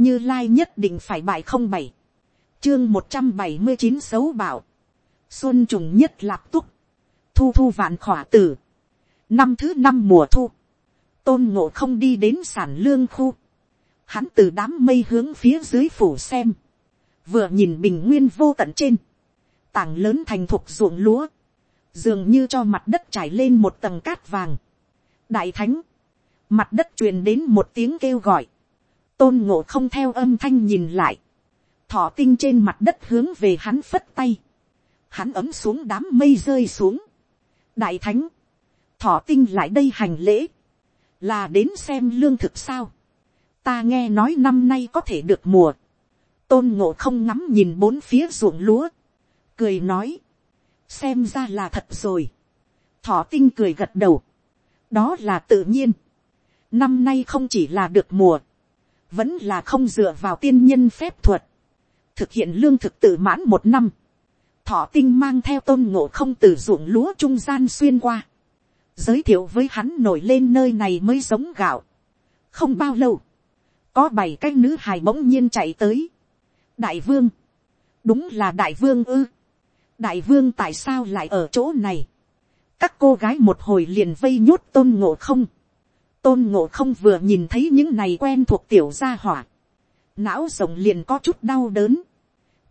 như lai nhất định phải bài không bảy, chương một trăm bảy mươi chín xấu bảo, xuân trùng nhất lạp túc, thu thu vạn khỏa tử, năm thứ năm mùa thu, tôn ngộ không đi đến sản lương khu, hắn từ đám mây hướng phía dưới phủ xem, vừa nhìn bình nguyên vô tận trên, tảng lớn thành thuộc ruộng lúa, dường như cho mặt đất trải lên một tầng cát vàng. đại thánh, mặt đất truyền đến một tiếng kêu gọi, tôn ngộ không theo âm thanh nhìn lại, thọ tinh trên mặt đất hướng về hắn phất tay, hắn ấm xuống đám mây rơi xuống, đại thánh, thọ tinh lại đây hành lễ, là đến xem lương thực sao, ta nghe nói năm nay có thể được mùa, tôn ngộ không ngắm nhìn bốn phía ruộng lúa, cười nói, xem ra là thật rồi, thọ tinh cười gật đầu, đó là tự nhiên, năm nay không chỉ là được mùa, vẫn là không dựa vào tiên nhân phép thuật, thực hiện lương thực tự mãn một năm, thọ tinh mang theo tôn ngộ không từ ruộng lúa trung gian xuyên qua, giới thiệu với hắn nổi lên nơi này mới giống gạo. không bao lâu, có bảy cái nữ hài bỗng nhiên chạy tới. đại vương, đúng là đại vương ư. đại vương tại sao lại ở chỗ này. các cô gái một hồi liền vây nhốt tôn ngộ không tôn ngộ không vừa nhìn thấy những này quen thuộc tiểu gia hỏa. não rồng liền có chút đau đớn.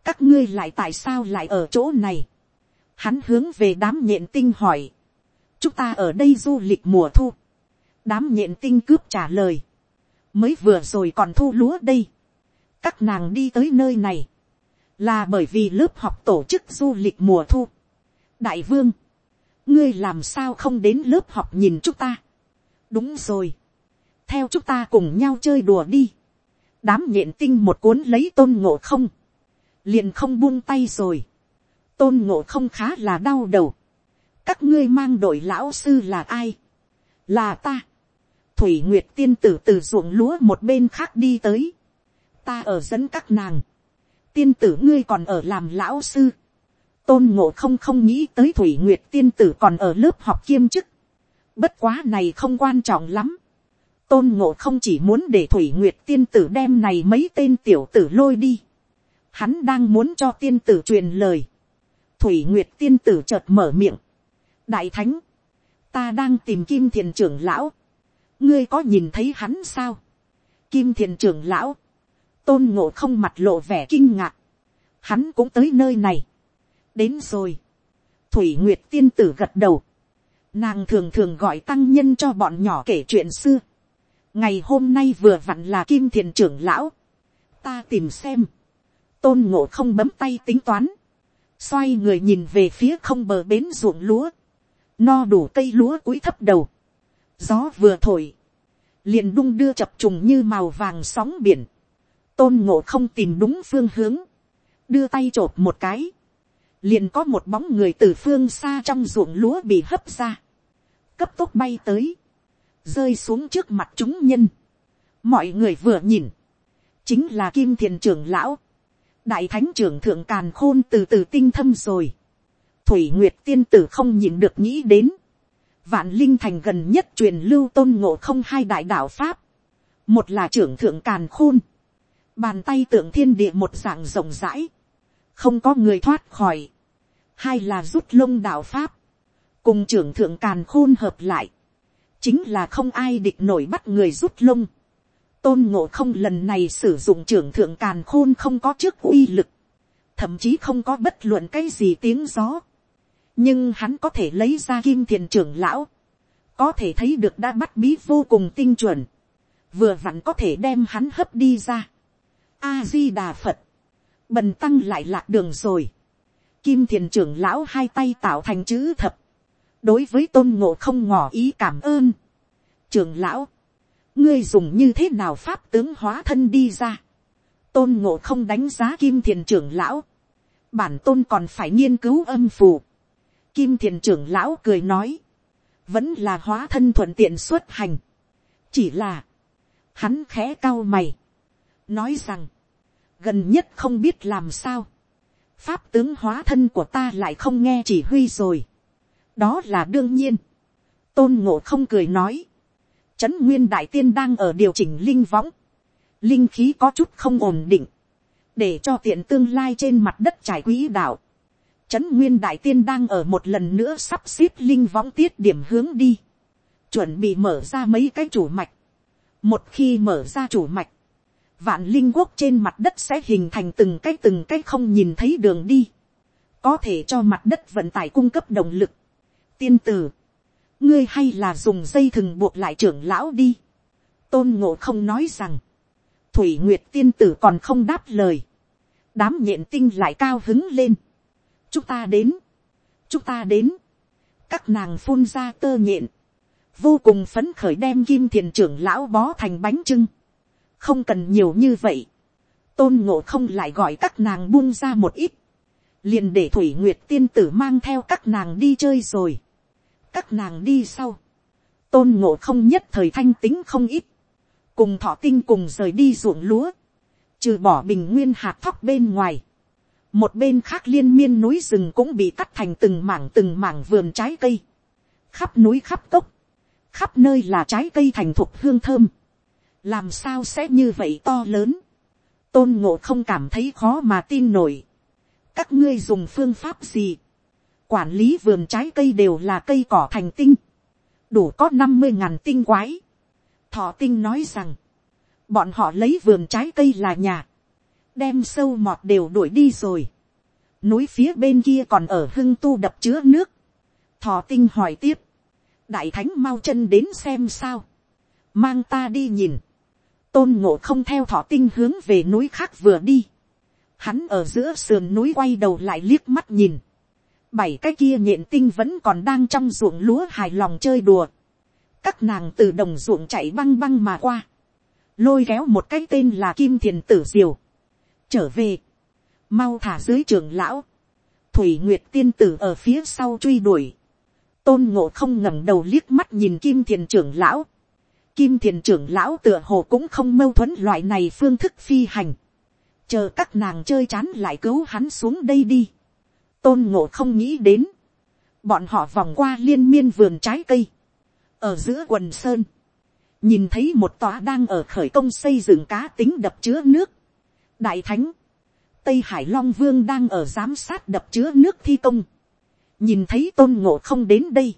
các ngươi lại tại sao lại ở chỗ này. hắn hướng về đám nhện tinh hỏi chúng ta ở đây du lịch mùa thu, đám nhện tinh cướp trả lời, mới vừa rồi còn thu lúa đây, các nàng đi tới nơi này, là bởi vì lớp học tổ chức du lịch mùa thu. đại vương, ngươi làm sao không đến lớp học nhìn chúng ta đúng rồi, theo chúng ta cùng nhau chơi đùa đi. đám nhện tinh một cuốn lấy tôn ngộ không, liền không buông tay rồi. tôn ngộ không khá là đau đầu. Các ngươi mang đội lão sư là ai, là ta, thủy nguyệt tiên tử từ ruộng lúa một bên khác đi tới, ta ở dẫn các nàng, tiên tử ngươi còn ở làm lão sư, tôn ngộ không không nghĩ tới thủy nguyệt tiên tử còn ở lớp học kiêm chức, bất quá này không quan trọng lắm, tôn ngộ không chỉ muốn để thủy nguyệt tiên tử đem này mấy tên tiểu tử lôi đi, hắn đang muốn cho tiên tử truyền lời, thủy nguyệt tiên tử chợt mở miệng, đại thánh, ta đang tìm kim thiền trưởng lão, ngươi có nhìn thấy hắn sao, kim thiền trưởng lão, tôn ngộ không mặt lộ vẻ kinh ngạc, hắn cũng tới nơi này, đến rồi, thủy nguyệt tiên tử gật đầu, nàng thường thường gọi tăng nhân cho bọn nhỏ kể chuyện xưa, ngày hôm nay vừa vặn là kim thiền trưởng lão, ta tìm xem, tôn ngộ không bấm tay tính toán, xoay người nhìn về phía không bờ bến ruộng lúa, no đủ cây lúa cúi thấp đầu, gió vừa thổi, liền đung đưa chập trùng như màu vàng sóng biển, tôn ngộ không tìm đúng phương hướng, đưa tay chộp một cái, liền có một bóng người từ phương xa trong ruộng lúa bị hấp ra, cấp tốc bay tới, rơi xuống trước mặt chúng nhân, mọi người vừa nhìn, chính là kim thiền trưởng lão, đại thánh trưởng thượng càn khôn từ từ tinh thâm rồi, thủy nguyệt tiên tử không nhìn được nghĩ đến. vạn linh thành gần nhất truyền lưu tôn ngộ không hai đại đạo pháp. một là trưởng thượng càn khôn. bàn tay tượng thiên địa một dạng rộng rãi không có người thoát khỏi. hai là rút lông đạo pháp. cùng trưởng thượng càn khôn hợp lại. chính là không ai địch nổi bắt người rút lông. tôn ngộ không lần này sử dụng trưởng thượng càn khôn không có trước uy lực thậm chí không có bất luận cái gì tiếng gió nhưng hắn có thể lấy ra kim thiền trưởng lão, có thể thấy được đã bắt bí vô cùng tinh chuẩn, vừa vặn có thể đem hắn hấp đi ra. a di đà phật, bần tăng lại lạc đường rồi, kim thiền trưởng lão hai tay tạo thành chữ thập, đối với tôn ngộ không ngỏ ý cảm ơn. trưởng lão, ngươi dùng như thế nào pháp tướng hóa thân đi ra, tôn ngộ không đánh giá kim thiền trưởng lão, bản tôn còn phải nghiên cứu âm phù, Kim thiền trưởng lão cười nói. Vẫn là hóa thân thuận tiện xuất hành. Chỉ là. Hắn khẽ cao mày. Nói rằng. Gần nhất không biết làm sao. Pháp tướng hóa thân của ta lại không nghe chỉ huy rồi. Đó là đương nhiên. Tôn ngộ không cười nói. Trấn Nguyên Đại Tiên đang ở điều chỉnh linh võng. linh khí có chút không ổn định, để cho tiện tương lai trên mặt đất trải quỹ đạo. Trấn Nguyên Đại Tiên đang ở một lần nữa sắp xếp linh võng tiết điểm hướng đi. Chuẩn bị mở ra mấy cái chủ mạch. Một khi mở ra chủ mạch. Vạn linh quốc trên mặt đất sẽ hình thành từng cái từng cái không nhìn thấy đường đi. Có thể cho mặt đất vận tải cung cấp động lực. Tiên tử. Ngươi hay là dùng dây thừng buộc lại trưởng lão đi. Tôn ngộ không nói rằng. Thủy Nguyệt tiên tử còn không đáp lời. Đám nhện tinh lại cao hứng lên chúng ta đến, chúng ta đến, các nàng phun ra tơ nhện, vô cùng phấn khởi đem kim thiền trưởng lão bó thành bánh trưng, không cần nhiều như vậy, tôn ngộ không lại gọi các nàng buông ra một ít, liền để thủy nguyệt tiên tử mang theo các nàng đi chơi rồi, các nàng đi sau, tôn ngộ không nhất thời thanh tính không ít, cùng thọ tinh cùng rời đi ruộng lúa, trừ bỏ bình nguyên hạt thóc bên ngoài, một bên khác liên miên núi rừng cũng bị cắt thành từng mảng từng mảng vườn trái cây, khắp núi khắp cốc, khắp nơi là trái cây thành thục hương thơm, làm sao sẽ như vậy to lớn, tôn ngộ không cảm thấy khó mà tin nổi, các ngươi dùng phương pháp gì, quản lý vườn trái cây đều là cây cỏ thành tinh, đủ có năm mươi ngàn tinh quái, thọ tinh nói rằng, bọn họ lấy vườn trái cây là nhà, đem sâu mọt đều đuổi đi rồi. núi phía bên kia còn ở hưng tu đập chứa nước. thọ tinh hỏi tiếp. đại thánh mau chân đến xem sao. mang ta đi nhìn tôn ngộ không theo thọ tinh hướng về núi khác vừa đi. hắn ở giữa sườn núi quay đầu lại liếc mắt nhìn. bảy cái kia nhện tinh vẫn còn đang trong ruộng lúa hài lòng chơi đùa. các nàng từ đồng ruộng chạy băng băng mà qua. lôi kéo một cái tên là kim thiền tử diều trở về, mau thả dưới trường lão, thủy nguyệt tiên tử ở phía sau truy đuổi, tôn ngộ không ngẩng đầu liếc mắt nhìn kim thiền trưởng lão, kim thiền trưởng lão tựa hồ cũng không mâu thuẫn loại này phương thức phi hành, chờ các nàng chơi chán lại cứu hắn xuống đây đi, tôn ngộ không nghĩ đến, bọn họ vòng qua liên miên vườn trái cây, ở giữa quần sơn, nhìn thấy một tòa đang ở khởi công xây dựng cá tính đập chứa nước, đại thánh, tây hải long vương đang ở giám sát đập chứa nước thi công, nhìn thấy tôn ngộ không đến đây,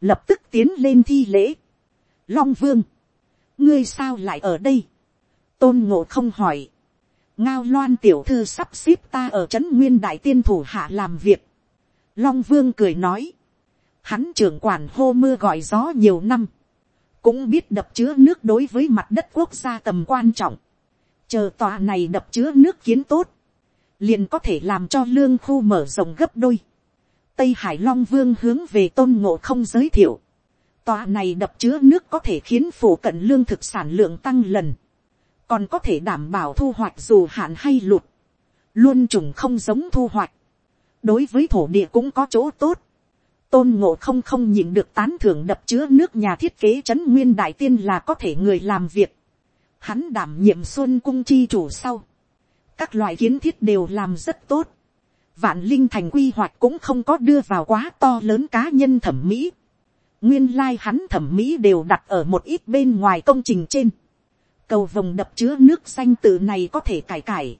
lập tức tiến lên thi lễ long vương, ngươi sao lại ở đây, tôn ngộ không hỏi, ngao loan tiểu thư sắp xếp ta ở trấn nguyên đại tiên thủ hạ làm việc, long vương cười nói, hắn trưởng quản hô mưa gọi gió nhiều năm, cũng biết đập chứa nước đối với mặt đất quốc gia tầm quan trọng, chờ tòa này đập chứa nước kiến tốt, liền có thể làm cho lương khu mở rộng gấp đôi. Tây Hải Long Vương hướng về tôn ngộ không giới thiệu. Tòa này đập chứa nước có thể khiến phổ cận lương thực sản lượng tăng lần. Còn có thể đảm bảo thu hoạch dù hạn hay lụt. Luôn trùng không giống thu hoạch. Đối với thổ địa cũng có chỗ tốt. Tôn ngộ không không nhịn được tán thưởng đập chứa nước nhà thiết kế trấn nguyên đại tiên là có thể người làm việc hắn đảm nhiệm xuân cung chi chủ sau, các loại kiến thiết đều làm rất tốt, vạn linh thành quy hoạch cũng không có đưa vào quá to lớn cá nhân thẩm mỹ, nguyên lai hắn thẩm mỹ đều đặt ở một ít bên ngoài công trình trên, cầu vồng đập chứa nước xanh tự này có thể cải cải,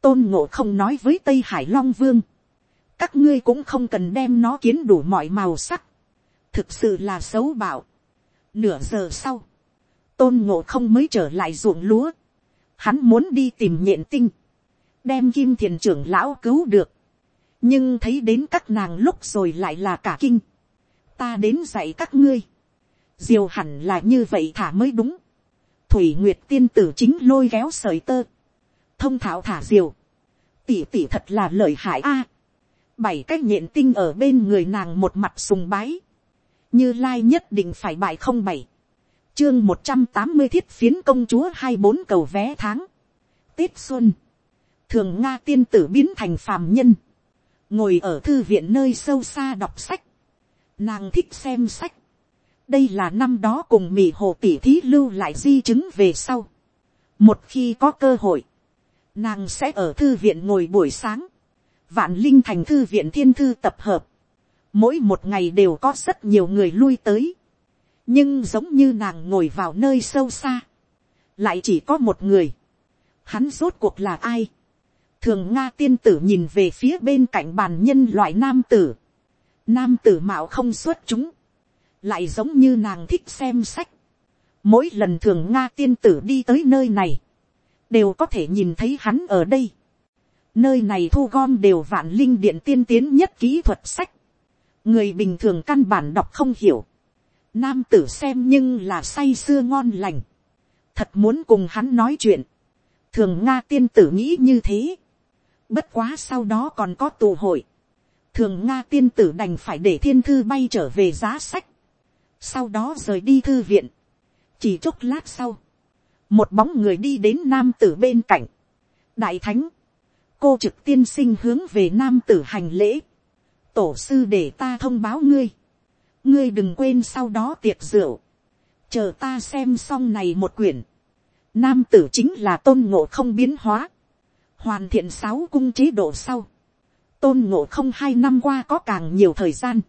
tôn ngộ không nói với tây hải long vương, các ngươi cũng không cần đem nó kiến đủ mọi màu sắc, thực sự là xấu bạo. Nửa giờ sau, tôn ngộ không mới trở lại ruộng lúa. Hắn muốn đi tìm nhện tinh, đem kim thiền trưởng lão cứu được. nhưng thấy đến các nàng lúc rồi lại là cả kinh ta đến dạy các ngươi. diều hẳn là như vậy thả mới đúng. thủy nguyệt tiên tử chính lôi kéo sợi tơ. thông thảo thả diều. tỉ tỉ thật là lợi hại a. bảy cách nhện tinh ở bên người nàng một mặt sùng bái. như lai nhất định phải bài không bảy chương một trăm tám mươi thiết phiến công chúa hai bốn cầu vé tháng. tết xuân, thường nga tiên tử biến thành phàm nhân, ngồi ở thư viện nơi sâu xa đọc sách, nàng thích xem sách, đây là năm đó cùng mỹ hồ tỷ thí lưu lại di chứng về sau. một khi có cơ hội, nàng sẽ ở thư viện ngồi buổi sáng, vạn linh thành thư viện thiên thư tập hợp, mỗi một ngày đều có rất nhiều người lui tới, nhưng giống như nàng ngồi vào nơi sâu xa, lại chỉ có một người, hắn rốt cuộc là ai, thường nga tiên tử nhìn về phía bên cạnh bàn nhân loại nam tử, nam tử mạo không xuất chúng, lại giống như nàng thích xem sách, mỗi lần thường nga tiên tử đi tới nơi này, đều có thể nhìn thấy hắn ở đây. Nơi này thu gom đều vạn linh điện tiên tiến nhất kỹ thuật sách. người bình thường căn bản đọc không hiểu. nam tử xem nhưng là say sưa ngon lành. thật muốn cùng hắn nói chuyện. thường nga tiên tử nghĩ như thế. bất quá sau đó còn có tù hội thường nga tiên tử đành phải để thiên thư bay trở về giá sách. sau đó rời đi thư viện. chỉ chốc lát sau một bóng người đi đến nam tử bên cạnh. đại thánh, cô trực tiên sinh hướng về nam tử hành lễ. tổ sư để ta thông báo ngươi. ngươi đừng quên sau đó tiệc rượu. chờ ta xem xong này một quyển. nam tử chính là tôn ngộ không biến hóa. hoàn thiện sáu cung chế độ sau tôn ngộ không hai năm qua có càng nhiều thời gian.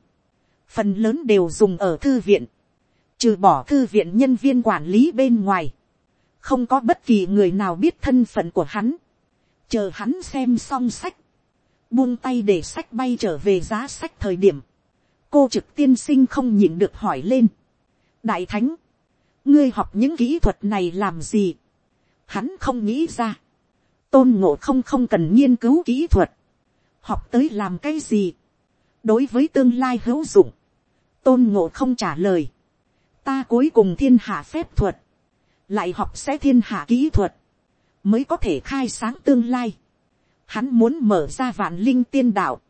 phần lớn đều dùng ở thư viện. trừ bỏ thư viện nhân viên quản lý bên ngoài. Không có bất kỳ người nào biết thân phận của hắn, chờ hắn xem xong sách, buông tay để sách bay trở về giá sách thời điểm, cô trực tiên sinh không nhịn được hỏi lên, đại thánh, ngươi học những kỹ thuật này làm gì, hắn không nghĩ ra, tôn ngộ không không cần nghiên cứu kỹ thuật, học tới làm cái gì, đối với tương lai hữu dụng, tôn ngộ không trả lời, ta cuối cùng thiên hạ phép thuật, lại học sẽ thiên hạ kỹ thuật, mới có thể khai sáng tương lai. Hắn muốn mở ra vạn linh tiên đạo,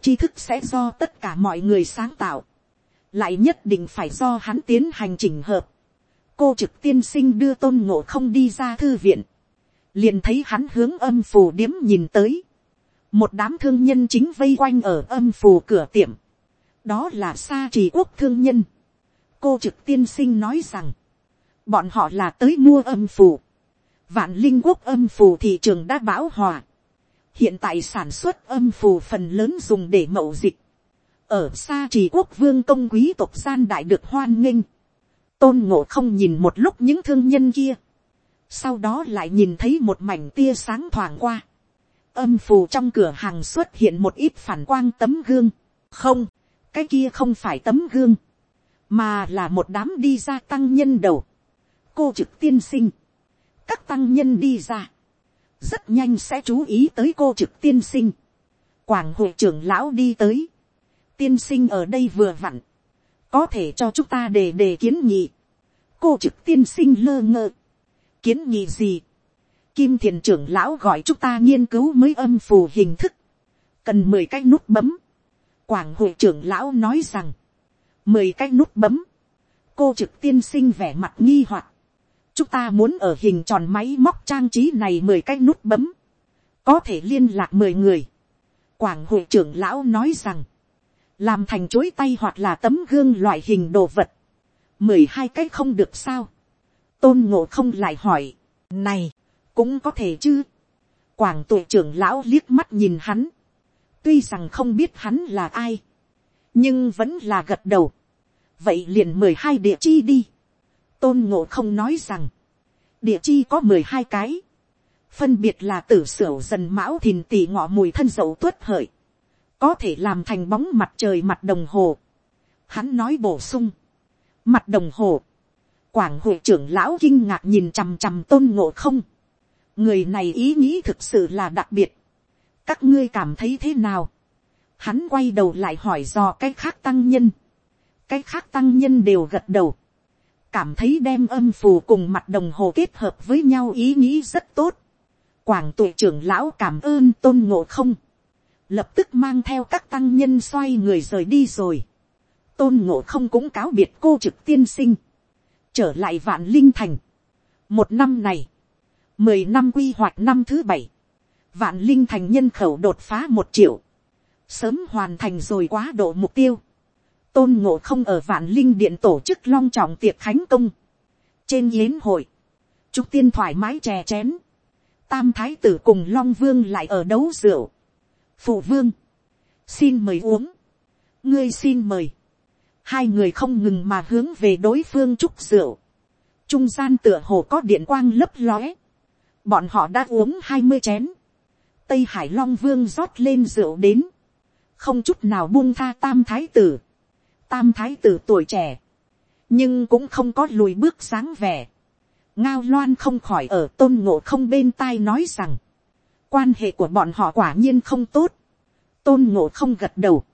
tri thức sẽ do tất cả mọi người sáng tạo, lại nhất định phải do hắn tiến hành chỉnh hợp. cô trực tiên sinh đưa tôn ngộ không đi ra thư viện, liền thấy hắn hướng âm phù điếm nhìn tới, một đám thương nhân chính vây quanh ở âm phù cửa tiệm, đó là sa trì quốc thương nhân. cô trực tiên sinh nói rằng, bọn họ là tới mua âm phù. vạn linh quốc âm phù thị trường đã bão hòa. hiện tại sản xuất âm phù phần lớn dùng để mậu dịch. ở xa trì quốc vương công quý tộc gian đại được hoan nghênh. tôn ngộ không nhìn một lúc những thương nhân kia. sau đó lại nhìn thấy một mảnh tia sáng thoảng qua âm phù trong cửa hàng xuất hiện một ít phản quang tấm gương. không, cái kia không phải tấm gương mà là một đám đi ra tăng nhân đầu. Cô trực tiên sinh, các tăng nhân đi ra, rất nhanh sẽ chú ý tới cô trực tiên sinh, quảng hội trưởng lão đi tới, tiên sinh ở đây vừa vặn, có thể cho chúng ta đề đề kiến nghị, cô trực tiên sinh lơ ngơ, kiến nghị gì, kim thiền trưởng lão gọi chúng ta nghiên cứu mới âm phù hình thức, cần mười cái nút bấm, quảng hội trưởng lão nói rằng, mười cái nút bấm, cô trực tiên sinh vẻ mặt nghi hoặc, chúng ta muốn ở hình tròn máy móc trang trí này mười cái nút bấm, có thể liên lạc mười người. Quảng hội trưởng lão nói rằng, làm thành chối tay hoặc là tấm gương loại hình đồ vật, mười hai cái không được sao. tôn ngộ không lại hỏi, này, cũng có thể chứ. Quảng tội trưởng lão liếc mắt nhìn hắn, tuy rằng không biết hắn là ai, nhưng vẫn là gật đầu. vậy liền mười hai địa chi đi. Tôn ngộ không nói rằng, địa chi có mười hai cái, phân biệt là tử sửu dần mão thìn tỷ ngọ mùi thân dậu tuất hợi, có thể làm thành bóng mặt trời mặt đồng hồ. Hắn nói bổ sung, mặt đồng hồ, quảng hội trưởng lão kinh ngạc nhìn chằm chằm tôn ngộ không, người này ý nghĩ thực sự là đặc biệt, các ngươi cảm thấy thế nào, hắn quay đầu lại hỏi dò cái khác tăng nhân, cái khác tăng nhân đều gật đầu, cảm thấy đem âm phù cùng mặt đồng hồ kết hợp với nhau ý nghĩ rất tốt. Quảng tuệ trưởng lão cảm ơn tôn ngộ không. Lập tức mang theo các tăng nhân xoay người rời đi rồi. Tôn ngộ không cũng cáo biệt cô trực tiên sinh. Trở lại vạn linh thành. Một năm này. Mười năm quy hoạch năm thứ bảy. Vạn linh thành nhân khẩu đột phá một triệu. Sớm hoàn thành rồi quá độ mục tiêu tôn ngộ không ở vạn linh điện tổ chức long trọng tiệc khánh công. trên yến hội, chúc tiên thoải mái chè chén, tam thái tử cùng long vương lại ở đấu rượu. phụ vương, xin mời uống, ngươi xin mời, hai người không ngừng mà hướng về đối phương chúc rượu. trung gian tựa hồ có điện quang lấp lóe, bọn họ đã uống hai mươi chén, tây hải long vương rót lên rượu đến, không chút nào buông tha tam thái tử, tam thái tử tuổi trẻ, nhưng cũng không có lùi bước sáng vẻ, ngao loan không khỏi ở tôn ngộ không bên tai nói rằng, quan hệ của bọn họ quả nhiên không tốt, tôn ngộ không gật đầu,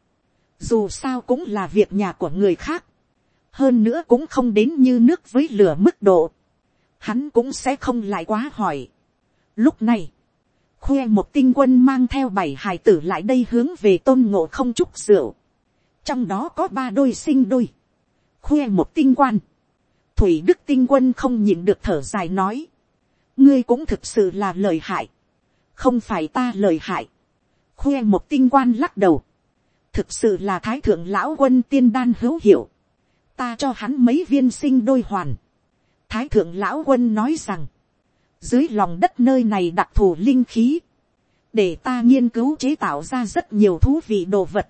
dù sao cũng là việc nhà của người khác, hơn nữa cũng không đến như nước với lửa mức độ, hắn cũng sẽ không lại quá hỏi. Lúc này, khoe một tinh quân mang theo bảy hài tử lại đây hướng về tôn ngộ không chúc rượu, trong đó có ba đôi sinh đôi, khoe một tinh quan, thủy đức tinh quân không nhịn được thở dài nói, ngươi cũng thực sự là lời hại, không phải ta lời hại, khoe một tinh quan lắc đầu, thực sự là thái thượng lão quân tiên đan hữu hiệu, ta cho hắn mấy viên sinh đôi hoàn. thái thượng lão quân nói rằng, dưới lòng đất nơi này đặc thù linh khí, để ta nghiên cứu chế tạo ra rất nhiều thú vị đồ vật.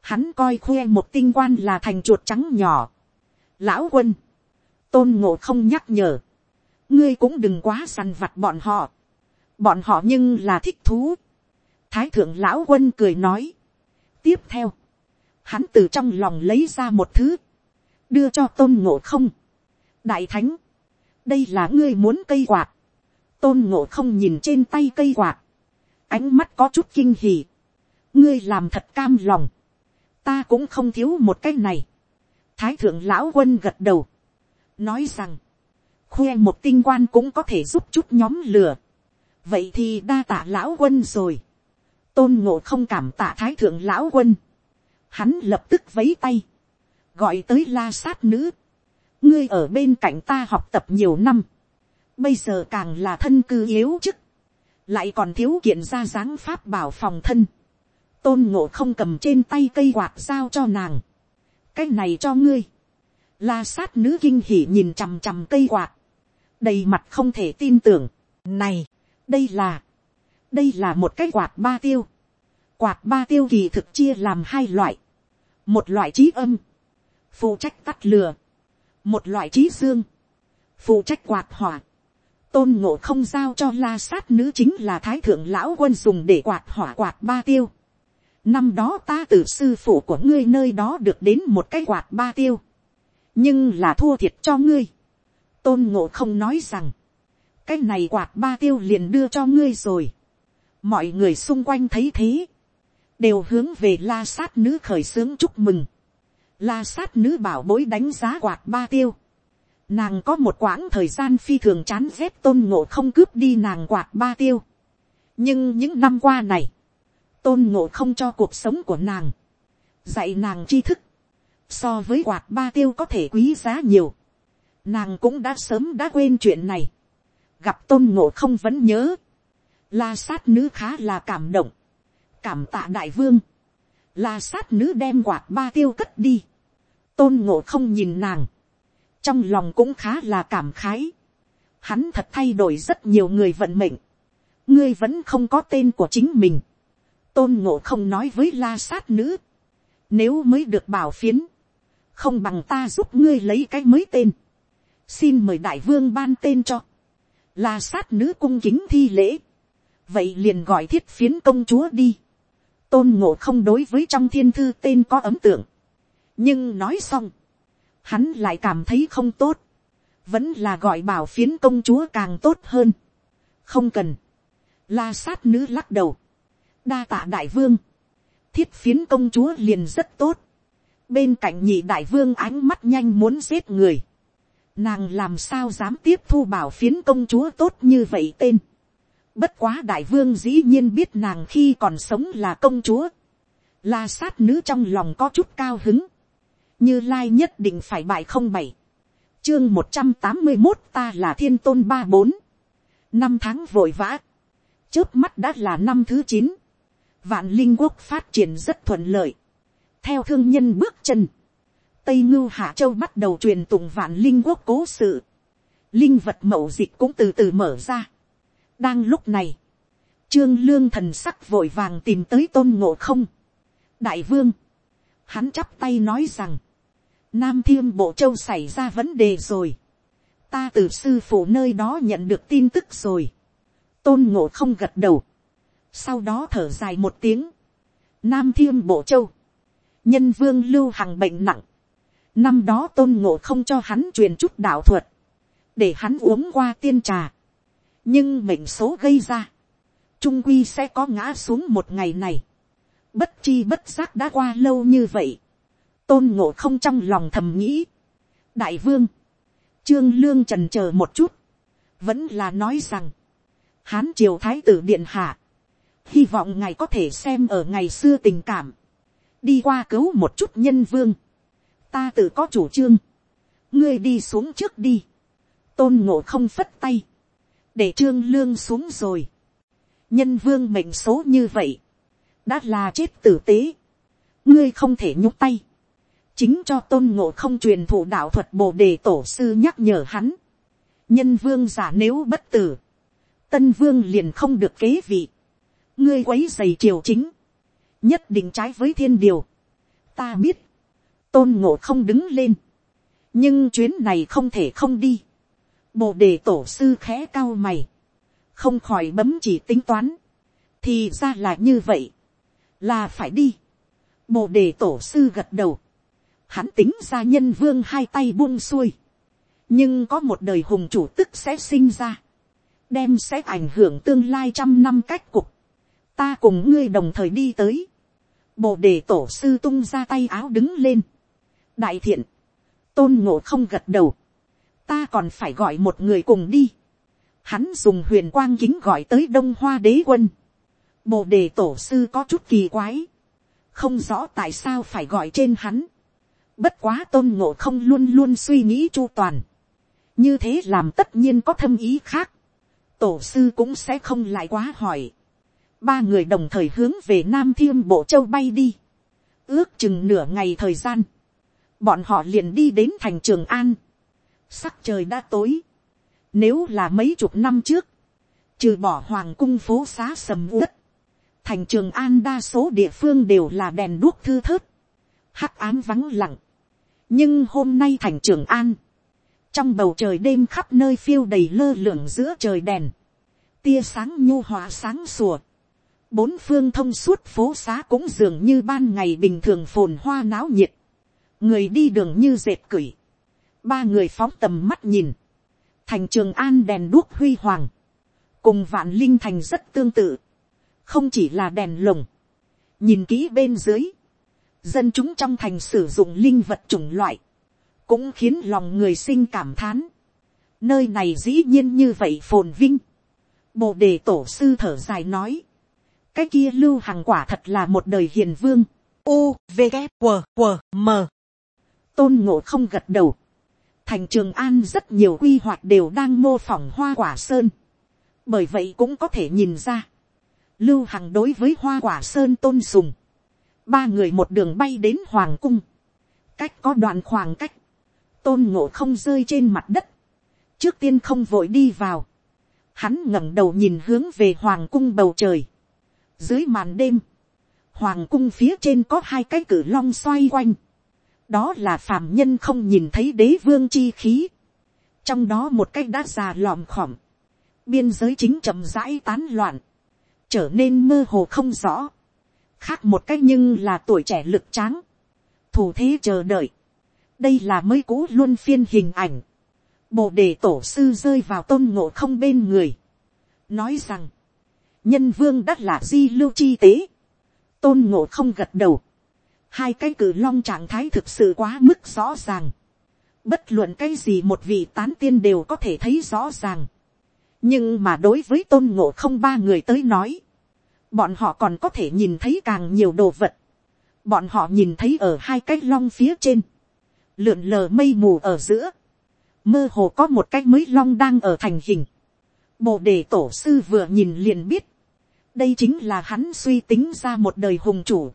Hắn coi khoe một tinh quan là thành chuột trắng nhỏ. Lão quân, tôn ngộ không nhắc nhở, ngươi cũng đừng quá săn vặt bọn họ. bọn họ nhưng là thích thú. thái thượng lão quân cười nói. tiếp theo, hắn từ trong lòng lấy ra một thứ, đưa cho tôn ngộ không. đại thánh, đây là ngươi muốn cây quạt tôn ngộ không nhìn trên tay cây quạt, ánh mắt có chút kinh hì. ngươi làm thật cam lòng, ta cũng không thiếu một cái này. thái thượng lão quân gật đầu, nói rằng, khoe một tinh quan cũng có thể giúp chút nhóm lửa. vậy thì đa tạ lão quân rồi. tôn ngộ không cảm tạ thái thượng lão quân. hắn lập tức vấy tay gọi tới la sát nữ, ngươi ở bên cạnh ta học tập nhiều năm, bây giờ càng là thân cư yếu chức, lại còn thiếu kiện ra dáng pháp bảo phòng thân, tôn ngộ không cầm trên tay cây quạt giao cho nàng, cái này cho ngươi, la sát nữ kinh hỉ nhìn chằm chằm cây quạt, đầy mặt không thể tin tưởng, này, đây là, đây là một cái quạt ba tiêu, quạt ba tiêu kỳ thực chia làm hai loại, một loại trí âm, phụ trách tắt lừa, một loại trí dương, phụ trách quạt hỏa, tôn ngộ không giao cho la sát nữ chính là thái thượng lão quân dùng để quạt hỏa quạt ba tiêu. năm đó ta từ sư phụ của ngươi nơi đó được đến một cái quạt ba tiêu, nhưng là thua thiệt cho ngươi. tôn ngộ không nói rằng, cái này quạt ba tiêu liền đưa cho ngươi rồi. mọi người xung quanh thấy thế, đều hướng về la sát nữ khởi xướng chúc mừng la sát nữ bảo bối đánh giá quạt ba tiêu. Nàng có một quãng thời gian phi thường chán ghét tôn ngộ không cướp đi nàng quạt ba tiêu. nhưng những năm qua này, tôn ngộ không cho cuộc sống của nàng, dạy nàng tri thức, so với quạt ba tiêu có thể quý giá nhiều. Nàng cũng đã sớm đã quên chuyện này. gặp tôn ngộ không vẫn nhớ. La sát nữ khá là cảm động. cảm tạ đại vương la sát nữ đem quạt ba tiêu cất đi, tôn ngộ không nhìn nàng, trong lòng cũng khá là cảm khái, hắn thật thay đổi rất nhiều người vận mệnh, ngươi vẫn không có tên của chính mình, tôn ngộ không nói với la sát nữ, nếu mới được bảo phiến, không bằng ta giúp ngươi lấy cái mới tên, xin mời đại vương ban tên cho, la sát nữ cung kính thi lễ, vậy liền gọi thiết phiến công chúa đi, tôn ngộ không đối với trong thiên thư tên có ấm tượng. nhưng nói xong, hắn lại cảm thấy không tốt, vẫn là gọi bảo phiến công chúa càng tốt hơn. không cần, la sát nữ lắc đầu, đa tạ đại vương, thiết phiến công chúa liền rất tốt, bên cạnh nhị đại vương ánh mắt nhanh muốn giết người, nàng làm sao dám tiếp thu bảo phiến công chúa tốt như vậy tên, Bất quá đại vương dĩ nhiên biết nàng khi còn sống là công chúa. La sát nữ trong lòng có chút cao hứng. Như Lai nhất định phải bại không bảy. Chương một trăm tám mươi một ta là thiên tôn ba bốn. Năm tháng vội vã. Trước mắt đã là năm thứ chín. Vạn linh quốc phát triển rất thuận lợi. Theo thương nhân bước chân. Tây Ngưu Hạ Châu bắt đầu truyền tụng vạn linh quốc cố sự. Linh vật mậu dịch cũng từ từ mở ra đang lúc này, trương lương thần sắc vội vàng tìm tới tôn ngộ không. đại vương, hắn chắp tay nói rằng, nam thiêm bộ châu xảy ra vấn đề rồi. ta từ sư phụ nơi đó nhận được tin tức rồi, tôn ngộ không gật đầu, sau đó thở dài một tiếng, nam thiêm bộ châu, nhân vương lưu hằng bệnh nặng, năm đó tôn ngộ không cho hắn truyền chút đạo thuật, để hắn uống qua tiên trà, nhưng mệnh số gây ra, trung quy sẽ có ngã xuống một ngày này, bất chi bất giác đã qua lâu như vậy, tôn ngộ không trong lòng thầm nghĩ, đại vương, trương lương trần c h ờ một chút, vẫn là nói rằng, hán triều thái tử điện hạ, hy vọng ngài có thể xem ở ngày xưa tình cảm, đi qua cứu một chút nhân vương, ta tự có chủ trương, ngươi đi xuống trước đi, tôn ngộ không phất tay, để trương lương xuống rồi, nhân vương mệnh số như vậy, đã là chết tử tế, ngươi không thể nhúc tay, chính cho tôn ngộ không truyền thụ đạo thuật bồ đề tổ sư nhắc nhở hắn. nhân vương giả nếu bất tử, tân vương liền không được kế vị. ngươi quấy dày triều chính, nhất định trái với thiên điều. ta biết, tôn ngộ không đứng lên, nhưng chuyến này không thể không đi. bồ đề tổ sư khẽ cao mày, không khỏi bấm chỉ tính toán, thì ra là như vậy, là phải đi. bồ đề tổ sư gật đầu, hắn tính ra nhân vương hai tay buông xuôi, nhưng có một đời hùng chủ tức sẽ sinh ra, đem sẽ ảnh hưởng tương lai trăm năm cách cục, ta cùng ngươi đồng thời đi tới, bồ đề tổ sư tung ra tay áo đứng lên, đại thiện, tôn ngộ không gật đầu, ta còn phải gọi một người cùng đi, hắn dùng huyền quang kính gọi tới đông hoa đế quân, bồ đề tổ sư có chút kỳ quái, không rõ tại sao phải gọi trên hắn, Bất quá tôn ngộ không luôn luôn suy nghĩ chu toàn. Như thế làm tất nhiên có thâm ý khác. Tổ sư cũng sẽ không lại quá hỏi. Ba người đồng thời hướng về Nam Thiên Bộ Châu bay đi. Ước chừng nửa ngày thời gian. Bọn họ liền đi đến thành Trường An. Sắc trời đã tối. Nếu là mấy chục năm trước. Trừ bỏ hoàng cung phố xá sầm uất. Thành Trường An đa số địa phương đều là đèn đuốc thư thớt. Hắc ám vắng lặng nhưng hôm nay thành trường an, trong bầu trời đêm khắp nơi phiêu đầy lơ lửng giữa trời đèn, tia sáng nhu hòa sáng sủa, bốn phương thông suốt phố xá cũng dường như ban ngày bình thường phồn hoa náo nhiệt, người đi đường như dệt cửi, ba người phóng tầm mắt nhìn, thành trường an đèn đuốc huy hoàng, cùng vạn linh thành rất tương tự, không chỉ là đèn lồng, nhìn kỹ bên dưới, dân chúng trong thành sử dụng linh vật chủng loại, cũng khiến lòng người sinh cảm thán. Nơi này dĩ nhiên như vậy phồn vinh. Bồ đề tổ sư thở dài nói. Cái kia lưu hàng quả thật là một đời hiền vương. U, V, g W, W, M. Tôn ngộ không gật đầu. Thành trường An rất nhiều quy hoạch đều đang mô phỏng hoa quả sơn. Bởi vậy cũng có thể nhìn ra. Lưu Hằng đối với hoa quả sơn tôn sùng ba người một đường bay đến hoàng cung, cách có đoạn khoảng cách, tôn ngộ không rơi trên mặt đất, trước tiên không vội đi vào, hắn ngẩng đầu nhìn hướng về hoàng cung bầu trời, dưới màn đêm, hoàng cung phía trên có hai cái cử long xoay quanh, đó là phàm nhân không nhìn thấy đế vương chi khí, trong đó một cái đã già lòm khòm, biên giới chính chậm rãi tán loạn, trở nên mơ hồ không rõ, khác một cách nhưng là tuổi trẻ lực tráng, thủ thế chờ đợi, đây là mới cũ luôn phiên hình ảnh, bộ đề tổ sư rơi vào tôn ngộ không bên người, nói rằng, nhân vương đ là di lưu chi tế, tôn ngộ không gật đầu, hai cái cử long trạng thái thực sự quá mức rõ ràng, bất luận cái gì một vị tán tiên đều có thể thấy rõ ràng, nhưng mà đối với tôn ngộ không ba người tới nói, bọn họ còn có thể nhìn thấy càng nhiều đồ vật, bọn họ nhìn thấy ở hai cái long phía trên, lượn lờ mây mù ở giữa, mơ hồ có một cái mới long đang ở thành hình, bộ đề tổ sư vừa nhìn liền biết, đây chính là hắn suy tính ra một đời hùng chủ,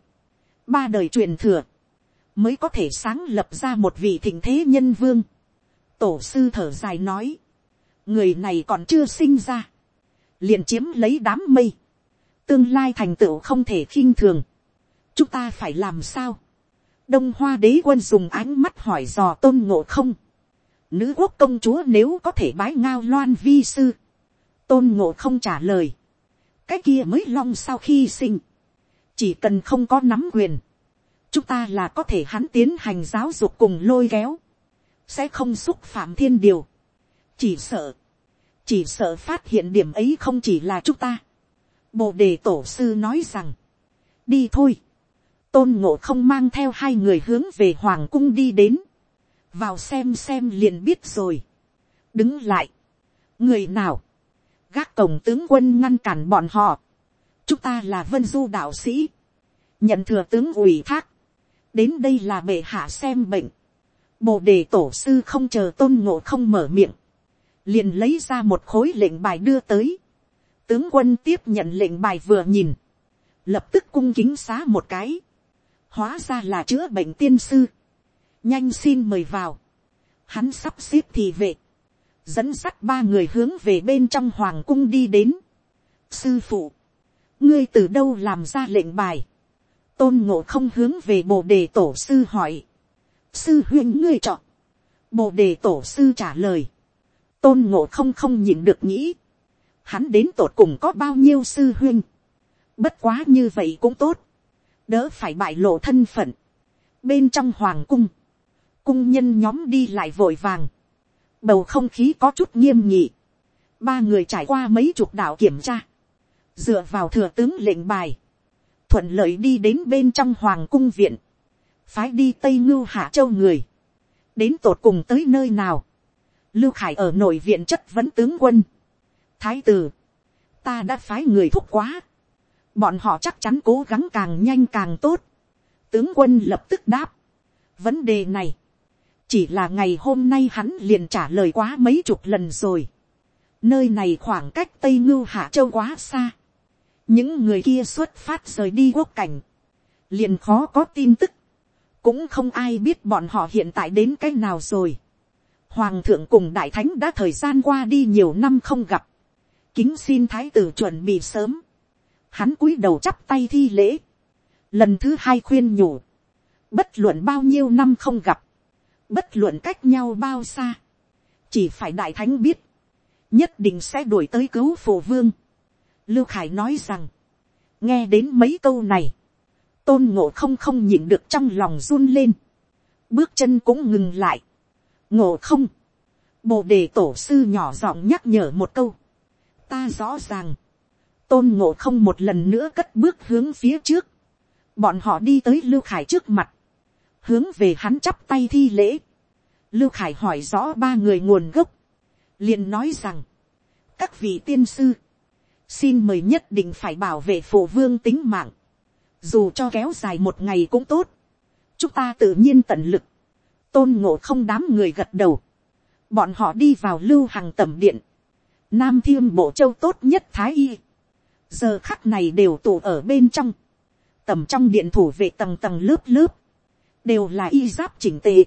ba đời truyền thừa, mới có thể sáng lập ra một vị thịnh thế nhân vương. tổ sư thở dài nói, người này còn chưa sinh ra, liền chiếm lấy đám mây, tương lai thành tựu không thể khinh thường, chúng ta phải làm sao, đông hoa đế quân dùng ánh mắt hỏi dò tôn ngộ không, nữ quốc công chúa nếu có thể bái ngao loan vi sư, tôn ngộ không trả lời, cái kia mới long sau khi sinh, chỉ cần không có nắm quyền, chúng ta là có thể hắn tiến hành giáo dục cùng lôi kéo, sẽ không xúc phạm thiên điều, chỉ sợ, chỉ sợ phát hiện điểm ấy không chỉ là chúng ta. Bồ đề tổ sư nói rằng, đi thôi, tôn ngộ không mang theo hai người hướng về hoàng cung đi đến, vào xem xem liền biết rồi, đứng lại, người nào, gác cổng tướng quân ngăn cản bọn họ, chúng ta là vân du đạo sĩ, nhận thừa tướng ủy thác, đến đây là bệ hạ xem bệnh, bồ đề tổ sư không chờ tôn ngộ không mở miệng, liền lấy ra một khối lệnh bài đưa tới, tướng quân tiếp nhận lệnh bài vừa nhìn, lập tức cung kính xá một cái, hóa ra là chữa bệnh tiên sư, nhanh xin mời vào, hắn sắp xếp thì vệ, dẫn sắt ba người hướng về bên trong hoàng cung đi đến. sư phụ, ngươi từ đâu làm ra lệnh bài, tôn ngộ không hướng về bồ đề tổ sư hỏi, sư huyên ngươi chọn, bồ đề tổ sư trả lời, tôn ngộ không không nhịn được nghĩ, hắn đến tột cùng có bao nhiêu sư huyên, bất quá như vậy cũng tốt, đỡ phải bại lộ thân phận, bên trong hoàng cung, cung nhân nhóm đi lại vội vàng, bầu không khí có chút nghiêm nhị, ba người trải qua mấy chục đạo kiểm tra, dựa vào thừa tướng lệnh bài, thuận lợi đi đến bên trong hoàng cung viện, phái đi tây ngưu hạ châu người, đến tột cùng tới nơi nào, lưu khải ở nội viện chất vấn tướng quân, thái tử, ta đã phái người thúc quá, bọn họ chắc chắn cố gắng càng nhanh càng tốt, tướng quân lập tức đáp, vấn đề này, chỉ là ngày hôm nay hắn liền trả lời quá mấy chục lần rồi, nơi này khoảng cách tây ngưu hạ châu quá xa, những người kia xuất phát rời đi quốc cảnh, liền khó có tin tức, cũng không ai biết bọn họ hiện tại đến cái nào rồi. Hoàng thượng cùng đại thánh đã thời gian qua đi nhiều năm không gặp, kính xin thái tử chuẩn bị sớm, hắn cúi đầu chắp tay thi lễ, lần thứ hai khuyên nhủ, bất luận bao nhiêu năm không gặp, bất luận cách nhau bao xa, chỉ phải đại thánh biết, nhất định sẽ đuổi tới cứu phổ vương. Lưu Khải nói rằng, nghe đến mấy câu này, tôn ngộ không không nhịn được trong lòng run lên, bước chân cũng ngừng lại, ngộ không, bồ đề tổ sư nhỏ giọng nhắc nhở một câu, ta rõ ràng, tôn ngộ không một lần nữa cất bước hướng phía trước, bọn họ đi tới lưu khải trước mặt, hướng về hắn chắp tay thi lễ, lưu khải hỏi rõ ba người nguồn gốc, liền nói rằng, các vị tiên sư, xin mời nhất định phải bảo vệ phổ vương tính mạng, dù cho kéo dài một ngày cũng tốt, chúng ta tự nhiên tận lực, tôn ngộ không đám người gật đầu, bọn họ đi vào lưu hàng tẩm điện, nam thiên bộ châu tốt nhất thái y, giờ khắc này đều tụ ở bên trong, tầm trong điện thủ vệ tầng tầng lớp lớp, đều là y giáp chỉnh tề,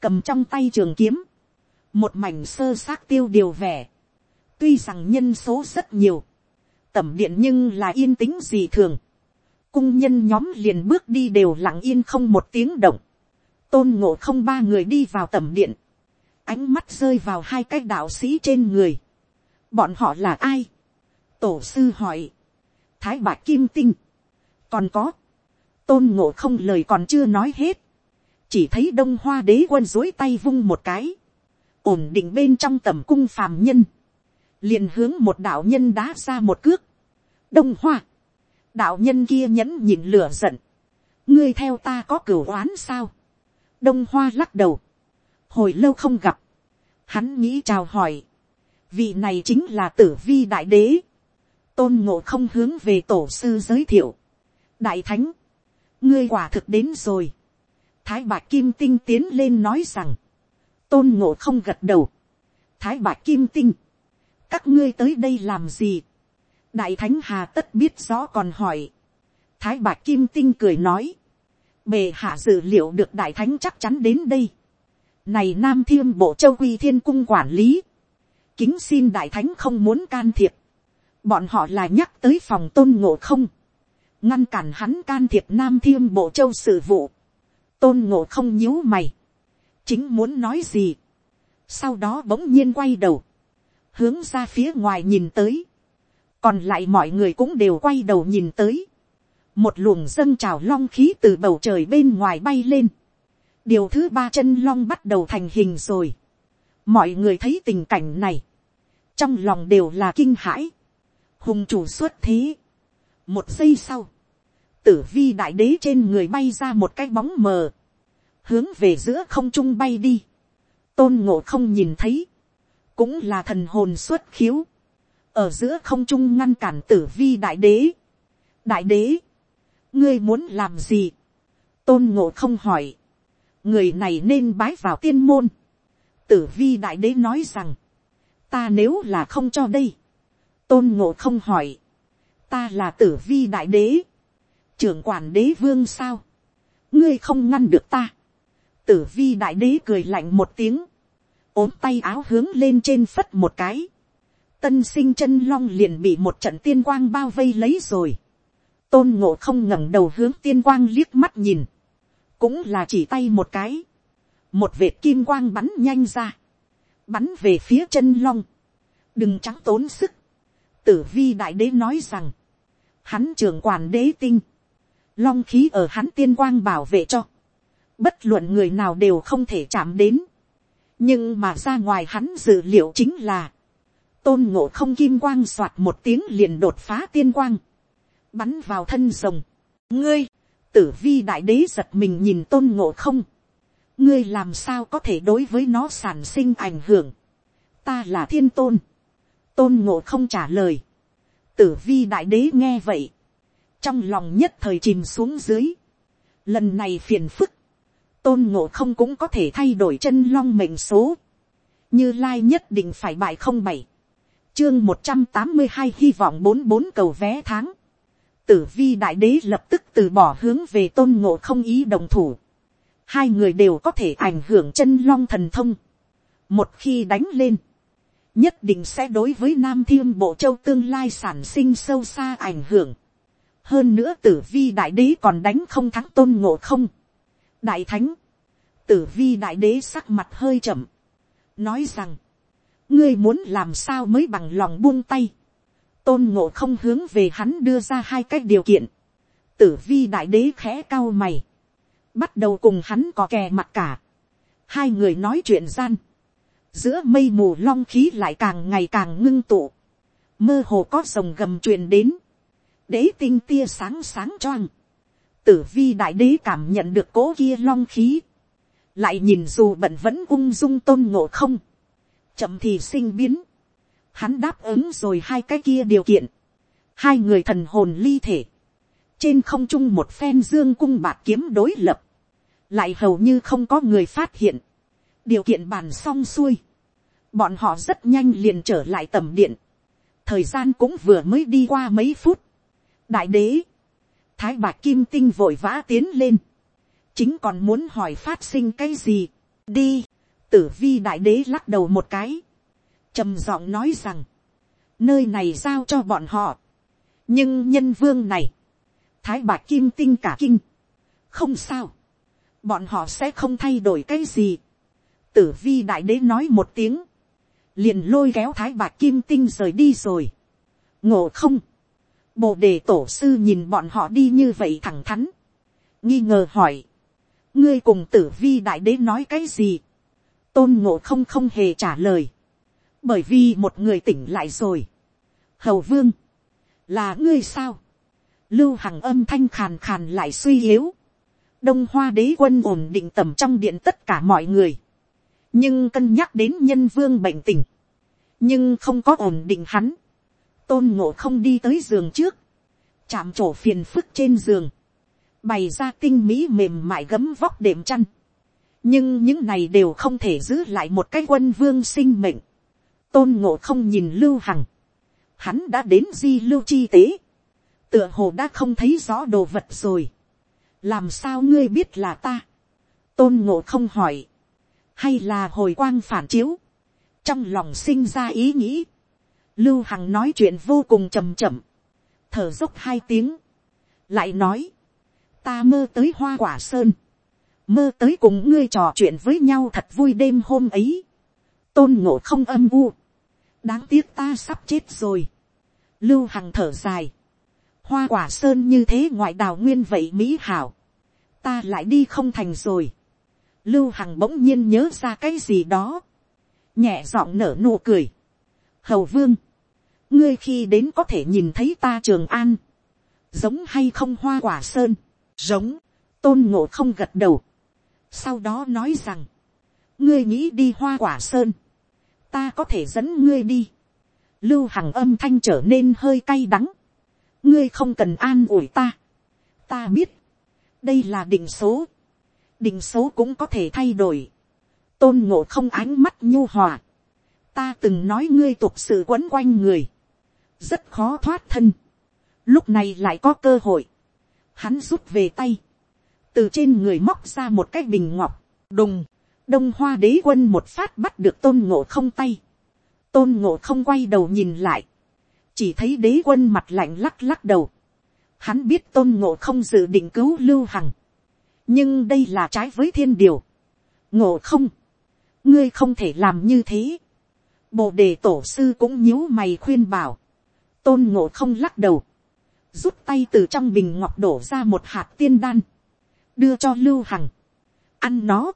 cầm trong tay trường kiếm, một mảnh sơ xác tiêu điều vẻ, tuy rằng nhân số rất nhiều, tầm điện nhưng là yên tĩnh gì thường, cung nhân nhóm liền bước đi đều lặng yên không một tiếng động, tôn ngộ không ba người đi vào tầm điện, ánh mắt rơi vào hai cái đạo sĩ trên người, bọn họ là ai, tổ sư hỏi, thái bạc kim tinh, còn có, tôn ngộ không lời còn chưa nói hết, chỉ thấy đông hoa đế quân dối tay vung một cái, ổn định bên trong tầm cung phàm nhân, liền hướng một đạo nhân đá ra một cước, đông hoa, đạo nhân kia nhẫn nhịn lửa giận, ngươi theo ta có cửu oán sao, đông hoa lắc đầu, hồi lâu không gặp, hắn nghĩ chào hỏi, vị này chính là tử vi đại đế, tôn ngộ không hướng về tổ sư giới thiệu, đại thánh, ngươi quả thực đến rồi, thái bạc kim tinh tiến lên nói rằng, tôn ngộ không gật đầu, thái bạc kim tinh, các ngươi tới đây làm gì, đại thánh hà tất biết rõ còn hỏi, thái bạc kim tinh cười nói, bề hạ dự liệu được đại thánh chắc chắn đến đây, này nam thiên bộ châu quy thiên cung quản lý, kính xin đại thánh không muốn can thiệp, bọn họ là nhắc tới phòng tôn ngộ không, ngăn cản hắn can thiệp nam thiên bộ châu sự vụ, tôn ngộ không nhíu mày, chính muốn nói gì, sau đó bỗng nhiên quay đầu, hướng ra phía ngoài nhìn tới, còn lại mọi người cũng đều quay đầu nhìn tới, một luồng dâng trào long khí từ bầu trời bên ngoài bay lên, điều thứ ba chân long bắt đầu thành hình rồi, mọi người thấy tình cảnh này, trong lòng đều là kinh hãi, hùng chủ xuất thế, một giây sau, tử vi đại đế trên người bay ra một cái bóng mờ, hướng về giữa không trung bay đi, tôn ngộ không nhìn thấy, cũng là thần hồn xuất khiếu, ở giữa không trung ngăn cản tử vi đại đế. đại đế, ngươi muốn làm gì, tôn ngộ không hỏi, người này nên bái vào tiên môn, tử vi đại đế nói rằng, ta nếu là không cho đây, tôn ngộ không hỏi, ta là tử vi đại đế, trưởng quản đế vương sao, ngươi không ngăn được ta, tử vi đại đế cười lạnh một tiếng, ốm tay áo hướng lên trên phất một cái, tân sinh chân long liền bị một trận tiên quang bao vây lấy rồi, tôn ngộ không ngẩng đầu hướng tiên quang liếc mắt nhìn, cũng là chỉ tay một cái, một vệt kim quang bắn nhanh ra, bắn về phía chân long, đừng trắng tốn sức, tử vi đại đế nói rằng, hắn trưởng quản đế tinh, long khí ở hắn tiên quang bảo vệ cho, bất luận người nào đều không thể chạm đến, nhưng mà ra ngoài hắn dự liệu chính là, tôn ngộ không kim quang soạt một tiếng liền đột phá tiên quang, bắn vào thân rồng. ngươi, tử vi đại đế giật mình nhìn tôn ngộ không, ngươi làm sao có thể đối với nó sản sinh ảnh hưởng, ta là thiên tôn, tôn ngộ không trả lời, tử vi đại đế nghe vậy, trong lòng nhất thời chìm xuống dưới, lần này phiền phức, tôn ngộ không cũng có thể thay đổi chân long mệnh số, như lai nhất định phải bại không bảy, chương một trăm tám mươi hai hy vọng bốn bốn cầu vé tháng, tử vi đại đế lập tức từ bỏ hướng về tôn ngộ không ý đồng thủ, hai người đều có thể ảnh hưởng chân long thần thông, một khi đánh lên, nhất định sẽ đối với nam thiên bộ châu tương lai sản sinh sâu xa ảnh hưởng. hơn nữa tử vi đại đế còn đánh không thắng tôn ngộ không. đại thánh, tử vi đại đế sắc mặt hơi chậm, nói rằng, ngươi muốn làm sao mới bằng lòng buông tay, tôn ngộ không hướng về hắn đưa ra hai cái điều kiện, tử vi đại đế khẽ cao mày, bắt đầu cùng hắn có kè mặt cả, hai người nói chuyện gian, giữa mây mù long khí lại càng ngày càng ngưng tụ, mơ hồ có rồng gầm truyền đến, đế tinh tia sáng sáng choang, tử vi đại đế cảm nhận được cố kia long khí, lại nhìn dù bận vẫn ung dung tôn ngộ không, chậm thì sinh biến, hắn đáp ứng rồi hai cái kia điều kiện, hai người thần hồn ly thể, trên không trung một phen dương cung bạc kiếm đối lập, lại hầu như không có người phát hiện, điều kiện bàn xong xuôi, bọn họ rất nhanh liền trở lại tầm điện, thời gian cũng vừa mới đi qua mấy phút, đại đế, thái bạc kim tinh vội vã tiến lên, chính còn muốn hỏi phát sinh cái gì, đi, tử vi đại đế lắc đầu một cái, trầm giọng nói rằng, nơi này giao cho bọn họ, nhưng nhân vương này, thái bạc kim tinh cả kinh, không sao, bọn họ sẽ không thay đổi cái gì, tử vi đại đế nói một tiếng, liền lôi kéo thái bạc kim tinh rời đi rồi, ngộ không, bồ đề tổ sư nhìn bọn họ đi như vậy thẳng thắn, nghi ngờ hỏi, ngươi cùng tử vi đại đế nói cái gì, tôn ngộ không không hề trả lời, bởi vì một người tỉnh lại rồi. hầu vương, là ngươi sao, lưu hằng âm thanh khàn khàn lại suy yếu, đông hoa đế quân ổn định tầm trong điện tất cả mọi người, nhưng cân nhắc đến nhân vương bệnh tình, nhưng không có ổn định hắn, tôn ngộ không đi tới giường trước, chạm trổ phiền phức trên giường, bày ra tinh mỹ mềm mại gấm vóc đệm chăn, nhưng những này đều không thể giữ lại một cái quân vương sinh mệnh, tôn ngộ không nhìn lưu hằng, hắn đã đến di lưu chi tế, tựa hồ đã không thấy rõ đồ vật rồi, làm sao ngươi biết là ta, tôn ngộ không hỏi, hay là hồi quang phản chiếu, trong lòng sinh ra ý nghĩ, lưu hằng nói chuyện vô cùng chầm chậm, thở dốc hai tiếng, lại nói, ta mơ tới hoa quả sơn, mơ tới cùng ngươi trò chuyện với nhau thật vui đêm hôm ấy, tôn ngộ không âm u, đáng tiếc ta sắp chết rồi, lưu hằng thở dài, hoa quả sơn như thế ngoại đào nguyên vậy mỹ hảo, ta lại đi không thành rồi, lưu hằng bỗng nhiên nhớ ra cái gì đó, nhẹ giọng nở nụ cười, hầu vương, ngươi khi đến có thể nhìn thấy ta trường an, giống hay không hoa quả sơn, giống, tôn ngộ không gật đầu, sau đó nói rằng, ngươi nghĩ đi hoa quả sơn, ta có thể dẫn ngươi đi, lưu hằng âm thanh trở nên hơi cay đắng, ngươi không cần an ủi ta, ta biết, đây là định số, định số cũng có thể thay đổi, tôn ngộ không ánh mắt nhu hòa, ta từng nói ngươi tục sự quấn quanh người, rất khó thoát thân, lúc này lại có cơ hội, hắn rút về tay, từ trên người móc ra một cái bình ngọc, đùng, đông hoa đế quân một phát bắt được tôn ngộ không tay, tôn ngộ không quay đầu nhìn lại, chỉ thấy đế quân mặt lạnh lắc lắc đầu, hắn biết tôn ngộ không dự định cứu lưu hằng, nhưng đây là trái với thiên điều, ngộ không, ngươi không thể làm như thế, bồ đề tổ sư cũng nhíu mày khuyên bảo, tôn ngộ không lắc đầu, rút tay từ trong bình ngọc đổ ra một hạt tiên đan, đưa cho lưu hằng, ăn nó,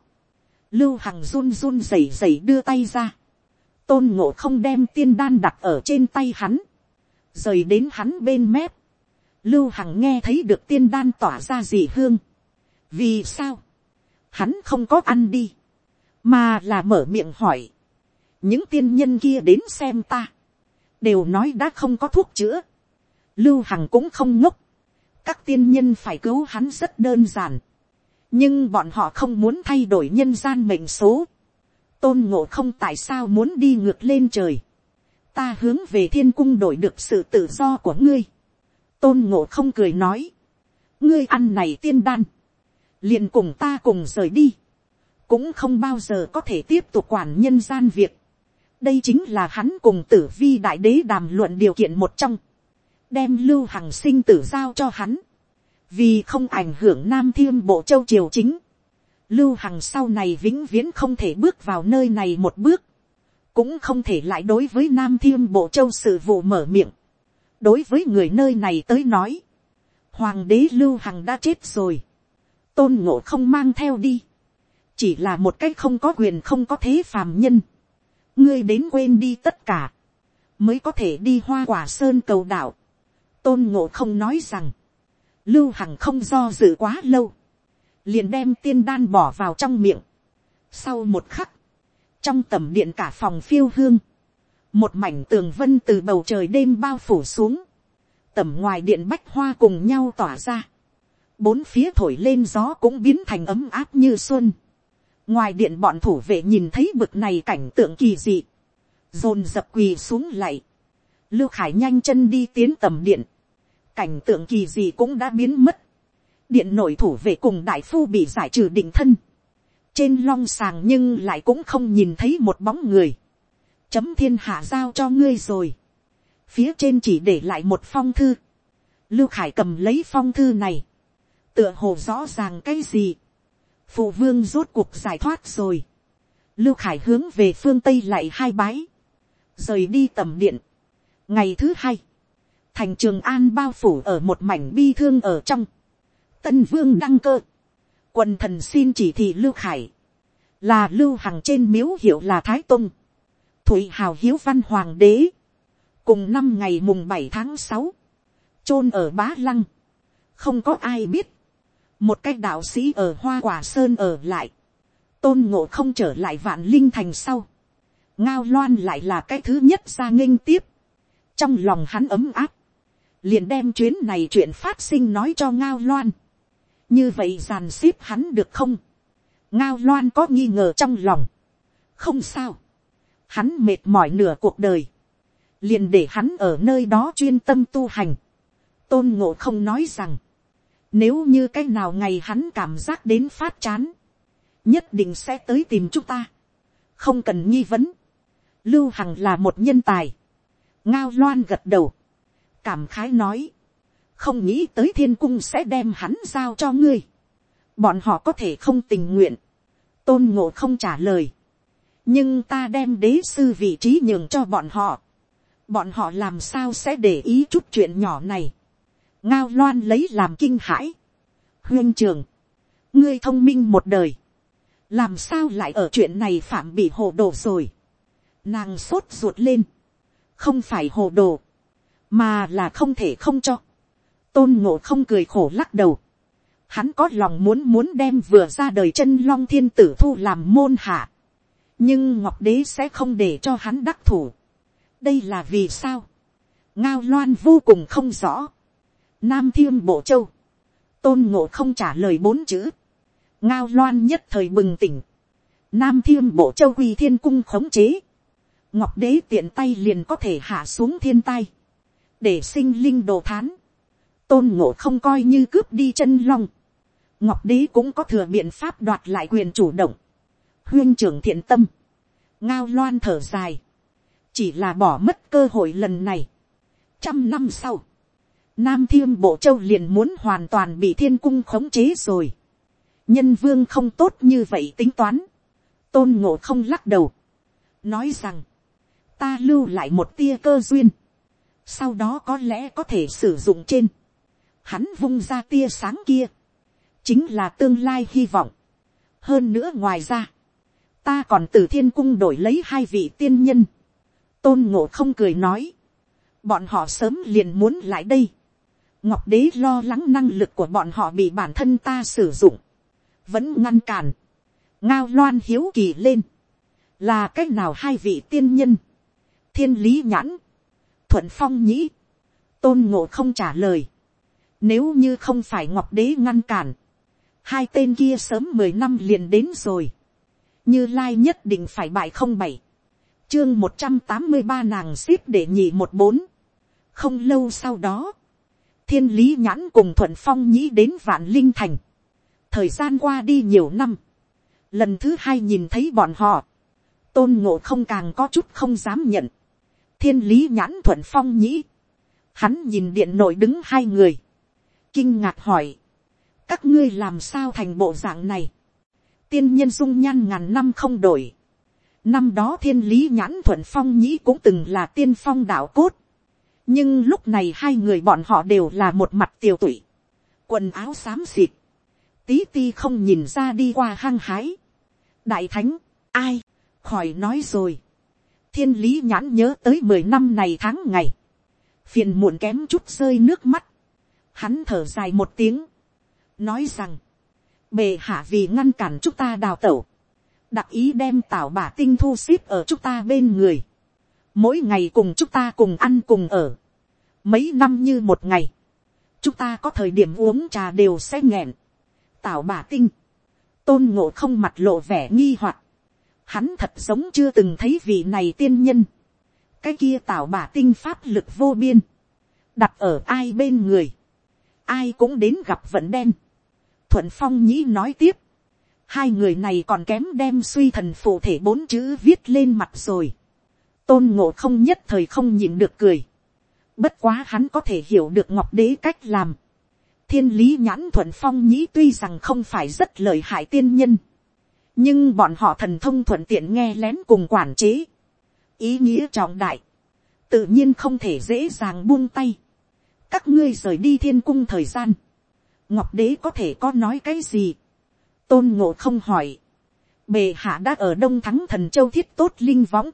lưu hằng run run rẩy rẩy đưa tay ra, tôn ngộ không đem tiên đan đặt ở trên tay hắn, rời đến hắn bên mép, lưu hằng nghe thấy được tiên đan tỏa ra dị hương, vì sao, hắn không có ăn đi, mà là mở miệng hỏi, những tiên nhân kia đến xem ta, đều nói đã không có thuốc chữa, lưu hằng cũng không ngốc, các tiên nhân phải cứu hắn rất đơn giản, nhưng bọn họ không muốn thay đổi nhân gian mệnh số, tôn ngộ không tại sao muốn đi ngược lên trời, ta hướng về thiên cung đổi được sự tự do của ngươi, tôn ngộ không cười nói, ngươi ăn này tiên đan, liền cùng ta cùng rời đi, cũng không bao giờ có thể tiếp tục quản nhân gian việc, đây chính là hắn cùng tử vi đại đế đàm luận điều kiện một trong, đem lưu hằng sinh tử giao cho hắn, vì không ảnh hưởng nam thiên bộ châu triều chính, lưu hằng sau này vĩnh viễn không thể bước vào nơi này một bước, cũng không thể lại đối với nam thiêm bộ châu sự vụ mở miệng, đối với người nơi này tới nói, hoàng đế lưu hằng đã chết rồi, tôn ngộ không mang theo đi, chỉ là một cách không có quyền không có thế phàm nhân, ngươi đến quên đi tất cả, mới có thể đi hoa quả sơn cầu đạo. tôn ngộ không nói rằng, lưu hằng không do dự quá lâu, liền đem tiên đan bỏ vào trong miệng. sau một khắc, trong tầm điện cả phòng phiêu hương, một mảnh tường vân từ bầu trời đêm bao phủ xuống, tầm ngoài điện bách hoa cùng nhau tỏa ra, bốn phía thổi lên gió cũng biến thành ấm áp như xuân. Ngoài điện bọn thủ vệ nhìn thấy bực này cảnh tượng kỳ dị, dồn dập quỳ xuống lạy, lưu khải nhanh chân đi tiến tầm điện, cảnh tượng kỳ dị cũng đã biến mất, điện nội thủ vệ cùng đại phu bị giải trừ định thân, trên long sàng nhưng lại cũng không nhìn thấy một bóng người, chấm thiên hạ giao cho ngươi rồi, phía trên chỉ để lại một phong thư, lưu khải cầm lấy phong thư này, tựa hồ rõ ràng cái gì, phụ vương rốt cuộc giải thoát rồi. lưu khải hướng về phương tây lại hai bái, rời đi tầm điện. ngày thứ hai, thành trường an bao phủ ở một mảnh bi thương ở trong. tân vương đăng cơ, quần thần xin chỉ thị lưu khải, là lưu hằng trên miếu hiệu là thái tông, thủy hào hiếu văn hoàng đế, cùng năm ngày mùng bảy tháng sáu, chôn ở bá lăng, không có ai biết, một cái đạo sĩ ở hoa quả sơn ở lại, tôn ngộ không trở lại vạn linh thành sau, ngao loan lại là cái thứ nhất ra nghênh tiếp, trong lòng hắn ấm áp, liền đem chuyến này chuyện phát sinh nói cho ngao loan, như vậy dàn xếp hắn được không, ngao loan có nghi ngờ trong lòng, không sao, hắn mệt mỏi nửa cuộc đời, liền để hắn ở nơi đó chuyên tâm tu hành, tôn ngộ không nói rằng, nếu như cái nào ngày hắn cảm giác đến phát chán. Nhất định sẽ tới tìm chúng ta. Không cần nghi vấn. Lưu Hằng là một nhân tài. Ngao loan gật đầu. Cảm khái nói. Không nghĩ tới thiên cung sẽ đem hắn giao cho ngươi. Bọn họ có thể không tình nguyện. Tôn ngộ không trả lời. nhưng ta đem đế sư vị trí nhường cho bọn họ, bọn họ làm sao sẽ để ý chút chuyện nhỏ này, ngao loan lấy làm kinh hãi, huyên trường, ngươi thông minh một đời, làm sao lại ở chuyện này phạm bị hồ đồ rồi, nàng sốt ruột lên, không phải hồ đồ, mà là không thể không cho, tôn ngộ không cười khổ lắc đầu, hắn có lòng muốn muốn đem vừa ra đời chân long thiên tử thu làm môn hạ, nhưng ngọc đế sẽ không để cho hắn đắc thủ. đây là vì sao, ngao loan vô cùng không rõ, nam Thiên bộ châu, tôn ngộ không trả lời bốn chữ, ngao loan nhất thời bừng tỉnh, nam Thiên bộ châu quy thiên cung khống chế, ngọc đế tiện tay liền có thể hạ xuống thiên tai, để sinh linh đồ thán, tôn ngộ không coi như cướp đi chân long, ngọc đế cũng có thừa biện pháp đoạt lại quyền chủ động, huyên trưởng thiện tâm, ngao loan thở dài, chỉ là bỏ mất cơ hội lần này. trăm năm sau, nam thiêm bộ châu liền muốn hoàn toàn bị thiên cung khống chế rồi. nhân vương không tốt như vậy tính toán, tôn ngộ không lắc đầu, nói rằng, ta lưu lại một tia cơ duyên, sau đó có lẽ có thể sử dụng trên, hắn vung ra tia sáng kia, chính là tương lai hy vọng. hơn nữa ngoài ra, ta còn từ thiên cung đổi lấy hai vị tiên nhân. tôn ngộ không cười nói, bọn họ sớm liền muốn lại đây. ngọc đế lo lắng năng lực của bọn họ bị bản thân ta sử dụng, vẫn ngăn cản. ngao loan hiếu kỳ lên, là c á c h nào hai vị tiên nhân, thiên lý nhãn, thuận phong nhĩ, tôn ngộ không trả lời. Nếu như không phải ngọc đế ngăn cản, hai tên kia sớm mười năm liền đến rồi. Như lai nhất định phải bại không bảy, chương một trăm tám mươi ba nàng xếp để nhị một bốn, không lâu sau đó, thiên lý nhãn cùng thuận phong nhĩ đến vạn linh thành, thời gian qua đi nhiều năm, lần thứ hai nhìn thấy bọn họ, tôn ngộ không càng có chút không dám nhận, thiên lý nhãn thuận phong nhĩ, hắn nhìn điện nội đứng hai người, kinh ngạc hỏi, các ngươi làm sao thành bộ dạng này, tiên nhân dung nhan ngàn năm không đổi. Năm đó thiên lý nhãn thuận phong nhĩ cũng từng là tiên phong đạo cốt. Nhưng lúc này hai người bọn họ đều là một mặt tiều tụy. Quần áo xám xịt. Tí ti không nhìn ra đi qua hăng hái. Đại thánh, ai, khỏi nói rồi. Thiên lý nhãn nhớ tới mười năm này tháng ngày. Phiền muộn kém chút rơi nước mắt. Hắn thở dài một tiếng. Nói rằng bề hạ vì ngăn cản chúng ta đào tẩu, đặc ý đem tảo bả tinh thu xếp ở chúng ta bên người, mỗi ngày cùng chúng ta cùng ăn cùng ở, mấy năm như một ngày, chúng ta có thời điểm uống trà đều sẽ nghẹn, tảo bả tinh, tôn ngộ không mặt lộ vẻ nghi hoặc, hắn thật giống chưa từng thấy vị này tiên nhân, cái kia tảo bả tinh pháp lực vô biên, đặt ở ai bên người, ai cũng đến gặp vận đen, thuận phong nhĩ nói tiếp, hai người này còn kém đem suy thần phụ thể bốn chữ viết lên mặt rồi, tôn ngộ không nhất thời không nhìn được cười, bất quá hắn có thể hiểu được ngọc đế cách làm, thiên lý nhãn thuận phong nhĩ tuy rằng không phải rất lợi hại tiên nhân, nhưng bọn họ thần thông thuận tiện nghe lén cùng quản chế, ý nghĩa trọng đại, tự nhiên không thể dễ dàng buông tay, các ngươi rời đi thiên cung thời gian, ngọc đế có thể có nói cái gì, tôn ngộ không hỏi, bề hạ đã ở đông thắng thần châu thiết tốt linh võng,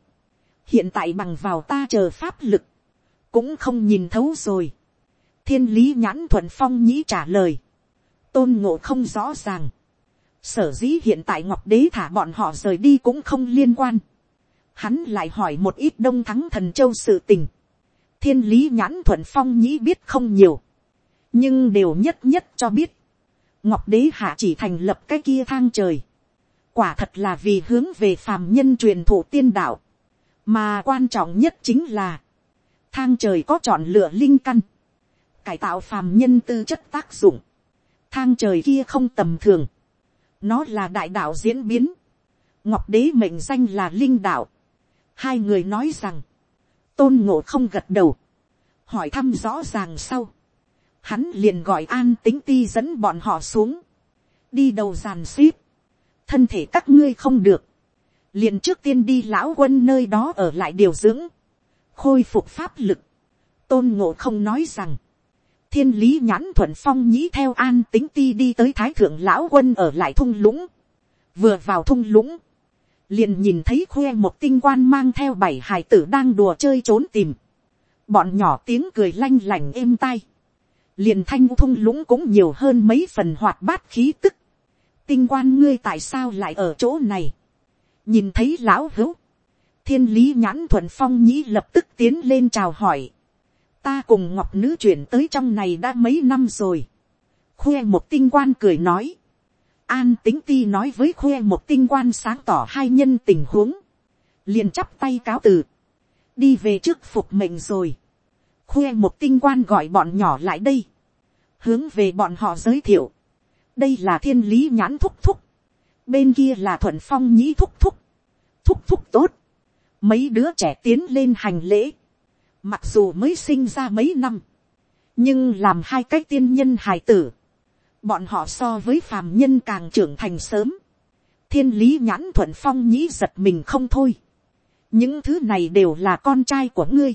hiện tại bằng vào ta chờ pháp lực, cũng không nhìn thấu rồi, thiên lý nhãn thuận phong nhĩ trả lời, tôn ngộ không rõ ràng, sở dĩ hiện tại ngọc đế thả bọn họ rời đi cũng không liên quan, hắn lại hỏi một ít đông thắng thần châu sự tình, thiên lý nhãn thuận phong nhĩ biết không nhiều, nhưng đều nhất nhất cho biết, ngọc đế hạ chỉ thành lập cái kia thang trời, quả thật là vì hướng về phàm nhân truyền thụ tiên đạo, mà quan trọng nhất chính là, thang trời có chọn lựa linh căn, cải tạo phàm nhân tư chất tác dụng, thang trời kia không tầm thường, nó là đại đạo diễn biến, ngọc đế mệnh danh là linh đạo, hai người nói rằng, tôn ngộ không gật đầu, hỏi thăm rõ ràng sau, hắn liền gọi an tính ti dẫn bọn họ xuống, đi đầu giàn xíp, thân thể các ngươi không được, liền trước tiên đi lão quân nơi đó ở lại điều dưỡng, khôi phục pháp lực, tôn ngộ không nói rằng, thiên lý nhãn thuận phong nhĩ theo an tính ti đi tới thái thượng lão quân ở lại thung lũng, vừa vào thung lũng, liền nhìn thấy khoe một tinh quan mang theo bảy hải tử đang đùa chơi trốn tìm, bọn nhỏ tiếng cười lanh lành êm tai, liền thanh thung lũng cũng nhiều hơn mấy phần hoạt bát khí tức, tinh quan ngươi tại sao lại ở chỗ này, nhìn thấy lão hữu, thiên lý nhãn thuận phong nhĩ lập tức tiến lên chào hỏi, ta cùng ngọc nữ chuyển tới trong này đã mấy năm rồi, khoe một tinh quan cười nói, an tính ti nói với khuê một tinh quan sáng tỏ hai nhân tình huống, liền chắp tay cáo từ, đi về trước phục mệnh rồi, Khuê một tinh quan gọi bọn nhỏ lại đây, hướng về bọn họ giới thiệu, đây là thiên lý nhãn thúc thúc, bên kia là thuận phong nhĩ thúc thúc, thúc thúc tốt, mấy đứa trẻ tiến lên hành lễ, mặc dù mới sinh ra mấy năm, nhưng làm hai cái tiên nhân hài tử, bọn họ so với phàm nhân càng trưởng thành sớm, thiên lý nhãn thuận phong nhĩ giật mình không thôi, những thứ này đều là con trai của ngươi,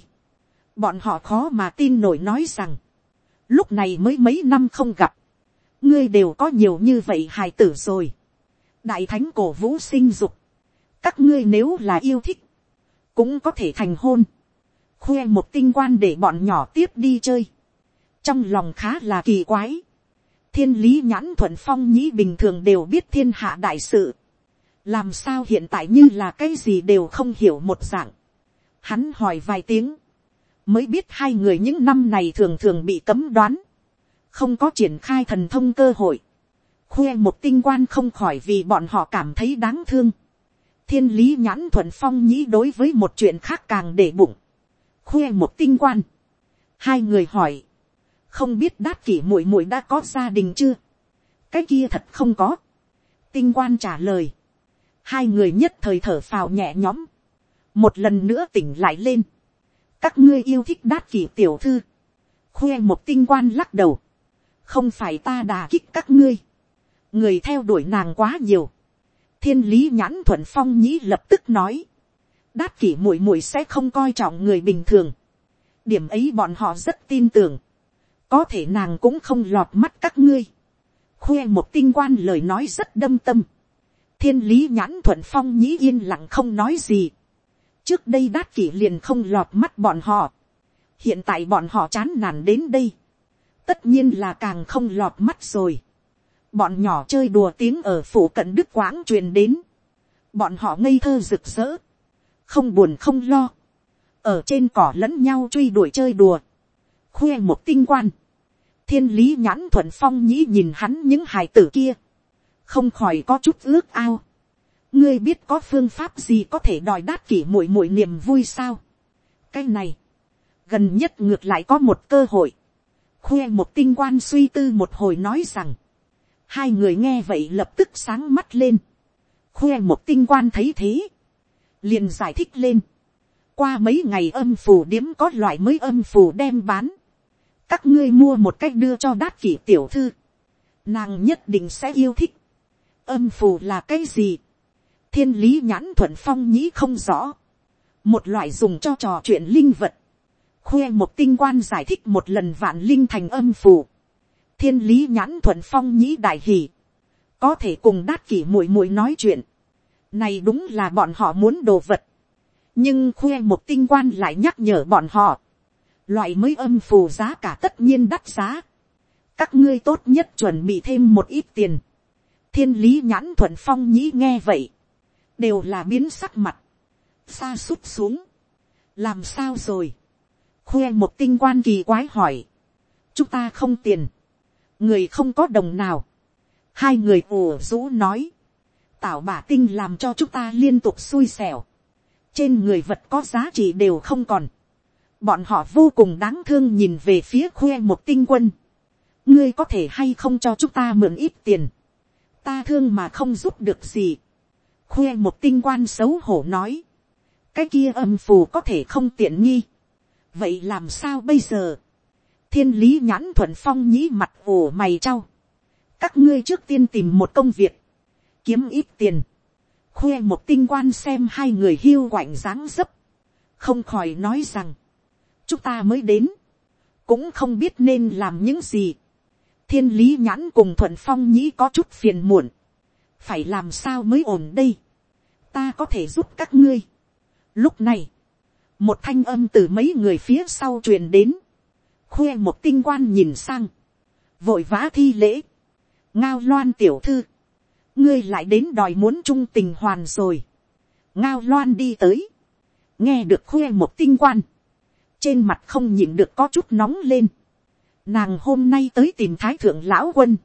bọn họ khó mà tin nổi nói rằng, lúc này mới mấy năm không gặp, ngươi đều có nhiều như vậy hài tử rồi, đại thánh cổ vũ sinh dục, các ngươi nếu là yêu thích, cũng có thể thành hôn, khoe một tinh quan để bọn nhỏ tiếp đi chơi, trong lòng khá là kỳ quái, thiên lý nhãn thuận phong nhĩ bình thường đều biết thiên hạ đại sự, làm sao hiện tại như là cái gì đều không hiểu một dạng, hắn hỏi vài tiếng, mới biết hai người những năm này thường thường bị cấm đoán, không có triển khai thần thông cơ hội, khoe một tinh quan không khỏi vì bọn họ cảm thấy đáng thương, thiên lý nhãn thuận phong nhĩ đối với một chuyện khác càng để bụng, khoe một tinh quan, hai người hỏi, không biết đát kỷ muội muội đã có gia đình chưa, cái kia thật không có, tinh quan trả lời, hai người nhất thời thở phào nhẹ nhõm, một lần nữa tỉnh lại lên, các ngươi yêu thích đát kỷ tiểu thư, khoe một tinh quan lắc đầu, không phải ta đà kích các ngươi, người theo đuổi nàng quá nhiều, thiên lý nhãn thuận phong nhĩ lập tức nói, đát kỷ muội muội sẽ không coi trọng người bình thường, điểm ấy bọn họ rất tin tưởng, có thể nàng cũng không lọt mắt các ngươi, khoe một tinh quan lời nói rất đâm tâm, thiên lý nhãn thuận phong nhĩ yên lặng không nói gì, trước đây đát kỷ liền không lọt mắt bọn họ, hiện tại bọn họ chán nản đến đây, tất nhiên là càng không lọt mắt rồi, bọn nhỏ chơi đùa tiếng ở phủ cận đức quãng truyền đến, bọn họ ngây thơ rực rỡ, không buồn không lo, ở trên cỏ lẫn nhau truy đuổi chơi đùa, khoe một tinh quan, thiên lý nhãn thuận phong nhĩ nhìn hắn những hài tử kia, không khỏi có chút ước ao, ngươi biết có phương pháp gì có thể đòi đát kỷ muội muội niềm vui sao, cái này, gần nhất ngược lại có một cơ hội, khoe một tinh quan suy tư một hồi nói rằng, hai người nghe vậy lập tức sáng mắt lên, khoe một tinh quan thấy thế, liền giải thích lên, qua mấy ngày âm phù điếm có loại mới âm phù đem bán, các ngươi mua một cách đưa cho đát kỷ tiểu thư, nàng nhất định sẽ yêu thích, âm phù là cái gì, thiên lý nhãn thuận phong nhĩ không rõ, một loại dùng cho trò chuyện linh vật, khoe một tinh quan giải thích một lần vạn linh thành âm phù, thiên lý nhãn thuận phong nhĩ đại hì, có thể cùng đát kỷ muội muội nói chuyện, này đúng là bọn họ muốn đồ vật, nhưng khoe một tinh quan lại nhắc nhở bọn họ, loại mới âm phù giá cả tất nhiên đắt giá, các ngươi tốt nhất chuẩn bị thêm một ít tiền, thiên lý nhãn thuận phong nhĩ nghe vậy, đều là biến sắc mặt, xa sút xuống, làm sao rồi, khoe một tinh quan kỳ quái hỏi, chúng ta không tiền, người không có đồng nào, hai người ồ rũ nói, tảo bả tinh làm cho chúng ta liên tục xui xẻo, trên người vật có giá trị đều không còn, bọn họ vô cùng đáng thương nhìn về phía khoe một tinh quân, ngươi có thể hay không cho chúng ta mượn ít tiền, ta thương mà không giúp được gì, khoe một tinh quan xấu hổ nói, cái kia âm phù có thể không tiện nghi, vậy làm sao bây giờ, thiên lý nhãn thuận phong nhĩ mặt ổ mày trao, các ngươi trước tiên tìm một công việc, kiếm ít tiền, khuê một tinh quan xem hai người hiu quạnh dáng dấp, không khỏi nói rằng, chúng ta mới đến, cũng không biết nên làm những gì. thiên lý nhãn cùng thuận phong nhĩ có chút phiền muộn, phải làm sao mới ổn đây, ta có thể giúp các ngươi. lúc này, một thanh âm từ mấy người phía sau truyền đến, khoe một tinh quan nhìn sang, vội vã thi lễ, ngao loan tiểu thư, ngươi lại đến đòi muốn trung tình hoàn rồi, ngao loan đi tới, nghe được khoe một tinh quan, trên mặt không nhịn được có chút nóng lên, nàng hôm nay tới tìm thái thượng lão quân,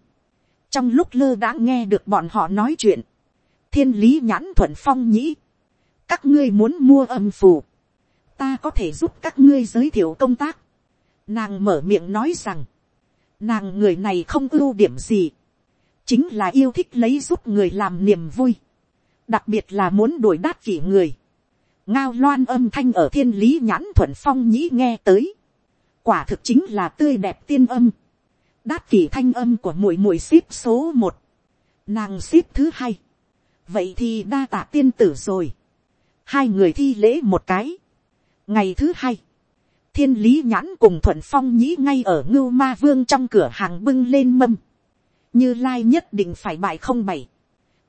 trong lúc lơ đã nghe được bọn họ nói chuyện, thiên lý nhãn thuận phong nhĩ, các ngươi muốn mua âm phù, ta có thể giúp các ngươi giới thiệu công tác, nàng mở miệng nói rằng, nàng người này không ưu điểm gì, chính là yêu thích lấy giúp người làm niềm vui, đặc biệt là muốn đuổi đát kỷ người, ngao loan âm thanh ở thiên lý nhãn thuận phong nhĩ nghe tới, quả thực chính là tươi đẹp tiên âm, đát kỷ thanh âm của mùi mùi ship số một, nàng ship thứ hai, vậy thì đa tạ tiên tử rồi, hai người thi lễ một cái, ngày thứ hai, thiên lý nhãn cùng thuận phong nhĩ ngay ở ngưu ma vương trong cửa hàng bưng lên mâm, như lai nhất định phải bại không bảy,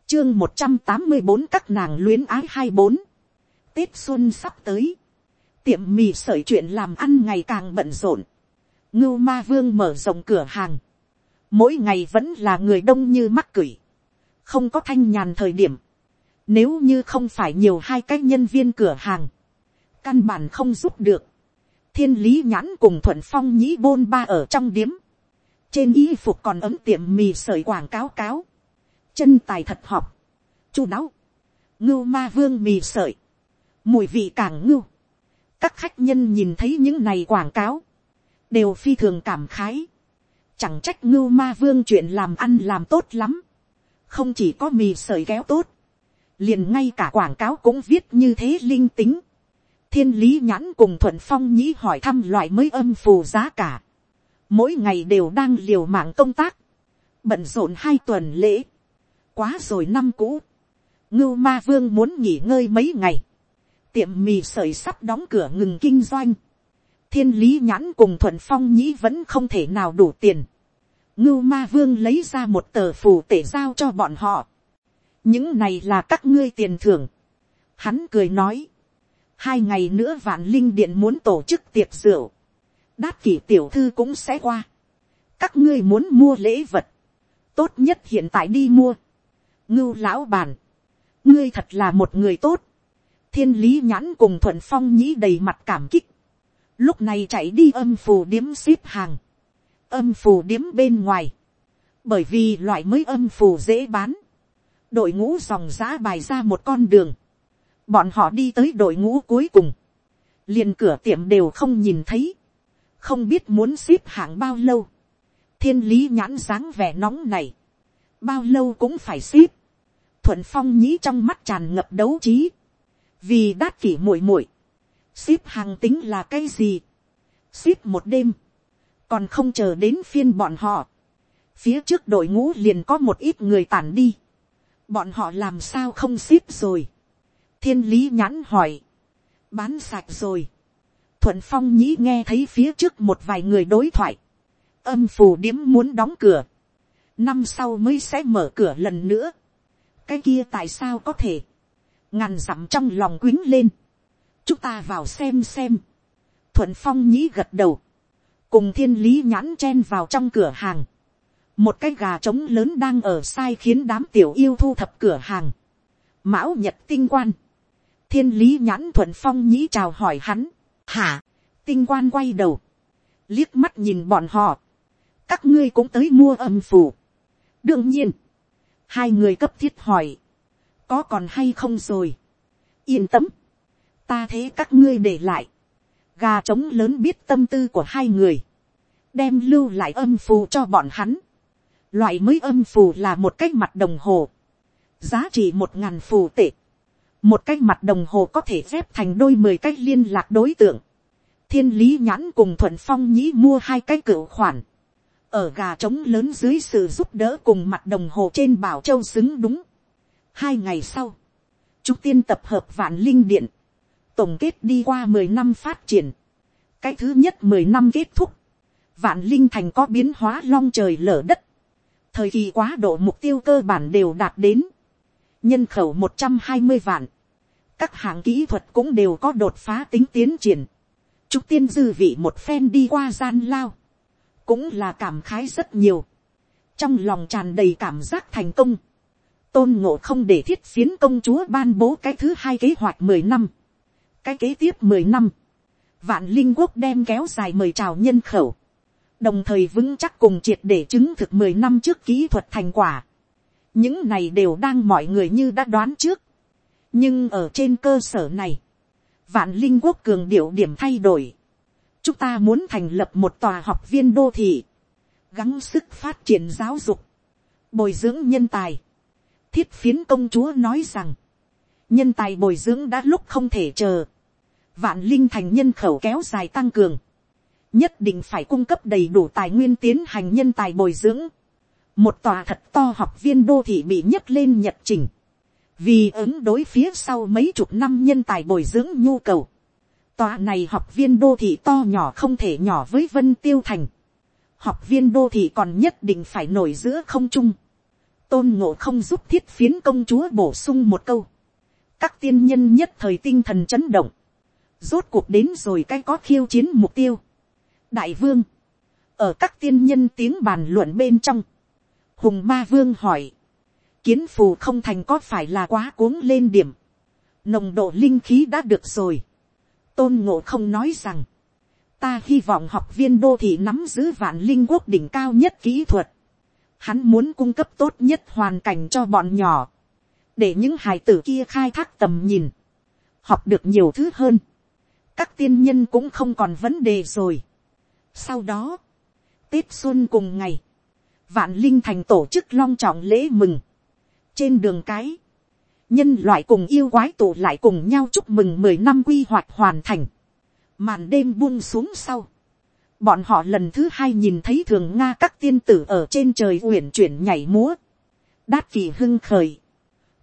chương một trăm tám mươi bốn các nàng luyến ái hai bốn, tết xuân sắp tới, tiệm mì sởi chuyện làm ăn ngày càng bận rộn, ngưu ma vương mở rộng cửa hàng, mỗi ngày vẫn là người đông như mắc cửi, không có thanh nhàn thời điểm, nếu như không phải nhiều hai cái nhân viên cửa hàng, căn bản không giúp được, thiên lý nhãn cùng thuận phong nhĩ bôn ba ở trong điếm, trên y phục còn ấm tiệm mì sợi quảng cáo cáo, chân tài thật học, chu đáo, ngưu ma vương mì sợi, mùi vị càng ngưu, các khách nhân nhìn thấy những này quảng cáo, đều phi thường cảm khái, chẳng trách ngưu ma vương chuyện làm ăn làm tốt lắm, không chỉ có mì sợi kéo tốt, liền ngay cả quảng cáo cũng viết như thế linh tính, thiên lý nhãn cùng thuận phong nhĩ hỏi thăm loại mới âm phù giá cả, mỗi ngày đều đang liều mạng công tác, bận rộn hai tuần lễ, quá rồi năm cũ, ngưu ma vương muốn nghỉ ngơi mấy ngày, tiệm mì sợi sắp đóng cửa ngừng kinh doanh, thiên lý nhãn cùng thuận phong nhĩ vẫn không thể nào đủ tiền, ngưu ma vương lấy ra một tờ phù tể giao cho bọn họ, những này là các ngươi tiền thưởng, hắn cười nói, hai ngày nữa vạn linh điện muốn tổ chức tiệc rượu, đát kỷ tiểu thư cũng sẽ qua. các ngươi muốn mua lễ vật, tốt nhất hiện tại đi mua. ngưu lão bàn, ngươi thật là một người tốt thiên lý nhãn cùng thuận phong nhĩ đầy mặt cảm kích. lúc này chạy đi âm phù điếm ship hàng. âm phù điếm bên ngoài. bởi vì loại mới âm phù dễ bán. đội ngũ dòng giã bài ra một con đường. bọn họ đi tới đội ngũ cuối cùng. liền cửa tiệm đều không nhìn thấy không biết muốn xếp hạng bao lâu, thiên lý nhãn dáng vẻ nóng này, bao lâu cũng phải xếp, thuận phong nhĩ trong mắt tràn ngập đấu trí, vì đát kỷ muội muội, xếp hàng tính là cái gì, xếp một đêm, còn không chờ đến phiên bọn họ, phía trước đội ngũ liền có một ít người tản đi, bọn họ làm sao không xếp rồi, thiên lý nhãn hỏi, bán sạch rồi, thuận phong nhĩ nghe thấy phía trước một vài người đối thoại. âm phù điếm muốn đóng cửa. năm sau mới sẽ mở cửa lần nữa. cái kia tại sao có thể ngàn dặm trong lòng quýnh lên. chúng ta vào xem xem. thuận phong nhĩ gật đầu. cùng thiên lý nhãn chen vào trong cửa hàng. một cái gà trống lớn đang ở sai khiến đám tiểu yêu thu thập cửa hàng. mão nhật tinh quan. thiên lý nhãn thuận phong nhĩ chào hỏi hắn Hả, tinh quan quay đầu, liếc mắt nhìn bọn họ, các ngươi cũng tới mua âm phủ? đương nhiên, hai người cấp thiết hỏi, có còn hay không rồi. yên tâm, ta thế các ngươi để lại, gà trống lớn biết tâm tư của hai người, đem lưu lại âm phù cho bọn hắn. loại mới âm phù là một cái mặt đồng hồ, giá trị một ngàn phù tệ một cái mặt đồng hồ có thể dép thành đôi mười cái liên lạc đối tượng. thiên lý nhãn cùng thuận phong nhĩ mua hai cái cựu khoản. ở gà trống lớn dưới sự giúp đỡ cùng mặt đồng hồ trên bảo châu xứng đúng hai ngày sau, Trúc tiên tập hợp vạn linh điện. Tổng kết đi qua mười năm phát triển. Cái thứ nhất mười năm kết thúc. Vạn linh thành có biến hóa long trời lở đất. Thời kỳ quá độ mục tiêu cơ bản đều đạt đến. Nhân khẩu một trăm hai mươi vạn. Các hạng kỹ thuật cũng đều có đột phá tính tiến triển. Trúc tiên dư vị một phen đi qua gian lao. Cũng là cảm khái rất nhiều. Trong lòng tràn đầy cảm giác thành công tôn ngộ không để thiết phiến công chúa ban bố cái thứ hai kế hoạch mười năm, cái kế tiếp mười năm, vạn linh quốc đem kéo dài mời chào nhân khẩu, đồng thời vững chắc cùng triệt để chứng thực mười năm trước kỹ thuật thành quả. những này đều đang mọi người như đã đoán trước, nhưng ở trên cơ sở này, vạn linh quốc cường điệu điểm thay đổi, chúng ta muốn thành lập một tòa học viên đô thị, gắng sức phát triển giáo dục, bồi dưỡng nhân tài, thiết phiến công chúa nói rằng, nhân tài bồi dưỡng đã lúc không thể chờ, vạn linh thành nhân khẩu kéo dài tăng cường, nhất định phải cung cấp đầy đủ tài nguyên tiến hành nhân tài bồi dưỡng, một tòa thật to học viên đô thị bị nhấc lên nhật trình, vì ứng đối phía sau mấy chục năm nhân tài bồi dưỡng nhu cầu, tòa này học viên đô thị to nhỏ không thể nhỏ với vân tiêu thành, học viên đô thị còn nhất định phải nổi giữa không trung, tôn ngộ không giúp thiết phiến công chúa bổ sung một câu. các tiên nhân nhất thời tinh thần chấn động. rốt cuộc đến rồi cái có khiêu chiến mục tiêu. đại vương, ở các tiên nhân tiếng bàn luận bên trong, hùng ma vương hỏi, kiến phù không thành có phải là quá cuống lên điểm, nồng độ linh khí đã được rồi. tôn ngộ không nói rằng, ta hy vọng học viên đô thị nắm giữ vạn linh quốc đỉnh cao nhất kỹ thuật, Hắn muốn cung cấp tốt nhất hoàn cảnh cho bọn nhỏ. Để những hài tử kia khai thác tầm nhìn. Học được nhiều thứ hơn. Các tiên nhân cũng không còn vấn đề rồi. Sau đó. Tết xuân cùng ngày. Vạn Linh Thành tổ chức long trọng lễ mừng. Trên đường cái. Nhân loại cùng yêu quái tụ lại cùng nhau chúc mừng mười năm quy hoạch hoàn thành. Màn đêm buông xuống sau bọn họ lần thứ hai nhìn thấy thường nga các tiên tử ở trên trời uyển chuyển nhảy múa, đát kỳ hưng khởi,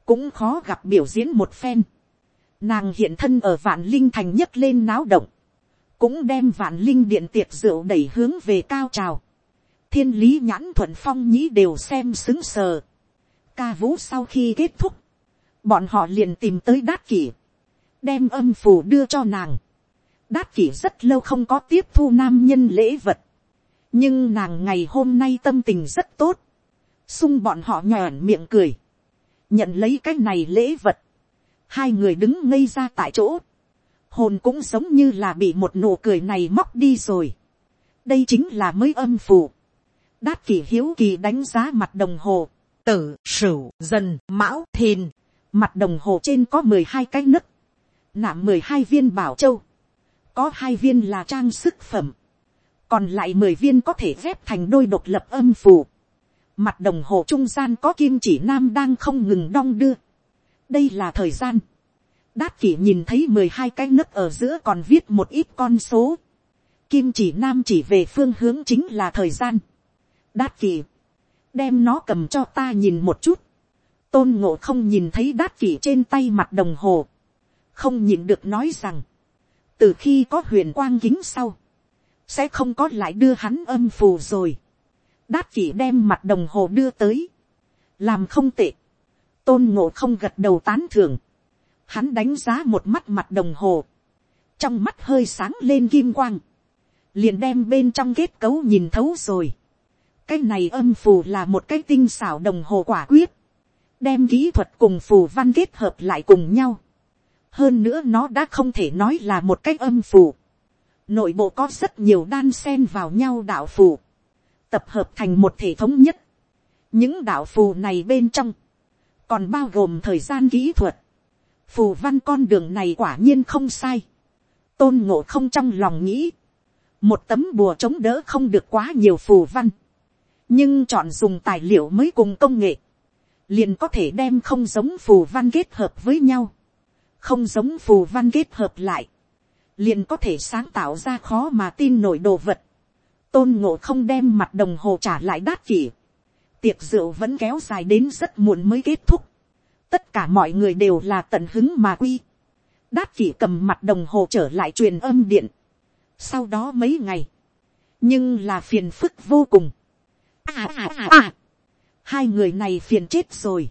cũng khó gặp biểu diễn một phen, nàng hiện thân ở vạn linh thành nhấc lên náo động, cũng đem vạn linh điện tiệc rượu đẩy hướng về cao trào, thiên lý nhãn thuận phong nhĩ đều xem xứng sờ, ca vũ sau khi kết thúc, bọn họ liền tìm tới đát kỷ, đem âm phù đưa cho nàng, đát kỷ rất lâu không có tiếp thu nam nhân lễ vật. nhưng nàng ngày hôm nay tâm tình rất tốt. sung bọn họ nhòn miệng cười. nhận lấy cái này lễ vật. hai người đứng ngây ra tại chỗ. hồn cũng giống như là bị một nụ cười này móc đi rồi. đây chính là mới âm phù. đát kỷ hiếu kỳ đánh giá mặt đồng hồ. tử, sửu, dần, mão, thìn. mặt đồng hồ trên có mười hai cái nấc. nạm mười hai viên bảo châu có hai viên là trang sức phẩm, còn lại mười viên có thể ghép thành đôi độc lập âm phù. Mặt đồng hồ trung gian có kim chỉ nam đang không ngừng đong đưa. đây là thời gian. đát kỷ nhìn thấy mười hai cái nấc ở giữa còn viết một ít con số. kim chỉ nam chỉ về phương hướng chính là thời gian. đát kỷ, đem nó cầm cho ta nhìn một chút. tôn ngộ không nhìn thấy đát kỷ trên tay mặt đồng hồ. không nhìn được nói rằng, từ khi có huyền quang kính sau, sẽ không có lại đưa hắn âm phù rồi. đát chỉ đem mặt đồng hồ đưa tới, làm không tệ, tôn ngộ không gật đầu tán thưởng, hắn đánh giá một mắt mặt đồng hồ, trong mắt hơi sáng lên kim quang, liền đem bên trong kết cấu nhìn thấu rồi. cái này âm phù là một cái tinh xảo đồng hồ quả quyết, đem kỹ thuật cùng phù văn kết hợp lại cùng nhau, hơn nữa nó đã không thể nói là một cách âm phù. nội bộ có rất nhiều đan sen vào nhau đạo phù, tập hợp thành một thể thống nhất. những đạo phù này bên trong, còn bao gồm thời gian kỹ thuật. phù văn con đường này quả nhiên không sai. tôn ngộ không trong lòng nghĩ, một tấm bùa chống đỡ không được quá nhiều phù văn, nhưng chọn dùng tài liệu mới cùng công nghệ, liền có thể đem không giống phù văn kết hợp với nhau không giống phù văn kết hợp lại, liền có thể sáng tạo ra khó mà tin nổi đồ vật. tôn ngộ không đem mặt đồng hồ trả lại đát kỷ. tiệc rượu vẫn kéo dài đến rất muộn mới kết thúc. tất cả mọi người đều là tận hứng mà quy. đát kỷ cầm mặt đồng hồ trở lại truyền âm điện. sau đó mấy ngày, nhưng là phiền phức vô cùng. À à à à, hai người này phiền chết rồi.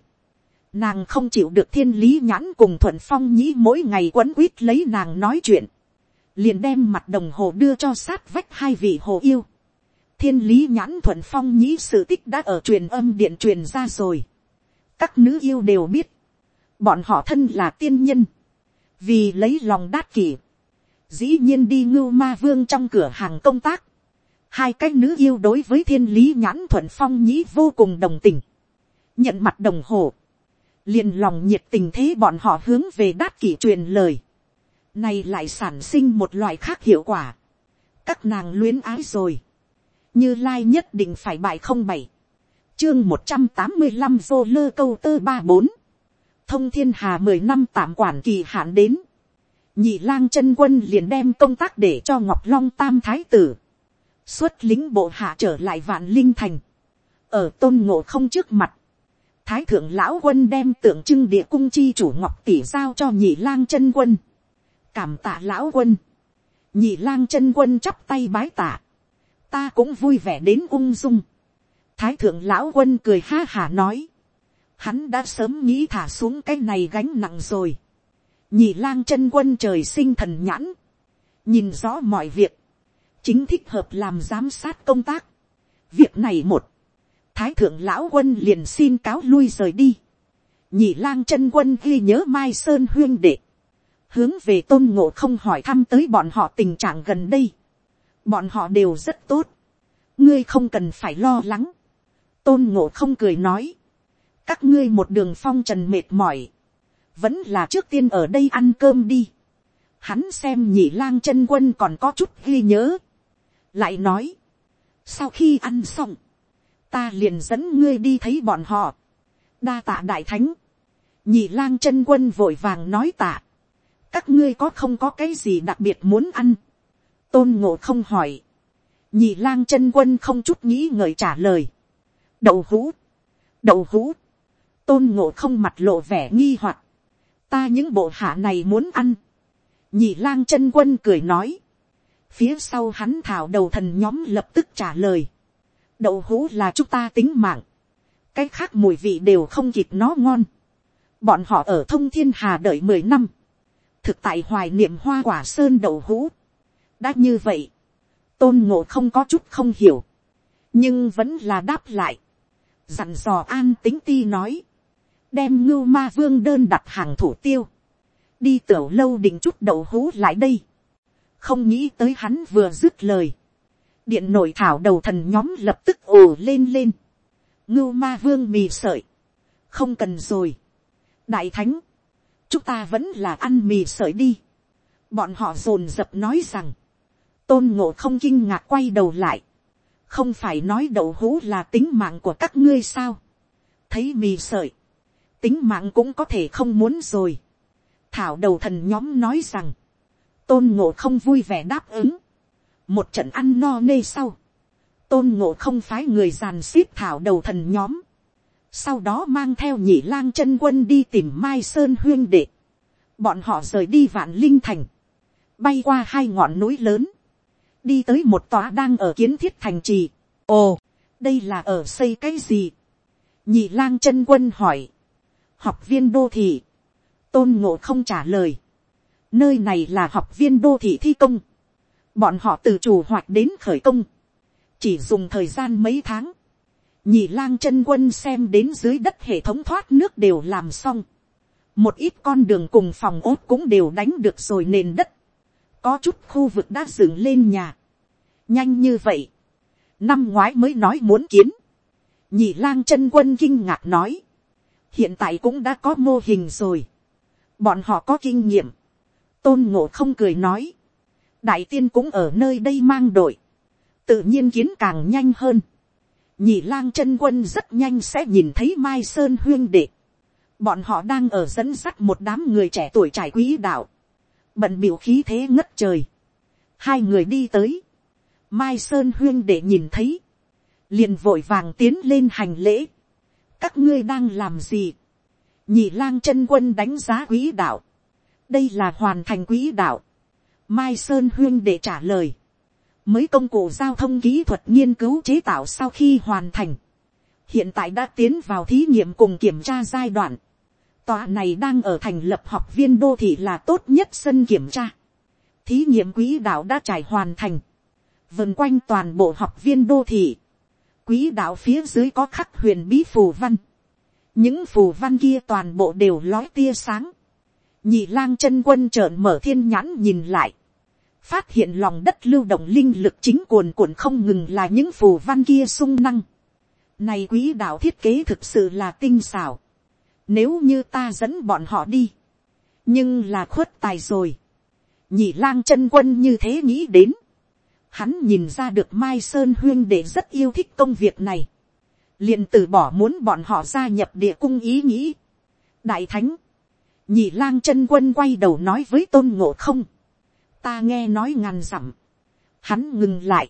Nàng không chịu được thiên lý nhãn cùng thuận phong nhĩ mỗi ngày quấn quýt lấy nàng nói chuyện. Liền đem mặt đồng hồ đưa cho sát vách hai vị hồ yêu. Thiên lý nhãn thuận phong nhĩ sự tích đã ở truyền âm điện truyền ra rồi. Các nữ yêu đều biết. Bọn họ thân là tiên nhân. Vì lấy lòng đát kỷ. Dĩ nhiên đi ngưu ma vương trong cửa hàng công tác. Hai cái nữ yêu đối với thiên lý nhãn thuận phong nhĩ vô cùng đồng tình. Nhận mặt đồng hồ liền lòng nhiệt tình thế bọn họ hướng về đát kỷ truyền lời, này lại sản sinh một loại khác hiệu quả, các nàng luyến ái rồi, như lai nhất định phải bại không bảy, chương một trăm tám mươi năm vô lơ câu tơ ba bốn, thông thiên hà mười năm tạm quản kỳ hạn đến, nhị lang chân quân liền đem công tác để cho ngọc long tam thái tử, xuất lính bộ hạ trở lại vạn linh thành, ở tôn ngộ không trước mặt, thái thượng lão quân đem tượng trưng địa cung chi chủ ngọc tỷ giao cho nhị lang chân quân. cảm tạ lão quân. nhị lang chân quân chắp tay bái tạ. ta cũng vui vẻ đến ung dung. thái thượng lão quân cười ha hà nói. hắn đã sớm nghĩ thả xuống cái này gánh nặng rồi. nhị lang chân quân trời sinh thần nhãn. nhìn rõ mọi việc. chính thích hợp làm giám sát công tác. việc này một thái thượng lão quân liền xin cáo lui rời đi. nhị lang chân quân ghi nhớ mai sơn huyên đệ. hướng về tôn ngộ không hỏi thăm tới bọn họ tình trạng gần đây. bọn họ đều rất tốt. ngươi không cần phải lo lắng. tôn ngộ không cười nói. các ngươi một đường phong trần mệt mỏi. vẫn là trước tiên ở đây ăn cơm đi. hắn xem nhị lang chân quân còn có chút ghi nhớ. lại nói. sau khi ăn xong ta liền dẫn ngươi đi thấy bọn họ. đa tạ đại thánh, nhị lang chân quân vội vàng nói tạ. các ngươi có không có cái gì đặc biệt muốn ăn. tôn ngộ không hỏi. nhị lang chân quân không chút nghĩ ngợi trả lời. đậu hũ, đậu hũ, tôn ngộ không mặt lộ vẻ nghi hoặc. ta những bộ hạ này muốn ăn. nhị lang chân quân cười nói. phía sau hắn thảo đầu thần nhóm lập tức trả lời đậu hũ là chúng ta tính mạng, cái khác mùi vị đều không kịp nó ngon. bọn họ ở thông thiên hà đợi mười năm, thực tại hoài niệm hoa quả sơn đậu hũ. đã như vậy, tôn ngộ không có chút không hiểu, nhưng vẫn là đáp lại, dặn dò an tính ti nói, đem ngưu ma vương đơn đặt hàng thủ tiêu, đi tiểu lâu định chút đậu hũ lại đây, không nghĩ tới hắn vừa dứt lời, điện nội thảo đầu thần nhóm lập tức ồ lên lên. ngưu ma vương mì sợi. không cần rồi. đại thánh, chúng ta vẫn là ăn mì sợi đi. bọn họ dồn dập nói rằng, tôn ngộ không kinh ngạc quay đầu lại. không phải nói đậu hũ là tính mạng của các ngươi sao. thấy mì sợi, tính mạng cũng có thể không muốn rồi. thảo đầu thần nhóm nói rằng, tôn ngộ không vui vẻ đáp ứng một trận ăn no nê sau, tôn ngộ không phái người giàn xếp thảo đầu thần nhóm, sau đó mang theo nhị lang chân quân đi tìm mai sơn huyên đệ, bọn họ rời đi vạn linh thành, bay qua hai ngọn núi lớn, đi tới một tòa đang ở kiến thiết thành trì. ồ, đây là ở xây cái gì. nhị lang chân quân hỏi, học viên đô thị, tôn ngộ không trả lời, nơi này là học viên đô thị thi công, bọn họ từ chủ hoạt đến khởi công, chỉ dùng thời gian mấy tháng, nhị lang chân quân xem đến dưới đất hệ thống thoát nước đều làm xong, một ít con đường cùng phòng ốt cũng đều đánh được rồi nền đất, có chút khu vực đã dựng lên nhà, nhanh như vậy, năm ngoái mới nói muốn kiến, nhị lang chân quân kinh ngạc nói, hiện tại cũng đã có mô hình rồi, bọn họ có kinh nghiệm, tôn ngộ không cười nói, đại tiên cũng ở nơi đây mang đội, tự nhiên kiến càng nhanh hơn. nhị lang chân quân rất nhanh sẽ nhìn thấy mai sơn huyên đệ. bọn họ đang ở dẫn dắt một đám người trẻ tuổi trải quý đạo, bận biểu khí thế ngất trời. hai người đi tới, mai sơn huyên đệ nhìn thấy, liền vội vàng tiến lên hành lễ. các ngươi đang làm gì. nhị lang chân quân đánh giá quỹ đạo, đây là hoàn thành quỹ đạo, mai sơn huyên để trả lời, mới công cụ giao thông kỹ thuật nghiên cứu chế tạo sau khi hoàn thành, hiện tại đã tiến vào thí nghiệm cùng kiểm tra giai đoạn, tòa này đang ở thành lập học viên đô thị là tốt nhất sân kiểm tra, thí nghiệm quỹ đạo đã trải hoàn thành, vần quanh toàn bộ học viên đô thị, quỹ đạo phía dưới có khắc huyền bí phù văn, những phù văn kia toàn bộ đều lói tia sáng, nhị lang chân quân trợn mở thiên nhãn nhìn lại, phát hiện lòng đất lưu động linh lực chính cuồn cuộn không ngừng là những phù văn kia sung năng. Này quý đạo thiết kế thực sự là tinh xảo. Nếu như ta dẫn bọn họ đi. Nhưng là khuất tài rồi. Nhị lang chân quân như thế nghĩ đến. Hắn nhìn ra được Mai Sơn Huyên để rất yêu thích công việc này. liền từ bỏ muốn bọn họ gia nhập địa cung ý nghĩ. Đại thánh. Nhị lang chân quân quay đầu nói với tôn ngộ không ta nghe nói ngàn dặm, hắn ngừng lại,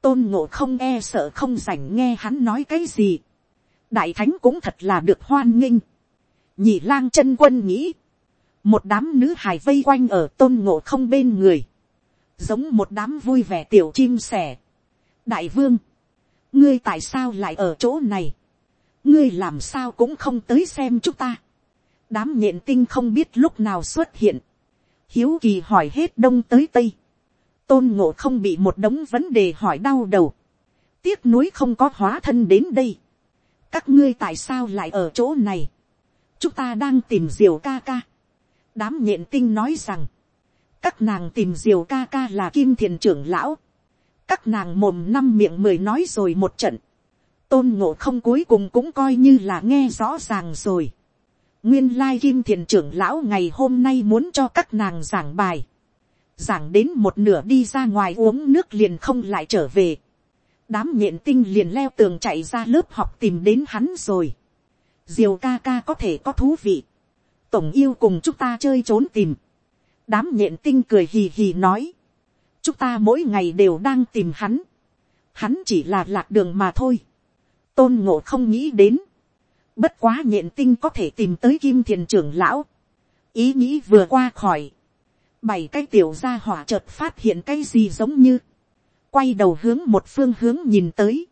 tôn ngộ không e sợ không rảnh nghe hắn nói cái gì, đại thánh cũng thật là được hoan nghênh, nhị lang chân quân nghĩ, một đám nữ hài vây quanh ở tôn ngộ không bên người, giống một đám vui vẻ tiểu chim sẻ. đại vương, ngươi tại sao lại ở chỗ này, ngươi làm sao cũng không tới xem chúng ta, đám nhện tinh không biết lúc nào xuất hiện, hiếu kỳ hỏi hết đông tới tây, tôn ngộ không bị một đống vấn đề hỏi đau đầu, tiếc nuối không có hóa thân đến đây, các ngươi tại sao lại ở chỗ này, chúng ta đang tìm diều ca ca, đám nhện tinh nói rằng, các nàng tìm diều ca ca là kim thiền trưởng lão, các nàng mồm năm miệng mười nói rồi một trận, tôn ngộ không cuối cùng cũng coi như là nghe rõ ràng rồi. Nguyên lai kim thiền trưởng lão ngày hôm nay muốn cho các nàng giảng bài. Giảng đến một nửa đi ra ngoài uống nước liền không lại trở về. Đám nhện tinh liền leo tường chạy ra lớp học tìm đến hắn rồi. Diều ca ca có thể có thú vị. Tổng yêu cùng chúng ta chơi trốn tìm. Đám nhện tinh cười hì hì nói. Chúng ta mỗi ngày đều đang tìm hắn. Hắn chỉ là lạc đường mà thôi. Tôn ngộ không nghĩ đến Bất quá nhện tinh có thể tìm tới kim thiền trưởng lão. Ý nghĩ vừa qua khỏi. Bảy cái tiểu gia hỏa chợt phát hiện cái gì giống như. Quay đầu hướng một phương hướng nhìn tới.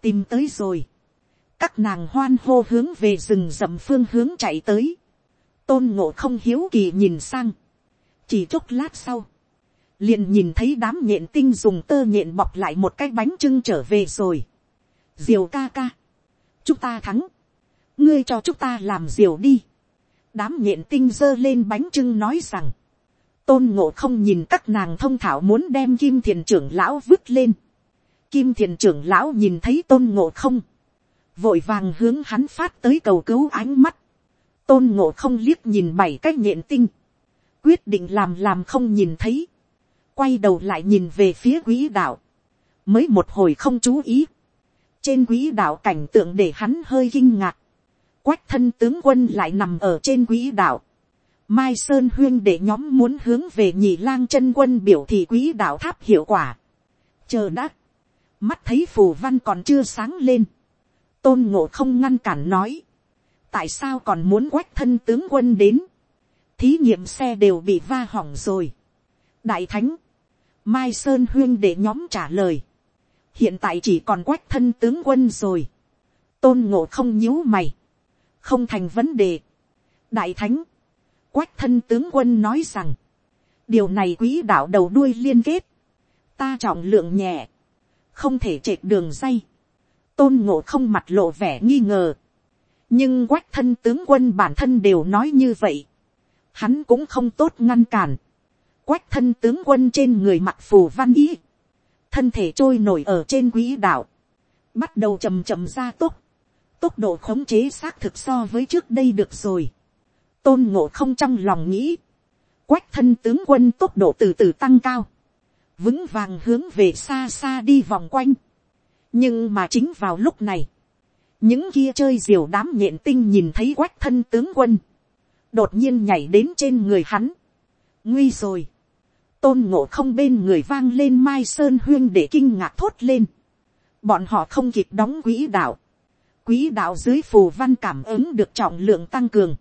Tìm tới rồi. Các nàng hoan hô hướng về rừng rậm phương hướng chạy tới. Tôn ngộ không hiếu kỳ nhìn sang. Chỉ chốc lát sau. Liền nhìn thấy đám nhện tinh dùng tơ nhện bọc lại một cái bánh trưng trở về rồi. Diều ca ca. Chúng ta thắng ngươi cho chúng ta làm diều đi. đám nhện tinh giơ lên bánh trưng nói rằng, tôn ngộ không nhìn các nàng thông thảo muốn đem kim thiền trưởng lão vứt lên. kim thiền trưởng lão nhìn thấy tôn ngộ không, vội vàng hướng hắn phát tới cầu cứu ánh mắt. tôn ngộ không liếc nhìn bảy cái nhện tinh, quyết định làm làm không nhìn thấy, quay đầu lại nhìn về phía quỹ đạo, mới một hồi không chú ý, trên quỹ đạo cảnh tượng để hắn hơi kinh ngạc, quách thân tướng quân lại nằm ở trên quỹ đạo. Mai Sơn Huyên để nhóm muốn hướng về nhị lang chân quân biểu thị quỹ đạo tháp hiệu quả. Chờ đã. Mắt thấy phù văn còn chưa sáng lên. Tôn ngộ không ngăn cản nói. Tại sao còn muốn quách thân tướng quân đến. Thí nghiệm xe đều bị va hỏng rồi. Đại Thánh. Mai Sơn Huyên để nhóm trả lời. Hiện tại chỉ còn quách thân tướng quân rồi. Tôn ngộ không nhíu mày không thành vấn đề. đại thánh, quách thân tướng quân nói rằng, điều này quỹ đạo đầu đuôi liên kết, ta trọng lượng nhẹ, không thể chệch đường dây, tôn ngộ không mặt lộ vẻ nghi ngờ, nhưng quách thân tướng quân bản thân đều nói như vậy, hắn cũng không tốt ngăn cản, quách thân tướng quân trên người mặt phù văn ý, thân thể trôi nổi ở trên quỹ đạo, bắt đầu chầm chầm ra tốc, tốc độ khống chế xác thực so với trước đây được rồi. tôn ngộ không trong lòng nghĩ, quách thân tướng quân tốc độ từ từ tăng cao, vững vàng hướng về xa xa đi vòng quanh. nhưng mà chính vào lúc này, những kia chơi diều đám nhện tinh nhìn thấy quách thân tướng quân, đột nhiên nhảy đến trên người hắn. nguy rồi, tôn ngộ không bên người vang lên mai sơn huyên để kinh ngạc thốt lên. bọn họ không kịp đóng quỹ đạo, Quý đạo dưới phù văn cảm ứng được trọng lượng tăng cường.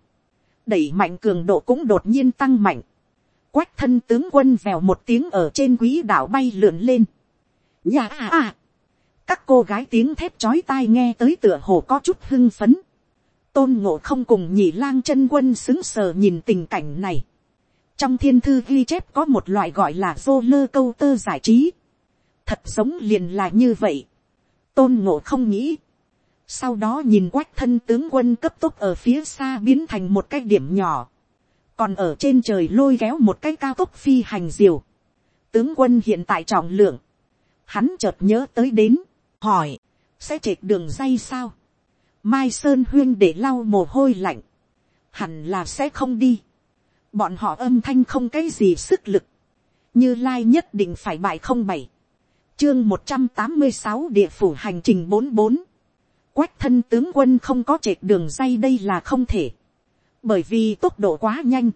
Đẩy mạnh cường độ cũng đột nhiên tăng mạnh. Quách thân tướng quân vèo một tiếng ở trên quý đạo bay lượn lên. Nhà à à. Các cô gái tiếng thép chói tai nghe tới tựa hồ có chút hưng phấn. Tôn ngộ không cùng nhị lang chân quân xứng sờ nhìn tình cảnh này. Trong thiên thư ghi chép có một loại gọi là vô lơ câu tơ giải trí. Thật giống liền là như vậy. Tôn ngộ không nghĩ sau đó nhìn quách thân tướng quân cấp tốc ở phía xa biến thành một cái điểm nhỏ. Còn ở trên trời lôi kéo một cái cao tốc phi hành diều. Tướng quân hiện tại trọng lượng. Hắn chợt nhớ tới đến. Hỏi. Sẽ trệt đường dây sao? Mai Sơn Huyên để lau mồ hôi lạnh. Hẳn là sẽ không đi. Bọn họ âm thanh không cái gì sức lực. Như Lai nhất định phải bại không bảy. Chương một trăm tám mươi sáu địa phủ hành trình bốn bốn quách thân tướng quân không có trệt đường dây đây là không thể. Bởi vì tốc độ quá nhanh.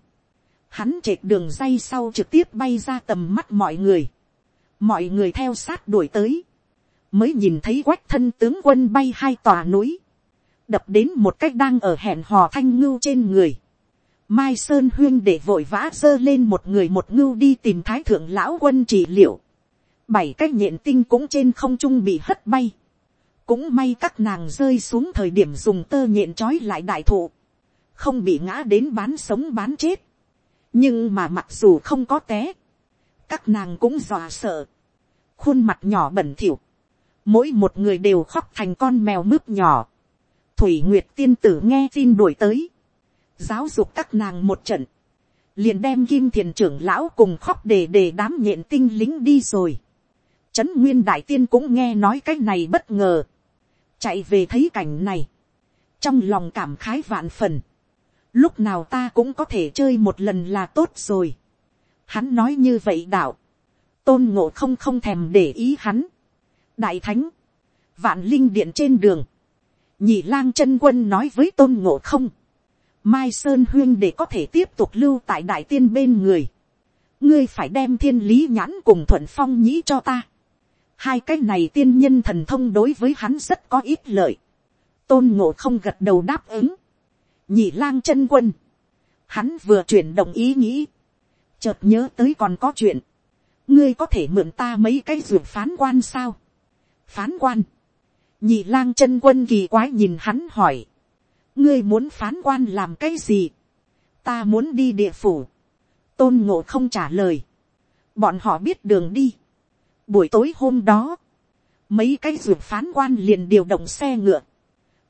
Hắn trệt đường dây sau trực tiếp bay ra tầm mắt mọi người. Mọi người theo sát đuổi tới. Mới nhìn thấy quách thân tướng quân bay hai tòa núi. Đập đến một cách đang ở hẹn hò thanh ngưu trên người. Mai Sơn Huyên để vội vã dơ lên một người một ngưu đi tìm thái thượng lão quân trị liệu. Bảy cái nhện tinh cũng trên không trung bị hất bay cũng may các nàng rơi xuống thời điểm dùng tơ nhện trói lại đại thụ, không bị ngã đến bán sống bán chết, nhưng mà mặc dù không có té, các nàng cũng dọa sợ, khuôn mặt nhỏ bẩn thỉu, mỗi một người đều khóc thành con mèo mướp nhỏ, thủy nguyệt tiên tử nghe tin đuổi tới, giáo dục các nàng một trận, liền đem kim thiền trưởng lão cùng khóc để để đám nhện tinh lính đi rồi. Trấn nguyên đại tiên cũng nghe nói cái này bất ngờ. Chạy về thấy cảnh này, trong lòng cảm khái vạn phần, lúc nào ta cũng có thể chơi một lần là tốt rồi. Hắn nói như vậy đạo, tôn ngộ không không thèm để ý hắn. đại thánh, vạn linh điện trên đường, nhị lang chân quân nói với tôn ngộ không, mai sơn huyên để có thể tiếp tục lưu tại đại tiên bên người, ngươi phải đem thiên lý nhãn cùng thuận phong nhĩ cho ta. Hai cái này tiên nhân thần thông đối với hắn rất có ít lợi. Tôn ngộ không gật đầu đáp ứng. Nhị lang chân quân. Hắn vừa chuyển động ý nghĩ. Chợt nhớ tới còn có chuyện. Ngươi có thể mượn ta mấy cái ruột phán quan sao? Phán quan. Nhị lang chân quân kỳ quái nhìn hắn hỏi. Ngươi muốn phán quan làm cái gì? Ta muốn đi địa phủ. Tôn ngộ không trả lời. Bọn họ biết đường đi Buổi tối hôm đó, mấy cái ruột phán quan liền điều động xe ngựa,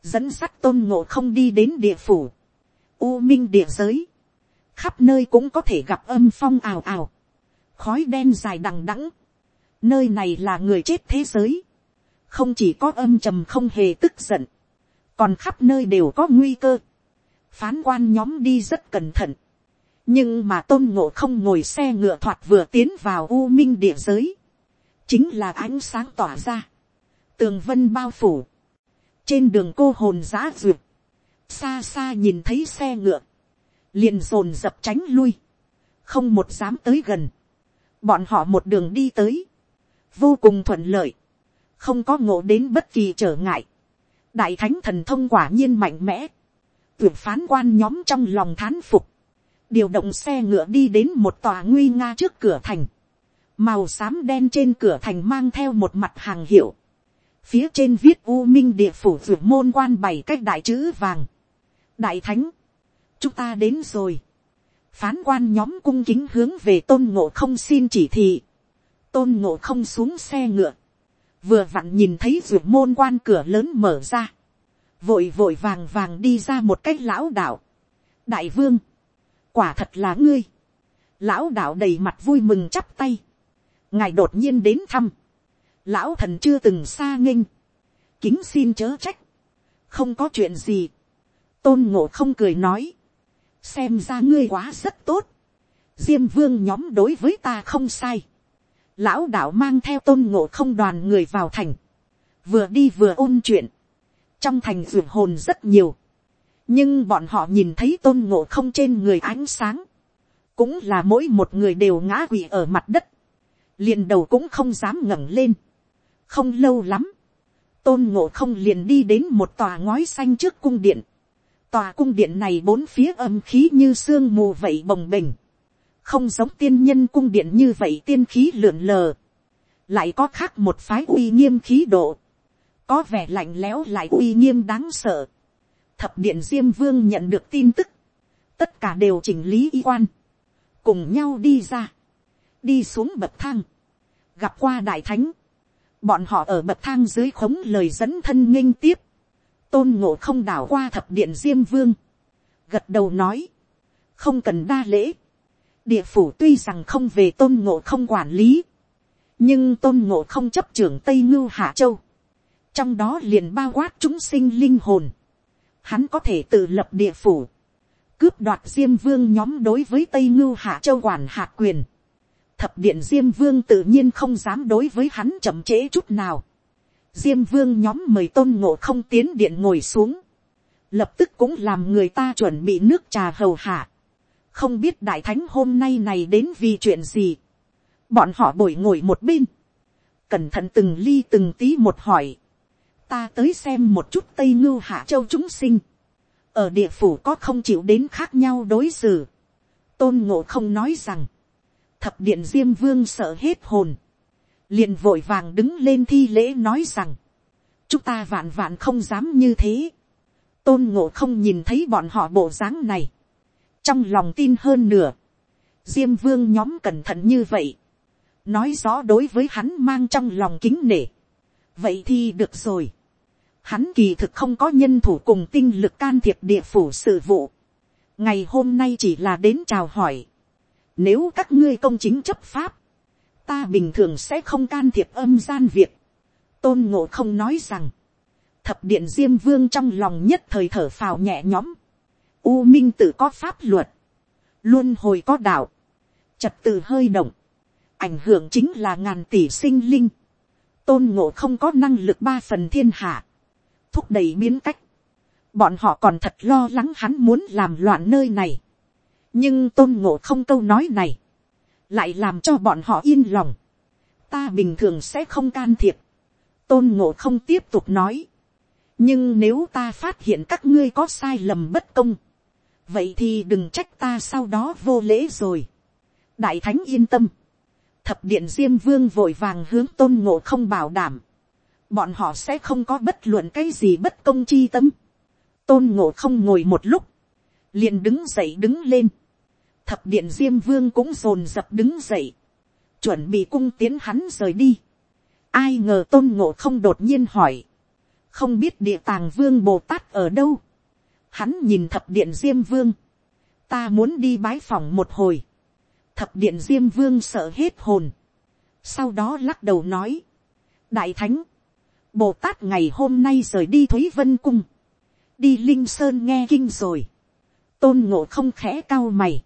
dẫn sắt tôn ngộ không đi đến địa phủ, u minh địa giới, khắp nơi cũng có thể gặp âm phong ào ào, khói đen dài đằng đẵng, nơi này là người chết thế giới, không chỉ có âm trầm không hề tức giận, còn khắp nơi đều có nguy cơ, phán quan nhóm đi rất cẩn thận, nhưng mà tôn ngộ không ngồi xe ngựa thoạt vừa tiến vào u minh địa giới, chính là ánh sáng tỏa ra, tường vân bao phủ, trên đường cô hồn giã duyệt, xa xa nhìn thấy xe ngựa, liền dồn dập tránh lui, không một dám tới gần, bọn họ một đường đi tới, vô cùng thuận lợi, không có ngộ đến bất kỳ trở ngại, đại thánh thần thông quả nhiên mạnh mẽ, tuyển phán quan nhóm trong lòng thán phục, điều động xe ngựa đi đến một tòa nguy nga trước cửa thành, màu xám đen trên cửa thành mang theo một mặt hàng hiệu, phía trên viết u minh địa phủ vượt môn quan bảy cách đại chữ vàng, đại thánh, chúng ta đến rồi, phán quan nhóm cung kính hướng về tôn ngộ không xin chỉ thị, tôn ngộ không xuống xe ngựa, vừa vặn nhìn thấy vượt môn quan cửa lớn mở ra, vội vội vàng vàng đi ra một cách lão đạo, đại vương, quả thật là ngươi, lão đạo đầy mặt vui mừng chắp tay, ngài đột nhiên đến thăm, lão thần chưa từng xa nghinh, kính xin chớ trách, không có chuyện gì, tôn ngộ không cười nói, xem ra ngươi quá rất tốt, diêm vương nhóm đối với ta không sai, lão đạo mang theo tôn ngộ không đoàn người vào thành, vừa đi vừa ôn chuyện, trong thành ruộng hồn rất nhiều, nhưng bọn họ nhìn thấy tôn ngộ không trên người ánh sáng, cũng là mỗi một người đều ngã quỵ ở mặt đất, liền đầu cũng không dám ngẩng lên. không lâu lắm, tôn ngộ không liền đi đến một tòa ngói xanh trước cung điện. tòa cung điện này bốn phía âm khí như sương mù vậy bồng bềnh. không giống tiên nhân cung điện như vậy tiên khí lượn lờ. lại có khác một phái uy nghiêm khí độ. có vẻ lạnh lẽo lại uy nghiêm đáng sợ. thập điện diêm vương nhận được tin tức. tất cả đều chỉnh lý y quan. cùng nhau đi ra. đi xuống bậc thang gặp qua đại thánh. Bọn họ ở bậc thang dưới khống lời dẫn thân nghinh tiếp, tôn ngộ không đảo qua thập điện diêm vương, gật đầu nói, không cần đa lễ, địa phủ tuy rằng không về tôn ngộ không quản lý, nhưng tôn ngộ không chấp trưởng tây ngưu hạ châu, trong đó liền bao quát chúng sinh linh hồn, hắn có thể tự lập địa phủ, cướp đoạt diêm vương nhóm đối với tây ngưu hạ châu quản hạ quyền, thập điện diêm vương tự nhiên không dám đối với hắn chậm trễ chút nào. diêm vương nhóm mời tôn ngộ không tiến điện ngồi xuống. lập tức cũng làm người ta chuẩn bị nước trà hầu hạ. không biết đại thánh hôm nay này đến vì chuyện gì. bọn họ bồi ngồi một bên. cẩn thận từng ly từng tí một hỏi. ta tới xem một chút tây ngưu hạ châu chúng sinh. ở địa phủ có không chịu đến khác nhau đối xử. tôn ngộ không nói rằng thập điện diêm vương sợ hết hồn, liền vội vàng đứng lên thi lễ nói rằng, chúng ta vạn vạn không dám như thế, tôn ngộ không nhìn thấy bọn họ bộ dáng này, trong lòng tin hơn nửa, diêm vương nhóm cẩn thận như vậy, nói rõ đối với hắn mang trong lòng kính nể, vậy thì được rồi, hắn kỳ thực không có nhân thủ cùng tinh lực can thiệp địa phủ sự vụ, ngày hôm nay chỉ là đến chào hỏi, nếu các ngươi công chính chấp pháp, ta bình thường sẽ không can thiệp âm gian việc. Tôn ngộ không nói rằng, thập điện diêm vương trong lòng nhất thời thở phào nhẹ nhõm. U minh tự có pháp luật, luôn hồi có đạo, trật tự hơi động, ảnh hưởng chính là ngàn tỷ sinh linh. Tôn ngộ không có năng lực ba phần thiên hạ, thúc đẩy biến cách. Bọn họ còn thật lo lắng hắn muốn làm loạn nơi này nhưng tôn ngộ không câu nói này, lại làm cho bọn họ yên lòng. ta bình thường sẽ không can thiệp. tôn ngộ không tiếp tục nói. nhưng nếu ta phát hiện các ngươi có sai lầm bất công, vậy thì đừng trách ta sau đó vô lễ rồi. đại thánh yên tâm. thập điện diêm vương vội vàng hướng tôn ngộ không bảo đảm. bọn họ sẽ không có bất luận cái gì bất công chi tâm. tôn ngộ không ngồi một lúc, liền đứng dậy đứng lên thập điện diêm vương cũng rồn dập đứng dậy, chuẩn bị cung tiến hắn rời đi. ai ngờ tôn ngộ không đột nhiên hỏi, không biết địa tàng vương bồ tát ở đâu. hắn nhìn thập điện diêm vương, ta muốn đi bái phòng một hồi. thập điện diêm vương sợ hết hồn. sau đó lắc đầu nói, đại thánh, bồ tát ngày hôm nay rời đi thúy vân cung, đi linh sơn nghe kinh rồi. tôn ngộ không khẽ cao mày,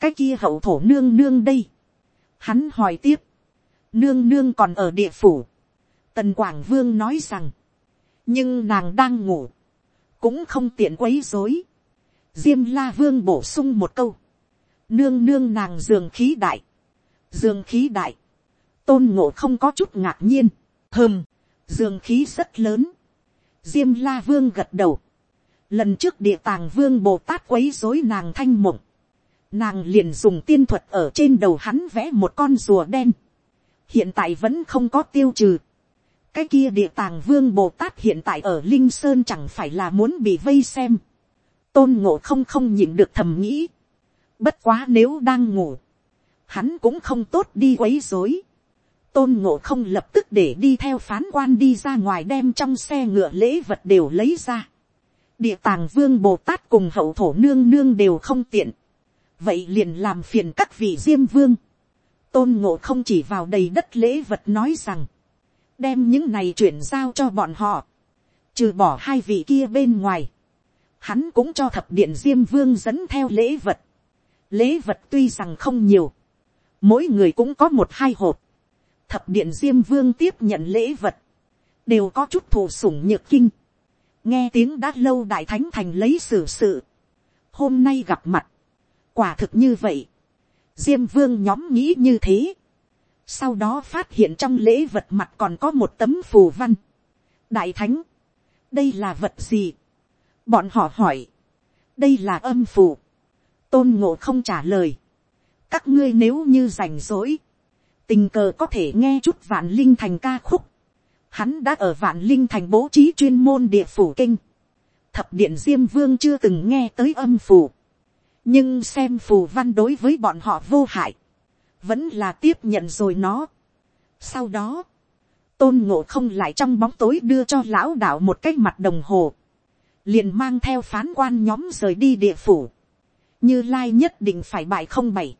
cái kia hậu thổ nương nương đây. Hắn hỏi tiếp, nương nương còn ở địa phủ. Tần Quảng Vương nói rằng, nhưng nàng đang ngủ, cũng không tiện quấy rối. Diêm La Vương bổ sung một câu, nương nương nàng dường khí đại, dường khí đại, tôn ngộ không có chút ngạc nhiên, hơm, dường khí rất lớn. Diêm La Vương gật đầu, lần trước địa tàng vương bồ tát quấy rối nàng thanh mộng, nàng liền dùng tiên thuật ở trên đầu hắn vẽ một con rùa đen, hiện tại vẫn không có tiêu trừ. cái kia địa tàng vương bồ tát hiện tại ở linh sơn chẳng phải là muốn bị vây xem, tôn ngộ không không nhịn được thầm nghĩ, bất quá nếu đang ngủ, hắn cũng không tốt đi quấy dối, tôn ngộ không lập tức để đi theo phán quan đi ra ngoài đem trong xe ngựa lễ vật đều lấy ra. địa tàng vương bồ tát cùng hậu thổ nương nương đều không tiện vậy liền làm phiền các vị diêm vương. tôn ngộ không chỉ vào đầy đất lễ vật nói rằng, đem những này chuyển giao cho bọn họ, trừ bỏ hai vị kia bên ngoài, hắn cũng cho thập điện diêm vương dẫn theo lễ vật. lễ vật tuy rằng không nhiều, mỗi người cũng có một hai hộp, thập điện diêm vương tiếp nhận lễ vật, đều có chút thù sủng nhược kinh, nghe tiếng đã lâu đại thánh thành lấy xử sự, hôm nay gặp mặt, quả thực như vậy, diêm vương nhóm nghĩ như thế, sau đó phát hiện trong lễ vật mặt còn có một tấm phù văn, đại thánh, đây là vật gì, bọn họ hỏi, đây là âm phù, tôn ngộ không trả lời, các ngươi nếu như rảnh rỗi, tình cờ có thể nghe chút vạn linh thành ca khúc, hắn đã ở vạn linh thành bố trí chuyên môn địa phủ kinh, thập điện diêm vương chưa từng nghe tới âm phù, nhưng xem phù văn đối với bọn họ vô hại, vẫn là tiếp nhận rồi nó. Sau đó, tôn ngộ không lại trong bóng tối đưa cho lão đạo một cái mặt đồng hồ, liền mang theo phán quan nhóm rời đi địa phủ, như lai nhất định phải bại không bảy,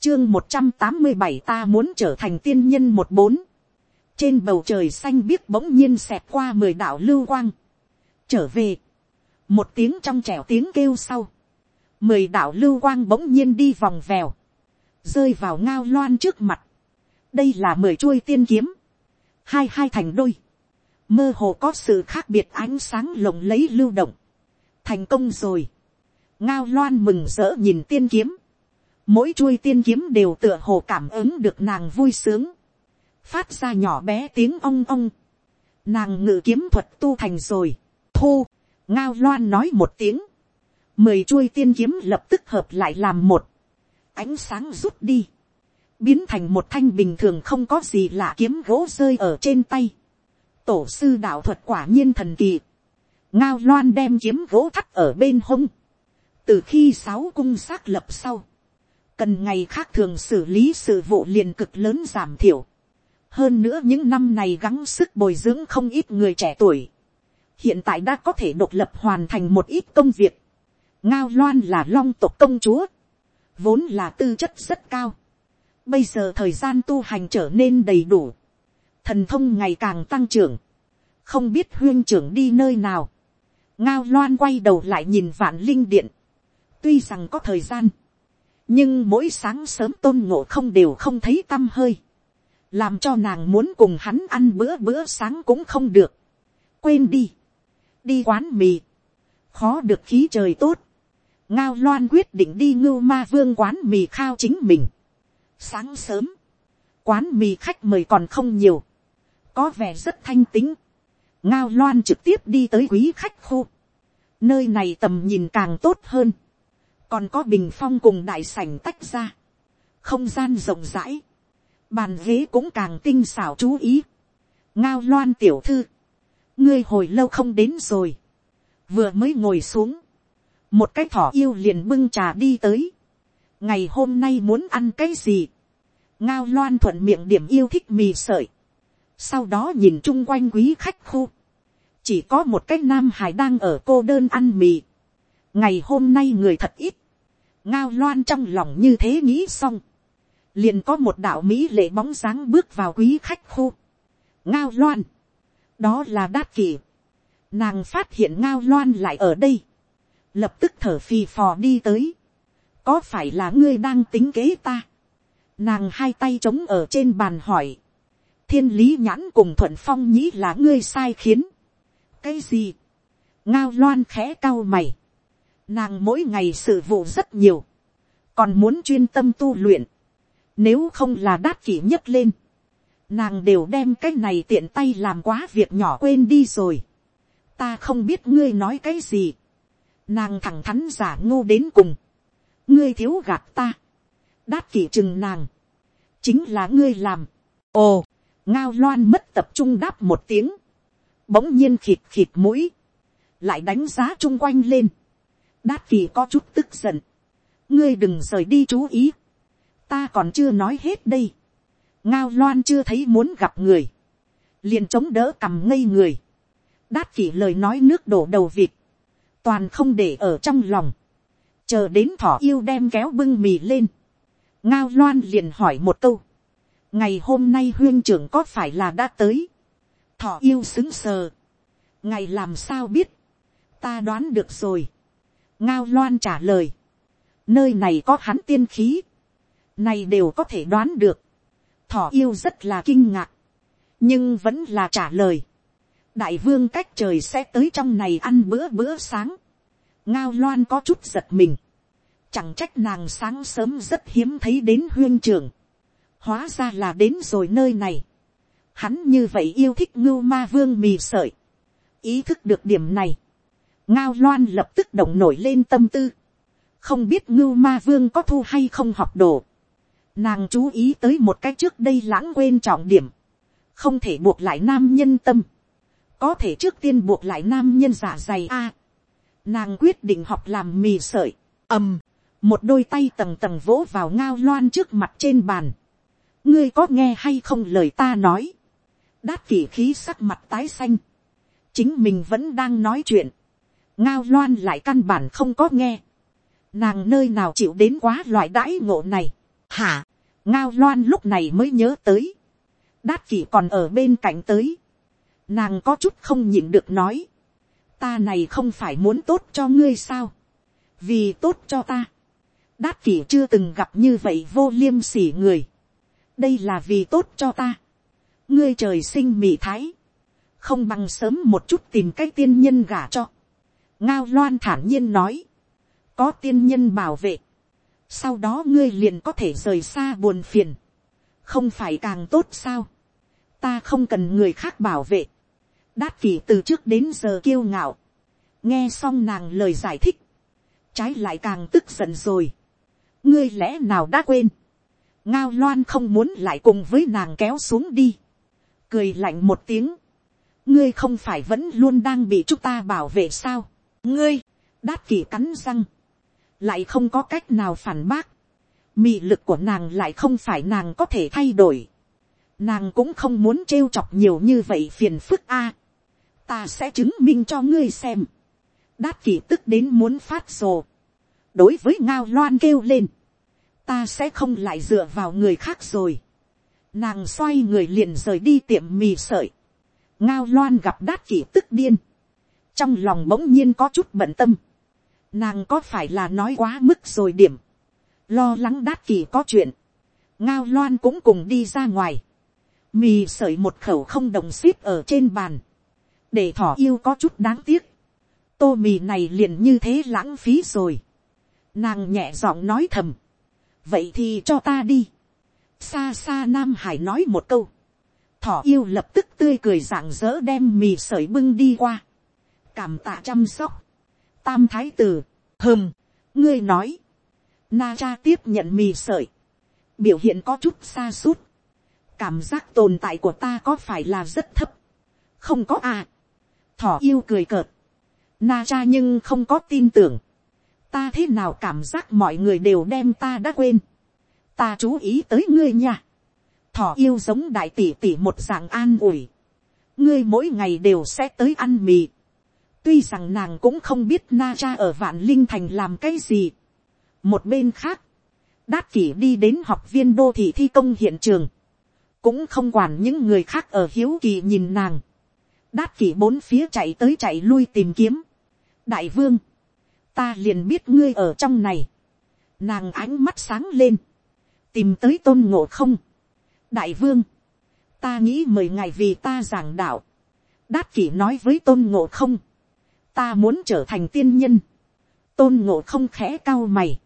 chương một trăm tám mươi bảy ta muốn trở thành tiên nhân một bốn, trên bầu trời xanh biếc bỗng nhiên xẹt qua mười đạo lưu quang, trở về, một tiếng trong trẻo tiếng kêu sau, mười đạo lưu quang bỗng nhiên đi vòng vèo, rơi vào ngao loan trước mặt. đây là mười chuôi tiên kiếm, hai hai thành đôi, mơ hồ có sự khác biệt ánh sáng lồng lấy lưu động, thành công rồi, ngao loan mừng rỡ nhìn tiên kiếm, mỗi chuôi tiên kiếm đều tựa hồ cảm ứng được nàng vui sướng, phát ra nhỏ bé tiếng ong ong, nàng ngự kiếm thuật tu thành rồi, thu, ngao loan nói một tiếng, mười chuôi tiên kiếm lập tức hợp lại làm một, ánh sáng rút đi, biến thành một thanh bình thường không có gì lạ kiếm gỗ rơi ở trên tay. tổ sư đạo thuật quả nhiên thần kỳ, ngao loan đem kiếm gỗ thắt ở bên hông, từ khi sáu cung xác lập sau, cần ngày khác thường xử lý sự vụ liền cực lớn giảm thiểu. hơn nữa những năm này gắng sức bồi dưỡng không ít người trẻ tuổi, hiện tại đã có thể độc lập hoàn thành một ít công việc ngao loan là long tộc công chúa, vốn là tư chất rất cao. Bây giờ thời gian tu hành trở nên đầy đủ. Thần thông ngày càng tăng trưởng. Không biết huyên trưởng đi nơi nào. Ngao loan quay đầu lại nhìn vạn linh điện. Tuy rằng có thời gian. Nhưng mỗi sáng sớm tôn ngộ không đều không thấy tâm hơi. Làm cho nàng muốn cùng hắn ăn bữa bữa sáng cũng không được. Quên đi. Đi quán mì. Khó được khí trời tốt ngao loan quyết định đi ngưu ma vương quán mì khao chính mình. sáng sớm, quán mì khách mời còn không nhiều, có vẻ rất thanh tính. ngao loan trực tiếp đi tới quý khách khu. nơi này tầm nhìn càng tốt hơn, còn có bình phong cùng đại sảnh tách ra, không gian rộng rãi, bàn ghế cũng càng tinh xảo chú ý. ngao loan tiểu thư, ngươi hồi lâu không đến rồi, vừa mới ngồi xuống, một cái thỏ yêu liền bưng trà đi tới. ngày hôm nay muốn ăn cái gì. ngao loan thuận miệng điểm yêu thích mì sợi. sau đó nhìn chung quanh quý khách khu. chỉ có một cái nam hải đang ở cô đơn ăn mì. ngày hôm nay người thật ít. ngao loan trong lòng như thế nghĩ xong. liền có một đạo mỹ lệ bóng dáng bước vào quý khách khu. ngao loan. đó là đát kỷ. nàng phát hiện ngao loan lại ở đây lập tức thở phì phò đi tới, có phải là ngươi đang tính kế ta, nàng hai tay trống ở trên bàn hỏi, thiên lý nhãn cùng thuận phong nhĩ là ngươi sai khiến, cái gì, ngao loan khẽ cao mày, nàng mỗi ngày sự vụ rất nhiều, còn muốn chuyên tâm tu luyện, nếu không là đát kỷ nhất lên, nàng đều đem cái này tiện tay làm quá việc nhỏ quên đi rồi, ta không biết ngươi nói cái gì, nàng thẳng thắn giả ngô đến cùng, ngươi thiếu gạt ta, đát kỷ chừng nàng, chính là ngươi làm, ồ, ngao loan mất tập trung đáp một tiếng, bỗng nhiên khịt khịt mũi, lại đánh giá chung quanh lên, đát kỷ có chút tức giận, ngươi đừng rời đi chú ý, ta còn chưa nói hết đây, ngao loan chưa thấy muốn gặp người, liền chống đỡ cầm ngây người, đát kỷ lời nói nước đổ đầu vịt, toàn không để ở trong lòng, chờ đến thỏ yêu đem kéo bưng mì lên, ngao loan liền hỏi một câu, ngày hôm nay huyên trưởng có phải là đã tới, thỏ yêu xứng sờ, ngày làm sao biết, ta đoán được rồi, ngao loan trả lời, nơi này có hắn tiên khí, này đều có thể đoán được, thỏ yêu rất là kinh ngạc, nhưng vẫn là trả lời, đại vương cách trời sẽ tới trong này ăn bữa bữa sáng. ngao loan có chút giật mình. chẳng trách nàng sáng sớm rất hiếm thấy đến huyên trường. hóa ra là đến rồi nơi này. Hắn như vậy yêu thích ngưu ma vương mì sợi. Ý thức được điểm này. Ngao loan lập tức động nổi lên tâm tư. Không biết ngưu ma vương có thu hay không học đồ. Nàng chú ý tới một cái trước đây lãng quên trọng điểm. Không thể buộc lại nam nhân tâm. Có thể trước tiên buộc lại nam nhân giả dày a. nàng quyết định học làm mì sợi. ầm. một đôi tay tầng tầng vỗ vào ngao loan trước mặt trên bàn. ngươi có nghe hay không lời ta nói. đát kỷ khí sắc mặt tái xanh. chính mình vẫn đang nói chuyện. ngao loan lại căn bản không có nghe. nàng nơi nào chịu đến quá loại đãi ngộ này Hả, ngao loan lúc này mới nhớ tới. Đát kỷ còn ở bên cạnh tới. Nàng có chút không nhịn được nói. Ta này không phải muốn tốt cho ngươi sao. Vì tốt cho ta. Đát kỷ chưa từng gặp như vậy vô liêm sỉ người. Đây là vì tốt cho ta. Ngươi trời sinh mị thái. Không bằng sớm một chút tìm cái tiên nhân gả cho. Ngao loan thản nhiên nói. Có tiên nhân bảo vệ sau đó ngươi liền có thể rời xa buồn phiền, không phải càng tốt sao, ta không cần người khác bảo vệ, đát kỷ từ trước đến giờ kiêu ngạo, nghe xong nàng lời giải thích, trái lại càng tức giận rồi, ngươi lẽ nào đã quên, ngao loan không muốn lại cùng với nàng kéo xuống đi, cười lạnh một tiếng, ngươi không phải vẫn luôn đang bị chúng ta bảo vệ sao, ngươi, đát kỷ cắn răng, lại không có cách nào phản bác, mị lực của nàng lại không phải nàng có thể thay đổi, nàng cũng không muốn trêu chọc nhiều như vậy phiền phức a, ta sẽ chứng minh cho ngươi xem, đát kỷ tức đến muốn phát rồ, đối với ngao loan kêu lên, ta sẽ không lại dựa vào người khác rồi, nàng xoay người liền rời đi tiệm mì sợi, ngao loan gặp đát kỷ tức điên, trong lòng bỗng nhiên có chút bận tâm, nàng có phải là nói quá mức rồi điểm, lo lắng đát kỳ có chuyện, ngao loan cũng cùng đi ra ngoài, mì sợi một khẩu không đồng xếp ở trên bàn, để thỏ yêu có chút đáng tiếc, tô mì này liền như thế lãng phí rồi, nàng nhẹ giọng nói thầm, vậy thì cho ta đi, xa xa nam hải nói một câu, thỏ yêu lập tức tươi cười rạng rỡ đem mì sợi bưng đi qua, cảm tạ chăm sóc, tam thái tử, hơm, ngươi nói, na cha tiếp nhận mì sợi, biểu hiện có chút xa suốt, cảm giác tồn tại của ta có phải là rất thấp, không có à, thỏ yêu cười cợt, na cha nhưng không có tin tưởng, ta thế nào cảm giác mọi người đều đem ta đã quên, ta chú ý tới ngươi nha, thỏ yêu giống đại tỷ tỷ một dạng an ủi, ngươi mỗi ngày đều sẽ tới ăn mì, tuy rằng nàng cũng không biết na cha ở vạn linh thành làm cái gì. một bên khác, đát kỷ đi đến học viên đô thị thi công hiện trường, cũng không quản những người khác ở hiếu kỳ nhìn nàng đát kỷ bốn phía chạy tới chạy lui tìm kiếm. đại vương, ta liền biết ngươi ở trong này. nàng ánh mắt sáng lên, tìm tới tôn ngộ không. đại vương, ta nghĩ mời ngài vì ta giảng đạo. đát kỷ nói với tôn ngộ không ta muốn trở thành tiên nhân, tôn ngộ không khẽ cao mày,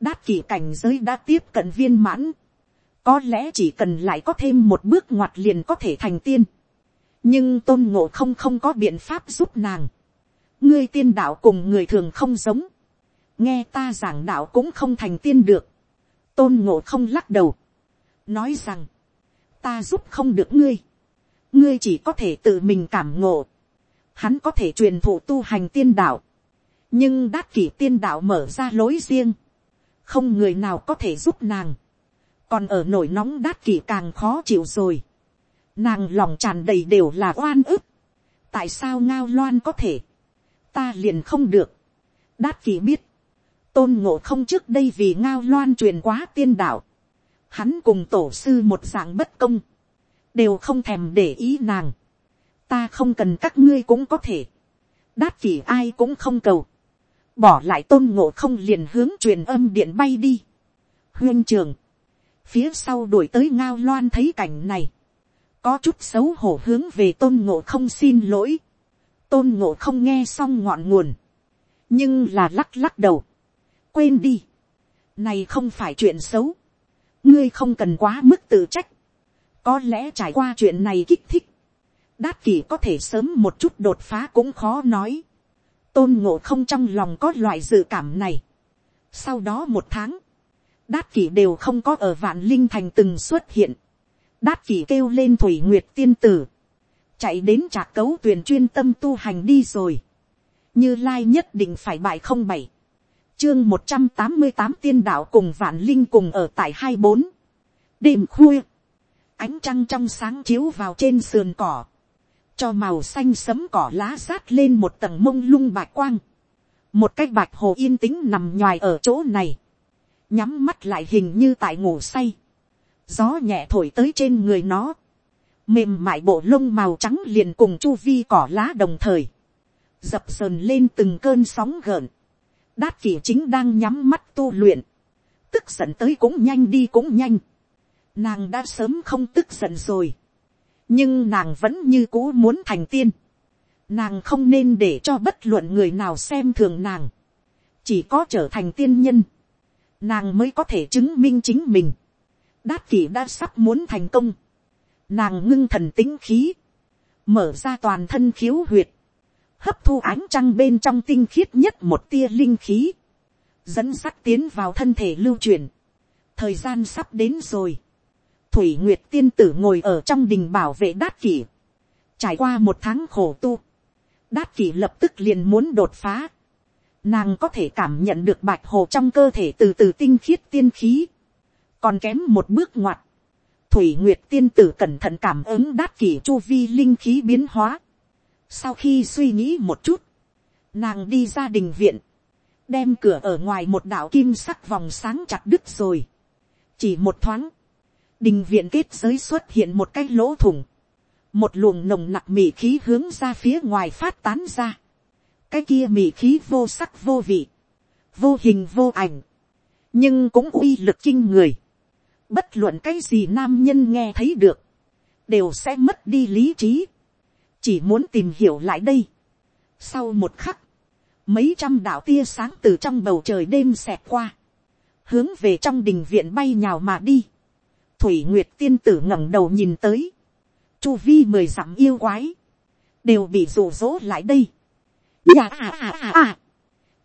đát kỷ cảnh giới đã tiếp cận viên mãn, có lẽ chỉ cần lại có thêm một bước ngoặt liền có thể thành tiên, nhưng tôn ngộ không không có biện pháp giúp nàng, ngươi tiên đạo cùng người thường không giống, nghe ta giảng đạo cũng không thành tiên được, tôn ngộ không lắc đầu, nói rằng, ta giúp không được ngươi, ngươi chỉ có thể tự mình cảm ngộ, hắn có thể truyền thụ tu hành tiên đạo, nhưng đát kỷ tiên đạo mở ra lối riêng, không người nào có thể giúp nàng, còn ở nổi nóng đát kỷ càng khó chịu rồi, nàng lòng tràn đầy đều là oan ức, tại sao ngao loan có thể, ta liền không được, đát kỳ biết, tôn ngộ không trước đây vì ngao loan truyền quá tiên đạo, hắn cùng tổ sư một dạng bất công, đều không thèm để ý nàng, ta không cần các ngươi cũng có thể, đát kỳ ai cũng không cầu, bỏ lại tôn ngộ không liền hướng truyền âm điện bay đi. huyên trường, phía sau đuổi tới ngao loan thấy cảnh này, có chút xấu hổ hướng về tôn ngộ không xin lỗi, tôn ngộ không nghe xong ngọn nguồn, nhưng là lắc lắc đầu, quên đi, này không phải chuyện xấu, ngươi không cần quá mức tự trách, có lẽ trải qua chuyện này kích thích, đát kỷ có thể sớm một chút đột phá cũng khó nói, tôn ngộ không trong lòng có loại dự cảm này. sau đó một tháng, đát kỷ đều không có ở vạn linh thành từng xuất hiện, đát kỷ kêu lên thủy nguyệt tiên tử, chạy đến trạc cấu tuyền chuyên tâm tu hành đi rồi, như lai nhất định phải bại không bảy, chương một trăm tám mươi tám tiên đạo cùng vạn linh cùng ở tại hai bốn, đêm khuya, ánh trăng trong sáng chiếu vào trên sườn cỏ, cho màu xanh sấm cỏ lá sát lên một tầng mông lung bạch quang, một cái bạch hồ yên tĩnh nằm nhoài ở chỗ này, nhắm mắt lại hình như tại ngủ say, gió nhẹ thổi tới trên người nó, mềm mại bộ lông màu trắng liền cùng chu vi cỏ lá đồng thời, dập sờn lên từng cơn sóng gợn, đát kỷ chính đang nhắm mắt tu luyện, tức giận tới cũng nhanh đi cũng nhanh, nàng đã sớm không tức giận rồi, nhưng nàng vẫn như cũ muốn thành tiên, nàng không nên để cho bất luận người nào xem thường nàng, chỉ có trở thành tiên nhân, nàng mới có thể chứng minh chính mình, đát kỷ đã sắp muốn thành công, nàng ngưng thần tính khí, mở ra toàn thân khiếu huyệt, hấp thu ánh trăng bên trong tinh khiết nhất một tia linh khí, dẫn sắt tiến vào thân thể lưu truyền, thời gian sắp đến rồi, thủy nguyệt tiên tử ngồi ở trong đình bảo vệ đát kỷ, trải qua một tháng khổ tu, đát kỷ lập tức liền muốn đột phá, nàng có thể cảm nhận được bạch hồ trong cơ thể từ từ tinh khiết tiên khí, còn kém một bước ngoặt, thủy nguyệt tiên tử cẩn thận cảm ứng đát kỷ chu vi linh khí biến hóa, sau khi suy nghĩ một chút, nàng đi ra đình viện, đem cửa ở ngoài một đạo kim sắc vòng sáng chặt đứt rồi. chỉ một thoáng, đình viện kết giới xuất hiện một cái lỗ thủng, một luồng nồng nặc mị khí hướng ra phía ngoài phát tán ra, cái kia mị khí vô sắc vô vị, vô hình vô ảnh, nhưng cũng uy lực kinh người, bất luận cái gì nam nhân nghe thấy được, đều sẽ mất đi lý trí, chỉ muốn tìm hiểu lại đây. Sau một khắc, mấy trăm đạo tia sáng từ trong bầu trời đêm xẹt qua, hướng về trong đình viện bay nhào mà đi. Thủy Nguyệt tiên tử ngẩng đầu nhìn tới, chu vi mười dặm yêu quái, đều bị rủ rỗ lại đây. Nhà à à à à.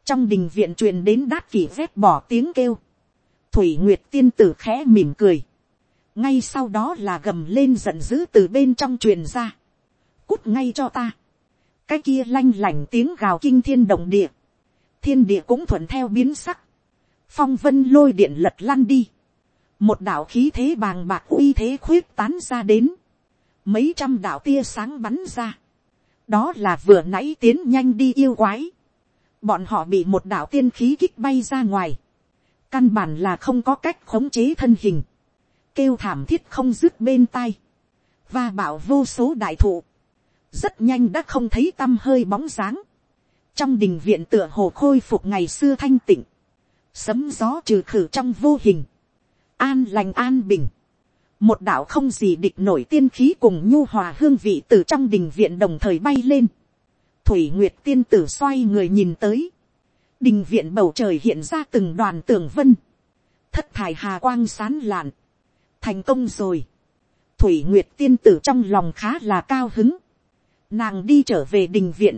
Trong đình viện truyền đến đát kỷ rét bỏ tiếng kêu. Thủy Nguyệt tiên tử khẽ mỉm cười. Ngay sau đó là gầm lên giận dữ từ bên trong truyền ra cút ngay cho ta. cái kia lanh lảnh tiếng gào kinh thiên động địa. thiên địa cũng thuận theo biến sắc. phong vân lôi điện lật lăn đi. một đạo khí thế bàng bạc uy thế khuyết tán ra đến. mấy trăm đạo tia sáng bắn ra. đó là vừa nãy tiến nhanh đi yêu quái. bọn họ bị một đạo tiên khí kích bay ra ngoài căn bản là không có cách khống chế thân hình. kêu thảm thiết không dứt bên tai. Và bảo vô số đại thụ, rất nhanh đã không thấy t â m hơi bóng dáng, trong đình viện tựa hồ khôi phục ngày xưa thanh tịnh, sấm gió trừ khử trong vô hình, an lành an bình, một đạo không gì địch nổi tiên khí cùng nhu hòa hương vị từ trong đình viện đồng thời bay lên, thủy nguyệt tiên tử xoay người nhìn tới, đình viện bầu trời hiện ra từng đoàn tường vân, thất thải hà quang sán lạn, thành công rồi, thủy nguyệt tiên tử trong lòng khá là cao hứng, Nàng đi trở về đình viện.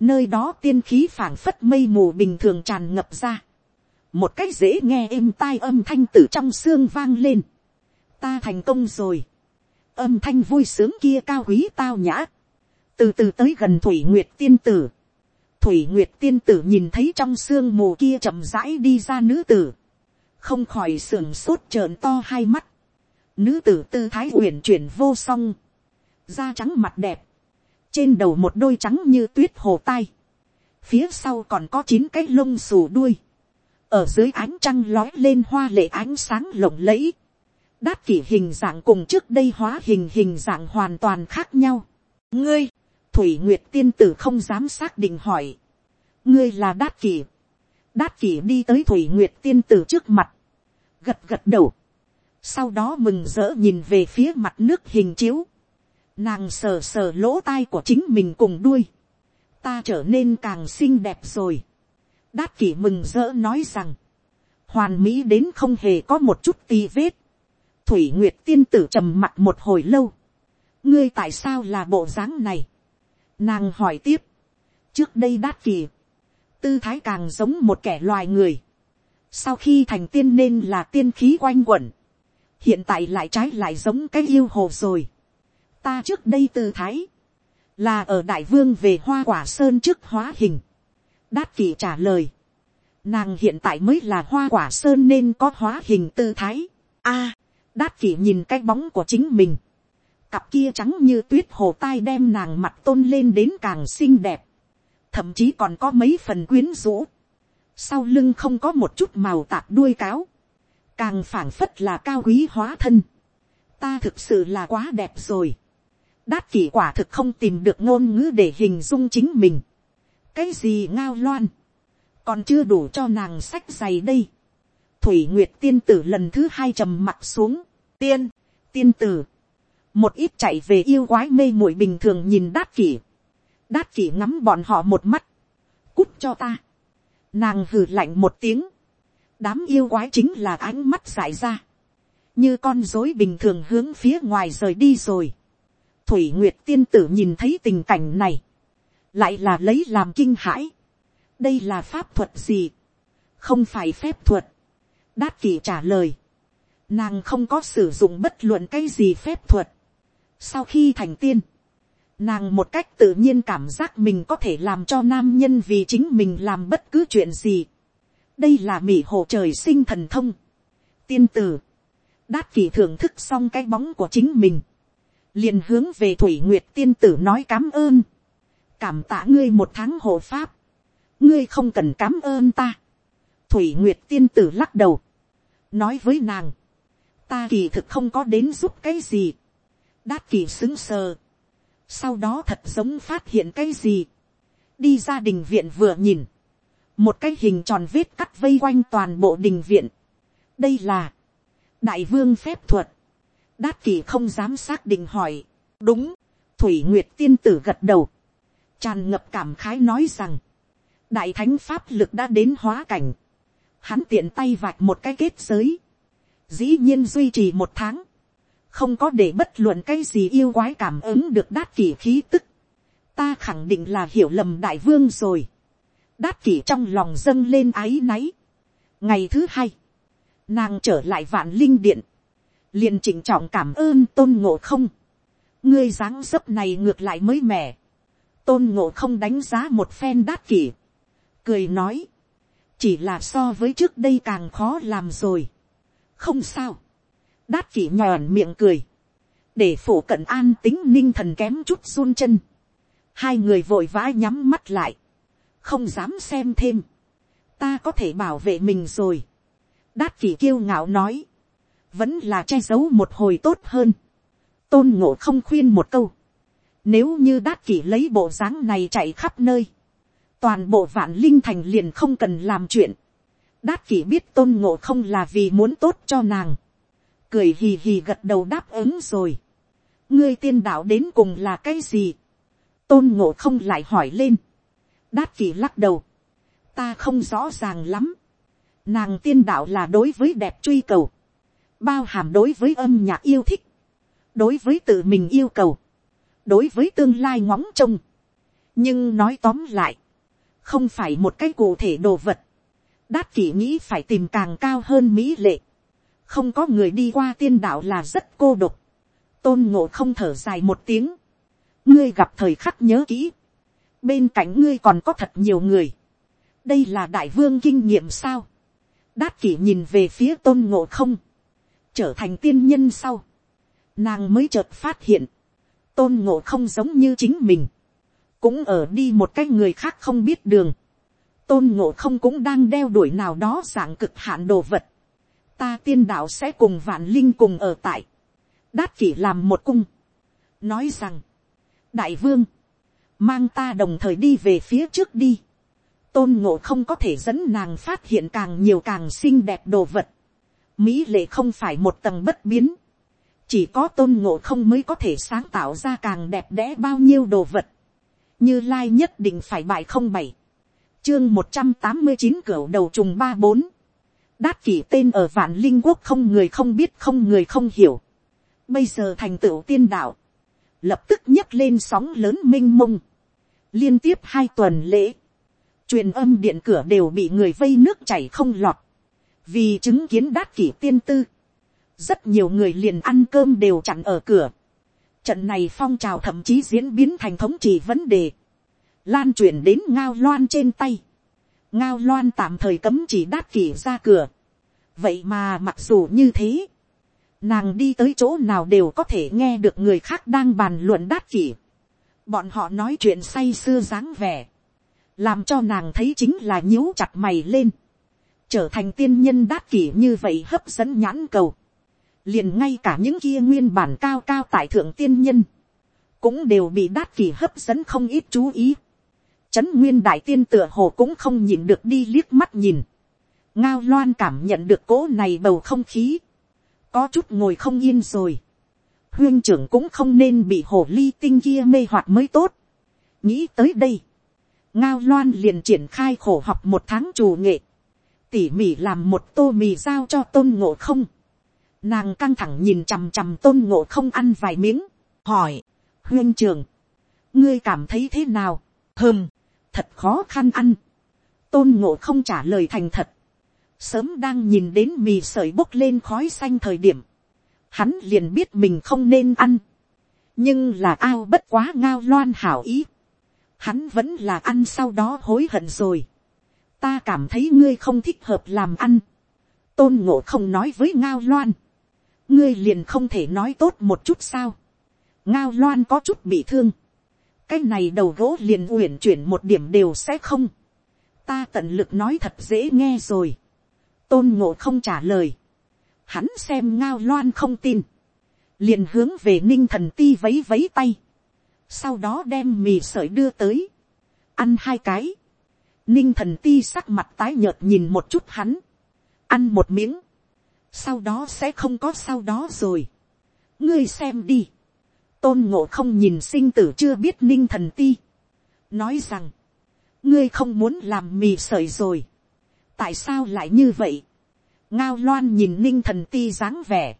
Nơi đó tiên khí phảng phất mây mù bình thường tràn ngập ra. Một cách dễ nghe êm tai âm thanh từ trong xương vang lên. Ta thành công rồi. Âm thanh vui sướng kia cao quý tao nhã. Từ từ tới gần Thủy Nguyệt tiên tử. Thủy Nguyệt tiên tử nhìn thấy trong xương mù kia chậm rãi đi ra nữ tử. Không khỏi sưởng sốt trợn to hai mắt. Nữ tử tư thái uyển chuyển vô song. Da trắng mặt đẹp trên đầu một đôi trắng như tuyết hồ tai, phía sau còn có chín cái lông xù đuôi, ở dưới ánh trăng lói lên hoa lệ ánh sáng lộng lẫy, đát kỷ hình dạng cùng trước đây hóa hình hình dạng hoàn toàn khác nhau. ngươi, thủy nguyệt tiên tử không dám xác định hỏi, ngươi là đát kỷ, đát kỷ đi tới thủy nguyệt tiên tử trước mặt, gật gật đầu, sau đó mừng rỡ nhìn về phía mặt nước hình chiếu, Nàng sờ sờ lỗ tai của chính mình cùng đuôi. Ta trở nên càng xinh đẹp rồi. Đát kỷ mừng rỡ nói rằng. Hoàn mỹ đến không hề có một chút tì vết. thủy nguyệt tiên tử trầm mặt một hồi lâu, ngươi tại sao là bộ dáng này, nàng hỏi tiếp, trước đây đát kỳ, tư thái càng giống một kẻ loài người, sau khi thành tiên nên là tiên khí quanh quẩn, hiện tại lại trái lại giống cái yêu hồ rồi. ta trước đây tư thái, là ở đại vương về hoa quả sơn trước hóa hình. đát vị trả lời, nàng hiện tại mới là hoa quả sơn nên có hóa hình tư thái. a, đát kỷ nhìn cái bóng của chính mình, cặp kia trắng như tuyết hồ tai đem nàng mặt tôn lên đến càng xinh đẹp, thậm chí còn có mấy phần quyến rũ, sau lưng không có một chút màu tạc đuôi cáo, càng phảng phất là cao quý hóa thân, ta thực sự là quá đẹp rồi, đát kỷ quả thực không tìm được ngôn ngữ để hình dung chính mình, cái gì ngao loan, còn chưa đủ cho nàng sách giày đây, thủy nguyệt tiên tử lần thứ hai trầm mặt xuống, tiên, tiên tử, một ít chạy về yêu quái mê muội bình thường nhìn đát kỷ, đát kỷ ngắm bọn họ một mắt, cút cho ta, nàng hừ lạnh một tiếng, đám yêu quái chính là ánh mắt dại ra, như con dối bình thường hướng phía ngoài rời đi rồi. Thủy Nguyệt tiên tử nhìn thấy tình cảnh này, lại là lấy làm kinh hãi. đây là pháp thuật gì, không phải phép thuật. đát kỷ trả lời, nàng không có sử dụng bất luận cái gì phép thuật sau khi thành tiên, nàng một cách tự nhiên cảm giác mình có thể làm cho nam nhân vì chính mình làm bất cứ chuyện gì. đây là mỹ hồ trời sinh thần thông. tiên tử, đát kỳ thưởng thức xong cái bóng của chính mình, liền hướng về thủy nguyệt tiên tử nói cám ơn, cảm tạ ngươi một tháng hộ pháp, ngươi không cần cám ơn ta. thủy nguyệt tiên tử lắc đầu, nói với nàng, ta kỳ thực không có đến giúp cái gì, đát kỳ xứng sờ, sau đó thật giống phát hiện cái gì, đi ra đình viện vừa nhìn, một cái hình tròn vết cắt vây quanh toàn bộ đình viện. đây là, đại vương phép thuật, đát kỳ không dám xác định hỏi, đúng, thủy nguyệt tiên tử gật đầu, tràn ngập cảm khái nói rằng, đại thánh pháp lực đã đến hóa cảnh, hắn tiện tay vạch một cái kết giới, dĩ nhiên duy trì một tháng, không có để bất luận cái gì yêu quái cảm ứng được đát kỷ khí tức, ta khẳng định là hiểu lầm đại vương rồi, đát kỷ trong lòng dâng lên áy náy. ngày thứ hai, nàng trở lại vạn linh điện, liền chỉnh trọng cảm ơn tôn ngộ không, ngươi dáng dấp này ngược lại mới mẻ, tôn ngộ không đánh giá một phen đát kỷ, cười nói, chỉ là so với trước đây càng khó làm rồi, không sao, đát kỷ nhòn miệng cười, để phủ cận an tính ninh thần kém chút run chân, hai người vội vã nhắm mắt lại, không dám xem thêm, ta có thể bảo vệ mình rồi, đát kỷ kiêu ngạo nói, vẫn là che giấu một hồi tốt hơn, tôn ngộ không khuyên một câu, nếu như đát kỷ lấy bộ dáng này chạy khắp nơi, toàn bộ vạn linh thành liền không cần làm chuyện, đát kỷ biết tôn ngộ không là vì muốn tốt cho nàng, cười hì hì gật đầu đáp ứng rồi. ngươi tiên đạo đến cùng là cái gì. tôn ngộ không lại hỏi lên. đát kỳ lắc đầu. ta không rõ ràng lắm. nàng tiên đạo là đối với đẹp truy cầu. bao hàm đối với âm nhạc yêu thích. đối với tự mình yêu cầu. đối với tương lai ngóng trông. nhưng nói tóm lại. không phải một cái cụ thể đồ vật. đát kỷ nghĩ phải tìm càng cao hơn mỹ lệ không có người đi qua tiên đạo là rất cô độc, tôn ngộ không thở dài một tiếng, ngươi gặp thời khắc nhớ kỹ, bên cạnh ngươi còn có thật nhiều người, đây là đại vương kinh nghiệm sao, đát kỷ nhìn về phía tôn ngộ không, trở thành tiên nhân sau, nàng mới chợt phát hiện, tôn ngộ không giống như chính mình, cũng ở đi một cái người khác không biết đường, tôn ngộ không cũng đang đeo đuổi nào đó dạng cực hạn đồ vật, ta tiên đạo sẽ cùng vạn linh cùng ở tại, đát kỷ làm một cung, nói rằng, đại vương, mang ta đồng thời đi về phía trước đi, tôn ngộ không có thể dẫn nàng phát hiện càng nhiều càng xinh đẹp đồ vật, mỹ lệ không phải một tầng bất biến, chỉ có tôn ngộ không mới có thể sáng tạo ra càng đẹp đẽ bao nhiêu đồ vật, như lai nhất định phải bại không bảy, chương một trăm tám mươi chín cửa đầu trùng ba bốn, đát kỷ tên ở vạn linh quốc không người không biết không người không hiểu. bây giờ thành tựu tiên đạo, lập tức nhấc lên sóng lớn minh mông, liên tiếp hai tuần lễ, truyền âm điện cửa đều bị người vây nước chảy không lọt, vì chứng kiến đát kỷ tiên tư, rất nhiều người liền ăn cơm đều chặn ở cửa, trận này phong trào thậm chí diễn biến thành thống trị vấn đề, lan truyền đến ngao loan trên tay, ngao loan tạm thời cấm chỉ đát kỷ ra cửa, vậy mà mặc dù như thế, Nàng đi tới chỗ nào đều có thể nghe được người khác đang bàn luận đát kỷ. Bọn họ nói chuyện say sưa dáng vẻ. Làm cho nàng thấy chính là nhíu chặt mày lên. Trở thành tiên nhân đát kỷ như vậy hấp dẫn nhãn cầu. Liền ngay cả những kia nguyên bản cao cao tại thượng tiên nhân. Cũng đều bị đát kỷ hấp dẫn không ít chú ý. Trấn nguyên đại tiên tựa hồ cũng không nhìn được đi liếc mắt nhìn. Ngao loan cảm nhận được cố này bầu không khí có chút ngồi không yên rồi. huyên trưởng cũng không nên bị hồ ly tinh kia mê hoặc mới tốt. nghĩ tới đây, ngao loan liền triển khai khổ học một tháng trù nghệ, tỉ mỉ làm một tô mì giao cho tôn ngộ không. nàng căng thẳng nhìn chằm chằm tôn ngộ không ăn vài miếng, hỏi, huyên trưởng, ngươi cảm thấy thế nào, hơm, thật khó khăn ăn, tôn ngộ không trả lời thành thật, sớm đang nhìn đến mì sợi bốc lên khói xanh thời điểm, hắn liền biết mình không nên ăn, nhưng là ao bất quá ngao loan hảo ý, hắn vẫn là ăn sau đó hối hận rồi, ta cảm thấy ngươi không thích hợp làm ăn, tôn ngộ không nói với ngao loan, ngươi liền không thể nói tốt một chút sao, ngao loan có chút bị thương, cái này đầu gỗ liền uyển chuyển một điểm đều sẽ không, ta tận lực nói thật dễ nghe rồi, tôn ngộ không trả lời, hắn xem ngao loan không tin, liền hướng về ninh thần ti vấy vấy tay, sau đó đem mì sợi đưa tới, ăn hai cái, ninh thần ti sắc mặt tái nhợt nhìn một chút hắn, ăn một miếng, sau đó sẽ không có sau đó rồi, ngươi xem đi, tôn ngộ không nhìn sinh tử chưa biết ninh thần ti, nói rằng, ngươi không muốn làm mì sợi rồi, tại sao lại như vậy, ngao loan nhìn ninh thần ti dáng vẻ,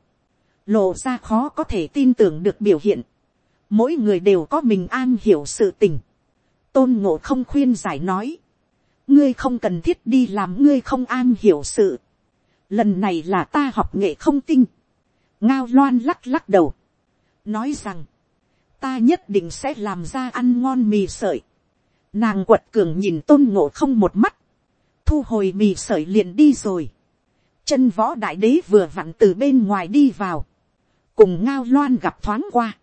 lộ ra khó có thể tin tưởng được biểu hiện, mỗi người đều có mình an hiểu sự tình, tôn ngộ không khuyên giải nói, ngươi không cần thiết đi làm ngươi không an hiểu sự, lần này là ta học nghệ không tinh, ngao loan lắc lắc đầu, nói rằng, ta nhất định sẽ làm ra ăn ngon mì sợi, nàng quật cường nhìn tôn ngộ không một mắt, thu hồi mì sợi liền đi rồi. chân võ đại đế vừa vặn từ bên ngoài đi vào. cùng ngao loan gặp thoáng qua.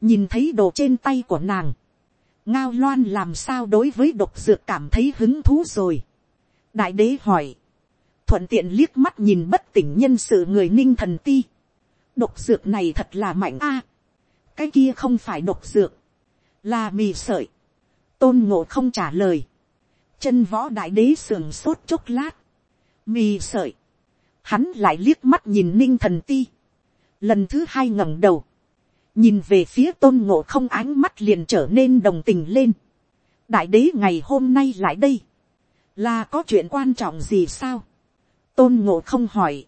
nhìn thấy đồ trên tay của nàng. ngao loan làm sao đối với độc dược cảm thấy hứng thú rồi. đại đế hỏi. thuận tiện liếc mắt nhìn bất tỉnh nhân sự người ninh thần ti. độc dược này thật là mạnh a cái kia không phải độc dược. là mì sợi. tôn ngộ không trả lời. Chân võ đại đế sườn sốt chốc lát, mì sợi, hắn lại liếc mắt nhìn ninh thần ti, lần thứ hai ngẩng đầu, nhìn về phía tôn ngộ không ánh mắt liền trở nên đồng tình lên, đại đế ngày hôm nay lại đây, là có chuyện quan trọng gì sao, tôn ngộ không hỏi,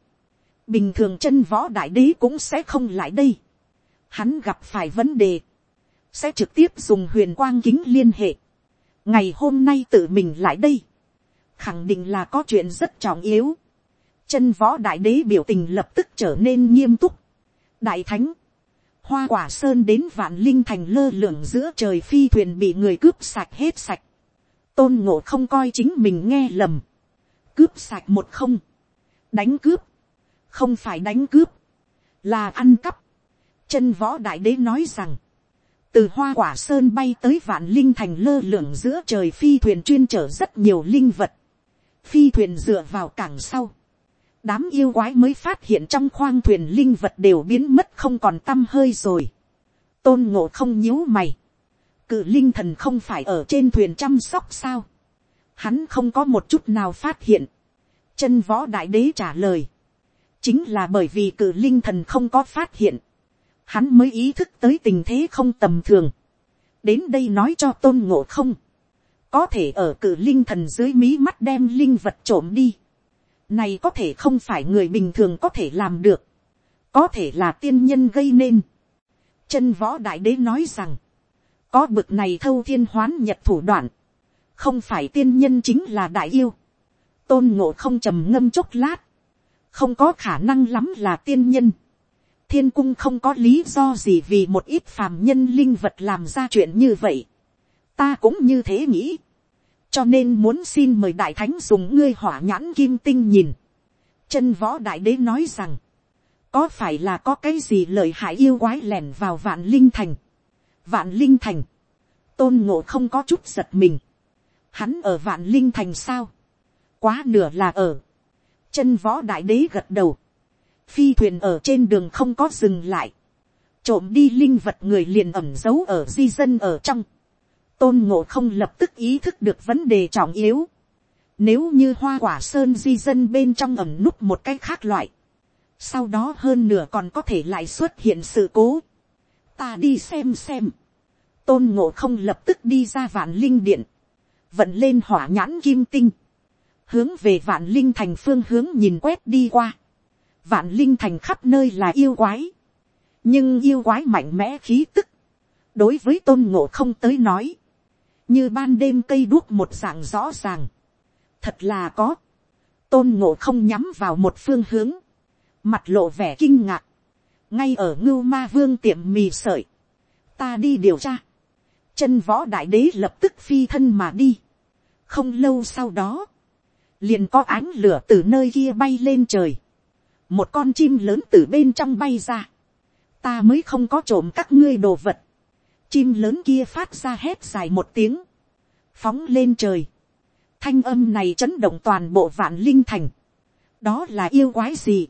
bình thường chân võ đại đế cũng sẽ không lại đây, hắn gặp phải vấn đề, sẽ trực tiếp dùng huyền quang kính liên hệ, ngày hôm nay tự mình lại đây, khẳng định là có chuyện rất trọng yếu. chân võ đại đế biểu tình lập tức trở nên nghiêm túc. đại thánh, hoa quả sơn đến vạn linh thành lơ lửng giữa trời phi thuyền bị người cướp sạch hết sạch. tôn ngộ không coi chính mình nghe lầm. cướp sạch một không, đánh cướp, không phải đánh cướp, là ăn cắp chân võ đại đế nói rằng, từ hoa quả sơn bay tới vạn linh thành lơ lửng giữa trời phi thuyền chuyên chở rất nhiều linh vật. phi thuyền dựa vào cảng sau. đám yêu quái mới phát hiện trong khoang thuyền linh vật đều biến mất không còn t â m hơi rồi. tôn ngộ không nhíu mày. cự linh thần không phải ở trên thuyền chăm sóc sao. hắn không có một chút nào phát hiện. chân võ đại đế trả lời. chính là bởi vì cự linh thần không có phát hiện hắn mới ý thức tới tình thế không tầm thường. đến đây nói cho tôn ngộ không, có thể ở cử linh thần dưới mí mắt đem linh vật trộm đi. này có thể không phải người bình thường có thể làm được, có thể là tiên nhân gây nên. chân võ đại đế nói rằng, có bực này thâu thiên hoán nhật thủ đoạn, không phải tiên nhân chính là đại yêu, tôn ngộ không trầm ngâm chốc lát, không có khả năng lắm là tiên nhân thiên cung không có lý do gì vì một ít phàm nhân linh vật làm ra chuyện như vậy. ta cũng như thế nghĩ. cho nên muốn xin mời đại thánh dùng ngươi hỏa nhãn kim tinh nhìn. chân võ đại đế nói rằng, có phải là có cái gì lợi hại yêu quái lẻn vào vạn linh thành. vạn linh thành, tôn ngộ không có chút giật mình. hắn ở vạn linh thành sao. quá nửa là ở chân võ đại đế gật đầu, phi thuyền ở trên đường không có dừng lại, trộm đi linh vật người liền ẩm giấu ở di dân ở trong, tôn ngộ không lập tức ý thức được vấn đề trọng yếu, nếu như hoa quả sơn di dân bên trong ẩm núp một cái khác loại, sau đó hơn nửa còn có thể lại xuất hiện sự cố, ta đi xem xem, tôn ngộ không lập tức đi ra vạn linh điện, vận lên hỏa nhãn kim tinh, hướng về vạn linh thành phương hướng nhìn quét đi qua vạn linh thành khắp nơi là yêu quái. nhưng yêu quái mạnh mẽ khí tức. đối với tôn ngộ không tới nói. như ban đêm cây đuốc một dạng rõ ràng. thật là có. tôn ngộ không nhắm vào một phương hướng. mặt lộ vẻ kinh ngạc. ngay ở ngưu ma vương tiệm mì sợi. ta đi điều tra. chân võ đại đế lập tức phi thân mà đi. không lâu sau đó, liền có ánh lửa từ nơi kia bay lên trời, một con chim lớn từ bên trong bay ra, ta mới không có trộm các ngươi đồ vật, chim lớn kia phát ra hét dài một tiếng, phóng lên trời, thanh âm này chấn động toàn bộ vạn linh thành, đó là yêu quái gì,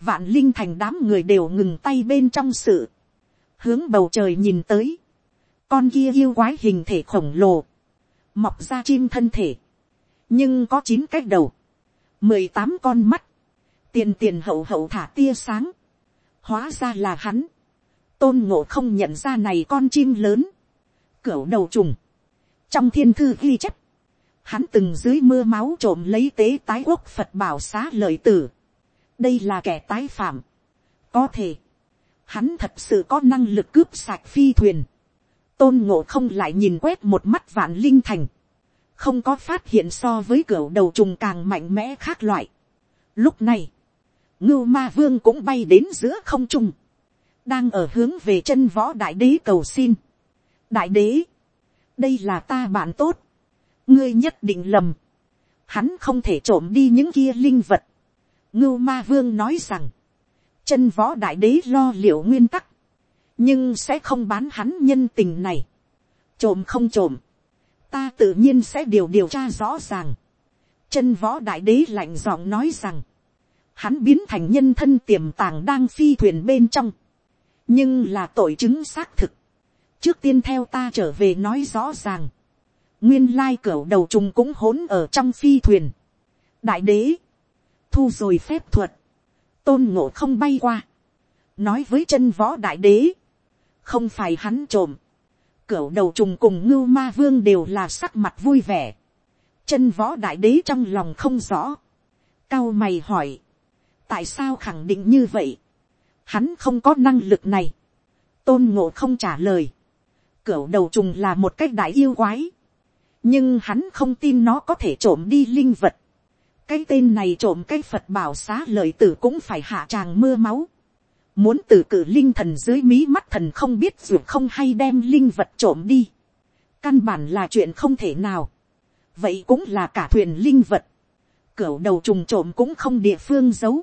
vạn linh thành đám người đều ngừng tay bên trong sự, hướng bầu trời nhìn tới, con kia yêu quái hình thể khổng lồ, mọc ra chim thân thể, nhưng có chín cái đầu, mười tám con mắt, tiền tiền hậu hậu thả tia sáng, hóa ra là hắn, tôn ngộ không nhận ra này con chim lớn, cửa đầu trùng, trong thiên thư ghi chép, hắn từng dưới mưa máu trộm lấy tế tái quốc phật bảo xá lợi tử, đây là kẻ tái phạm, có thể, hắn thật sự có năng lực cướp sạch phi thuyền, tôn ngộ không lại nhìn quét một mắt vạn linh thành, không có phát hiện so với cửa đầu trùng càng mạnh mẽ khác loại. Lúc này, ngưu ma vương cũng bay đến giữa không trung, đang ở hướng về chân võ đại đế cầu xin. đại đế, đây là ta bạn tốt, ngươi nhất định lầm, hắn không thể trộm đi những kia linh vật. ngưu ma vương nói rằng, chân võ đại đế lo liệu nguyên tắc, nhưng sẽ không bán hắn nhân tình này. trộm không trộm, ta tự nhiên sẽ điều điều tra rõ ràng. chân võ đại đế lạnh giọng nói rằng, hắn biến thành nhân thân tiềm tàng đang phi thuyền bên trong, nhưng là tội chứng xác thực. trước tiên theo ta trở về nói rõ ràng, nguyên lai cửa đầu trùng cũng hỗn ở trong phi thuyền. đại đế, thu rồi phép thuật, tôn ngộ không bay qua, nói với chân võ đại đế, không phải hắn trộm, cửa đầu trùng cùng ngưu ma vương đều là sắc mặt vui vẻ. Chân võ đại đế trong lòng không rõ. Cao mày hỏi. Tại sao khẳng định như vậy? Hắn không có năng lực này. Tôn ngộ không trả lời. cửa đầu trùng là một cách đại yêu quái. Nhưng hắn không tin nó có thể trộm đi linh vật. Cái tên này trộm cái Phật bảo xá lợi tử cũng phải hạ tràng mưa máu muốn từ cử linh thần dưới mí mắt thần không biết dù không hay đem linh vật trộm đi. căn bản là chuyện không thể nào. vậy cũng là cả thuyền linh vật. cửa đầu trùng trộm cũng không địa phương giấu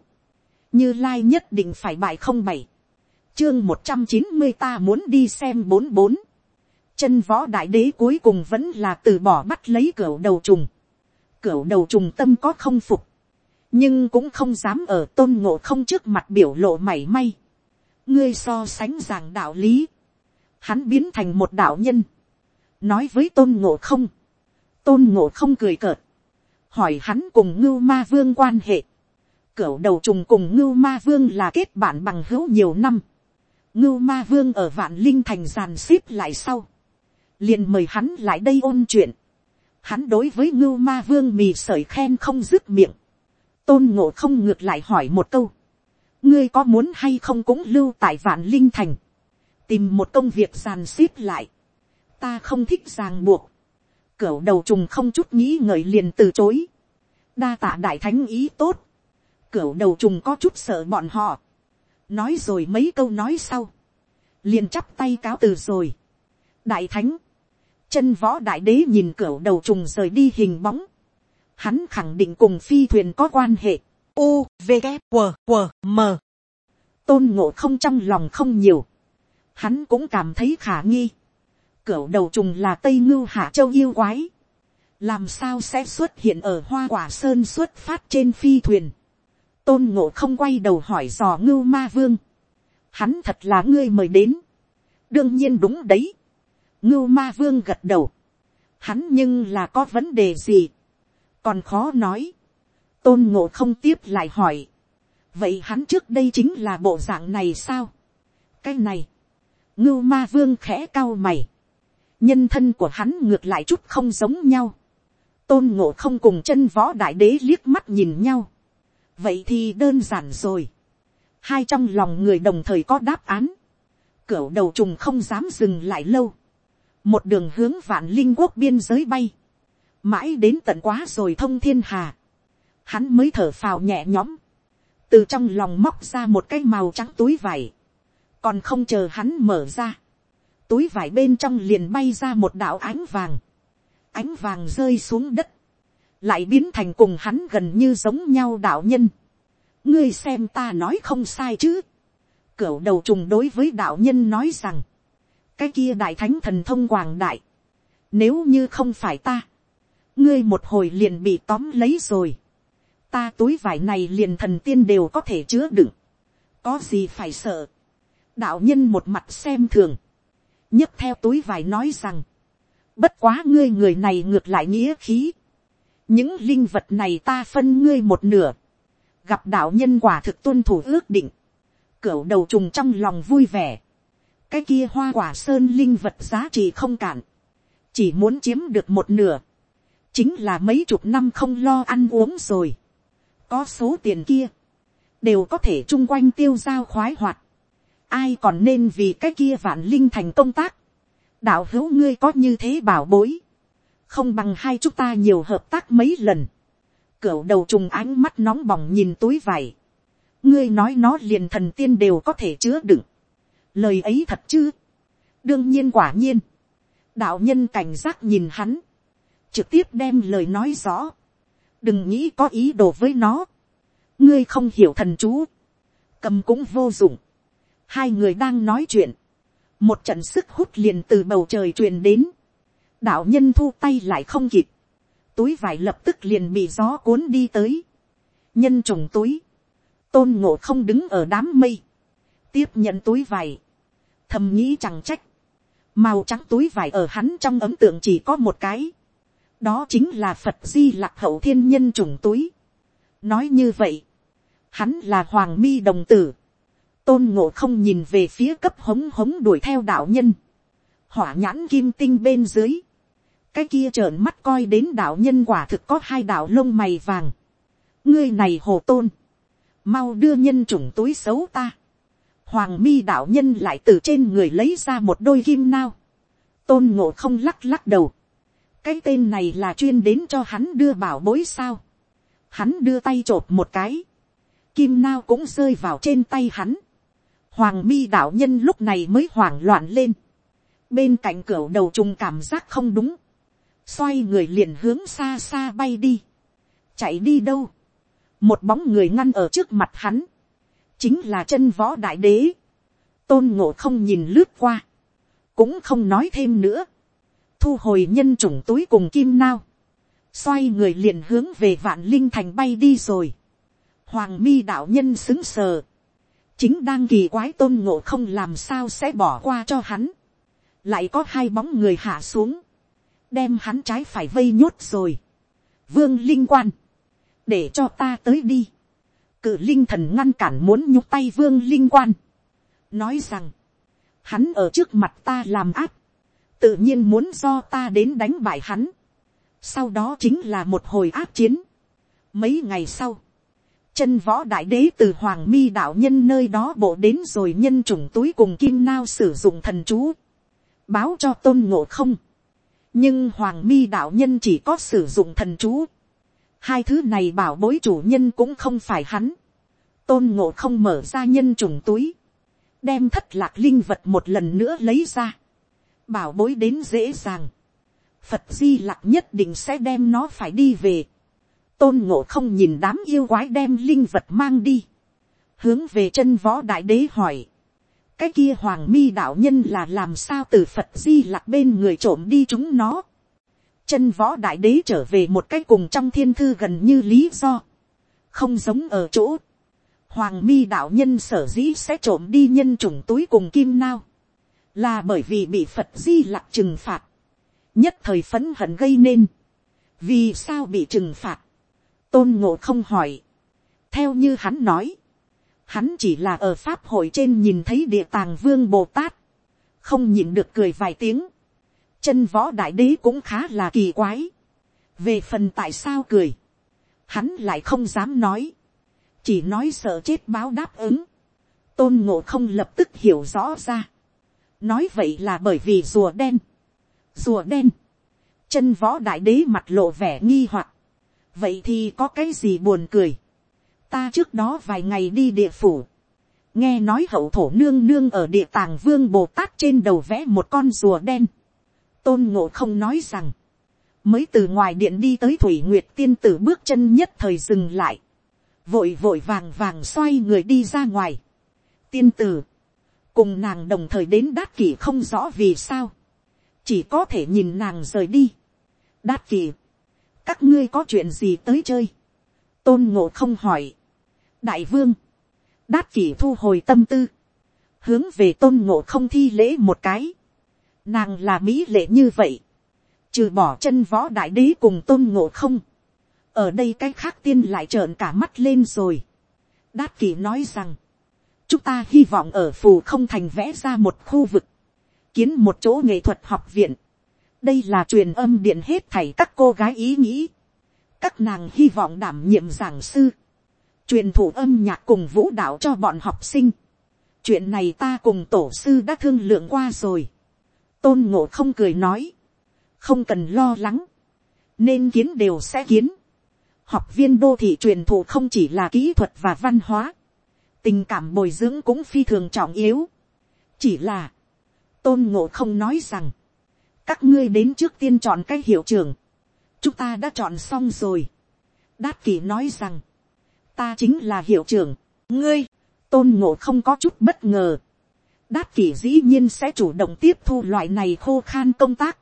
như lai nhất định phải bại không bảy. chương một trăm chín mươi ta muốn đi xem bốn bốn. chân võ đại đế cuối cùng vẫn là từ bỏ bắt lấy cửa đầu trùng. cửa đầu trùng tâm có không phục. Nhưng cũng không dám ở tôn ngộ không trước mặt biểu lộ mảy may. Ngươi so sánh giảng đạo lý, hắn biến thành một đạo nhân, nói với tôn ngộ không, tôn ngộ không cười cợt, hỏi hắn cùng ngưu ma vương quan hệ, cửu đầu trùng cùng ngưu ma vương là kết bạn bằng hữu nhiều năm, ngưu ma vương ở vạn linh thành giàn xếp lại sau, liền mời hắn lại đây ôn chuyện, hắn đối với ngưu ma vương mì sởi khen không dứt miệng, tôn ngộ không ngược lại hỏi một câu, ngươi có muốn hay không cũng lưu tại vạn linh thành, tìm một công việc giàn xếp lại, ta không thích ràng buộc, cửu đầu trùng không chút nghĩ ngợi liền từ chối, đa tạ đại thánh ý tốt, cửa đầu trùng có chút sợ bọn họ, nói rồi mấy câu nói sau, liền chắp tay cáo từ rồi. đại thánh, chân võ đại đế nhìn cửa đầu trùng rời đi hình bóng, hắn khẳng định cùng phi thuyền có quan hệ. U, V, K, W, W, M. Tôn ngộ không trong lòng không nhiều. Hắn cũng cảm thấy khả nghi. Cửu đầu trùng là Tây Ngưu Hạ Châu yêu quái. Làm sao sẽ xuất hiện ở hoa quả sơn xuất phát trên phi thuyền. Tôn ngộ không quay đầu hỏi dò ngưu ma vương. Hắn thật là ngươi mời đến. Đương nhiên đúng đấy. Ngưu ma vương gật đầu. Hắn nhưng là có vấn đề gì còn khó nói, tôn ngộ không tiếp lại hỏi, vậy hắn trước đây chính là bộ dạng này sao, cái này, ngưu ma vương khẽ cao mày, nhân thân của hắn ngược lại chút không giống nhau, tôn ngộ không cùng chân võ đại đế liếc mắt nhìn nhau, vậy thì đơn giản rồi, hai trong lòng người đồng thời có đáp án, cửa đầu trùng không dám dừng lại lâu, một đường hướng vạn linh quốc biên giới bay, mãi đến tận quá rồi thông thiên hà, hắn mới thở phào nhẹ nhõm, từ trong lòng móc ra một cái màu trắng túi vải, còn không chờ hắn mở ra, túi vải bên trong liền bay ra một đạo ánh vàng, ánh vàng rơi xuống đất, lại biến thành cùng hắn gần như giống nhau đạo nhân. ngươi xem ta nói không sai chứ. cửu đầu trùng đối với đạo nhân nói rằng, cái kia đại thánh thần thông quảng đại, nếu như không phải ta, ngươi một hồi liền bị tóm lấy rồi. ta túi vải này liền thần tiên đều có thể chứa đựng. có gì phải sợ. đạo nhân một mặt xem thường. nhấc theo túi vải nói rằng, bất quá ngươi người này ngược lại nghĩa khí những linh vật này ta phân ngươi một nửa. gặp đạo nhân quả thực tuân thủ ước định. cửa đầu trùng trong lòng vui vẻ. cái kia hoa quả sơn linh vật giá trị không cạn, chỉ muốn chiếm được một nửa chính là mấy chục năm không lo ăn uống rồi. có số tiền kia, đều có thể chung quanh tiêu giao khoái hoạt. ai còn nên vì cái kia vạn linh thành công tác. đạo hữu ngươi có như thế bảo bối không bằng hai chúng ta nhiều hợp tác mấy lần. cửu đầu trùng ánh mắt nóng bỏng nhìn túi vải. ngươi nói nó liền thần tiên đều có thể chứa đựng. lời ấy thật chứ. đương nhiên quả nhiên. đạo nhân cảnh giác nhìn hắn trực tiếp đem lời nói rõ, đừng nghĩ có ý đồ với nó, ngươi không hiểu thần chú, cầm cũng vô dụng, hai người đang nói chuyện, một trận sức hút liền từ bầu trời truyền đến, đạo nhân thu tay lại không kịp, túi vải lập tức liền bị gió cuốn đi tới, nhân trùng túi, tôn ngộ không đứng ở đám mây, tiếp nhận túi vải, thầm nghĩ chẳng trách, màu trắng túi vải ở hắn trong ấm tượng chỉ có một cái, đó chính là phật di lạc hậu thiên nhân trùng túi. nói như vậy, hắn là hoàng mi đồng tử, tôn ngộ không nhìn về phía cấp hống hống đuổi theo đạo nhân, hỏa nhãn kim tinh bên dưới, cái kia trợn mắt coi đến đạo nhân quả thực có hai đạo lông mày vàng, ngươi này hồ tôn, mau đưa nhân trùng túi xấu ta, hoàng mi đạo nhân lại từ trên người lấy ra một đôi kim nao, tôn ngộ không lắc lắc đầu, cái tên này là chuyên đến cho hắn đưa bảo bối sao. hắn đưa tay t một cái. kim nao cũng rơi vào trên tay hắn. hoàng mi đạo nhân lúc này mới hoảng loạn lên. bên cạnh cửa đầu trùng cảm giác không đúng xoay người liền hướng xa xa bay đi. chạy đi đâu. một bóng người ngăn ở trước mặt hắn. chính là chân võ đại đế. tôn ngộ không nhìn lướt qua. cũng không nói thêm nữa thu hồi nhân chủng túi cùng kim nao, xoay người liền hướng về vạn linh thành bay đi rồi. Hoàng mi đạo nhân xứng sờ, chính đang kỳ quái tôn ngộ không làm sao sẽ bỏ qua cho hắn, lại có hai bóng người hạ xuống, đem hắn trái phải vây nhốt rồi. Vương linh quan, để cho ta tới đi. Cự linh thần ngăn cản muốn nhúc tay vương linh quan, nói rằng, hắn ở trước mặt ta làm áp, tự nhiên muốn do ta đến đánh bại hắn. sau đó chính là một hồi áp chiến. mấy ngày sau, chân võ đại đế từ hoàng mi đạo nhân nơi đó bộ đến rồi nhân chủng túi cùng kim nao sử dụng thần chú, báo cho tôn ngộ không nhưng hoàng mi đạo nhân chỉ có sử dụng thần chú. hai thứ này bảo bối chủ nhân cũng không phải hắn. tôn ngộ không mở ra nhân trùng túi, đem thất lạc linh vật một lần nữa lấy ra. bảo bối đến dễ dàng. phật di lạc nhất định sẽ đem nó phải đi về tôn ngộ không nhìn đám yêu quái đem linh vật mang đi, hướng về chân võ đại đế hỏi, cái kia hoàng mi đạo nhân là làm sao từ phật di lạc bên người trộm đi chúng nó, chân võ đại đế trở về một cái cùng trong thiên thư gần như lý do, không giống ở chỗ, hoàng mi đạo nhân sở dĩ sẽ trộm đi nhân chủng túi cùng kim nao, là bởi vì bị phật di lạc trừng phạt, nhất thời phấn hận gây nên, vì sao bị trừng phạt, tôn ngộ không hỏi. theo như hắn nói, hắn chỉ là ở pháp hội trên nhìn thấy địa tàng vương bồ tát, không nhìn được cười vài tiếng. chân võ đại đế cũng khá là kỳ quái. về phần tại sao cười, hắn lại không dám nói, chỉ nói sợ chết báo đáp ứng. tôn ngộ không lập tức hiểu rõ ra. nói vậy là bởi vì rùa đen. rùa đen. chân võ đại đế mặt lộ vẻ nghi hoặc vậy thì có cái gì buồn cười ta trước đó vài ngày đi địa phủ, nghe nói hậu thổ nương nương ở địa tàng vương bồ tát trên đầu vẽ một con rùa đen. tôn ngộ không nói rằng, mới từ ngoài điện đi tới thủy nguyệt tiên tử bước chân nhất thời dừng lại, vội vội vàng vàng xoay người đi ra ngoài. tiên tử, cùng nàng đồng thời đến đát kỷ không rõ vì sao, chỉ có thể nhìn nàng rời đi. đát kỷ, các ngươi có chuyện gì tới chơi, tôn ngộ không hỏi, đại vương, đát kỷ thu hồi tâm tư, hướng về tôn ngộ không thi lễ một cái, nàng là mỹ lệ như vậy, trừ bỏ chân võ đại đế cùng tôn ngộ không, ở đây cái khác tiên lại trợn cả mắt lên rồi. đát kỷ nói rằng, chúng ta hy vọng ở phù không thành vẽ ra một khu vực, kiến một chỗ nghệ thuật học viện, đây là truyền âm điện hết thảy các cô gái ý nghĩ. các nàng hy vọng đảm nhiệm giảng sư, truyền thủ âm nhạc cùng vũ đạo cho bọn học sinh. chuyện này ta cùng tổ sư đã thương lượng qua rồi. tôn ngộ không cười nói, không cần lo lắng, nên kiến đều sẽ kiến. học viên đô thị truyền thụ không chỉ là kỹ thuật và văn hóa, tình cảm bồi dưỡng cũng phi thường trọng yếu. chỉ là, tôn ngộ không nói rằng, các ngươi đến trước tiên chọn cái hiệu trưởng, chúng ta đã chọn xong rồi. đát kỷ nói rằng, ta chính là hiệu trưởng, ngươi, tôn ngộ không có chút bất ngờ. đát kỷ dĩ nhiên sẽ chủ động tiếp thu loại này khô khan công tác.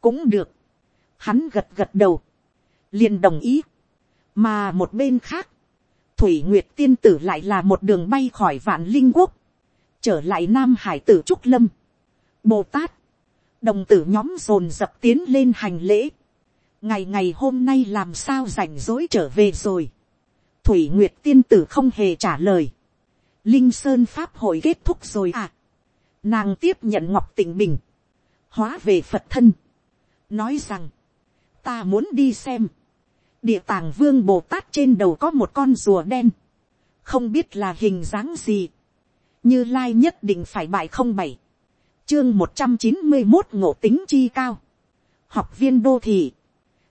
cũng được. hắn gật gật đầu, liền đồng ý. mà một bên khác, thủy nguyệt tiên tử lại là một đường bay khỏi vạn linh quốc, trở lại nam hải tử trúc lâm. bồ tát, đồng tử nhóm dồn dập tiến lên hành lễ. ngày ngày hôm nay làm sao rảnh rỗi trở về rồi thủy nguyệt tiên tử không hề trả lời. linh sơn pháp hội kết thúc rồi à. nàng tiếp nhận ngọc tịnh bình. hóa về phật thân. nói rằng, ta muốn đi xem. địa tàng vương bồ tát trên đầu có một con rùa đen. không biết là hình dáng gì. như lai nhất định phải bại không bảy chương một trăm chín mươi một ngộ tính chi cao. học viên đô thị.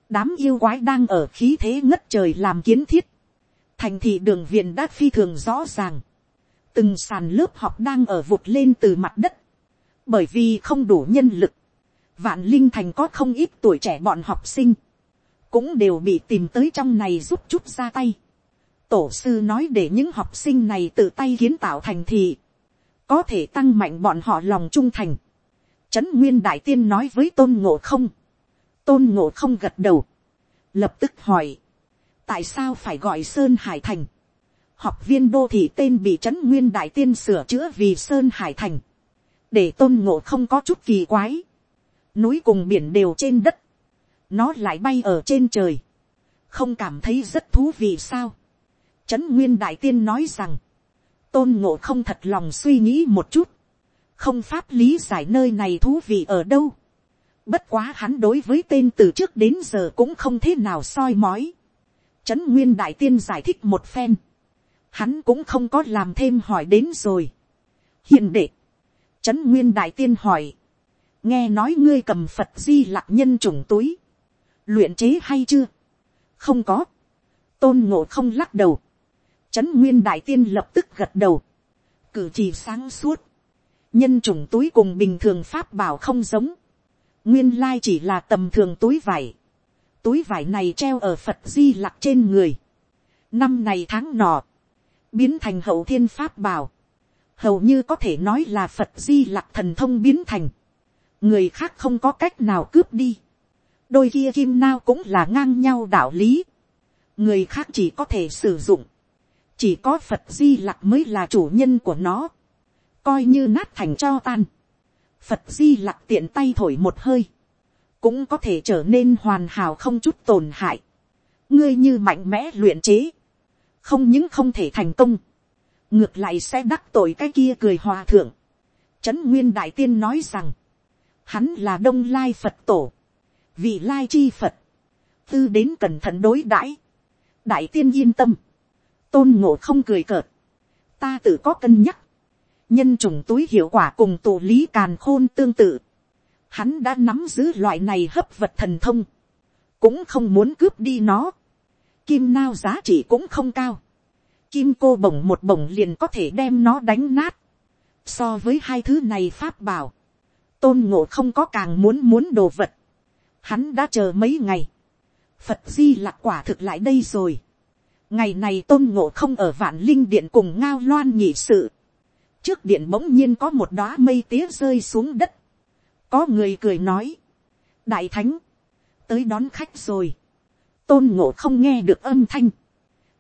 đám yêu quái đang ở khí thế ngất trời làm kiến thiết thành thị đường viện đã phi thường rõ ràng. từng sàn lớp học đang ở vụt lên từ mặt đất. bởi vì không đủ nhân lực. vạn linh thành có không ít tuổi trẻ bọn học sinh. cũng đều bị tìm tới trong này giúp chút ra tay. tổ sư nói để những học sinh này tự tay kiến tạo thành thị có thể tăng mạnh bọn họ lòng trung thành. Trấn Nguyên Đại Tiên nói với Tôn Ngộ không. Tôn Ngộ không gật đầu. Lập tức hỏi. Tại sao phải gọi Sơn Hải Thành? Học viên đô thị tên bị Trấn Nguyên Đại Tiên sửa chữa vì Sơn Hải Thành. Để Tôn Ngộ không có chút kỳ quái. Núi cùng biển đều trên đất. Nó lại bay ở trên trời. Không cảm thấy rất thú vị sao? Trấn Nguyên Đại Tiên nói rằng tôn ngộ không thật lòng suy nghĩ một chút, không pháp lý giải nơi này thú vị ở đâu. Bất quá hắn đối với tên từ trước đến giờ cũng không thế nào soi mói. Trấn Nguyên Đại Tiên giải thích một phen. hắn cũng không có làm thêm hỏi đến rồi. hiền đệ, trấn nguyên đại tiên hỏi, nghe nói ngươi cầm phật di lạc nhân trùng túi, luyện chế hay chưa, không có, tôn ngộ không lắc đầu, trấn nguyên đại tiên lập tức gật đầu, cử chỉ sáng suốt, nhân trùng túi cùng bình thường pháp bảo không giống, nguyên lai chỉ là tầm thường túi vải, túi vải này treo ở phật di lặc trên người, năm này tháng nọ, biến thành hậu thiên pháp bảo, hầu như có thể nói là phật di lặc thần thông biến thành, người khác không có cách nào cướp đi, đôi kia kim nao cũng là ngang nhau đạo lý, người khác chỉ có thể sử dụng, chỉ có phật di lặc mới là chủ nhân của nó, coi như nát thành cho tan, phật di lặc tiện tay thổi một hơi, cũng có thể trở nên hoàn hảo không chút tổn hại, ngươi như mạnh mẽ luyện chế, không những không thể thành công, ngược lại sẽ đắc tội cái kia cười hòa thượng. Trấn nguyên đại tiên nói rằng, hắn là đông lai phật tổ, vị lai chi phật, tư đến cẩn thận đối đãi, đại tiên yên tâm, tôn ngộ không cười cợt, ta tự có cân nhắc, nhân trùng túi hiệu quả cùng tổ lý càn khôn tương tự, hắn đã nắm giữ loại này hấp vật thần thông, cũng không muốn cướp đi nó, kim nao giá trị cũng không cao, kim cô bổng một bổng liền có thể đem nó đánh nát, so với hai thứ này pháp bảo, tôn ngộ không có càng muốn muốn đồ vật, hắn đã chờ mấy ngày, phật di lạc quả thực lại đây rồi, ngày này tôn ngộ không ở vạn linh điện cùng ngao loan nhị sự, trước điện bỗng nhiên có một đoá mây tía rơi xuống đất, có người cười nói, đại thánh, tới đón khách rồi, tôn ngộ không nghe được âm thanh,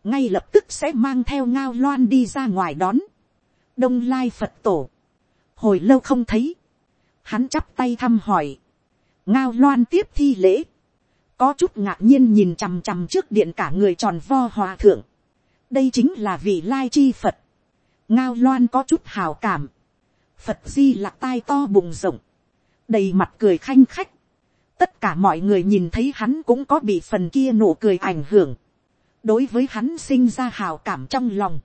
ngay lập tức sẽ mang theo ngao loan đi ra ngoài đón, đông lai phật tổ, hồi lâu không thấy, hắn chắp tay thăm hỏi, ngao loan tiếp thi lễ, có chút ngạc nhiên nhìn chằm chằm trước điện cả người tròn vo hòa thượng, đây chính là vị lai chi phật, ngao loan có chút hào cảm, phật di lạc tai to bùng rộng, đầy mặt cười khanh khách, tất cả mọi người nhìn thấy hắn cũng có bị phần kia nụ cười ảnh hưởng, đối với hắn sinh ra hào cảm trong lòng,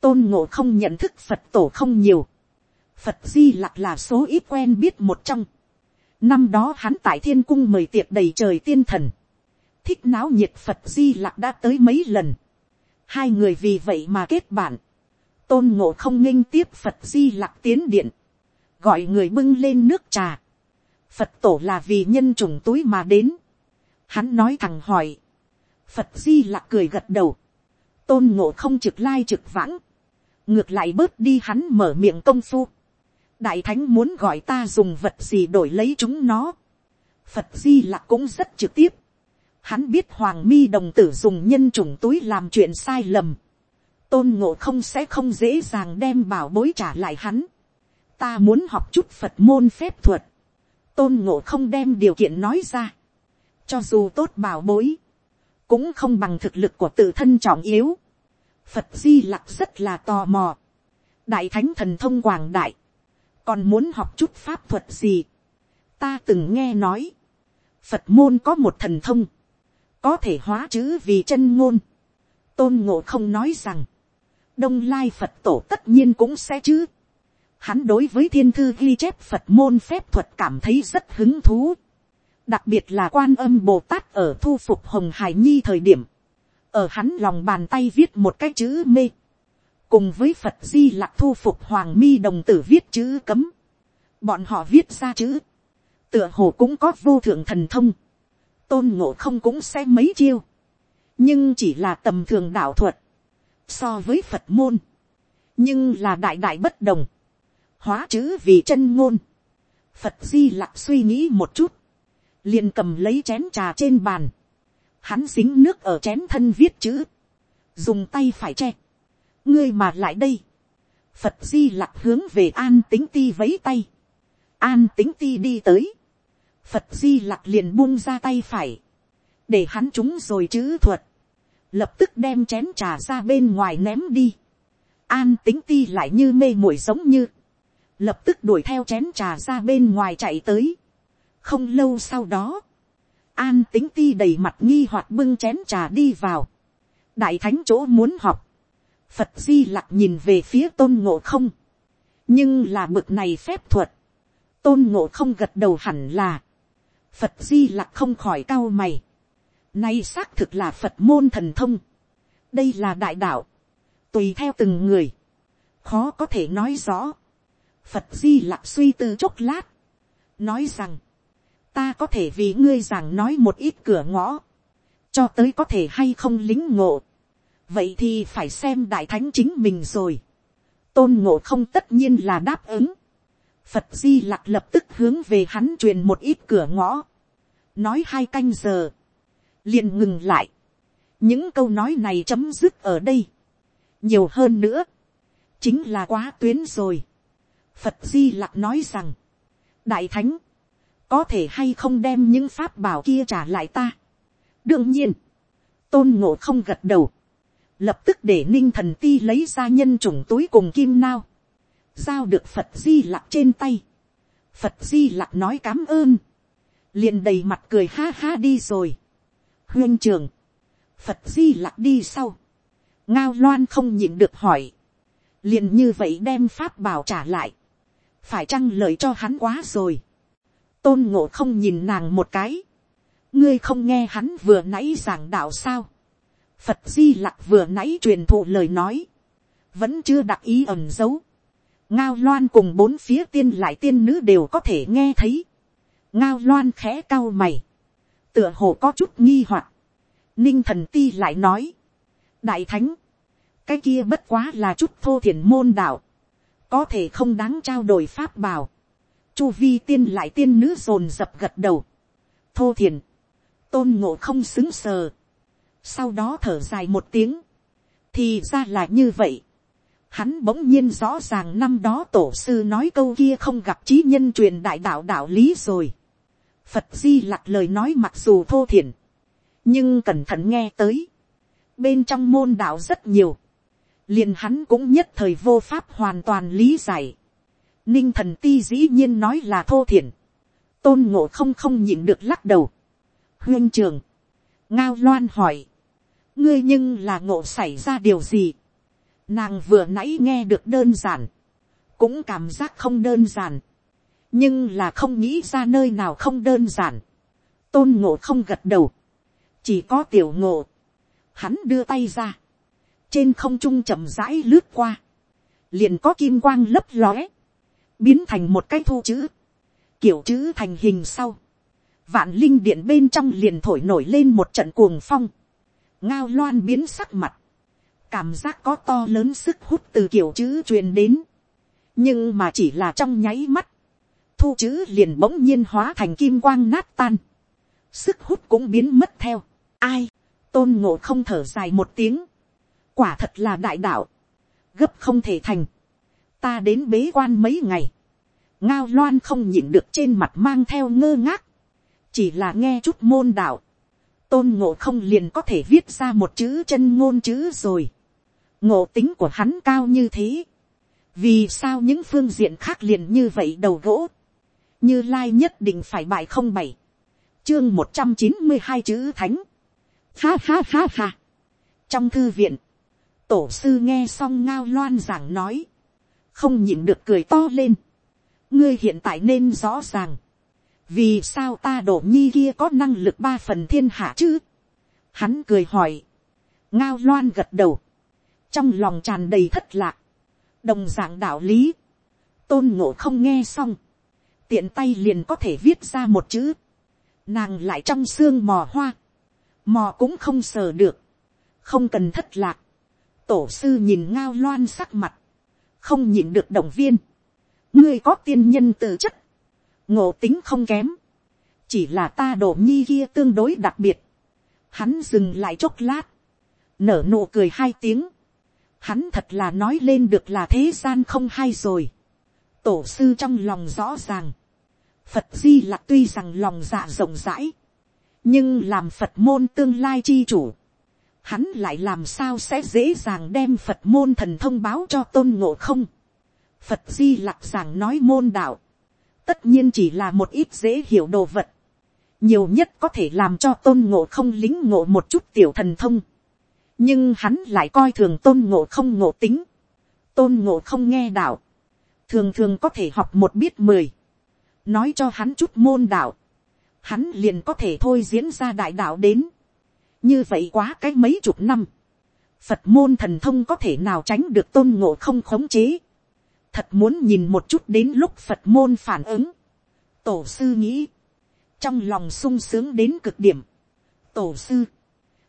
tôn ngộ không nhận thức phật tổ không nhiều, phật di lặc là số ít quen biết một trong, năm đó hắn tại thiên cung mời tiệc đầy trời tiên thần, thích náo nhiệt phật di lặc đã tới mấy lần, hai người vì vậy mà kết bạn, tôn ngộ không nghênh tiếp phật di lặc tiến điện, gọi người bưng lên nước trà, phật tổ là vì nhân trùng túi mà đến, hắn nói thẳng hỏi, phật di lặc cười gật đầu, tôn ngộ không trực lai trực vãng, ngược lại bớt đi hắn mở miệng công phu, đại thánh muốn gọi ta dùng vật gì đổi lấy chúng nó, phật di lặc cũng rất trực tiếp, hắn biết hoàng mi đồng tử dùng nhân trùng túi làm chuyện sai lầm, tôn ngộ không sẽ không dễ dàng đem bảo bối trả lại hắn, ta muốn học chút phật môn phép thuật, tôn ngộ không đem điều kiện nói ra, cho dù tốt bảo bối, cũng không bằng thực lực của tự thân trọng yếu. Phật di lặc rất là tò mò. đại thánh thần thông quảng đại, còn muốn học chút pháp thuật gì. ta từng nghe nói, phật môn có một thần thông, có thể hóa chữ vì chân ngôn. tôn ngộ không nói rằng, đông lai phật tổ tất nhiên cũng sẽ chứ. Hắn đối với thiên thư ghi chép Phật môn phép thuật cảm thấy rất hứng thú. Đặc biệt là quan âm bồ tát ở thu phục hồng hải nhi thời điểm, ở hắn lòng bàn tay viết một cái chữ mê, cùng với phật di lạc thu phục hoàng mi đồng tử viết chữ cấm, bọn họ viết ra chữ, tựa hồ cũng có vô thượng thần thông, tôn ngộ không cũng sẽ mấy chiêu, nhưng chỉ là tầm thường đạo thuật, so với phật môn, nhưng là đại đại bất đồng, hóa chữ vì chân ngôn, phật di lặc suy nghĩ một chút, liền cầm lấy chén trà trên bàn, hắn dính nước ở chén thân viết chữ, dùng tay phải che, ngươi mà lại đây, phật di lặc hướng về an tính ti vấy tay, an tính ti đi tới, phật di lặc liền buông ra tay phải, để hắn trúng rồi chữ thuật, lập tức đem chén trà ra bên ngoài ném đi, an tính ti lại như mê muội giống như, lập tức đuổi theo chén trà ra bên ngoài chạy tới, không lâu sau đó, an tính ti đầy mặt nghi hoặc bưng chén trà đi vào. đại thánh chỗ muốn học, phật di lặc nhìn về phía tôn ngộ không, nhưng là mực này phép thuật, tôn ngộ không gật đầu hẳn là, phật di lặc không khỏi cao mày, nay xác thực là phật môn thần thông, đây là đại đạo, tùy theo từng người, khó có thể nói rõ, phật di lặc suy tư chốc lát, nói rằng, ta có thể vì ngươi rằng nói một ít cửa ngõ, cho tới có thể hay không lính ngộ, vậy thì phải xem đại thánh chính mình rồi, tôn ngộ không tất nhiên là đáp ứng, phật di lặc lập tức hướng về hắn truyền một ít cửa ngõ, nói hai canh giờ, liền ngừng lại, những câu nói này chấm dứt ở đây, nhiều hơn nữa, chính là quá tuyến rồi. Phật di lặc nói rằng, đại thánh, có thể hay không đem những pháp bảo kia trả lại ta. đương nhiên, tôn ngộ không gật đầu, lập tức để ninh thần ti lấy ra nhân chủng túi cùng kim nao, giao được phật di lặc trên tay. phật di lặc nói cám ơn, liền đầy mặt cười ha ha đi rồi. huyên trường, phật di lặc đi sau, ngao loan không nhịn được hỏi, liền như vậy đem pháp bảo trả lại, phải chăng lời cho hắn quá rồi, tôn ngộ không nhìn nàng một cái, ngươi không nghe hắn vừa nãy giảng đạo sao, phật di lặc vừa nãy truyền thụ lời nói, vẫn chưa đặc ý ẩm dấu, ngao loan cùng bốn phía tiên lại tiên nữ đều có thể nghe thấy, ngao loan khẽ cao mày, tựa hồ có chút nghi hoặc, ninh thần ti lại nói, đại thánh, cái kia bất quá là chút thô thiền môn đạo, có thể không đáng trao đổi pháp bảo, chu vi tiên lại tiên nữ dồn dập gật đầu, thô thiền, tôn ngộ không xứng sờ, sau đó thở dài một tiếng, thì ra là như vậy, hắn bỗng nhiên rõ ràng năm đó tổ sư nói câu kia không gặp trí nhân truyền đại đạo đạo lý rồi. Phật di lặc lời nói mặc dù thô Thiền, nhưng cẩn thận nghe tới, bên trong môn đạo rất nhiều, liền hắn cũng nhất thời vô pháp hoàn toàn lý giải. Ninh thần ti dĩ nhiên nói là thô thiển, tôn ngộ không không nhịn được lắc đầu. huyên trường, ngao loan hỏi, ngươi nhưng là ngộ xảy ra điều gì. Nàng vừa nãy nghe được đơn giản, cũng cảm giác không đơn giản, nhưng là không nghĩ ra nơi nào không đơn giản. tôn ngộ không gật đầu, chỉ có tiểu ngộ, hắn đưa tay ra, trên không trung chậm rãi lướt qua, liền có kim quang lấp lóe, biến thành một cái thu chữ, kiểu chữ thành hình sau, vạn linh điện bên trong liền thổi nổi lên một trận cuồng phong, ngao loan biến sắc mặt, cảm giác có to lớn sức hút từ kiểu chữ truyền đến, nhưng mà chỉ là trong nháy mắt, thu chữ liền bỗng nhiên hóa thành kim quang nát tan, sức hút cũng biến mất theo, ai, tôn ngộ không thở dài một tiếng, quả thật là đại đạo, gấp không thể thành, ta đến bế quan mấy ngày, ngao loan không nhịn được trên mặt mang theo ngơ ngác, chỉ là nghe chút môn đạo, tôn ngộ không liền có thể viết ra một chữ chân ngôn chữ rồi. ngộ tính của hắn cao như thế. vì sao những phương diện khác liền như vậy đầu gỗ. như lai nhất định phải bài không bảy. chương một trăm chín mươi hai chữ thánh. ha ha ha ha. trong thư viện, tổ sư nghe xong ngao loan giảng nói. không nhịn được cười to lên. ngươi hiện tại nên rõ ràng vì sao ta đổ nhi kia có năng lực ba phần thiên hạ chứ. hắn cười hỏi. ngao loan gật đầu. trong lòng tràn đầy thất lạc. đồng d ạ n g đạo lý. tôn ngộ không nghe xong. tiện tay liền có thể viết ra một chữ. nàng lại trong xương mò hoa. mò cũng không sờ được. không cần thất lạc tổ sư nhìn ngao loan sắc mặt. không nhìn được động viên. ngươi có tiên nhân tự chất. Ngộ tính không kém, chỉ là ta đổ nhi kia tương đối đặc biệt, hắn dừng lại chốc lát, nở nụ cười hai tiếng, hắn thật là nói lên được là thế gian không hay rồi, tổ sư trong lòng rõ ràng, phật di là tuy rằng lòng dạ rộng rãi, nhưng làm phật môn tương lai chi chủ, hắn lại làm sao sẽ dễ dàng đem phật môn thần thông báo cho tôn ngộ không. phật di lặc giảng nói môn đạo, tất nhiên chỉ là một ít dễ hiểu đồ vật, nhiều nhất có thể làm cho tôn ngộ không lính ngộ một chút tiểu thần thông, nhưng hắn lại coi thường tôn ngộ không ngộ tính, tôn ngộ không nghe đạo, thường thường có thể học một biết mười, nói cho hắn chút môn đạo, hắn liền có thể thôi diễn ra đại đạo đến, như vậy quá cái mấy chục năm, phật môn thần thông có thể nào tránh được tôn ngộ không khống chế, thật muốn nhìn một chút đến lúc phật môn phản ứng, tổ sư nghĩ, trong lòng sung sướng đến cực điểm, tổ sư,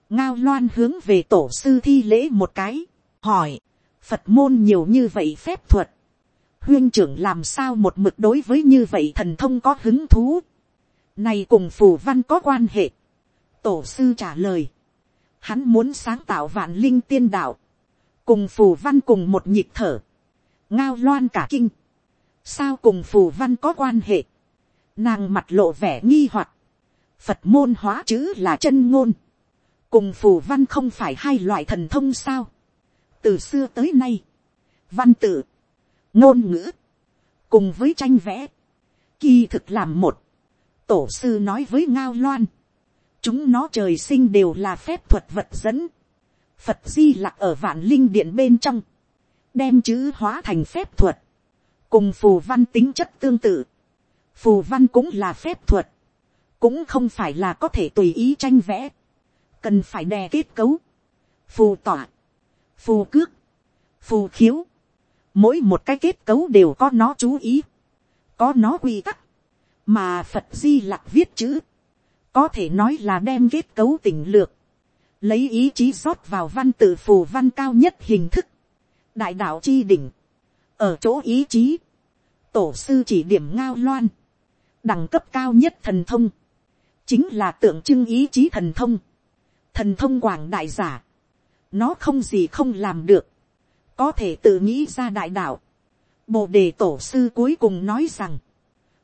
ngao loan hướng về tổ sư thi lễ một cái, hỏi, phật môn nhiều như vậy phép thuật, huyên trưởng làm sao một mực đối với như vậy thần thông có hứng thú, này cùng phù văn có quan hệ, tổ sư trả lời, hắn muốn sáng tạo vạn linh tiên đạo, cùng phù văn cùng một nhịp thở, ngao loan cả kinh, sao cùng phù văn có quan hệ, nàng mặt lộ vẻ nghi hoặc, phật môn hóa chữ là chân ngôn, cùng phù văn không phải hai loại thần thông sao, từ xưa tới nay, văn tự, ngôn ngữ, cùng với tranh vẽ, kỳ thực làm một, tổ sư nói với ngao loan, chúng nó trời sinh đều là phép thuật vật dẫn, phật di lạc ở vạn linh điện bên trong, đem chữ hóa thành phép thuật, cùng phù văn tính chất tương tự, phù văn cũng là phép thuật, cũng không phải là có thể tùy ý tranh vẽ, cần phải đè kết cấu, phù tỏa, phù cước, phù khiếu, mỗi một cái kết cấu đều có nó chú ý, có nó quy tắc, mà phật di lặc viết chữ, có thể nói là đem kết cấu tỉnh lược, lấy ý chí rót vào văn tự phù văn cao nhất hình thức, đại đạo chi đỉnh, ở chỗ ý chí, tổ sư chỉ điểm ngao loan, đẳng cấp cao nhất thần thông, chính là tượng trưng ý chí thần thông, thần thông quảng đại giả, nó không gì không làm được, có thể tự nghĩ ra đại đạo. Bồ đề tổ sư cuối cùng nói rằng,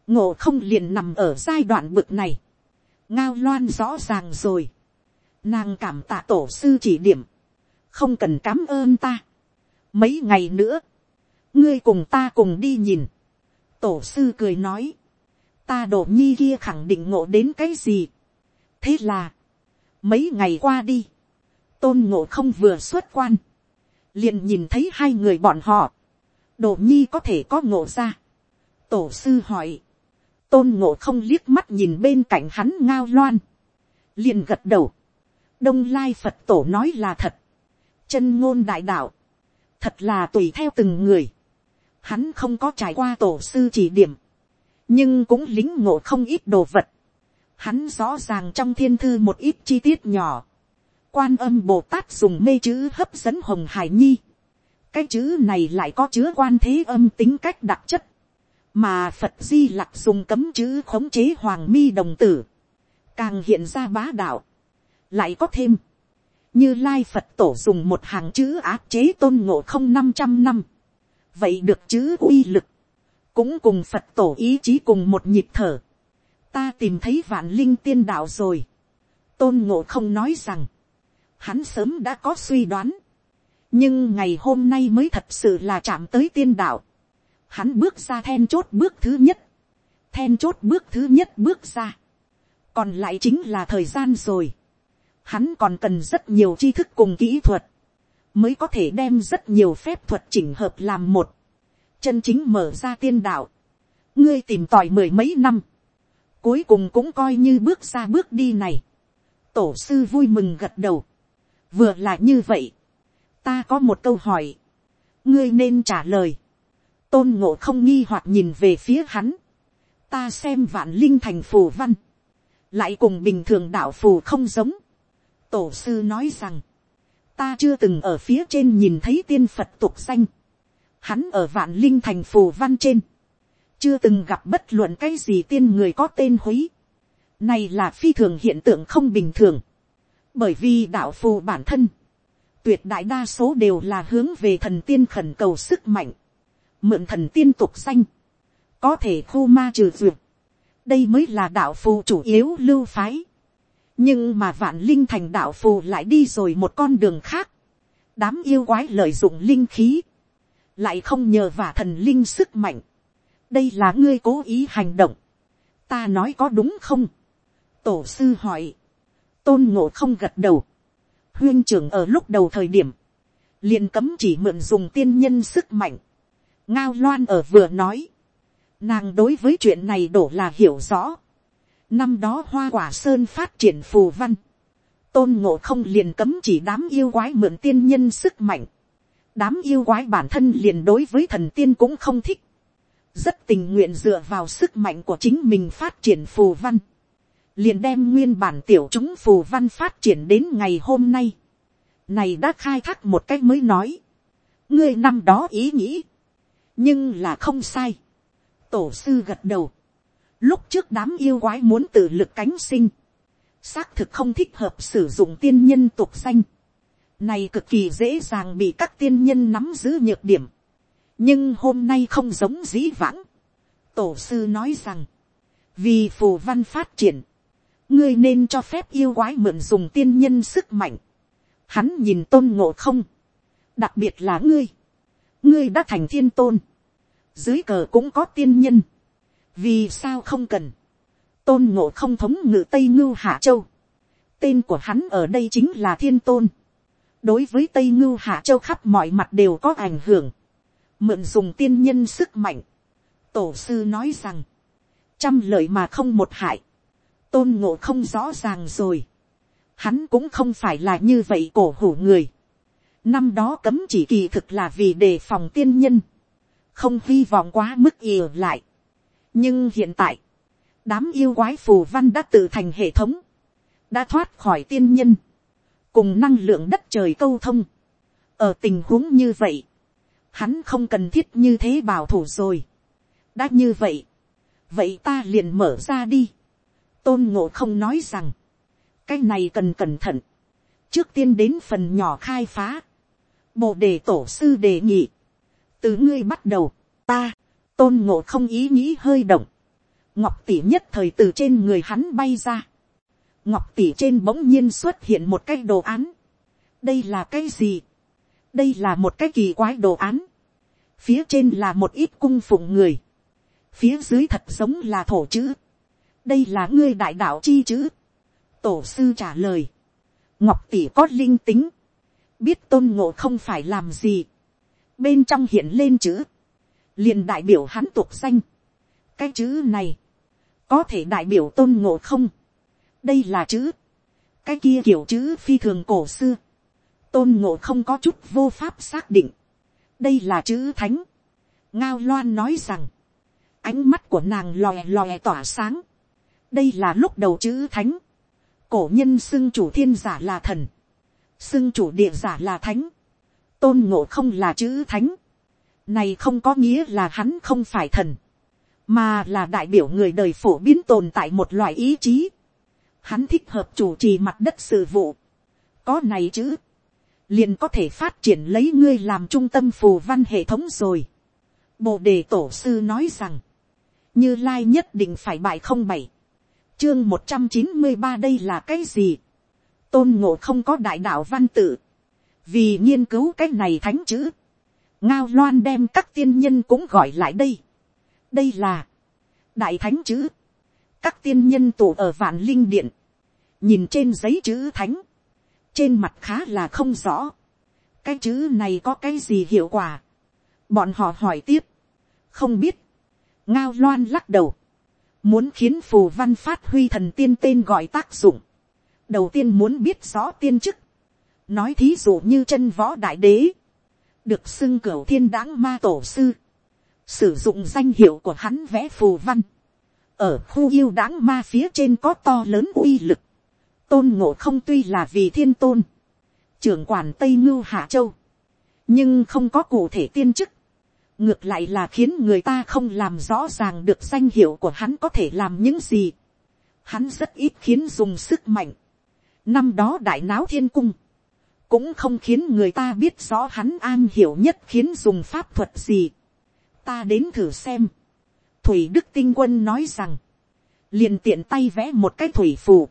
ngộ không liền nằm ở giai đoạn bực này, ngao loan rõ ràng rồi, nàng cảm tạ tổ sư chỉ điểm, không cần cám ơn ta. Mấy ngày nữa, ngươi cùng ta cùng đi nhìn, tổ sư cười nói, ta đổ nhi kia khẳng định ngộ đến cái gì. thế là, mấy ngày qua đi, tôn ngộ không vừa xuất quan, liền nhìn thấy hai người bọn họ, đổ nhi có thể có ngộ ra. tổ sư hỏi, tôn ngộ không liếc mắt nhìn bên cạnh hắn ngao loan, liền gật đầu, đông lai phật tổ nói là thật, chân ngôn đại đạo, thật là tùy theo từng người, hắn không có trải qua tổ sư chỉ điểm, nhưng cũng lính ngộ không ít đồ vật, hắn rõ ràng trong thiên thư một ít chi tiết nhỏ, quan âm bồ tát dùng mê chữ hấp dẫn hồng hải nhi, cái chữ này lại có chứa quan thế âm tính cách đặc chất, mà phật di lặc dùng cấm chữ khống chế hoàng mi đồng tử, càng hiện ra bá đạo, lại có thêm, như lai phật tổ dùng một hàng chữ áp chế tôn ngộ không năm trăm năm, vậy được chữ uy lực, cũng cùng phật tổ ý chí cùng một nhịp thở, ta tìm thấy vạn linh tiên đạo rồi, tôn ngộ không nói rằng, hắn sớm đã có suy đoán, nhưng ngày hôm nay mới thật sự là chạm tới tiên đạo, hắn bước ra then chốt bước thứ nhất, then chốt bước thứ nhất bước ra, còn lại chính là thời gian rồi, hắn còn cần rất nhiều tri thức cùng kỹ thuật, mới có thể đem rất nhiều phép thuật chỉnh hợp làm một, chân chính mở ra tiên đạo, ngươi tìm tòi mười mấy năm, cuối cùng cũng coi như bước ra bước đi này, tổ sư vui mừng gật đầu, vừa là như vậy, ta có một câu hỏi, ngươi nên trả lời, tôn ngộ không nghi hoặc nhìn về phía hắn, ta xem vạn linh thành phù văn, lại cùng bình thường đạo phù không giống, tổ sư nói rằng, ta chưa từng ở phía trên nhìn thấy tiên phật tục danh, hắn ở vạn linh thành phù văn trên, chưa từng gặp bất luận cái gì tiên người có tên huý. này là phi thường hiện tượng không bình thường, bởi vì đạo phù bản thân, tuyệt đại đa số đều là hướng về thần tiên khẩn cầu sức mạnh, mượn thần tiên tục danh, có thể khu ma trừ duyệt, đây mới là đạo phù chủ yếu lưu phái, nhưng mà vạn linh thành đạo phù lại đi rồi một con đường khác, đám yêu quái lợi dụng linh khí, lại không nhờ vả thần linh sức mạnh, đây là ngươi cố ý hành động, ta nói có đúng không, tổ sư hỏi, tôn ngộ không gật đầu, huyên trưởng ở lúc đầu thời điểm, liền cấm chỉ mượn dùng tiên nhân sức mạnh ngao loan ở vừa nói, nàng đối với chuyện này đổ là hiểu rõ. năm đó hoa quả sơn phát triển phù văn, tôn ngộ không liền cấm chỉ đám yêu quái mượn tiên nhân sức mạnh. đám yêu quái bản thân liền đối với thần tiên cũng không thích. rất tình nguyện dựa vào sức mạnh của chính mình phát triển phù văn. liền đem nguyên bản tiểu chúng phù văn phát triển đến ngày hôm nay. này đã khai thác một cách mới nói. ngươi năm đó ý nghĩ nhưng là không sai. tổ sư gật đầu. lúc trước đám yêu quái muốn tự lực cánh sinh xác thực không thích hợp sử dụng tiên nhân tục danh. Này cực kỳ dễ dàng bị các tiên nhân nắm giữ nhược điểm. Nhưng hôm nay không giống dĩ vãng. Tổ sư nói rằng, vì phù văn phát triển, ngươi nên cho phép yêu quái mượn dùng tiên nhân sức mạnh. Hắn nhìn tôn ngộ không, đặc biệt là ngươi. Ngươi đã thành thiên tôn. Dưới cờ cũng có tiên nhân. Vì sao không cần tôn ngộ không thống ngự tây ngưu hạ châu. tên của hắn ở đây chính là thiên tôn. đối với tây ngưu hạ châu khắp mọi mặt đều có ảnh hưởng. mượn dùng tiên nhân sức mạnh. tổ sư nói rằng, trăm lời mà không một hại. tôn ngộ không rõ ràng rồi. hắn cũng không phải là như vậy cổ hủ người năm đó cấm chỉ kỳ thực là vì đề phòng tiên nhân. không hy vọng quá mức ìa lại. nhưng hiện tại, đám yêu quái phù văn đã tự thành hệ thống, đã thoát khỏi tiên nhân, cùng năng lượng đất trời câu thông. ở tình huống như vậy, hắn không cần thiết như thế bảo thủ rồi. đã như vậy, vậy ta liền mở ra đi. tôn ngộ không nói rằng, cái này cần cẩn thận, trước tiên đến phần nhỏ khai phá, bộ đề tổ sư đề nghị, từ ngươi bắt đầu, ta, tôn ngộ không ý nghĩ hơi động, ngọc tỷ nhất thời từ trên người hắn bay ra. ngọc tỷ trên bỗng nhiên xuất hiện một cái đồ án. đây là cái gì. đây là một cái kỳ quái đồ án. phía trên là một ít cung phụng người. phía dưới thật giống là thổ chữ. đây là ngươi đại đạo chi chữ. tổ sư trả lời. ngọc tỷ có linh tính biết tôn ngộ không phải làm gì. bên trong hiện lên chữ. liền đại biểu hắn tục danh cái chữ này, có thể đại biểu tôn ngộ không. đây là chữ, cái kia kiểu chữ phi thường cổ xưa, tôn ngộ không có chút vô pháp xác định, đây là chữ thánh. ngao loan nói rằng, ánh mắt của nàng lòe lòe tỏa sáng, đây là lúc đầu chữ thánh, cổ nhân xưng chủ thiên giả là thần, xưng chủ địa giả là thánh, tôn ngộ không là chữ thánh, này không có nghĩa là hắn không phải thần, mà là đại biểu người đời phổ biến tồn tại một loại ý chí. Hắn thích hợp chủ trì mặt đất sự vụ. Có này chứ, liền có thể phát triển lấy ngươi làm trung tâm phù văn hệ thống rồi. Bộ đề tổ sư nói rằng, như lai nhất định phải bại không bảy. Chương một trăm chín mươi ba đây là cái gì? Tôn ngộ không có đại đạo văn tự. Vì nghiên cứu cái này thánh chữ. Ngao loan đem các tiên nhân cũng gọi lại đây. Đây là đại thánh chữ, các tiên nhân tụ ở vạn linh điện, nhìn trên giấy chữ thánh, trên mặt khá là không rõ, cái chữ này có cái gì hiệu quả, bọn họ hỏi tiếp, không biết, ngao loan lắc đầu, muốn khiến phù văn phát huy thần tiên tên gọi tác dụng, đầu tiên muốn biết rõ tiên chức, nói thí dụ như chân võ đại đế, được xưng cửu thiên đáng ma tổ sư, sử dụng danh hiệu của hắn vẽ phù văn, ở khu yêu đáng ma phía trên có to lớn uy lực, tôn ngộ không tuy là vì thiên tôn, trưởng quản tây ngưu hạ châu, nhưng không có cụ thể tiên chức, ngược lại là khiến người ta không làm rõ ràng được danh hiệu của hắn có thể làm những gì. Hắn rất ít khiến dùng sức mạnh. Năm đó đại náo thiên cung, cũng không khiến người ta biết rõ hắn an hiểu nhất khiến dùng pháp thuật gì ta đến thử xem. Thủy Đức Tinh Quân nói rằng, liền tiện tay vẽ một cái thủy phù.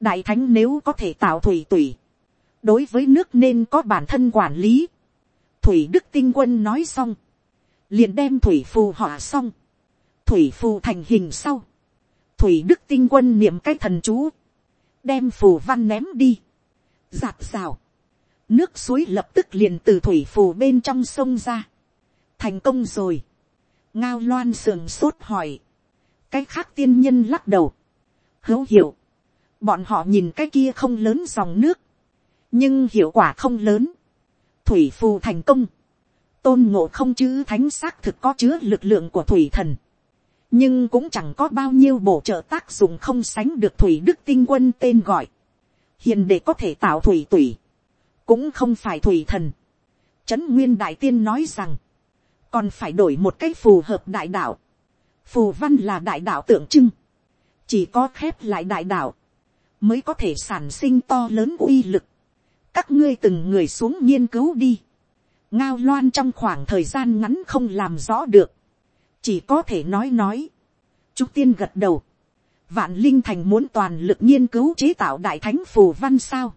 Đại thánh nếu có thể tạo thủy tủy, đối với nước nên có bản thân quản lý. Thủy Đức Tinh Quân nói xong, liền đem thủy phù họa xong. Thủy phù thành hình sau. Thủy Đức Tinh Quân niệm cái thần chú, đem phù văn ném đi. giạt rào, nước suối lập tức liền từ thủy phù bên trong sông ra, thành công rồi, ngao loan sườn sốt hỏi, cái khác tiên nhân lắc đầu, hữu hiệu, bọn họ nhìn cái kia không lớn dòng nước, nhưng hiệu quả không lớn, thủy phù thành công, tôn ngộ không chữ thánh xác thực có chứa lực lượng của thủy thần, nhưng cũng chẳng có bao nhiêu bổ trợ tác dụng không sánh được thủy đức tinh quân tên gọi, hiền để có thể tạo thủy tủy, cũng không phải thủy thần. Trấn nguyên đại tiên nói rằng, còn phải đổi một cách phù hợp đại đạo. phù văn là đại đạo tượng trưng, chỉ có khép lại đại đạo, mới có thể sản sinh to lớn uy lực. các ngươi từng người xuống nghiên cứu đi. ngao loan trong khoảng thời gian ngắn không làm rõ được, chỉ có thể nói nói. Trúc tiên gật đầu, vạn linh thành muốn toàn lực nghiên cứu chế tạo đại thánh phù văn sao.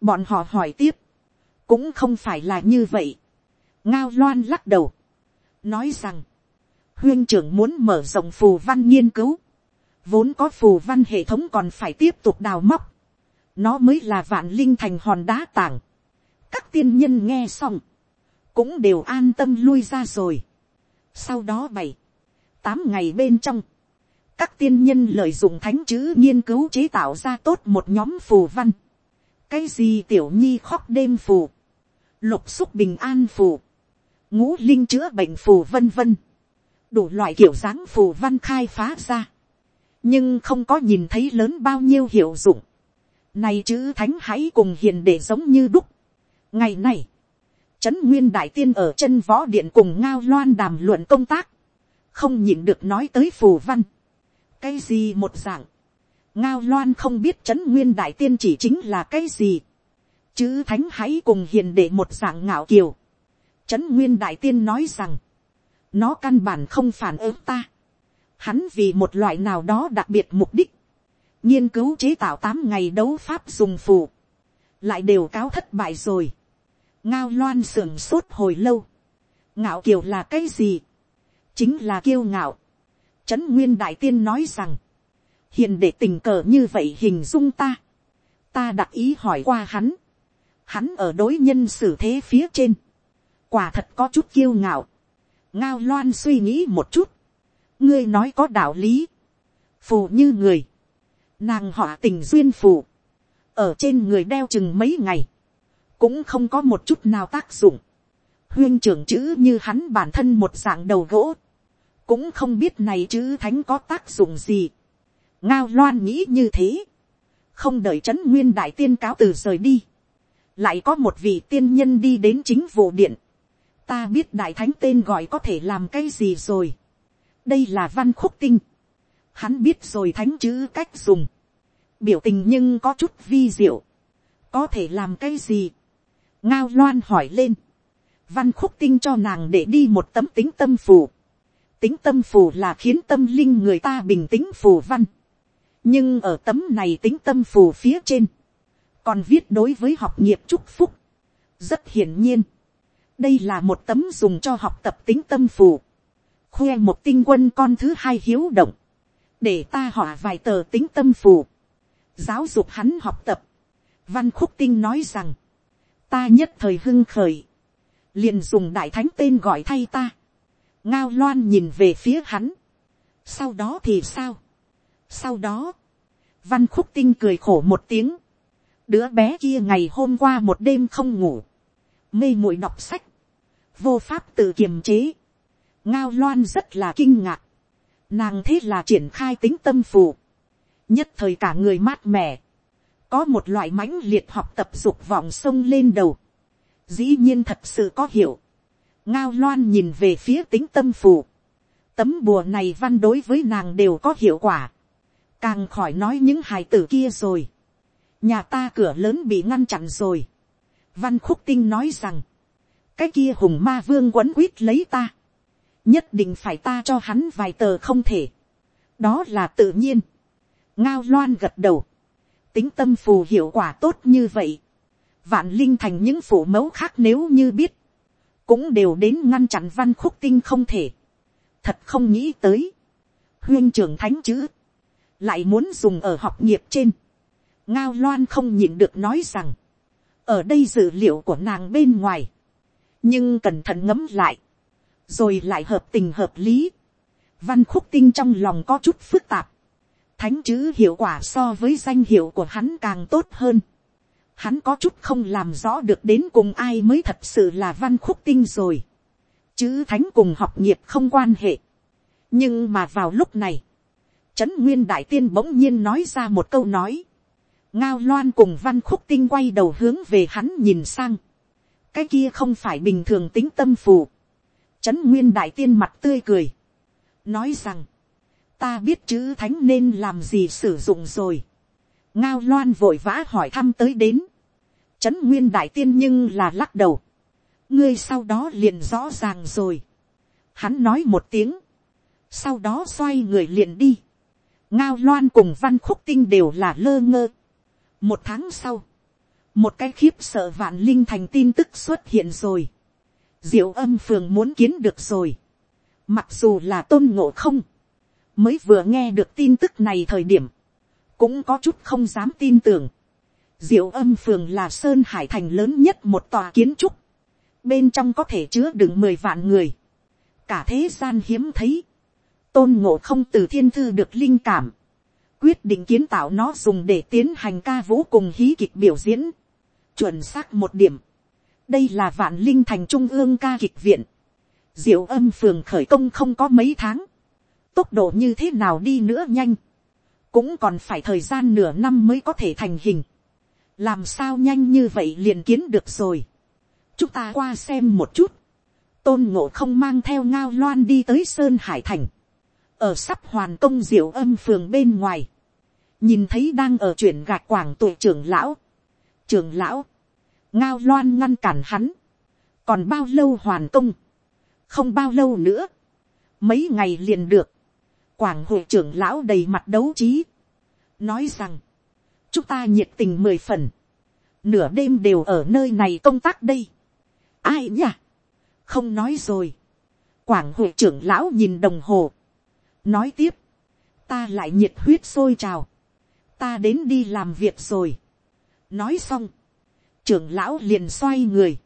bọn họ hỏi tiếp, cũng không phải là như vậy. ngao loan lắc đầu, nói rằng, huyên trưởng muốn mở rộng phù văn nghiên cứu, vốn có phù văn hệ thống còn phải tiếp tục đào móc, nó mới là vạn linh thành hòn đá tảng. các tiên nhân nghe xong, cũng đều an tâm lui ra rồi sau đó bảy, tám ngày bên trong, các tiên nhân lợi dụng thánh chữ nghiên cứu chế tạo ra tốt một nhóm phù văn. cái gì tiểu nhi khóc đêm phù, lục xúc bình an phù, ngũ linh chữa bệnh phù vân vân, đủ loại kiểu dáng phù văn khai phá ra, nhưng không có nhìn thấy lớn bao nhiêu hiệu dụng. Này chữ thánh hãy cùng hiền để giống như đúc. ngày này, trấn nguyên đại tiên ở chân võ điện cùng ngao loan đàm luận công tác, không nhịn được nói tới phù văn. cái gì một dạng, ngao loan không biết trấn nguyên đại tiên chỉ chính là cái gì. chứ thánh hãy cùng hiền để một dạng ngạo kiều Trấn Nguyên Đại Tiên nói rằng, nó căn bản không phản ứng ta. Hắn vì một loại nào đó đặc biệt mục đích, nghiên cứu chế tạo tám ngày đấu pháp dùng phù, lại đều cáo thất bại rồi. Ngao loan sưởng sốt hồi lâu. Ngạo kiều là cái gì? Chính là kiêu ngạo. Trấn Nguyên Đại Tiên nói rằng, hiền để tình cờ như vậy hình dung ta. Ta đặc ý hỏi qua hắn. Hắn ở đối nhân xử thế phía trên quả thật có chút kiêu ngạo. ngao loan suy nghĩ một chút. ngươi nói có đạo lý. phù như người. nàng họ tình duyên phù. ở trên người đeo chừng mấy ngày cũng không có một chút nào tác dụng. huyên trưởng chữ như hắn bản thân một dạng đầu gỗ. cũng không biết này chữ thánh có tác dụng gì. ngao loan nghĩ như thế. không đợi chấn nguyên đại tiên cáo từ rời đi lại có một vị tiên nhân đi đến chính vụ điện, ta biết đại thánh tên gọi có thể làm cái gì rồi. đây là văn khúc tinh. hắn biết rồi thánh chữ cách dùng. biểu tình nhưng có chút vi diệu. có thể làm cái gì ngao loan hỏi lên. văn khúc tinh cho nàng để đi một tấm tính tâm phù. tính tâm phù là khiến tâm linh người ta bình tĩnh phù văn. nhưng ở tấm này tính tâm phù phía trên. còn viết đối với học nghiệp chúc phúc. rất hiển nhiên đây là một tấm dùng cho học tập tính tâm phù, khoe một tinh quân con thứ hai hiếu động, để ta họa vài tờ tính tâm phù, giáo dục hắn học tập. Văn khúc tinh nói rằng, ta nhất thời hưng khởi, liền dùng đại thánh tên gọi thay ta. ngao loan nhìn về phía hắn. sau đó thì sao. sau đó, văn khúc tinh cười khổ một tiếng. đứa bé kia ngày hôm qua một đêm không ngủ, mê muội đọc sách, vô pháp tự kiềm chế, ngao loan rất là kinh ngạc, nàng thế là triển khai tính tâm phù, nhất thời cả người mát mẻ, có một loại mãnh liệt học tập dục vọng sông lên đầu, dĩ nhiên thật sự có hiểu, ngao loan nhìn về phía tính tâm phù, tấm bùa này văn đối với nàng đều có hiệu quả, càng khỏi nói những hài tử kia rồi, nhà ta cửa lớn bị ngăn chặn rồi, văn khúc tinh nói rằng, cái kia hùng ma vương quấn quýt lấy ta, nhất định phải ta cho hắn vài tờ không thể, đó là tự nhiên, ngao loan gật đầu, tính tâm phù hiệu quả tốt như vậy, vạn linh thành những phủ mẫu khác nếu như biết, cũng đều đến ngăn chặn văn khúc tinh không thể, thật không nghĩ tới, huyên trưởng thánh chữ, lại muốn dùng ở học nghiệp trên, ngao loan không nhịn được nói rằng, ở đây dữ liệu của nàng bên ngoài, nhưng cẩn thận ngấm lại, rồi lại hợp tình hợp lý. Văn khúc tinh trong lòng có chút phức tạp, thánh chữ hiệu quả so với danh hiệu của hắn càng tốt hơn. Hắn có chút không làm rõ được đến cùng ai mới thật sự là văn khúc tinh rồi. Chữ thánh cùng học nghiệp không quan hệ. Nhưng mà vào lúc này, Trấn Nguyên Đại Tiên bỗng nhiên nói ra một câu nói. Ngao loan cùng văn khúc tinh quay đầu hướng về hắn nhìn sang. Cái kia không phải bình thường tính tâm phù. Trấn Nguyên Đại Tiên mặt tươi cười. Nói rằng, ta biết chữ thánh nên làm gì sử dụng rồi. Ngao loan vội vã hỏi thăm tới đến. Trấn Nguyên Đại Tiên nhưng là lắc đầu. Ngươi sau đó liền rõ ràng rồi. Hắn nói một tiếng. Sau đó xoay người liền đi. Ngao loan cùng văn khúc tinh đều là lơ ngơ. Một tháng sau. Một cái khiếp sợ vạn linh thành tin tức xuất hiện rồi. Diệu âm phường muốn kiến được rồi. Mặc dù là tôn ngộ không. Mới vừa nghe được tin tức này thời điểm. Cũng có chút không dám tin tưởng. Diệu âm phường là Sơn Hải Thành lớn nhất một tòa kiến trúc. Bên trong có thể chứa đựng mười vạn người. Cả thế gian hiếm thấy. Tôn ngộ không từ thiên thư được linh cảm. Quyết định kiến tạo nó dùng để tiến hành ca vũ cùng hí kịch biểu diễn. Chuẩn xác một điểm. Đây là vạn linh thành trung ương ca kịch viện. Diệu âm phường khởi công không có mấy tháng. Tốc độ như thế nào đi nữa nhanh. Cũng còn phải thời gian nửa năm mới có thể thành hình làm sao nhanh như vậy liền kiến được rồi. chúng ta qua xem một chút. tôn ngộ không mang theo ngao loan đi tới sơn hải thành. ở sắp hoàn công diệu âm phường bên ngoài. nhìn thấy đang ở chuyển gạc quảng tuổi trưởng lão. trưởng lão, ngao loan ngăn cản hắn. còn bao lâu hoàn công. không bao lâu nữa. mấy ngày liền được quảng hội trưởng lão đầy mặt đấu trí. nói rằng, chúng ta nhiệt tình mười phần, nửa đêm đều ở nơi này công tác đây. ai nhỉ? không nói rồi. quảng hội trưởng lão nhìn đồng hồ, nói tiếp, ta lại nhiệt huyết sôi trào, ta đến đi làm việc rồi. nói xong, trưởng lão liền xoay người,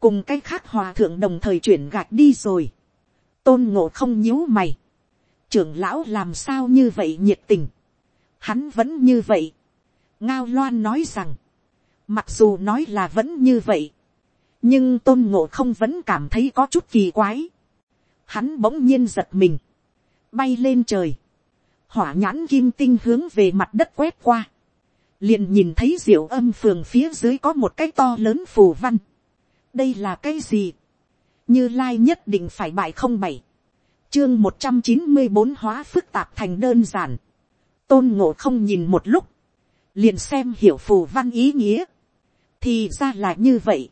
cùng cái khác hòa thượng đồng thời chuyển gạch đi rồi. tôn ngộ không nhíu mày, trưởng lão làm sao như vậy nhiệt tình, hắn vẫn như vậy, ngao loan nói rằng, mặc dù nói là vẫn như vậy, nhưng tôn ngộ không vẫn cảm thấy có chút kỳ quái. Hắn bỗng nhiên giật mình, bay lên trời, hỏa nhãn kim tinh hướng về mặt đất quét qua, liền nhìn thấy diệu âm phường phía dưới có một cái to lớn phù văn. đây là cái gì, như lai nhất định phải bại không bảy, chương một trăm chín mươi bốn hóa phức tạp thành đơn giản, tôn ngộ không nhìn một lúc, liền xem hiểu phù văn ý nghĩa, thì ra là như vậy,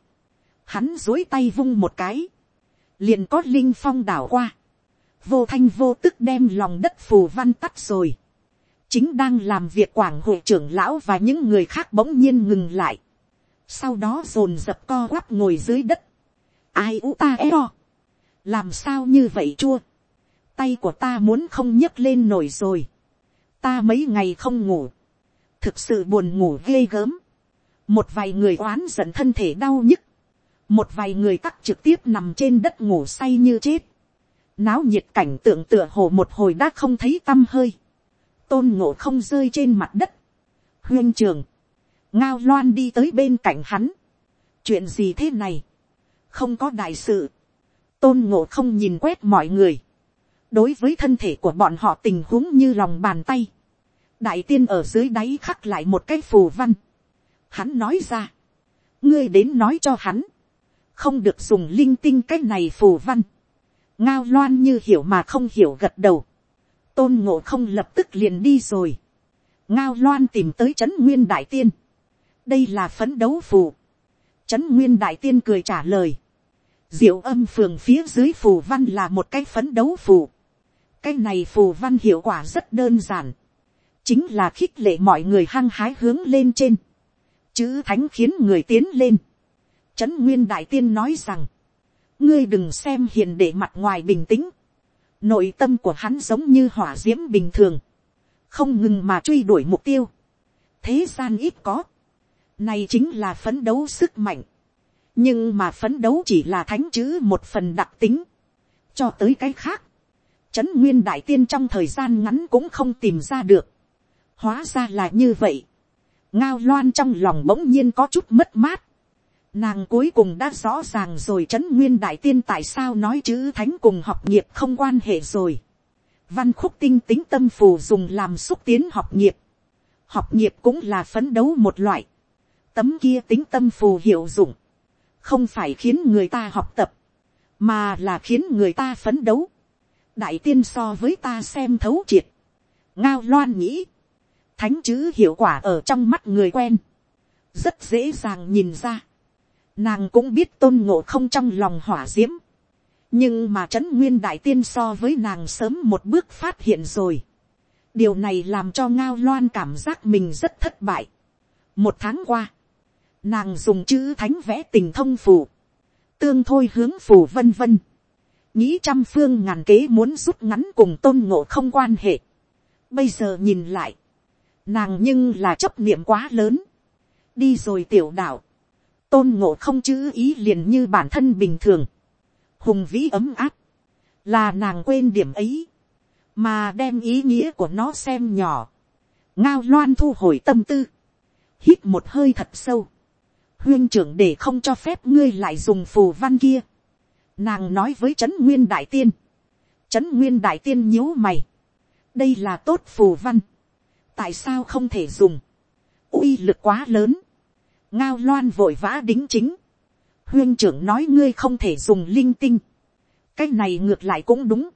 hắn dối tay vung một cái, liền có linh phong đảo qua, vô thanh vô tức đem lòng đất phù văn tắt rồi, chính đang làm việc quảng hội trưởng lão và những người khác bỗng nhiên ngừng lại, sau đó dồn dập co quắp ngồi dưới đất, ai u ta e o, làm sao như vậy chua, tay của ta muốn không nhấc lên nổi rồi, ta mấy ngày không ngủ, thực sự buồn ngủ ghê gớm, một vài người oán giận thân thể đau nhức, một vài người cắt trực tiếp nằm trên đất ngủ say như chết, náo nhiệt cảnh tượng tựa hồ một hồi đã không thấy t â m hơi, tôn ngộ không rơi trên mặt đất, huyên trường, ngao loan đi tới bên cạnh hắn, chuyện gì thế này, không có đại sự, tôn ngộ không nhìn quét mọi người, đối với thân thể của bọn họ tình huống như lòng bàn tay, đại tiên ở dưới đáy khắc lại một cái phù văn, Hắn nói ra. Ngươi đến nói cho hắn. Không được dùng linh tinh cái này phù văn. Ngao loan như hiểu mà không hiểu gật đầu. Tôn ngộ không lập tức liền đi rồi. Ngao loan tìm tới trấn nguyên đại tiên. Đây là phấn đấu phù. Trấn nguyên đại tiên cười trả lời. Diệu âm phường phía dưới phù văn là một cái phấn đấu phù. Cái này phù văn hiệu quả rất đơn giản. Chính là khích lệ mọi người hăng hái hướng lên trên chữ thánh khiến người tiến lên. Trấn nguyên đại tiên nói rằng, ngươi đừng xem hiền để mặt ngoài bình tĩnh. Nội tâm của hắn giống như hỏa d i ễ m bình thường, không ngừng mà truy đuổi mục tiêu. thế gian ít có, Này chính là phấn đấu sức mạnh. Nhưng mà phấn đấu chỉ là thánh chữ một phần đặc tính. Cho tới cái khác. Trấn Nguyên Đại Tiên trong thời gian ngắn cũng không tìm ra được. Hóa ra là như vậy. Ngao loan trong lòng bỗng nhiên có chút mất mát. Nàng cuối cùng đã rõ ràng rồi Trấn Nguyên Đại Tiên tại sao nói chữ thánh cùng học nghiệp không quan hệ rồi. Văn khúc tinh tính tâm phù dùng làm xúc tiến học nghiệp. Học nghiệp cũng là phấn đấu một loại. Tấm kia tính tâm phù hiệu dụng. Không phải khiến người ta học tập. Mà là khiến người ta phấn đấu. Đại tiên so với ta xem thấu triệt. Ngao loan nghĩ. Thánh chữ hiệu quả ở trong mắt người quen. Rất dễ dàng nhìn ra. Nàng cũng biết tôn ngộ không trong lòng hỏa diễm nhưng mà trấn nguyên đại tiên so với nàng sớm một bước phát hiện rồi. điều này làm cho ngao loan cảm giác mình rất thất bại. một tháng qua, nàng dùng chữ thánh vẽ tình thông phù, tương thôi hướng phù vân vân, nghĩ trăm phương ngàn kế muốn rút ngắn cùng tôn ngộ không quan hệ. bây giờ nhìn lại, nàng nhưng là chấp niệm quá lớn, đi rồi tiểu đạo, tôn ngộ không chữ ý liền như bản thân bình thường, hùng vĩ ấm áp, là nàng quên điểm ấy, mà đem ý nghĩa của nó xem nhỏ, ngao loan thu hồi tâm tư, hít một hơi thật sâu, huyên trưởng để không cho phép ngươi lại dùng phù văn kia, nàng nói với trấn nguyên đại tiên, trấn nguyên đại tiên nhíu mày, đây là tốt phù văn, tại sao không thể dùng, uy lực quá lớn, ngao loan vội vã đính chính, huyên trưởng nói ngươi không thể dùng linh tinh. cái này ngược lại cũng đúng.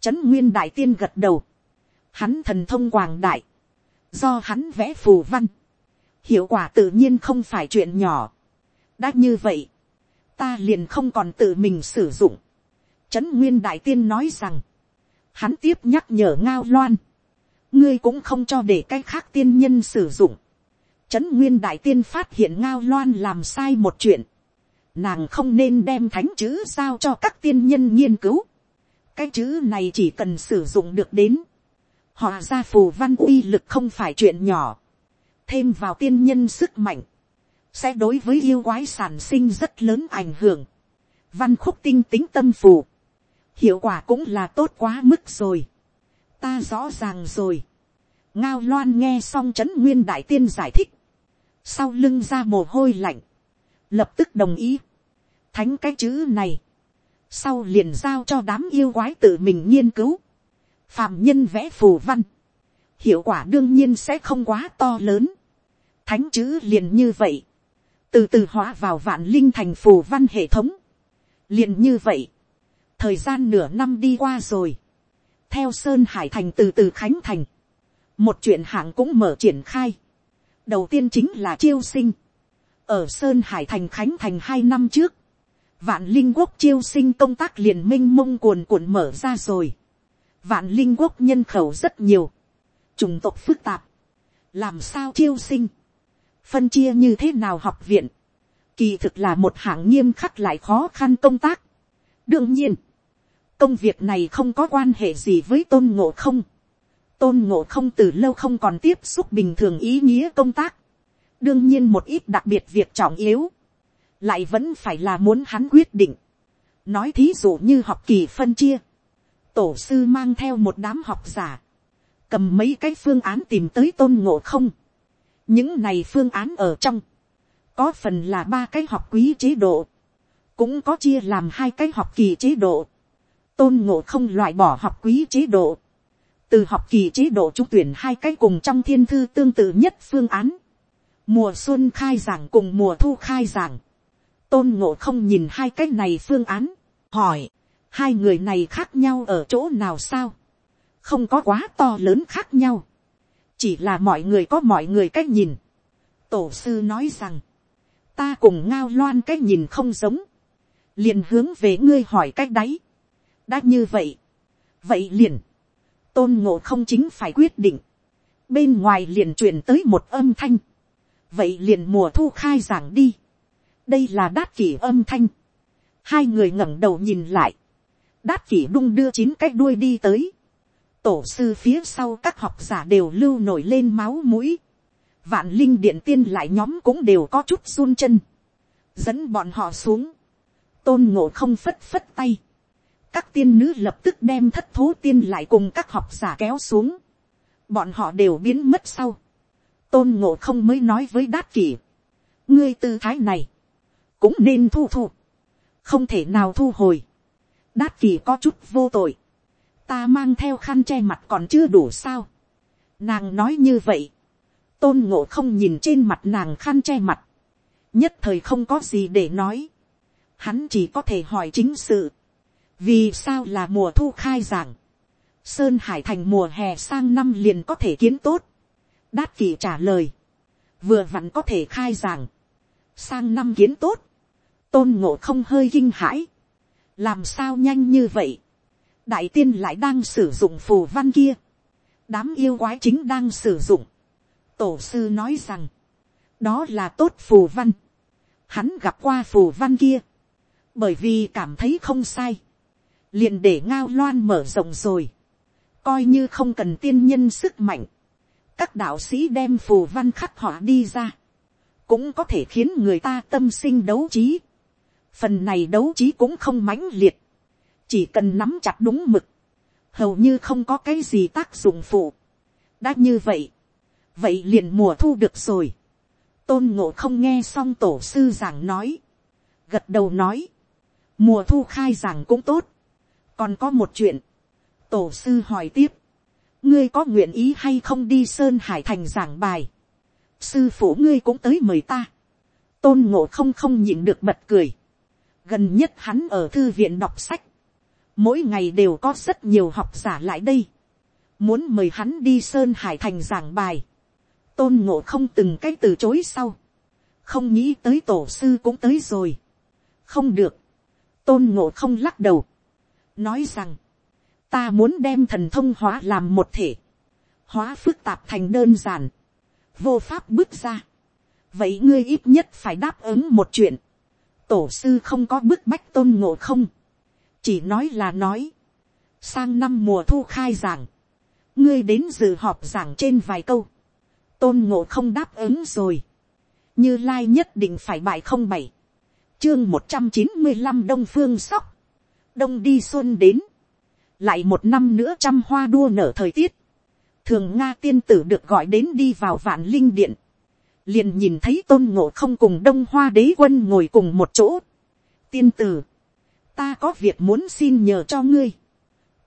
trấn nguyên đại tiên gật đầu. hắn thần thông quảng đại. do hắn vẽ phù văn. hiệu quả tự nhiên không phải chuyện nhỏ. đã như vậy, ta liền không còn tự mình sử dụng. trấn nguyên đại tiên nói rằng, hắn tiếp nhắc nhở ngao loan. ngươi cũng không cho để cái khác tiên nhân sử dụng. Trấn Nguyên Đại Tiên phát hiện Ngao Loan làm sai một chuyện nàng không nên đem thánh chữ sao cho các tiên nhân nghiên cứu. cái chữ này chỉ cần sử dụng được đến. họ ra phù văn uy lực không phải chuyện nhỏ. thêm vào tiên nhân sức mạnh sẽ đối với yêu quái sản sinh rất lớn ảnh hưởng. văn khúc tinh tính tâm phù. hiệu quả cũng là tốt quá mức rồi. ta rõ ràng rồi. ngao loan nghe xong trấn nguyên đại tiên giải thích. sau lưng ra mồ hôi lạnh lập tức đồng ý. Thánh cái chữ này, sau liền giao cho đám yêu quái tự mình nghiên cứu. Phạm nhân vẽ phù văn, hiệu quả đương nhiên sẽ không quá to lớn. Thánh chữ liền như vậy, từ từ hóa vào vạn linh thành phù văn hệ thống. Liền như vậy, thời gian nửa năm đi qua rồi. Theo Sơn Hải Thành từ từ Khánh Thành, một chuyện hạng cũng mở triển khai. Đầu tiên chính là chiêu sinh ở sơn hải thành khánh thành hai năm trước, vạn linh quốc chiêu sinh công tác liền minh mông cuồn cuộn mở ra rồi. vạn linh quốc nhân khẩu rất nhiều, chủng tộc phức tạp, làm sao chiêu sinh, phân chia như thế nào học viện, kỳ thực là một hạng nghiêm khắc lại khó khăn công tác. đương nhiên, công việc này không có quan hệ gì với tôn ngộ không. tôn ngộ không từ lâu không còn tiếp xúc bình thường ý nghĩa công tác đương nhiên một ít đặc biệt việc trọng yếu, lại vẫn phải là muốn hắn quyết định. nói thí dụ như học kỳ phân chia, tổ sư mang theo một đám học giả, cầm mấy cái phương án tìm tới tôn ngộ không những này phương án ở trong, có phần là ba cái học quý chế độ, cũng có chia làm hai cái học kỳ chế độ, tôn ngộ không loại bỏ học quý chế độ, từ học kỳ chế độ trung tuyển hai cái cùng trong thiên thư tương tự nhất phương án, mùa xuân khai giảng cùng mùa thu khai giảng, tôn ngộ không nhìn hai cái này phương án, hỏi, hai người này khác nhau ở chỗ nào sao, không có quá to lớn khác nhau, chỉ là mọi người có mọi người cách nhìn. tổ sư nói rằng, ta cùng ngao loan cách nhìn không giống, liền hướng về ngươi hỏi cách đấy, đã như vậy, vậy liền, tôn ngộ không chính phải quyết định, bên ngoài liền truyền tới một âm thanh, vậy liền mùa thu khai giảng đi. đây là đát kỷ âm thanh. hai người ngẩng đầu nhìn lại. đát kỷ đung đưa chín cái đuôi đi tới tổ sư phía sau các học giả đều lưu nổi lên máu mũi. vạn linh điện tiên lại nhóm cũng đều có chút run chân, dẫn bọn họ xuống, tôn ngộ không phất phất tay, các tiên nữ lập tức đem thất thố tiên lại cùng các học giả kéo xuống, bọn họ đều biến mất sau, tôn ngộ không mới nói với đát kỷ, ngươi tư thái này, cũng nên thu thu, không thể nào thu hồi, đát kỷ có chút vô tội, ta mang theo khăn che mặt còn chưa đủ sao, nàng nói như vậy, tôn ngộ không nhìn trên mặt nàng khăn che mặt, nhất thời không có gì để nói, hắn chỉ có thể hỏi chính sự, vì sao là mùa thu khai giảng, sơn hải thành mùa hè sang năm liền có thể kiến tốt, đát kỳ trả lời, vừa vặn có thể khai giảng, sang năm kiến tốt, tôn ngộ không hơi kinh hãi, làm sao nhanh như vậy, đại tiên lại đang sử dụng phù văn kia, đám yêu quái chính đang sử dụng, tổ sư nói rằng, đó là tốt phù văn, hắn gặp qua phù văn kia, bởi vì cảm thấy không sai, liền để ngao loan mở rộng rồi, coi như không cần tiên nhân sức mạnh, các đạo sĩ đem phù văn khắc họa đi ra, cũng có thể khiến người ta tâm sinh đấu trí. Phần này đấu trí cũng không mãnh liệt, chỉ cần nắm chặt đúng mực, hầu như không có cái gì tác dụng phụ. đã như vậy, vậy liền mùa thu được rồi. tôn ngộ không nghe xong tổ sư giảng nói, gật đầu nói, mùa thu khai giảng cũng tốt, còn có một chuyện, tổ sư hỏi tiếp, ngươi có nguyện ý hay không đi sơn hải thành giảng bài, sư phụ ngươi cũng tới mời ta, tôn ngộ không không nhịn được bật cười, gần nhất hắn ở thư viện đọc sách, mỗi ngày đều có rất nhiều học giả lại đây, muốn mời hắn đi sơn hải thành giảng bài, tôn ngộ không từng cái từ chối sau, không nghĩ tới tổ sư cũng tới rồi, không được, tôn ngộ không lắc đầu, nói rằng, ta muốn đem thần thông hóa làm một thể, hóa phức tạp thành đơn giản, vô pháp bước ra. vậy ngươi ít nhất phải đáp ứng một chuyện, tổ sư không có bức bách tôn ngộ không, chỉ nói là nói, sang năm mùa thu khai giảng, ngươi đến dự họp giảng trên vài câu, tôn ngộ không đáp ứng rồi, như lai nhất định phải bài không bảy, chương một trăm chín mươi năm đông phương sóc, đông đi xuân đến, lại một năm nữa trăm hoa đua nở thời tiết, thường nga tiên tử được gọi đến đi vào vạn linh điện, liền nhìn thấy tôn ngộ không cùng đông hoa đế quân ngồi cùng một chỗ. tiên tử, ta có việc muốn xin nhờ cho ngươi.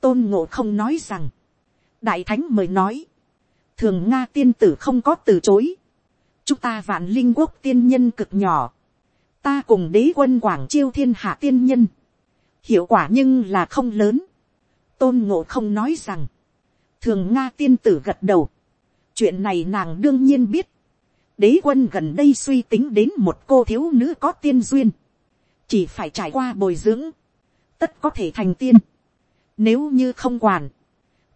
tôn ngộ không nói rằng, đại thánh mời nói, thường nga tiên tử không có từ chối, chúng ta vạn linh quốc tiên nhân cực nhỏ, ta cùng đế quân quảng chiêu thiên hạ tiên nhân, hiệu quả nhưng là không lớn, tôn ngộ không nói rằng, thường nga tiên tử gật đầu, chuyện này nàng đương nhiên biết, đế quân gần đây suy tính đến một cô thiếu nữ có tiên duyên, chỉ phải trải qua bồi dưỡng, tất có thể thành tiên, nếu như không quản,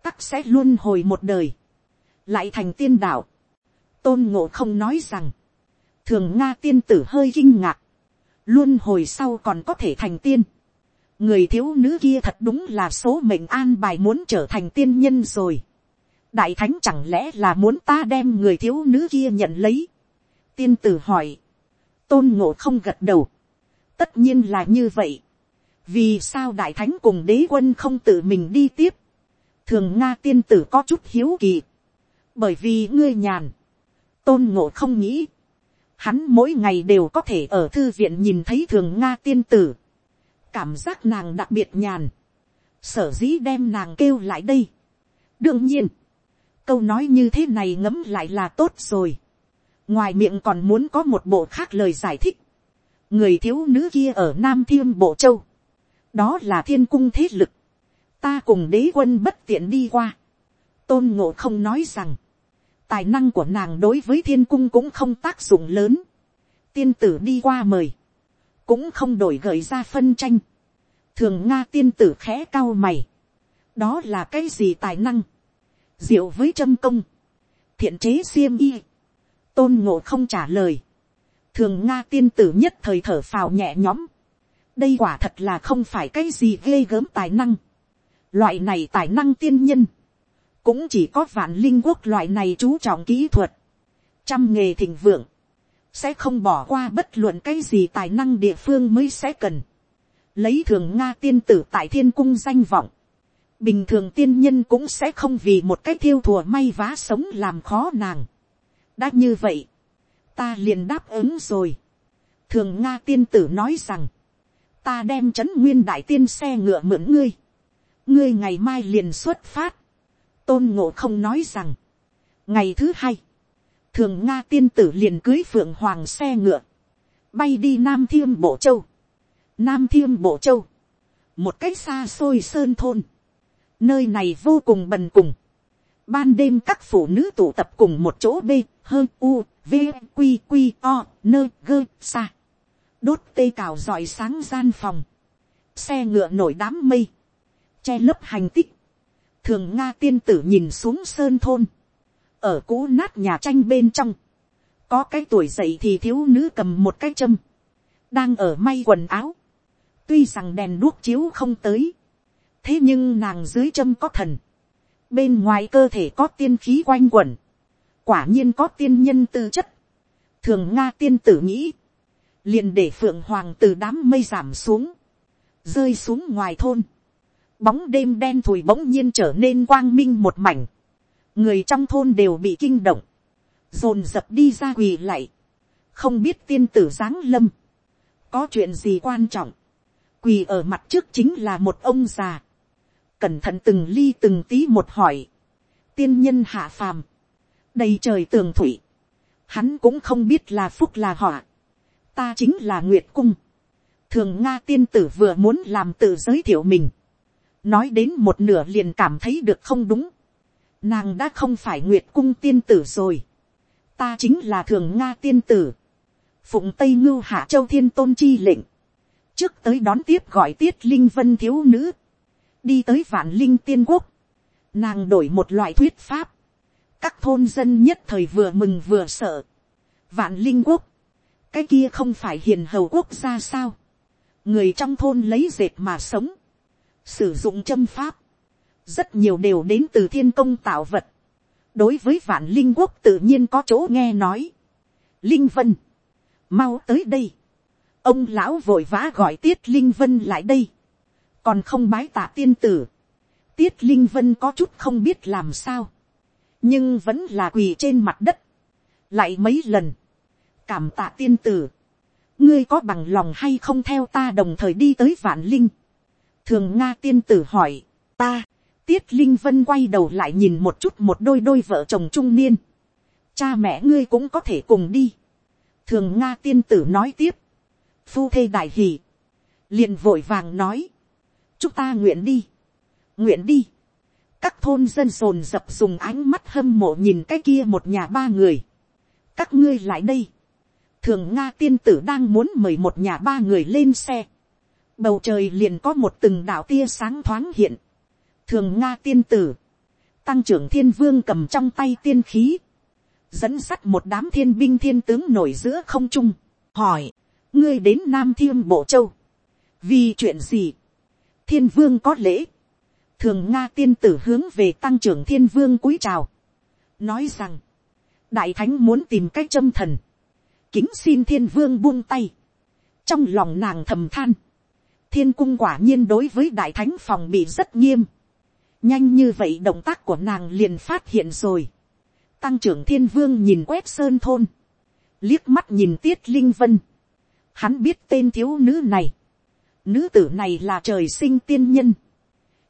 tắc sẽ luôn hồi một đời, lại thành tiên đạo, tôn ngộ không nói rằng, thường nga tiên tử hơi kinh ngạc, luôn hồi sau còn có thể thành tiên, người thiếu nữ kia thật đúng là số mệnh an bài muốn trở thành tiên nhân rồi. đại thánh chẳng lẽ là muốn ta đem người thiếu nữ kia nhận lấy. tiên tử hỏi. tôn ngộ không gật đầu. tất nhiên là như vậy vì sao đại thánh cùng đế quân không tự mình đi tiếp. thường nga tiên tử có chút hiếu kỳ. bởi vì ngươi nhàn. tôn ngộ không nghĩ. hắn mỗi ngày đều có thể ở thư viện nhìn thấy thường nga tiên tử cảm giác nàng đặc biệt nhàn, sở dĩ đem nàng kêu lại đây. đương nhiên, câu nói như thế này ngấm lại là tốt rồi. ngoài miệng còn muốn có một bộ khác lời giải thích. người thiếu nữ kia ở nam thiên bộ châu, đó là thiên cung thế lực, ta cùng đế quân bất tiện đi qua. tôn ngộ không nói rằng, tài năng của nàng đối với thiên cung cũng không tác dụng lớn. tiên tử đi qua mời, cũng không đổi gợi ra phân tranh. thường nga tiên tử khẽ cao mày. đó là cái gì tài năng. diệu với châm công. thiện chế xiêm y. tôn ngộ không trả lời. thường nga tiên tử nhất thời thở phào nhẹ nhõm đây quả thật là không phải cái gì ghê gớm tài năng. loại này tài năng tiên nhân. cũng chỉ có vạn linh quốc loại này chú trọng kỹ thuật. trăm nghề thịnh vượng, sẽ không bỏ qua bất luận cái gì tài năng địa phương mới sẽ cần, lấy thường nga tiên tử tại thiên cung danh vọng, bình thường tiên nhân cũng sẽ không vì một cái thiêu thùa may vá sống làm khó nàng. đã như vậy, ta liền đáp ứng rồi. thường nga tiên tử nói rằng, ta đem c h ấ n nguyên đại tiên xe ngựa mượn ngươi, ngươi ngày mai liền xuất phát, tôn ngộ không nói rằng, ngày thứ hai, thường nga tiên tử liền cưới phượng hoàng xe ngựa, bay đi nam thiêm bộ châu, nam thiêm bộ châu, một cách xa xôi sơn thôn, nơi này vô cùng bần cùng, ban đêm các phụ nữ tụ tập cùng một chỗ b, hơ u, v, q q o, nơ gơ xa đốt tê cào dọi sáng gian phòng, xe ngựa nổi đám mây, che lấp hành tích, thường nga tiên tử nhìn xuống sơn thôn, ở cũ nát nhà tranh bên trong, có cái tuổi dậy thì thiếu nữ cầm một cái châm, đang ở may quần áo, tuy rằng đèn đuốc chiếu không tới, thế nhưng nàng dưới châm có thần, bên ngoài cơ thể có tiên khí quanh quẩn, quả nhiên có tiên nhân tư chất, thường nga tiên tử nghĩ, liền để phượng hoàng từ đám mây giảm xuống, rơi xuống ngoài thôn, bóng đêm đen thùi bỗng nhiên trở nên quang minh một mảnh, người trong thôn đều bị kinh động, dồn dập đi ra quỳ lạy, không biết tiên tử giáng lâm, có chuyện gì quan trọng, quỳ ở mặt trước chính là một ông già, cẩn thận từng ly từng tí một hỏi, tiên nhân hạ phàm, đầy trời tường thủy, hắn cũng không biết là phúc là họa, ta chính là nguyệt cung. thường nga tiên tử vừa muốn làm tự giới thiệu mình. nói đến một nửa liền cảm thấy được không đúng. nàng đã không phải nguyệt cung tiên tử rồi. ta chính là thường nga tiên tử. phụng tây ngưu hạ châu thiên tôn chi lệnh. trước tới đón tiếp gọi tiết linh vân thiếu nữ. đi tới vạn linh tiên quốc. nàng đổi một loại thuyết pháp. các thôn dân nhất thời vừa mừng vừa sợ. vạn linh quốc cái kia không phải hiền hầu quốc gia sao, người trong thôn lấy dệt mà sống, sử dụng châm pháp, rất nhiều đều đến từ thiên công tạo vật, đối với vạn linh quốc tự nhiên có chỗ nghe nói, linh vân, mau tới đây, ông lão vội vã gọi tiết linh vân lại đây, còn không bái tạ tiên tử, tiết linh vân có chút không biết làm sao, nhưng vẫn là quỳ trên mặt đất, lại mấy lần, cảm tạ tiên tử, ngươi có bằng lòng hay không theo ta đồng thời đi tới vạn linh. thường nga tiên tử hỏi, ta, tiết linh vân quay đầu lại nhìn một chút một đôi đôi vợ chồng trung niên. cha mẹ ngươi cũng có thể cùng đi. thường nga tiên tử nói tiếp, phu thê đại hì, liền vội vàng nói, chúng ta nguyện đi, nguyện đi. các thôn dân sồn dập dùng ánh mắt hâm mộ nhìn cái kia một nhà ba người. các ngươi lại đây, thường nga tiên tử đang muốn mời một nhà ba người lên xe. bầu trời liền có một từng đạo tia sáng thoáng hiện. thường nga tiên tử, tăng trưởng thiên vương cầm trong tay tiên khí, dẫn sắt một đám thiên binh thiên tướng nổi giữa không trung, hỏi, ngươi đến nam thiên bộ châu, vì chuyện gì, thiên vương có lễ, thường nga tiên tử hướng về tăng trưởng thiên vương cúi chào, nói rằng, đại thánh muốn tìm cách châm thần, kính xin thiên vương buông tay. trong lòng nàng thầm than, thiên cung quả nhiên đối với đại thánh phòng bị rất nghiêm. nhanh như vậy động tác của nàng liền phát hiện rồi. tăng trưởng thiên vương nhìn quét sơn thôn, liếc mắt nhìn tiết linh vân. hắn biết tên thiếu nữ này. nữ tử này là trời sinh tiên nhân,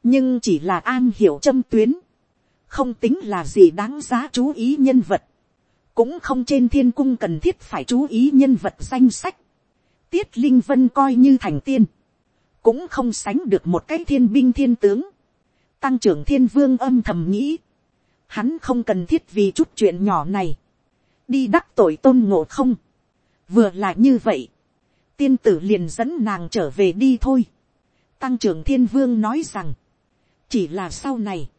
nhưng chỉ là an hiểu châm tuyến, không tính là gì đáng giá chú ý nhân vật cũng không trên thiên cung cần thiết phải chú ý nhân vật danh sách. tiết linh vân coi như thành tiên, cũng không sánh được một cái thiên binh thiên tướng. tăng trưởng thiên vương âm thầm nghĩ, hắn không cần thiết vì chút chuyện nhỏ này, đi đắc tội tôn ngộ không. vừa là như vậy, tiên tử liền dẫn nàng trở về đi thôi. tăng trưởng thiên vương nói rằng, chỉ là sau này,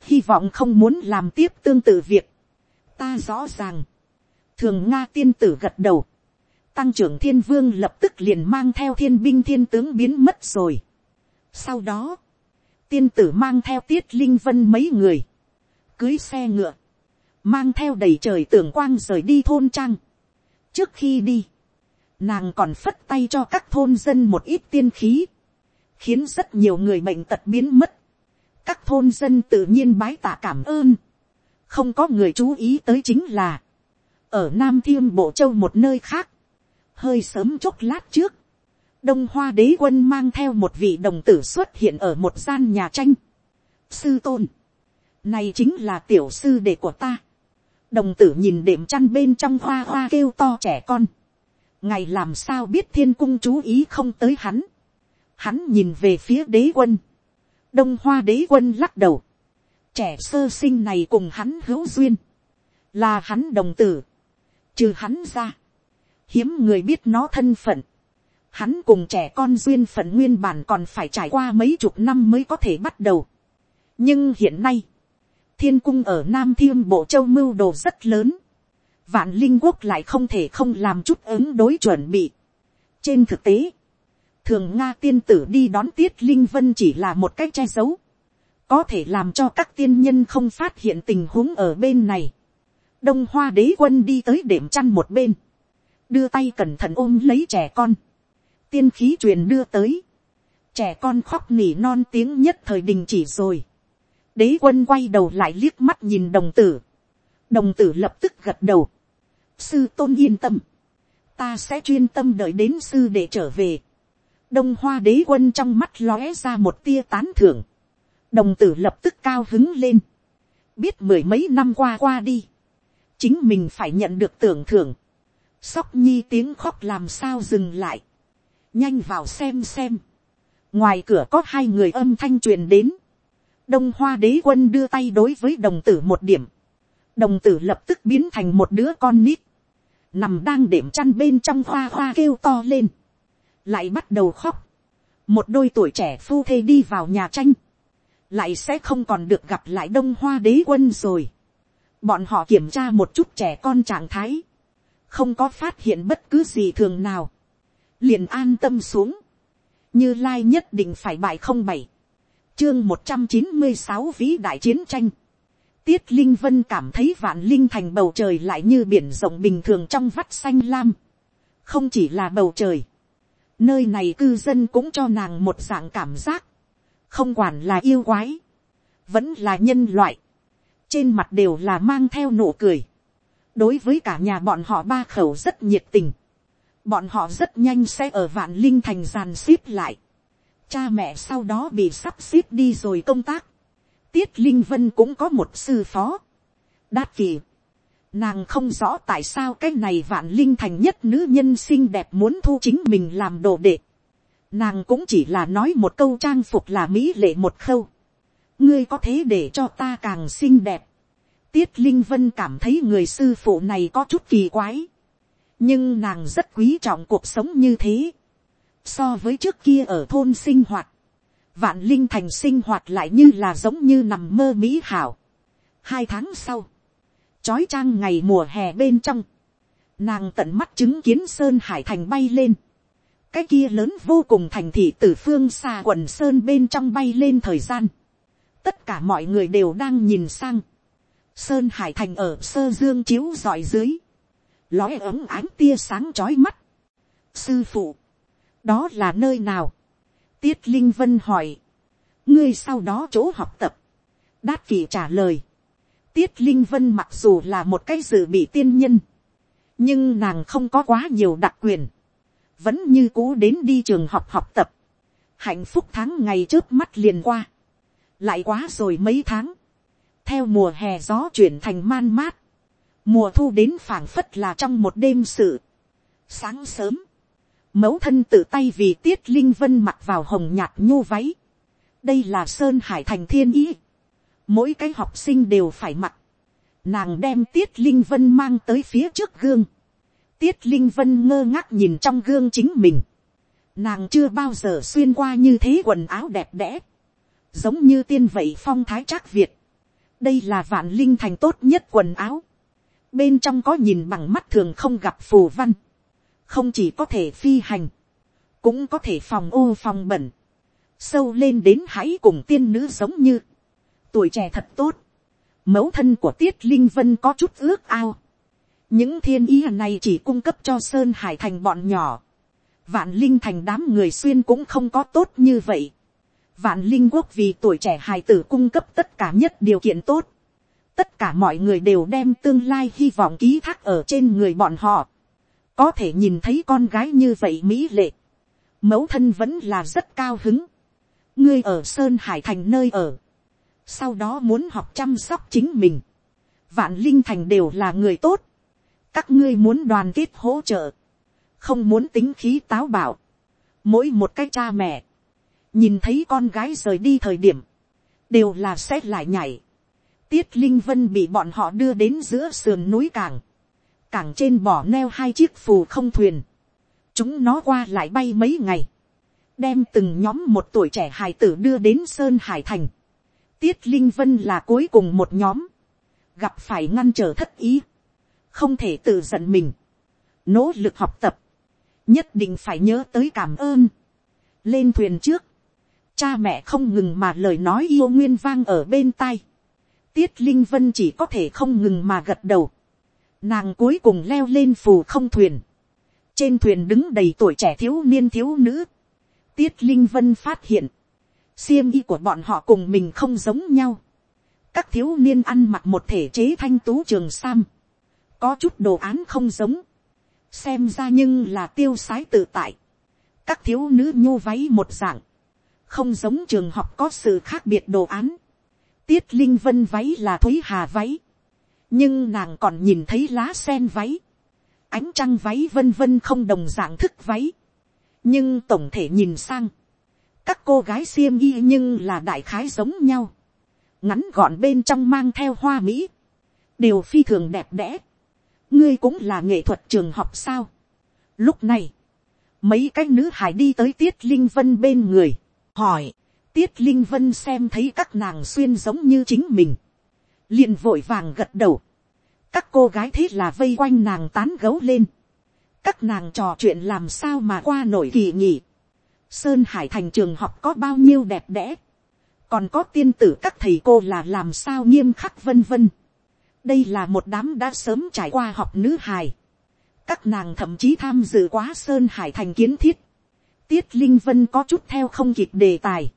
hy vọng không muốn làm tiếp tương tự việc, ta rõ ràng. thường nga tiên tử gật đầu. tăng trưởng thiên vương lập tức liền mang theo thiên binh thiên tướng biến mất rồi. sau đó, tiên tử mang theo tiết linh vân mấy người, cưới xe ngựa, mang theo đầy trời tưởng quang rời đi thôn trang. trước khi đi, nàng còn phất tay cho các thôn dân một ít tiên khí, khiến rất nhiều người bệnh tật biến mất. các thôn dân tự nhiên bái tạ cảm ơn không có người chú ý tới chính là, ở nam thiên bộ châu một nơi khác, hơi sớm chốc lát trước, đông hoa đế quân mang theo một vị đồng tử xuất hiện ở một gian nhà tranh. sư tôn, này chính là tiểu sư đệ của ta. đồng tử nhìn đệm chăn bên trong hoa hoa kêu to trẻ con. ngày làm sao biết thiên cung chú ý không tới hắn. hắn nhìn về phía đế quân. đông hoa đế quân lắc đầu trẻ sơ sinh này cùng hắn hữu duyên. là hắn đồng tử. trừ hắn ra. hiếm người biết nó thân phận hắn cùng trẻ con duyên phận nguyên bản còn phải trải qua mấy chục năm mới có thể bắt đầu. nhưng hiện nay, thiên cung ở nam thiên bộ châu mưu đồ rất lớn, vạn linh quốc lại không thể không làm chút ứng đối chuẩn bị. trên thực tế, thường nga tiên tử đi đón tiết linh vân chỉ là một cách che giấu, có thể làm cho các tiên nhân không phát hiện tình huống ở bên này. đông hoa đế quân đi tới đệm chăn một bên, đưa tay cẩn thận ôm lấy trẻ con, tiên khí truyền đưa tới, trẻ con khóc nỉ non tiếng nhất thời đình chỉ rồi, đế quân quay đầu lại liếc mắt nhìn đồng tử, đồng tử lập tức gật đầu, sư tôn yên tâm, ta sẽ chuyên tâm đợi đến sư để trở về, đông hoa đế quân trong mắt lóe ra một tia tán thưởng, đồng tử lập tức cao hứng lên, biết mười mấy năm qua qua đi, chính mình phải nhận được tưởng thưởng, sóc nhi tiếng khóc làm sao dừng lại, nhanh vào xem xem, ngoài cửa có hai người âm thanh truyền đến, đông hoa đế quân đưa tay đối với đồng tử một điểm, đồng tử lập tức biến thành một đứa con nít, nằm đang đệm chăn bên trong hoa hoa kêu to lên, lại bắt đầu khóc, một đôi tuổi trẻ phu thê đi vào nhà tranh, lại sẽ không còn được gặp lại đông hoa đế quân rồi. bọn họ kiểm tra một chút trẻ con trạng thái, không có phát hiện bất cứ gì thường nào, liền an tâm xuống, như lai nhất định phải bài không bảy, chương một trăm chín mươi sáu vĩ đại chiến tranh, tiết linh vân cảm thấy vạn linh thành bầu trời lại như biển rộng bình thường trong vắt xanh lam, không chỉ là bầu trời, nơi này cư dân cũng cho nàng một dạng cảm giác, không quản là yêu quái, vẫn là nhân loại, trên mặt đều là mang theo nụ cười, đối với cả nhà bọn họ ba khẩu rất nhiệt tình, bọn họ rất nhanh sẽ ở vạn linh thành giàn xếp lại. Cha mẹ sau đó bị sắp xếp đi rồi công tác. Tiết Linh Vân cũng có một sư phó. Đát kỳ. Nàng không rõ tại sao cái này vạn linh thành nhất nữ nhân xinh đẹp muốn thu chính mình làm đồ đệ. Nàng cũng chỉ là nói một câu trang phục là mỹ lệ một khâu. Ngươi có thế để cho ta càng xinh đẹp. Tiết Linh Vân cảm thấy người sư phụ này có chút kỳ quái nhưng nàng rất quý trọng cuộc sống như thế. so với trước kia ở thôn sinh hoạt, vạn linh thành sinh hoạt lại như là giống như nằm mơ mỹ hảo. hai tháng sau, chói trang ngày mùa hè bên trong, nàng tận mắt chứng kiến sơn hải thành bay lên cái kia lớn vô cùng thành thị từ phương xa quần sơn bên trong bay lên thời gian. tất cả mọi người đều đang nhìn sang. sơn hải thành ở sơ dương chiếu dọi dưới lóe ấm ánh tia sáng trói mắt. sư phụ, đó là nơi nào. tiết linh vân hỏi, ngươi sau đó chỗ học tập. đát vị trả lời, tiết linh vân mặc dù là một cái dự bị tiên nhân, nhưng nàng không có quá nhiều đặc quyền, vẫn như cũ đến đi trường học học tập, hạnh phúc tháng ngày trước mắt liền qua, lại quá rồi mấy tháng, theo mùa hè gió chuyển thành man mát, mùa thu đến phảng phất là trong một đêm sự. sáng sớm, mẫu thân tự tay vì tiết linh vân mặc vào hồng nhạt nhô váy. đây là sơn hải thành thiên ý. mỗi cái học sinh đều phải mặc. nàng đem tiết linh vân mang tới phía trước gương tiết linh vân ngơ ngác nhìn trong gương chính mình. nàng chưa bao giờ xuyên qua như thế quần áo đẹp đẽ. giống như tiên vậy phong thái trác việt. đây là vạn linh thành tốt nhất quần áo bên trong có nhìn bằng mắt thường không gặp phù văn, không chỉ có thể phi hành, cũng có thể phòng ô phòng bẩn, sâu lên đến hãy cùng tiên nữ giống như, tuổi trẻ thật tốt, mẫu thân của tiết linh vân có chút ước ao những thiên ý này chỉ cung cấp cho sơn hải thành bọn nhỏ. vạn linh thành đám người xuyên cũng không có tốt như vậy. vạn linh quốc vì tuổi trẻ hài tử cung cấp tất cả nhất điều kiện tốt. tất cả mọi người đều đem tương lai hy vọng ký thác ở trên người bọn họ. có thể nhìn thấy con gái như vậy mỹ lệ. mẫu thân vẫn là rất cao hứng. ngươi ở sơn hải thành nơi ở sau đó muốn học chăm sóc chính mình, vạn linh thành đều là người tốt, các ngươi muốn đoàn kết hỗ trợ, không muốn tính khí táo bạo, mỗi một cái cha mẹ, nhìn thấy con gái rời đi thời điểm, đều là xét lại nhảy, tiết linh vân bị bọn họ đưa đến giữa sườn núi cảng, cảng trên bỏ neo hai chiếc phù không thuyền, chúng nó qua lại bay mấy ngày, đem từng nhóm một tuổi trẻ hài tử đưa đến sơn hải thành, Tiết Linh Vân là cuối cùng một nhóm. Gặp phải ngăn trở thất ý. Không thể tự giận mình. Nỗ lực học tập. Nhất định phải nhớ tới cảm ơn. Lên thuyền trước. Cha mẹ không ngừng mà lời nói yêu nguyên vang ở bên tai. Tiết Linh Vân chỉ có thể không ngừng mà gật đầu. Nàng cuối cùng leo lên phù không thuyền. Trên thuyền đứng đầy tuổi trẻ thiếu niên thiếu nữ. Tiết Linh Vân phát hiện xiêm y của bọn họ cùng mình không giống nhau. các thiếu niên ăn mặc một thể chế thanh tú trường sam, có chút đồ án không giống, xem ra nhưng là tiêu sái tự tại. các thiếu nữ nhô váy một dạng, không giống trường học có sự khác biệt đồ án. tiết linh vân váy là thúy hà váy, nhưng nàng còn nhìn thấy lá sen váy, ánh trăng váy vân vân không đồng dạng thức váy, nhưng tổng thể nhìn sang, các cô gái xiêm y nhưng là đại khái giống nhau, ngắn gọn bên trong mang theo hoa mỹ, đều phi thường đẹp đẽ ngươi cũng là nghệ thuật trường học sao. lúc này, mấy cái nữ hải đi tới tiết linh vân bên người, hỏi, tiết linh vân xem thấy các nàng xuyên giống như chính mình, liền vội vàng gật đầu, các cô gái thế là vây quanh nàng tán gấu lên, các nàng trò chuyện làm sao mà qua nổi kỳ nghỉ, Sơn Hải thành trường học có bao nhiêu đẹp đẽ. Còn có tiên tử các thầy cô là làm sao nghiêm khắc vân vân. Đây là một đám đã sớm trải qua học nữ hài. Các nàng thậm chí tham dự quá Sơn Hải thành kiến thiết. Tiết Linh Vân có chút theo không kịp đề tài.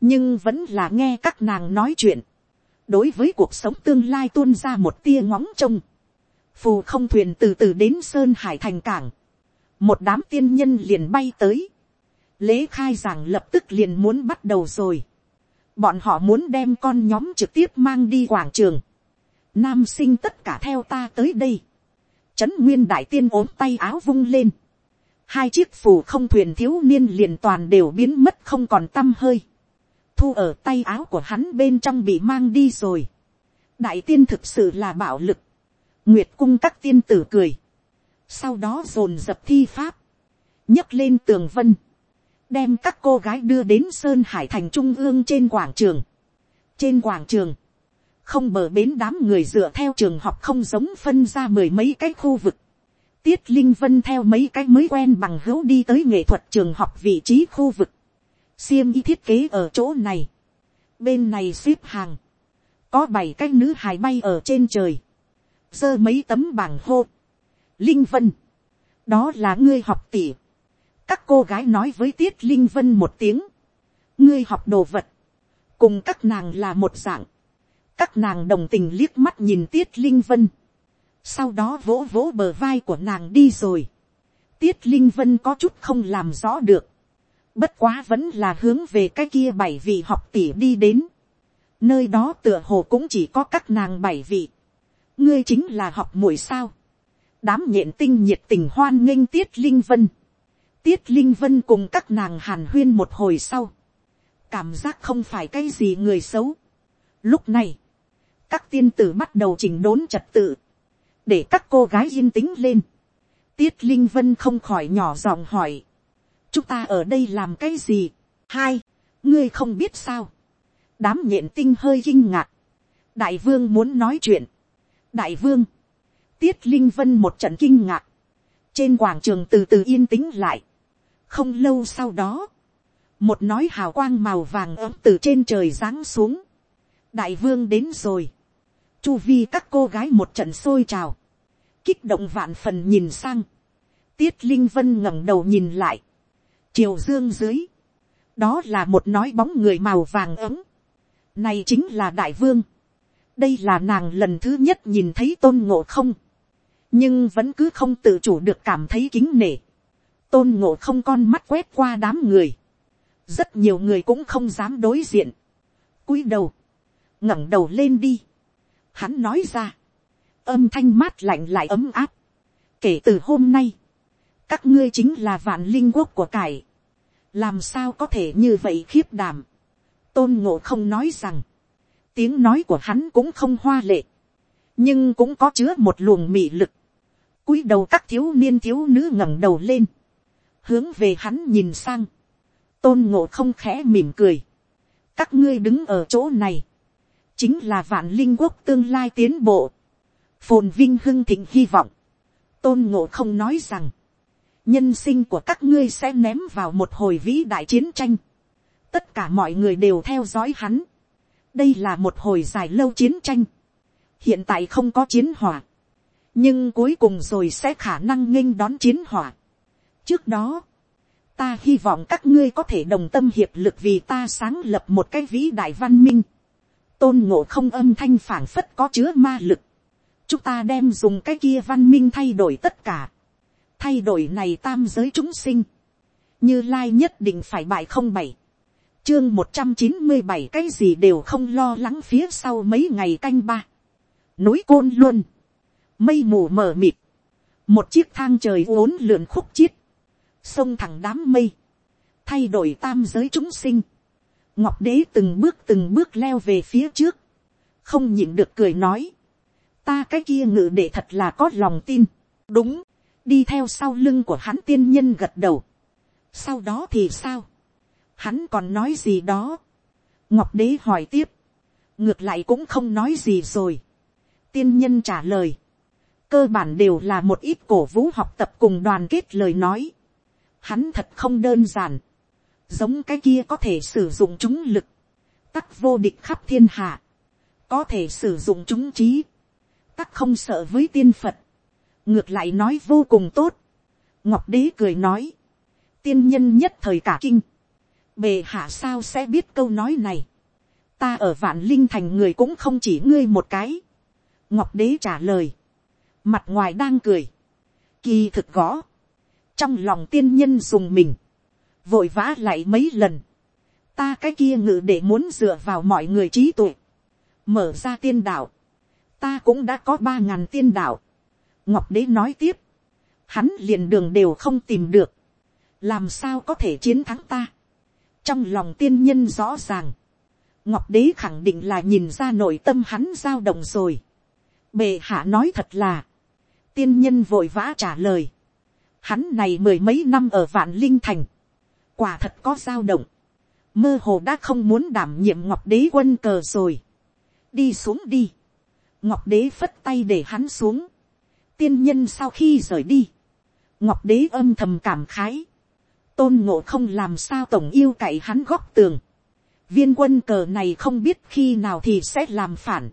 Nhưng vẫn là nghe các nàng nói chuyện. Đối với cuộc sống tương lai tuôn ra một tia ngóng trông. Phù không thuyền từ từ đến Sơn Hải thành cảng. Một đám tiên nhân liền bay tới lễ khai giảng lập tức liền muốn bắt đầu rồi. bọn họ muốn đem con nhóm trực tiếp mang đi quảng trường nam sinh tất cả theo ta tới đây. trấn nguyên đại tiên ốm tay áo vung lên. hai chiếc phù không thuyền thiếu niên liền toàn đều biến mất không còn tâm hơi. thu ở tay áo của hắn bên trong bị mang đi rồi. đại tiên thực sự là bạo lực. nguyệt cung các tiên tử cười. sau đó dồn dập thi pháp. nhấc lên tường vân đem các cô gái đưa đến sơn hải thành trung ương trên quảng trường. trên quảng trường, không bờ bến đám người dựa theo trường học không giống phân ra mười mấy cái khu vực. tiết linh vân theo mấy cái mới quen bằng hữu đi tới nghệ thuật trường học vị trí khu vực. xiêm y thiết kế ở chỗ này. bên này xếp hàng. có bảy cái nữ hài bay ở trên trời. dơ mấy tấm bảng hô. linh vân. đó là ngươi học tỷ các cô gái nói với tiết linh vân một tiếng, ngươi học đồ vật, cùng các nàng là một dạng, các nàng đồng tình liếc mắt nhìn tiết linh vân, sau đó vỗ vỗ bờ vai của nàng đi rồi, tiết linh vân có chút không làm rõ được, bất quá vẫn là hướng về cái kia bảy vị học tỷ đi đến, nơi đó tựa hồ cũng chỉ có các nàng bảy vị, ngươi chính là học mùi sao, đám nhện tinh nhiệt tình hoan nghênh tiết linh vân, tiết linh vân cùng các nàng hàn huyên một hồi sau, cảm giác không phải cái gì người xấu. Lúc này, các tiên tử bắt đầu chỉnh đốn trật tự, để các cô gái yên tĩnh lên. tiết linh vân không khỏi nhỏ giọng hỏi, chúng ta ở đây làm cái gì. hai, ngươi không biết sao. đám nhện tinh hơi kinh ngạc. đại vương muốn nói chuyện. đại vương, tiết linh vân một trận kinh ngạc. trên quảng trường từ từ yên tĩnh lại không lâu sau đó, một nói hào quang màu vàng ấm từ trên trời giáng xuống. đại vương đến rồi, chu vi các cô gái một trận sôi trào, kích động vạn phần nhìn sang, tiết linh vân ngẩng đầu nhìn lại, chiều dương dưới, đó là một nói bóng người màu vàng ấm, này chính là đại vương, đây là nàng lần thứ nhất nhìn thấy tôn ngộ không, nhưng vẫn cứ không tự chủ được cảm thấy kính nể, tôn ngộ không con mắt quét qua đám người, rất nhiều người cũng không dám đối diện, cúi đầu, ngẩng đầu lên đi, hắn nói ra, âm thanh mát lạnh lại ấm áp, kể từ hôm nay, các ngươi chính là vạn linh quốc của cải, làm sao có thể như vậy khiếp đảm, tôn ngộ không nói rằng, tiếng nói của hắn cũng không hoa lệ, nhưng cũng có chứa một luồng mị lực, cúi đầu các thiếu niên thiếu nữ ngẩng đầu lên, hướng về hắn nhìn sang, tôn ngộ không khẽ mỉm cười, các ngươi đứng ở chỗ này, chính là vạn linh quốc tương lai tiến bộ, phồn vinh hưng thịnh hy vọng, tôn ngộ không nói rằng, nhân sinh của các ngươi sẽ ném vào một hồi vĩ đại chiến tranh, tất cả mọi người đều theo dõi hắn, đây là một hồi dài lâu chiến tranh, hiện tại không có chiến hỏa, nhưng cuối cùng rồi sẽ khả năng nghênh đón chiến hỏa. trước đó, ta hy vọng các ngươi có thể đồng tâm hiệp lực vì ta sáng lập một cái vĩ đại văn minh, tôn ngộ không âm thanh phảng phất có chứa ma lực, chúng ta đem dùng cái kia văn minh thay đổi tất cả, thay đổi này tam giới chúng sinh, như lai nhất định phải bại không bảy, chương một trăm chín mươi bảy cái gì đều không lo lắng phía sau mấy ngày canh ba, núi côn luôn, mây mù mờ mịt, một chiếc thang trời uốn lượn khúc chiết, sông thẳng đám mây, thay đổi tam giới chúng sinh, ngọc đế từng bước từng bước leo về phía trước, không nhịn được cười nói, ta cái kia ngự để thật là có lòng tin, đúng, đi theo sau lưng của hắn tiên nhân gật đầu, sau đó thì sao, hắn còn nói gì đó, ngọc đế hỏi tiếp, ngược lại cũng không nói gì rồi, tiên nhân trả lời, cơ bản đều là một ít cổ vũ học tập cùng đoàn kết lời nói, hắn thật không đơn giản, giống cái kia có thể sử dụng chúng lực, tắc vô địch khắp thiên hạ, có thể sử dụng chúng trí, tắc không sợ với tiên phật, ngược lại nói vô cùng tốt, ngọc đế cười nói, tiên nhân nhất thời cả kinh, bề hạ sao sẽ biết câu nói này, ta ở vạn linh thành người cũng không chỉ ngươi một cái, ngọc đế trả lời, mặt ngoài đang cười, kỳ thực gõ, trong lòng tiên nhân dùng mình, vội vã lại mấy lần, ta cái kia ngự để muốn dựa vào mọi người trí tuệ, mở ra tiên đạo, ta cũng đã có ba ngàn tiên đạo, ngọc đế nói tiếp, hắn liền đường đều không tìm được, làm sao có thể chiến thắng ta, trong lòng tiên nhân rõ ràng, ngọc đế khẳng định là nhìn ra nội tâm hắn dao động rồi, bề hạ nói thật là, tiên nhân vội vã trả lời, hắn này mười mấy năm ở vạn linh thành, quả thật có dao động, mơ hồ đã không muốn đảm nhiệm ngọc đế quân cờ rồi, đi xuống đi, ngọc đế phất tay để hắn xuống, tiên nhân sau khi rời đi, ngọc đế âm thầm cảm khái, tôn ngộ không làm sao tổng yêu cậy hắn góc tường, viên quân cờ này không biết khi nào thì sẽ làm phản,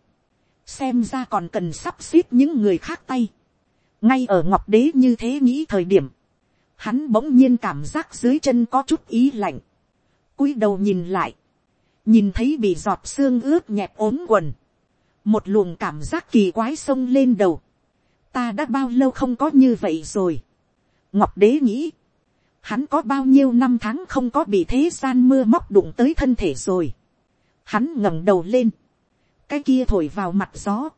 xem ra còn cần sắp xếp những người khác tay, ngay ở ngọc đế như thế nghĩ thời điểm, hắn bỗng nhiên cảm giác dưới chân có chút ý lạnh, cúi đầu nhìn lại, nhìn thấy bị giọt xương ướt nhẹp ốm quần, một luồng cảm giác kỳ quái xông lên đầu, ta đã bao lâu không có như vậy rồi, ngọc đế nghĩ, hắn có bao nhiêu năm tháng không có bị thế gian mưa móc đụng tới thân thể rồi, hắn ngẩng đầu lên, cái kia thổi vào mặt gió,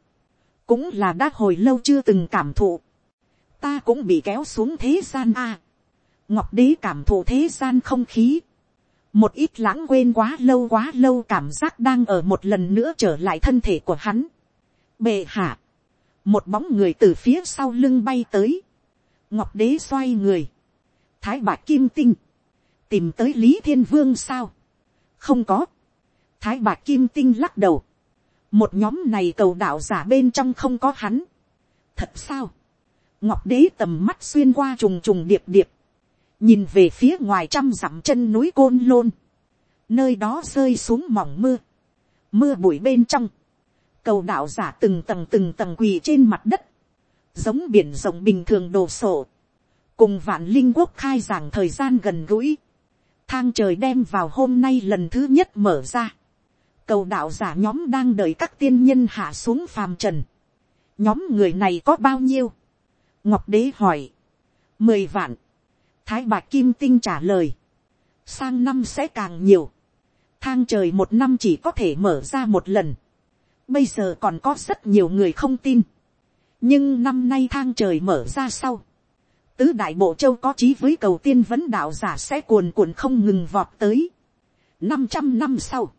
cũng là đã hồi lâu chưa từng cảm thụ, ta cũng bị kéo xuống thế gian a ngọc đế cảm thụ thế gian không khí. một ít lãng quên quá lâu quá lâu cảm giác đang ở một lần nữa trở lại thân thể của hắn. bệ hạ, một bóng người từ phía sau lưng bay tới. ngọc đế xoay người. thái bạc kim tinh, tìm tới lý thiên vương sao. không có. thái bạc kim tinh lắc đầu. một nhóm này cầu đạo giả bên trong không có hắn. thật sao ngọc đế tầm mắt xuyên qua trùng trùng điệp điệp, nhìn về phía ngoài trăm dặm chân núi côn lôn, nơi đó rơi xuống mỏng mưa, mưa bụi bên trong, cầu đạo giả từng tầng từng tầng quỳ trên mặt đất, giống biển rộng bình thường đồ sộ, cùng vạn linh quốc khai giảng thời gian gần gũi, thang trời đem vào hôm nay lần thứ nhất mở ra, cầu đạo giả nhóm đang đợi các tiên nhân hạ xuống phàm trần, nhóm người này có bao nhiêu, ngọc đế hỏi, mười vạn, thái bạc kim tinh trả lời, sang năm sẽ càng nhiều, thang trời một năm chỉ có thể mở ra một lần, bây giờ còn có rất nhiều người không tin, nhưng năm nay thang trời mở ra sau, tứ đại bộ châu có chí với cầu tiên vấn đạo giả sẽ cuồn cuộn không ngừng vọt tới. năm trăm năm sau,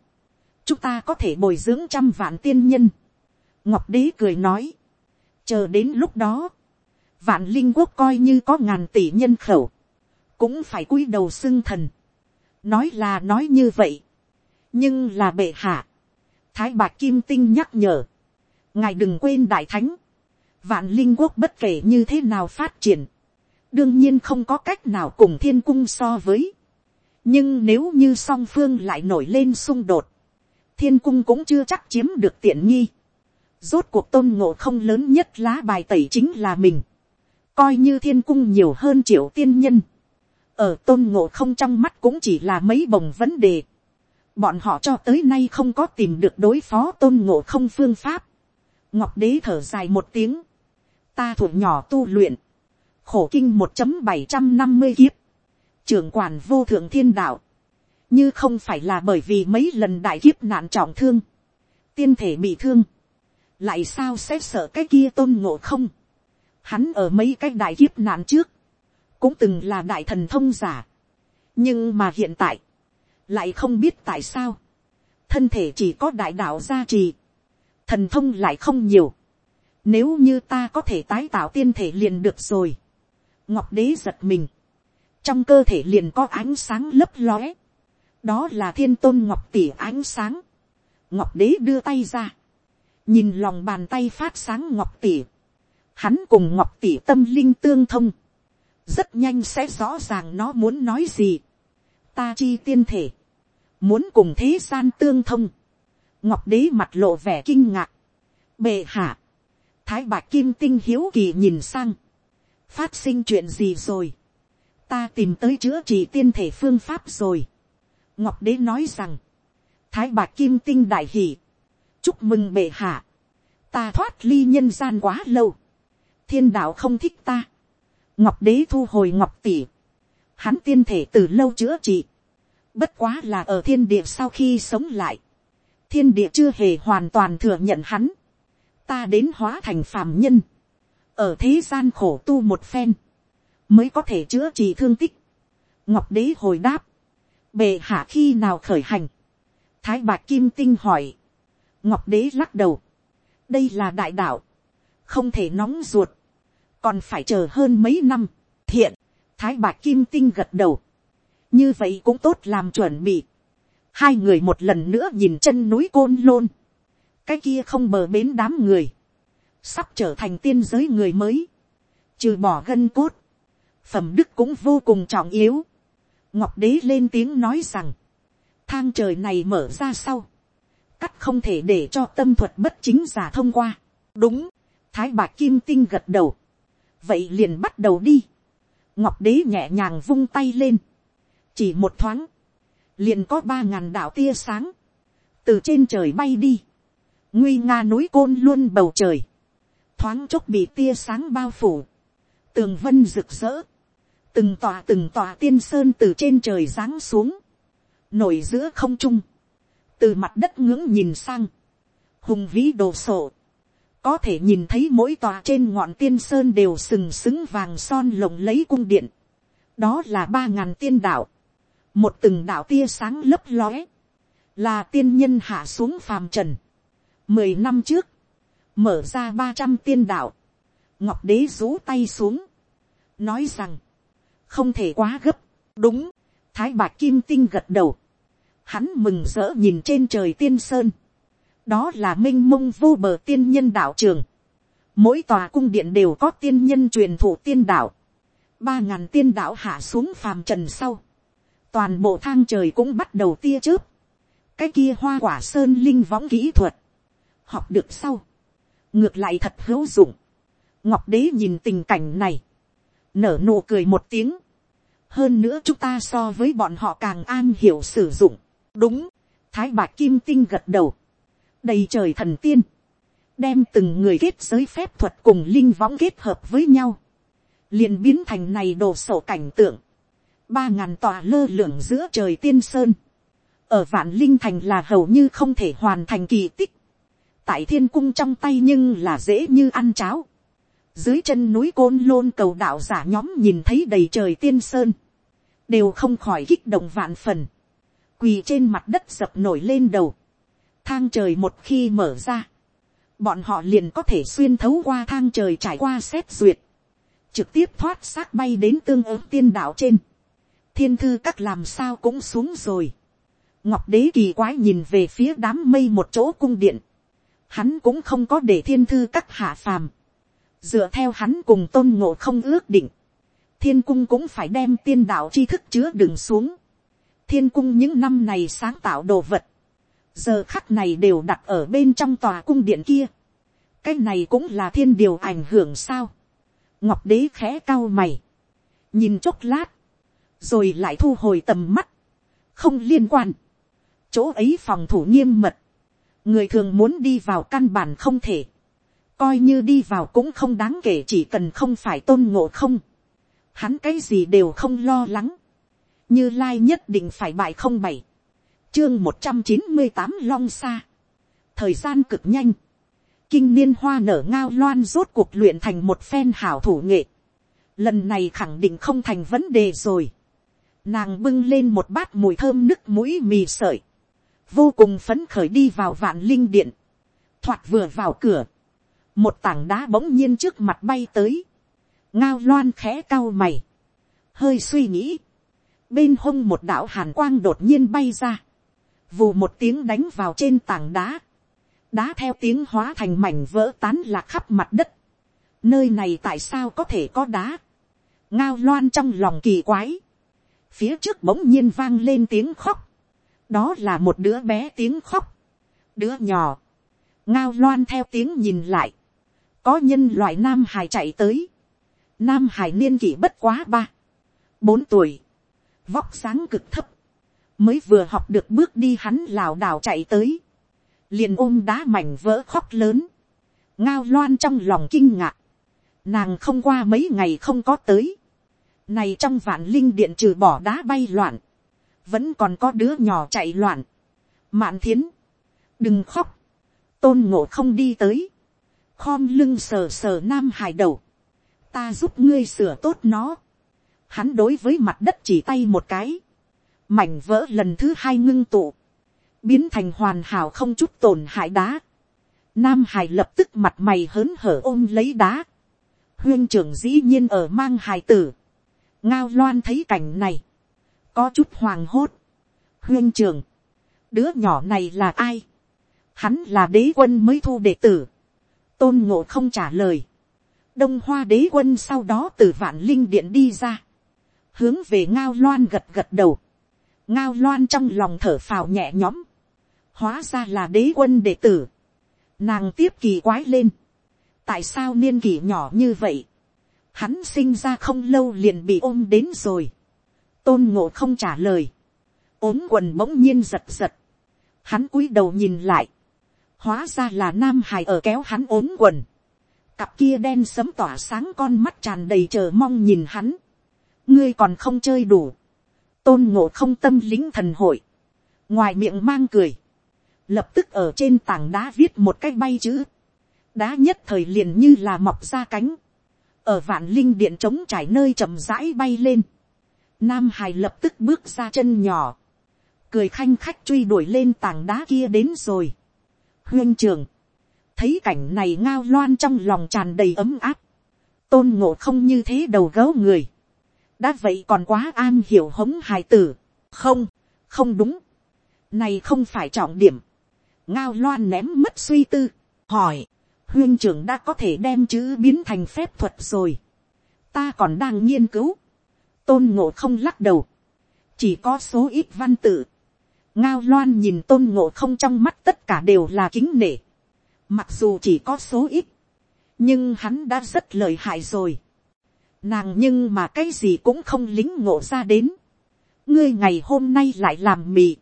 chúng ta có thể bồi dưỡng trăm vạn tiên nhân. ngọc đế cười nói, chờ đến lúc đó, vạn linh quốc coi như có ngàn tỷ nhân khẩu, cũng phải cúi đầu xưng thần. nói là nói như vậy, nhưng là bệ hạ. thái bạc kim tinh nhắc nhở, ngài đừng quên đại thánh, vạn linh quốc bất kể như thế nào phát triển, đương nhiên không có cách nào cùng thiên cung so với. nhưng nếu như song phương lại nổi lên xung đột, thiên cung cũng chưa chắc chiếm được tiện nghi. rốt cuộc tôn ngộ không lớn nhất lá bài tẩy chính là mình. coi như thiên cung nhiều hơn triệu tiên nhân ở tôn ngộ không trong mắt cũng chỉ là mấy bồng vấn đề. bọn họ cho tới nay không có tìm được đối phó tôn ngộ không phương pháp. ngọc đế thở dài một tiếng. ta thuộc nhỏ tu luyện. Khổ kinh một bảy trăm năm mươi kiếp, trưởng quản vô thượng thiên đạo, như không phải là bởi vì mấy lần đại kiếp nạn trọng thương, tiên thể bị thương, lại sao sẽ sợ cái kia tôn ngộ không, hắn ở mấy cái đại kiếp nạn trước, cũng từng là đại thần thông giả, nhưng mà hiện tại, lại không biết tại sao, thân thể chỉ có đại đạo gia trì, thần thông lại không nhiều, nếu như ta có thể tái tạo tiên thể liền được rồi. Ngọc đế giật mình. Trong cơ thể liền có ánh sáng lấp lóe. Đó là thiên tôn ngọc tỷ ánh sáng. Ngọc đế đưa tay ra. Nhìn lòng bàn tay phát sáng ngọc tỷ. Hắn cùng ngọc tỷ tâm linh tương thông. Rất nhanh sẽ rõ ràng nó muốn nói gì. Ta chi tiên thể. Muốn cùng thế gian tương thông. Ngọc đế mặt lộ vẻ kinh ngạc. Bệ hạ. Thái bạc kim tinh hiếu kỳ nhìn sang phát sinh chuyện gì rồi, ta tìm tới chữa trị tiên thể phương pháp rồi. ngọc đế nói rằng, thái bạc kim tinh đại hỷ, chúc mừng bệ hạ, ta thoát ly nhân gian quá lâu, thiên đạo không thích ta, ngọc đế thu hồi ngọc tỷ, hắn tiên thể từ lâu chữa trị, bất quá là ở thiên địa sau khi sống lại, thiên địa chưa hề hoàn toàn thừa nhận hắn, ta đến hóa thành phàm nhân, ở thế gian khổ tu một phen, mới có thể chữa trị thương tích. ngọc đế hồi đáp, bệ hạ khi nào khởi hành, thái bạc kim tinh hỏi, ngọc đế lắc đầu, đây là đại đạo, không thể nóng ruột, còn phải chờ hơn mấy năm, thiện, thái bạc kim tinh gật đầu, như vậy cũng tốt làm chuẩn bị, hai người một lần nữa nhìn chân núi côn lôn, cái kia không bờ bến đám người, sắp trở thành tiên giới người mới, trừ bỏ gân cốt, phẩm đức cũng vô cùng trọng yếu. ngọc đế lên tiếng nói rằng, thang trời này mở ra sau, cắt không thể để cho tâm thuật bất chính giả thông qua. đúng, thái bạc kim tinh gật đầu, vậy liền bắt đầu đi. ngọc đế nhẹ nhàng vung tay lên, chỉ một thoáng, liền có ba ngàn đạo tia sáng, từ trên trời bay đi, nguy nga núi côn luôn bầu trời, thoáng chốc bị tia sáng bao phủ, tường vân rực rỡ, từng tòa từng tòa tiên sơn từ trên trời giáng xuống, nổi giữa không trung, từ mặt đất ngưỡng nhìn sang, hùng vĩ đồ sộ, có thể nhìn thấy mỗi tòa trên ngọn tiên sơn đều sừng sững vàng son lộng lấy cung điện, đó là ba ngàn tiên đạo, một từng đạo tia sáng lấp lóe, là tiên nhân hạ xuống phàm trần. Mười năm trước, mở ra ba trăm tiên đạo, ngọc đế rú tay xuống, nói rằng, không thể quá gấp, đúng, thái bạc kim tinh gật đầu, hắn mừng rỡ nhìn trên trời tiên sơn, đó là m i n h mông vô bờ tiên nhân đạo trường, mỗi tòa cung điện đều có tiên nhân truyền thụ tiên đạo, ba ngàn tiên đạo hạ xuống phàm trần sau, toàn bộ thang trời cũng bắt đầu tia chớp, cái kia hoa quả sơn linh võng kỹ thuật, học được sau, ngược lại thật hữu dụng, ngọc đế nhìn tình cảnh này, nở nụ cười một tiếng, hơn nữa chúng ta so với bọn họ càng an hiểu sử dụng, đúng, thái bạc kim tinh gật đầu, đầy trời thần tiên, đem từng người kết giới phép thuật cùng linh võng kết hợp với nhau, liền biến thành này đồ sổ cảnh tượng, ba ngàn tòa lơ lửng giữa trời tiên sơn, ở vạn linh thành là hầu như không thể hoàn thành kỳ tích, tại thiên cung trong tay nhưng là dễ như ăn cháo, dưới chân núi côn lôn cầu đạo giả nhóm nhìn thấy đầy trời tiên sơn, đều không khỏi kích động vạn phần, quỳ trên mặt đất dập nổi lên đầu, thang trời một khi mở ra, bọn họ liền có thể xuyên thấu qua thang trời trải qua xét duyệt, trực tiếp thoát xác bay đến tương ứng tiên đạo trên, thiên thư các làm sao cũng xuống rồi, ngọc đế kỳ quái nhìn về phía đám mây một chỗ cung điện, hắn cũng không có để thiên thư các hạ phàm, dựa theo hắn cùng tôn ngộ không ước định, thiên cung cũng phải đem tiên đạo tri thức chứa đựng xuống, thiên cung những năm này sáng tạo đồ vật, giờ khắc này đều đặt ở bên trong tòa cung điện kia, cái này cũng là thiên điều ảnh hưởng sao, ngọc đế khẽ cao mày, nhìn chốc lát, rồi lại thu hồi tầm mắt, không liên quan, chỗ ấy phòng thủ nghiêm mật, người thường muốn đi vào căn bản không thể, coi như đi vào cũng không đáng kể chỉ cần không phải tôn ngộ không, hắn cái gì đều không lo lắng, như lai nhất định phải bại không bảy, chương một trăm chín mươi tám long xa, thời gian cực nhanh, kinh niên hoa nở ngao loan rốt cuộc luyện thành một phen hảo thủ nghệ, lần này khẳng định không thành vấn đề rồi, nàng bưng lên một bát mùi thơm nức mũi mì sợi, vô cùng phấn khởi đi vào vạn linh điện, thoạt vừa vào cửa, một tảng đá bỗng nhiên trước mặt bay tới, ngao loan khẽ cao mày, hơi suy nghĩ, bên hông một đạo hàn quang đột nhiên bay ra, vù một tiếng đánh vào trên tảng đá, đá theo tiếng hóa thành mảnh vỡ tán lạc khắp mặt đất, nơi này tại sao có thể có đá, ngao loan trong lòng kỳ quái, phía trước bỗng nhiên vang lên tiếng khóc, đó là một đứa bé tiếng khóc, đứa nhỏ, ngao loan theo tiếng nhìn lại, có nhân loại nam hải chạy tới, nam hải niên kỷ bất quá ba, bốn tuổi, vóc sáng cực thấp, mới vừa học được bước đi hắn lảo đảo chạy tới, liền ôm đá mảnh vỡ khóc lớn, ngao loan trong lòng kinh ngạc, nàng không qua mấy ngày không có tới, này trong vạn linh điện trừ bỏ đá bay loạn, vẫn còn có đứa nhỏ chạy loạn, mạn thiến, đừng khóc, tôn ngộ không đi tới, khom lưng sờ sờ nam hải đầu, ta giúp ngươi sửa tốt nó, hắn đối với mặt đất chỉ tay một cái, mảnh vỡ lần thứ hai ngưng tụ, biến thành hoàn hảo không chút tổn hại đá. Nam hải lập tức mặt mày hớn hở ôm lấy đá. Huyên trưởng dĩ nhiên ở mang hải tử. Ngao loan thấy cảnh này. Có chút hoàng hốt. Huyên trưởng. Đứa nhỏ này là ai? Hắn là đế quân mới thu đệ tử. Tôn ngộ không trả lời. Đông hoa đế quân sau đó từ vạn linh điện đi ra. Hướng về ngao loan gật gật đầu. Ngao loan trong lòng thở phào nhẹ nhõm. hóa ra là đế quân đệ tử, nàng tiếp kỳ quái lên, tại sao niên kỷ nhỏ như vậy, hắn sinh ra không lâu liền bị ôm đến rồi, tôn ngộ không trả lời, ốm quần bỗng nhiên giật giật, hắn cúi đầu nhìn lại, hóa ra là nam hải ở kéo hắn ốm quần, cặp kia đen sấm tỏa sáng con mắt tràn đầy chờ mong nhìn hắn, ngươi còn không chơi đủ, tôn ngộ không tâm lính thần hội, ngoài miệng mang cười, lập tức ở trên tảng đá viết một cái bay chữ, đá nhất thời liền như là mọc ra cánh, ở vạn linh điện trống trải nơi chậm rãi bay lên, nam hải lập tức bước ra chân nhỏ, cười khanh khách truy đuổi lên tảng đá kia đến rồi. huyên trường, thấy cảnh này ngao loan trong lòng tràn đầy ấm áp, tôn ngộ không như thế đầu gấu người, đã vậy còn quá an hiểu hống hài tử, không, không đúng, này không phải trọng điểm, ngao loan ném mất suy tư, hỏi, huyên trưởng đã có thể đem chữ biến thành phép thuật rồi. ta còn đang nghiên cứu, tôn ngộ không lắc đầu, chỉ có số ít văn tự. ngao loan nhìn tôn ngộ không trong mắt tất cả đều là kính nể, Mặc dù chỉ có số ít, nhưng hắn đã rất lợi hại rồi. Nàng nhưng mà cái gì cũng không lính ngộ ra đến. ngươi ngày hôm nay lại làm mì.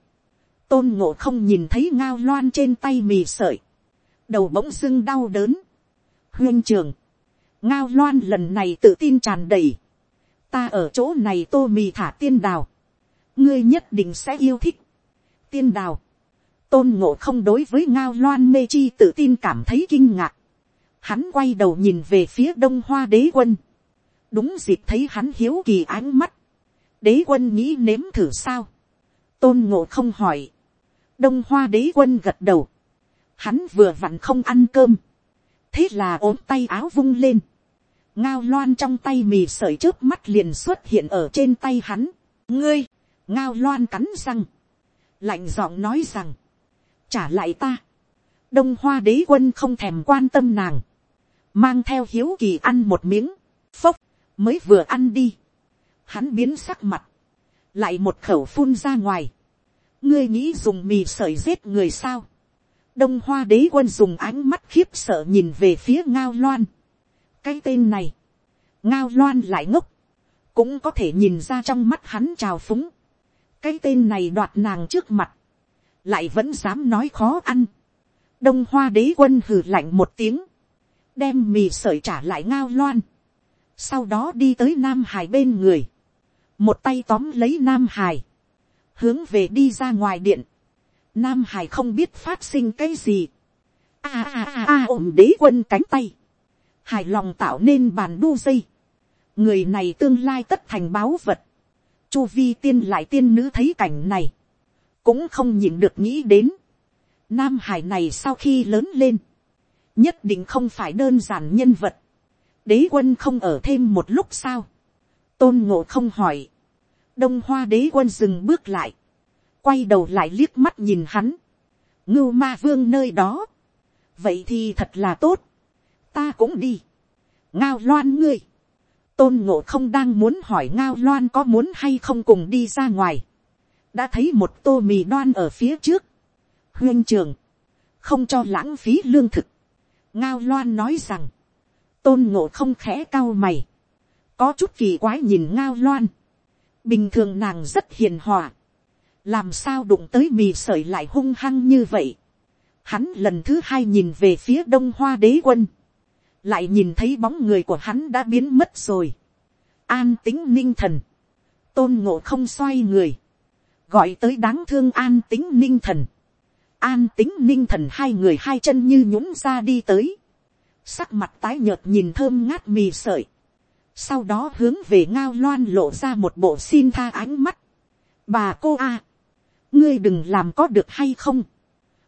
tôn ngộ không nhìn thấy ngao loan trên tay mì sợi. đầu bỗng dưng đau đớn. huyên trường. ngao loan lần này tự tin tràn đầy. ta ở chỗ này tô mì thả tiên đào. ngươi nhất định sẽ yêu thích. tiên đào. tôn ngộ không đối với ngao loan mê chi tự tin cảm thấy kinh ngạc. hắn quay đầu nhìn về phía đông hoa đế quân đúng dịp thấy hắn hiếu kỳ ánh mắt, đế quân nghĩ nếm thử sao, tôn ngộ không hỏi, đông hoa đế quân gật đầu, hắn vừa vặn không ăn cơm, thế là ốm tay áo vung lên, ngao loan trong tay mì sợi trước mắt liền xuất hiện ở trên tay hắn, ngươi, ngao loan cắn răng, lạnh giọng nói rằng, trả lại ta, đông hoa đế quân không thèm quan tâm nàng, mang theo hiếu kỳ ăn một miếng, phốc, mới vừa ăn đi, hắn biến sắc mặt, lại một khẩu phun ra ngoài, ngươi nghĩ dùng mì sợi giết người sao, đông hoa đế quân dùng ánh mắt khiếp sợ nhìn về phía ngao loan, cái tên này, ngao loan lại ngốc, cũng có thể nhìn ra trong mắt hắn trào phúng, cái tên này đoạt nàng trước mặt, lại vẫn dám nói khó ăn, đông hoa đế quân hừ lạnh một tiếng, đem mì sợi trả lại ngao loan, sau đó đi tới nam hải bên người, một tay tóm lấy nam hải, hướng về đi ra ngoài điện, nam hải không biết phát sinh cái gì, a a a a ôm đế quân cánh tay, hài lòng tạo nên bàn đu dây, người này tương lai tất thành báo vật, chu vi tiên lại tiên nữ thấy cảnh này, cũng không nhìn được nghĩ đến, nam hải này sau khi lớn lên, nhất định không phải đơn giản nhân vật, đế quân không ở thêm một lúc sao, tôn ngộ không hỏi, đông hoa đế quân dừng bước lại, quay đầu lại liếc mắt nhìn hắn, ngưu ma vương nơi đó, vậy thì thật là tốt, ta cũng đi, ngao loan ngươi, tôn ngộ không đang muốn hỏi ngao loan có muốn hay không cùng đi ra ngoài, đã thấy một tô mì đoan ở phía trước, huyên trường, không cho lãng phí lương thực, ngao loan nói rằng, tôn ngộ không khẽ cao mày, có chút kỳ quái nhìn ngao loan, bình thường nàng rất hiền hòa, làm sao đụng tới mì sợi lại hung hăng như vậy. Hắn lần thứ hai nhìn về phía đông hoa đế quân, lại nhìn thấy bóng người của hắn đã biến mất rồi. An tính ninh thần, tôn ngộ không xoay người, gọi tới đáng thương an tính ninh thần. An tính ninh thần hai người hai chân như nhũng ra đi tới sắc mặt tái nhợt nhìn thơm ngát mì sợi, sau đó hướng về ngao loan lộ ra một bộ xin tha ánh mắt. bà cô a, ngươi đừng làm có được hay không,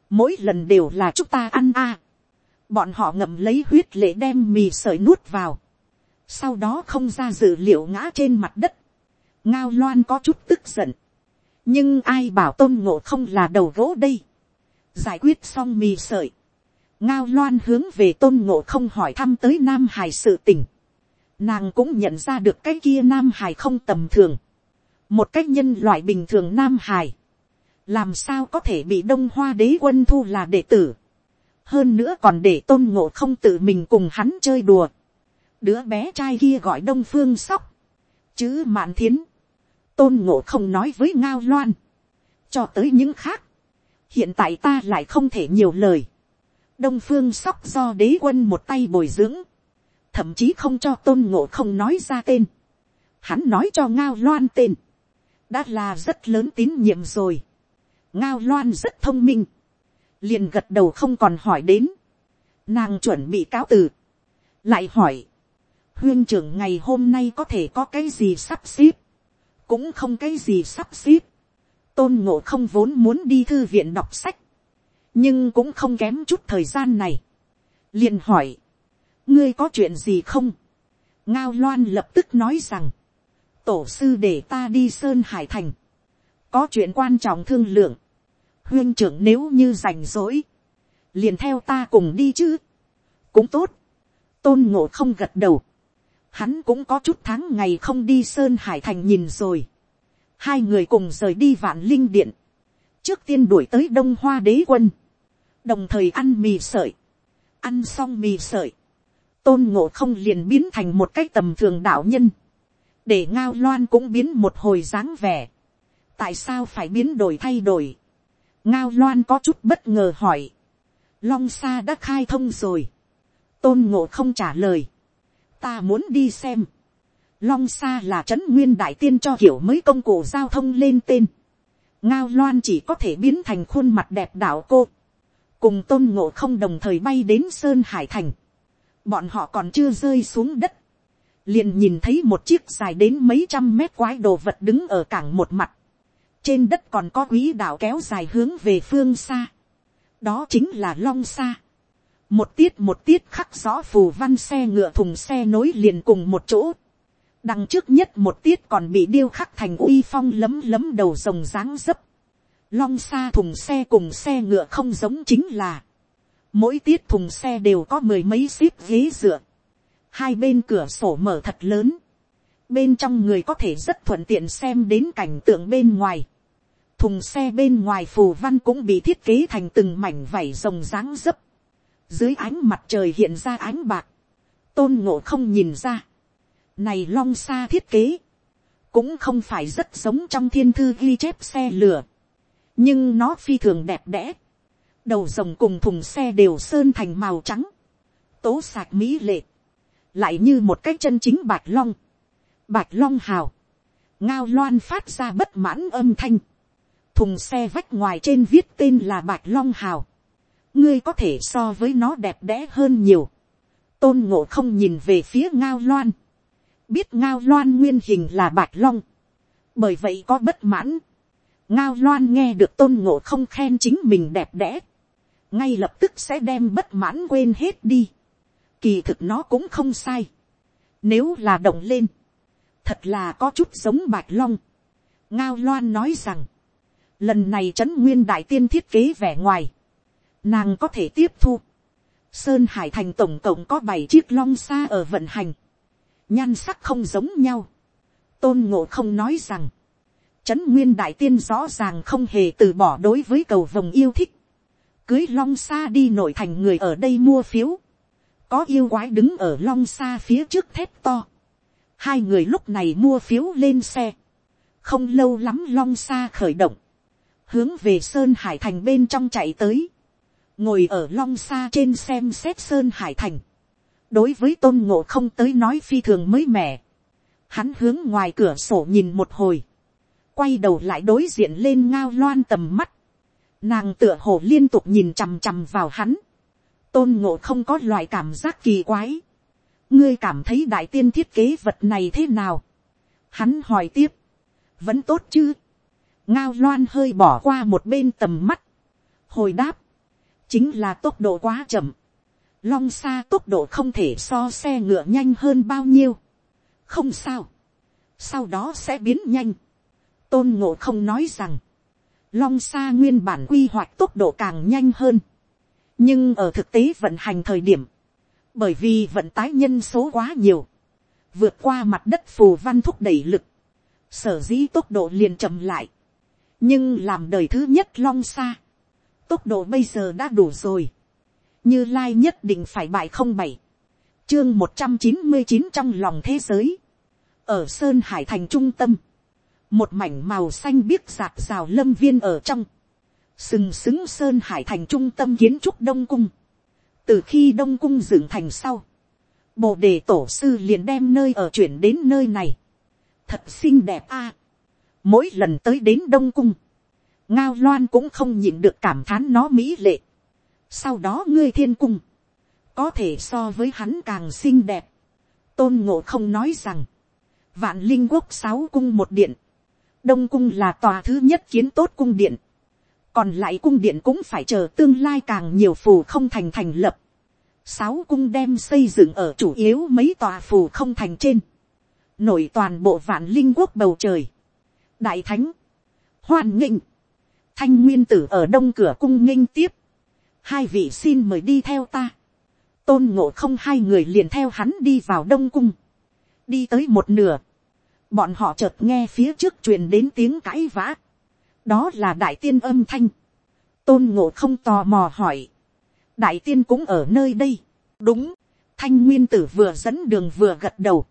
mỗi lần đều là chúng ta ăn a. bọn họ ngậm lấy huyết lệ đem mì sợi nuốt vào, sau đó không ra dự liệu ngã trên mặt đất, ngao loan có chút tức giận, nhưng ai bảo tôn ngộ không là đầu gỗ đây, giải quyết xong mì sợi, ngao loan hướng về tôn ngộ không hỏi thăm tới nam hải sự tình. nàng cũng nhận ra được cái kia nam hải không tầm thường. một cách nhân loại bình thường nam hải. làm sao có thể bị đông hoa đế quân thu là đệ tử. hơn nữa còn để tôn ngộ không tự mình cùng hắn chơi đùa. đứa bé trai kia gọi đông phương sóc. chứ mạn thiến. tôn ngộ không nói với ngao loan. cho tới những khác. hiện tại ta lại không thể nhiều lời đông phương sóc do đế quân một tay bồi dưỡng, thậm chí không cho tôn ngộ không nói ra tên, hắn nói cho ngao loan tên, đã là rất lớn tín nhiệm rồi, ngao loan rất thông minh, liền gật đầu không còn hỏi đến, nàng chuẩn bị cáo từ, lại hỏi, huyên trưởng ngày hôm nay có thể có cái gì sắp xếp, cũng không cái gì sắp xếp, tôn ngộ không vốn muốn đi thư viện đọc sách, nhưng cũng không kém chút thời gian này. liền hỏi, ngươi có chuyện gì không. ngao loan lập tức nói rằng, tổ sư để ta đi sơn hải thành, có chuyện quan trọng thương lượng, huyên trưởng nếu như rảnh rỗi, liền theo ta cùng đi chứ, cũng tốt, tôn ngộ không gật đầu, hắn cũng có chút tháng ngày không đi sơn hải thành nhìn rồi, hai người cùng rời đi vạn linh điện, trước tiên đuổi tới đông hoa đế quân, đồng thời ăn mì sợi, ăn xong mì sợi, tôn ngộ không liền biến thành một cái tầm thường đạo nhân, để ngao loan cũng biến một hồi dáng vẻ, tại sao phải biến đổi thay đổi, ngao loan có chút bất ngờ hỏi, long sa đã khai thông rồi, tôn ngộ không trả lời, ta muốn đi xem, long sa là trấn nguyên đại tiên cho kiểu mới công cụ giao thông lên tên, ngao loan chỉ có thể biến thành khuôn mặt đẹp đạo cô, cùng tôn ngộ không đồng thời bay đến sơn hải thành, bọn họ còn chưa rơi xuống đất, liền nhìn thấy một chiếc dài đến mấy trăm mét quái đồ vật đứng ở cảng một mặt, trên đất còn có quý đạo kéo dài hướng về phương xa, đó chính là long xa, một tiết một tiết khắc rõ phù văn xe ngựa thùng xe nối liền cùng một chỗ, đằng trước nhất một tiết còn bị điêu khắc thành uy phong lấm lấm đầu rồng dáng dấp, long xa thùng xe cùng xe ngựa không giống chính là, mỗi tiết thùng xe đều có mười mấy xíp ghế dựa, hai bên cửa sổ mở thật lớn, bên trong người có thể rất thuận tiện xem đến cảnh tượng bên ngoài, thùng xe bên ngoài phù văn cũng bị thiết kế thành từng mảnh vảy rồng dáng dấp, dưới ánh mặt trời hiện ra ánh bạc, tôn ngộ không nhìn ra, này long xa thiết kế, cũng không phải rất giống trong thiên thư ghi chép xe lửa, nhưng nó phi thường đẹp đẽ, đầu rồng cùng thùng xe đều sơn thành màu trắng, tố sạc mỹ lệ, lại như một cái chân chính bạch long, bạch long hào, ngao loan phát ra bất mãn âm thanh, thùng xe vách ngoài trên viết tên là bạch long hào, ngươi có thể so với nó đẹp đẽ hơn nhiều, tôn ngộ không nhìn về phía ngao loan, biết ngao loan nguyên hình là bạch long, bởi vậy có bất mãn, ngao loan nghe được tôn ngộ không khen chính mình đẹp đẽ, ngay lập tức sẽ đem bất mãn quên hết đi, kỳ thực nó cũng không sai, nếu là động lên, thật là có chút giống bạch long, ngao loan nói rằng, lần này trấn nguyên đại tiên thiết kế vẻ ngoài, nàng có thể tiếp thu, sơn hải thành tổng cộng có bảy chiếc long xa ở vận hành, nhan sắc không giống nhau, tôn ngộ không nói rằng, trấn nguyên đại tiên rõ ràng không hề từ bỏ đối với cầu vồng yêu thích, cưới long xa đi nội thành người ở đây mua phiếu, có yêu quái đứng ở long xa phía trước thép to, hai người lúc này mua phiếu lên xe, không lâu lắm long xa khởi động, hướng về sơn hải thành bên trong chạy tới, ngồi ở long xa trên xem xét sơn hải thành, đối với tôn ngộ không tới nói phi thường mới mẻ, hắn hướng ngoài cửa sổ nhìn một hồi, quay đầu lại đối diện lên ngao loan tầm mắt, nàng tựa hồ liên tục nhìn chằm chằm vào hắn, tôn ngộ không có loại cảm giác kỳ quái, ngươi cảm thấy đại tiên thiết kế vật này thế nào, hắn hỏi tiếp, vẫn tốt chứ, ngao loan hơi bỏ qua một bên tầm mắt, hồi đáp, chính là tốc độ quá chậm, long xa tốc độ không thể so xe ngựa nhanh hơn bao nhiêu, không sao, sau đó sẽ biến nhanh, tôn ngộ không nói rằng, long xa nguyên bản quy hoạch tốc độ càng nhanh hơn, nhưng ở thực tế vận hành thời điểm, bởi vì vận tái nhân số quá nhiều, vượt qua mặt đất phù văn thúc đẩy lực, sở dĩ tốc độ liền chậm lại, nhưng làm đời thứ nhất long xa, tốc độ bây giờ đã đủ rồi, như lai nhất định phải bại không bảy, chương một trăm chín mươi chín trong lòng thế giới, ở sơn hải thành trung tâm, một mảnh màu xanh biếc giạt rào lâm viên ở trong, sừng sững sơn hải thành trung tâm kiến trúc đông cung, từ khi đông cung dựng thành sau, bộ đề tổ sư liền đem nơi ở chuyển đến nơi này, thật xinh đẹp a, mỗi lần tới đến đông cung, ngao loan cũng không nhịn được cảm thán nó mỹ lệ, sau đó ngươi thiên cung, có thể so với hắn càng xinh đẹp, tôn ngộ không nói rằng, vạn linh quốc sáu cung một điện, đông cung là tòa thứ nhất kiến tốt cung điện, còn lại cung điện cũng phải chờ tương lai càng nhiều phù không thành thành lập, sáu cung đem xây dựng ở chủ yếu mấy tòa phù không thành trên, nổi toàn bộ vạn linh quốc bầu trời, đại thánh, hoan nghênh, thanh nguyên tử ở đông cửa cung nghênh tiếp, hai vị xin mời đi theo ta, tôn ngộ không hai người liền theo hắn đi vào đông cung, đi tới một nửa, bọn họ chợt nghe phía trước truyền đến tiếng cãi vã, đó là đại tiên âm thanh, tôn ngộ không tò mò hỏi, đại tiên cũng ở nơi đây, đúng, thanh nguyên tử vừa dẫn đường vừa gật đầu,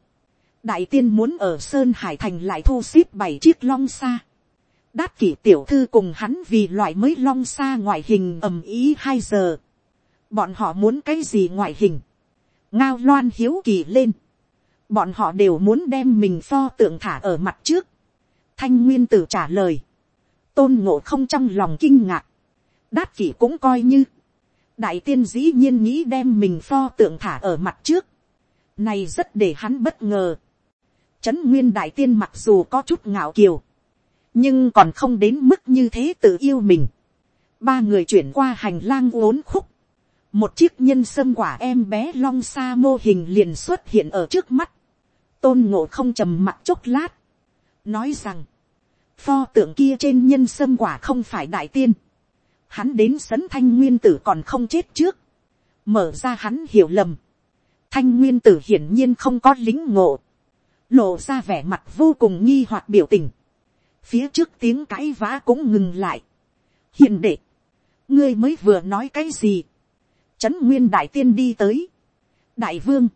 đại tiên muốn ở sơn hải thành lại thu xếp bảy chiếc long xa, đát kỷ tiểu thư cùng hắn vì loại mới long xa ngoại hình ầm ý hai giờ, bọn họ muốn cái gì ngoại hình, ngao loan hiếu kỳ lên, bọn họ đều muốn đem mình pho tượng thả ở mặt trước, thanh nguyên tử trả lời, tôn ngộ không trong lòng kinh ngạc, đát kỷ cũng coi như, đại tiên dĩ nhiên nghĩ đem mình pho tượng thả ở mặt trước, này rất để hắn bất ngờ, trấn nguyên đại tiên mặc dù có chút ngạo kiều, nhưng còn không đến mức như thế tự yêu mình. ba người chuyển qua hành lang uốn khúc, một chiếc nhân sâm quả em bé long xa mô hình liền xuất hiện ở trước mắt, tôn ngộ không trầm mặt chốc lát, nói rằng, pho tượng kia trên nhân sâm quả không phải đại tiên, hắn đến sấn thanh nguyên tử còn không chết trước, mở ra hắn hiểu lầm, thanh nguyên tử hiển nhiên không có lính ngộ, lộ ra vẻ mặt vô cùng nghi hoặc biểu tình, phía trước tiếng cãi vã cũng ngừng lại, hiền đệ, ngươi mới vừa nói cái gì, trấn nguyên đại tiên đi tới, đại vương,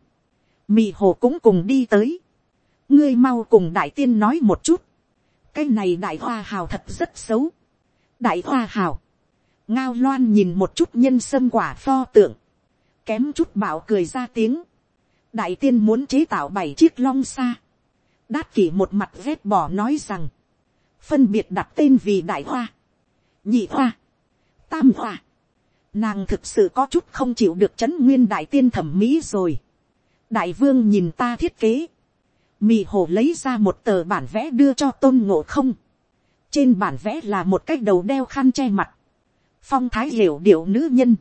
mì hồ cũng cùng đi tới, ngươi mau cùng đại tiên nói một chút, cái này đại hoa hào thật rất xấu, đại hoa hào, ngao loan nhìn một chút nhân sâm quả pho tượng, kém chút bảo cười ra tiếng, đại tiên muốn chế tạo bảy chiếc long xa, đát kỷ một mặt ghét bỏ nói rằng, phân biệt đặt tên vì đại hoa, nhị hoa, tam hoa, nàng thực sự có chút không chịu được c h ấ n nguyên đại tiên thẩm mỹ rồi, đại vương nhìn ta thiết kế, mì hồ lấy ra một tờ bản vẽ đưa cho tôn ngộ không, trên bản vẽ là một cái đầu đeo khăn che mặt, phong thái hiểu điệu nữ nhân,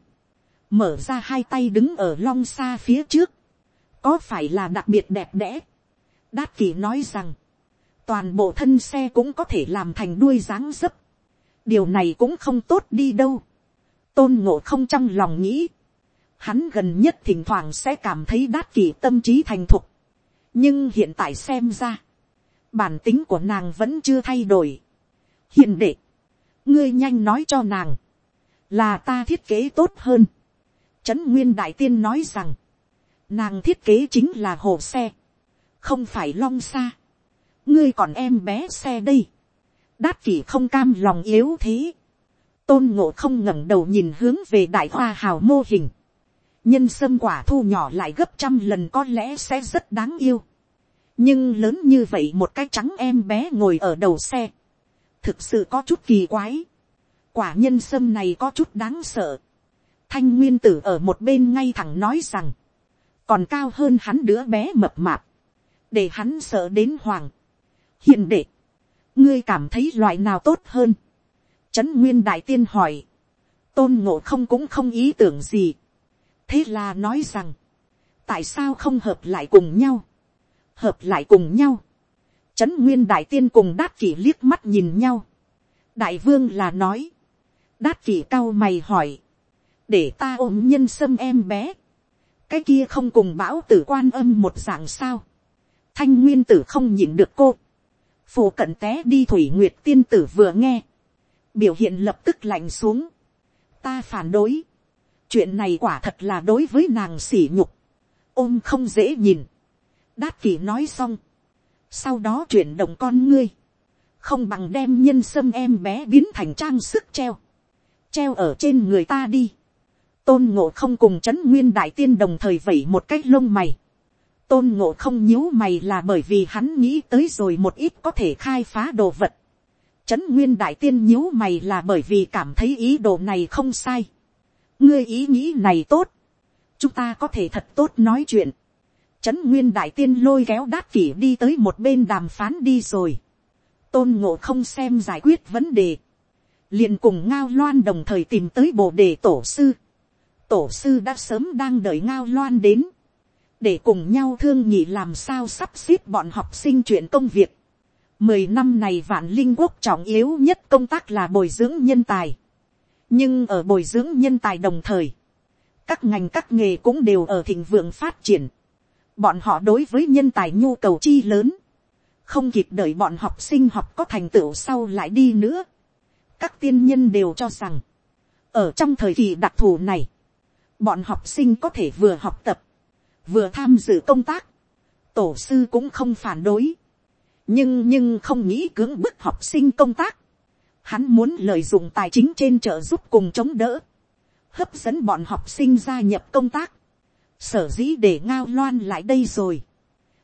mở ra hai tay đứng ở long xa phía trước, có phải là đặc biệt đẹp đẽ, đát kỳ nói rằng, toàn bộ thân xe cũng có thể làm thành đuôi dáng dấp. điều này cũng không tốt đi đâu. tôn ngộ không trong lòng nghĩ hắn gần nhất thỉnh thoảng sẽ cảm thấy đát kỷ tâm trí thành thục. nhưng hiện tại xem ra, bản tính của nàng vẫn chưa thay đổi. hiện đệ, ngươi nhanh nói cho nàng, là ta thiết kế tốt hơn. trấn nguyên đại tiên nói rằng, nàng thiết kế chính là hồ xe, không phải long xa ngươi còn em bé xe đây. đát kỷ không cam lòng yếu thế. tôn ngộ không ngẩng đầu nhìn hướng về đại hoa hào mô hình nhân sâm quả thu nhỏ lại gấp trăm lần có lẽ sẽ rất đáng yêu. nhưng lớn như vậy một cái trắng em bé ngồi ở đầu xe. thực sự có chút kỳ quái. quả nhân sâm này có chút đáng sợ. thanh nguyên tử ở một bên ngay thẳng nói rằng, còn cao hơn hắn đứa bé mập mạp, để hắn sợ đến hoàng hiền đệ, ngươi cảm thấy loại nào tốt hơn. trấn nguyên đại tiên hỏi, tôn ngộ không cũng không ý tưởng gì thế là nói rằng, tại sao không hợp lại cùng nhau, hợp lại cùng nhau. trấn nguyên đại tiên cùng đát kỷ liếc mắt nhìn nhau. đại vương là nói, đát kỷ cao mày hỏi, để ta ôm nhân sâm em bé, cái kia không cùng bão tử quan âm một dạng sao, thanh nguyên tử không nhìn được cô, phù cận té đi thủy nguyệt tiên tử vừa nghe, biểu hiện lập tức lạnh xuống, ta phản đối, chuyện này quả thật là đối với nàng sỉ nhục, ôm không dễ nhìn, đát kỳ nói xong, sau đó chuyển động con ngươi, không bằng đem nhân sâm em bé biến thành trang sức treo, treo ở trên người ta đi, tôn ngộ không cùng c h ấ n nguyên đại tiên đồng thời vẩy một cách lông mày, tôn ngộ không nhíu mày là bởi vì hắn nghĩ tới rồi một ít có thể khai phá đồ vật. Trấn nguyên đại tiên nhíu mày là bởi vì cảm thấy ý đồ này không sai ngươi ý nghĩ này tốt. chúng ta có thể thật tốt nói chuyện. Trấn nguyên đại tiên lôi kéo đát kỷ đi tới một bên đàm phán đi rồi. tôn ngộ không xem giải quyết vấn đề. liền cùng ngao loan đồng thời tìm tới bộ đề tổ sư. tổ sư đã sớm đang đợi ngao loan đến để cùng nhau thương nhị làm sao sắp xếp bọn học sinh chuyện công việc. Mười năm này vạn linh quốc trọng yếu nhất công tác là bồi dưỡng nhân tài. Nhưng ở bồi dưỡng nhân tài đồng thời, các ngành các nghề cũng đều ở thịnh vượng phát triển. Bọn họ đối với nhân tài nhu cầu chi lớn. Không kịp đợi bọn học sinh học có thành tựu sau lại đi nữa. Các tiên nhân đều cho rằng, ở trong thời kỳ đặc thù này, bọn học sinh có thể vừa học tập, vừa tham dự công tác, tổ sư cũng không phản đối, nhưng nhưng không nghĩ cưỡng bức học sinh công tác, hắn muốn lợi dụng tài chính trên trợ giúp cùng chống đỡ, hấp dẫn bọn học sinh gia nhập công tác, sở dĩ để ngao loan lại đây rồi,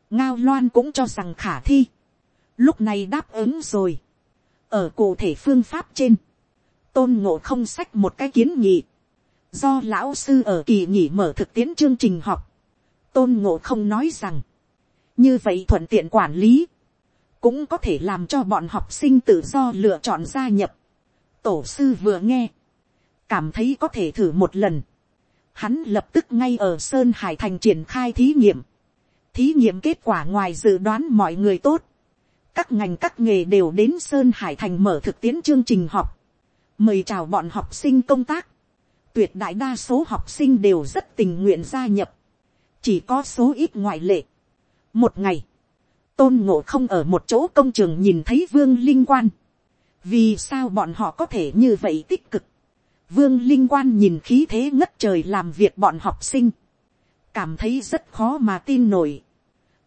ngao loan cũng cho rằng khả thi, lúc này đáp ứng rồi, ở cụ thể phương pháp trên, tôn ngộ không sách một cái kiến nghị, do lão sư ở kỳ nghỉ mở thực tiễn chương trình học, tôn ngộ không nói rằng, như vậy thuận tiện quản lý, cũng có thể làm cho bọn học sinh tự do lựa chọn gia nhập. tổ sư vừa nghe, cảm thấy có thể thử một lần, hắn lập tức ngay ở sơn hải thành triển khai thí nghiệm, thí nghiệm kết quả ngoài dự đoán mọi người tốt, các ngành các nghề đều đến sơn hải thành mở thực tiễn chương trình học, mời chào bọn học sinh công tác, tuyệt đại đa số học sinh đều rất tình nguyện gia nhập, chỉ có số ít ngoại lệ. một ngày, tôn ngộ không ở một chỗ công trường nhìn thấy vương linh quan, vì sao bọn họ có thể như vậy tích cực, vương linh quan nhìn khí thế ngất trời làm việc bọn học sinh, cảm thấy rất khó mà tin nổi,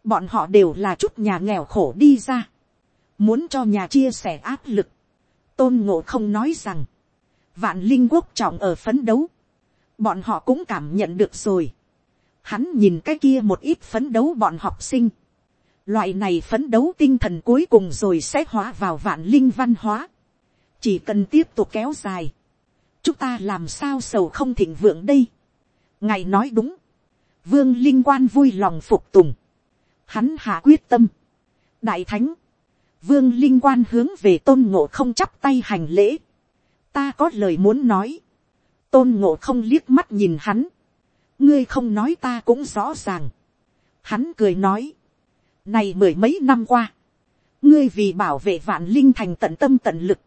bọn họ đều là chút nhà nghèo khổ đi ra, muốn cho nhà chia sẻ áp lực, tôn ngộ không nói rằng, vạn linh quốc trọng ở phấn đấu, bọn họ cũng cảm nhận được rồi. Hắn nhìn cái kia một ít phấn đấu bọn học sinh, loại này phấn đấu tinh thần cuối cùng rồi sẽ hóa vào vạn linh văn hóa, chỉ cần tiếp tục kéo dài, chúng ta làm sao sầu không thịnh vượng đây. ngài nói đúng, vương linh quan vui lòng phục tùng, hắn hạ quyết tâm, đại thánh, vương linh quan hướng về tôn ngộ không chắp tay hành lễ, ta có lời muốn nói, tôn ngộ không liếc mắt nhìn hắn, ngươi không nói ta cũng rõ ràng, hắn cười nói, này mười mấy năm qua, ngươi vì bảo vệ vạn linh thành tận tâm tận lực,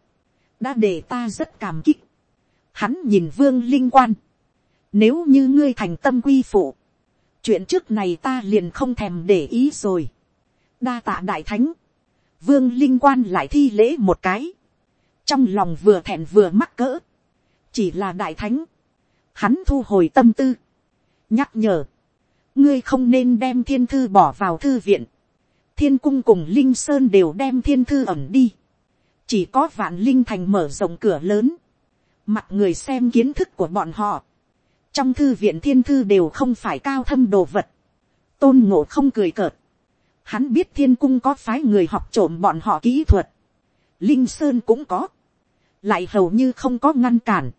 đã để ta rất cảm kích, hắn nhìn vương linh quan, nếu như ngươi thành tâm quy phụ, chuyện trước này ta liền không thèm để ý rồi, đa tạ đại thánh, vương linh quan lại thi lễ một cái, trong lòng vừa thẹn vừa mắc cỡ, chỉ là đại thánh, hắn thu hồi tâm tư, nhắc nhở, ngươi không nên đem thiên thư bỏ vào thư viện, thiên cung cùng linh sơn đều đem thiên thư ẩm đi, chỉ có vạn linh thành mở rộng cửa lớn, mặt người xem kiến thức của bọn họ, trong thư viện thiên thư đều không phải cao thâm đồ vật, tôn ngộ không cười cợt, hắn biết thiên cung có phái người học trộm bọn họ kỹ thuật, linh sơn cũng có, lại hầu như không có ngăn cản,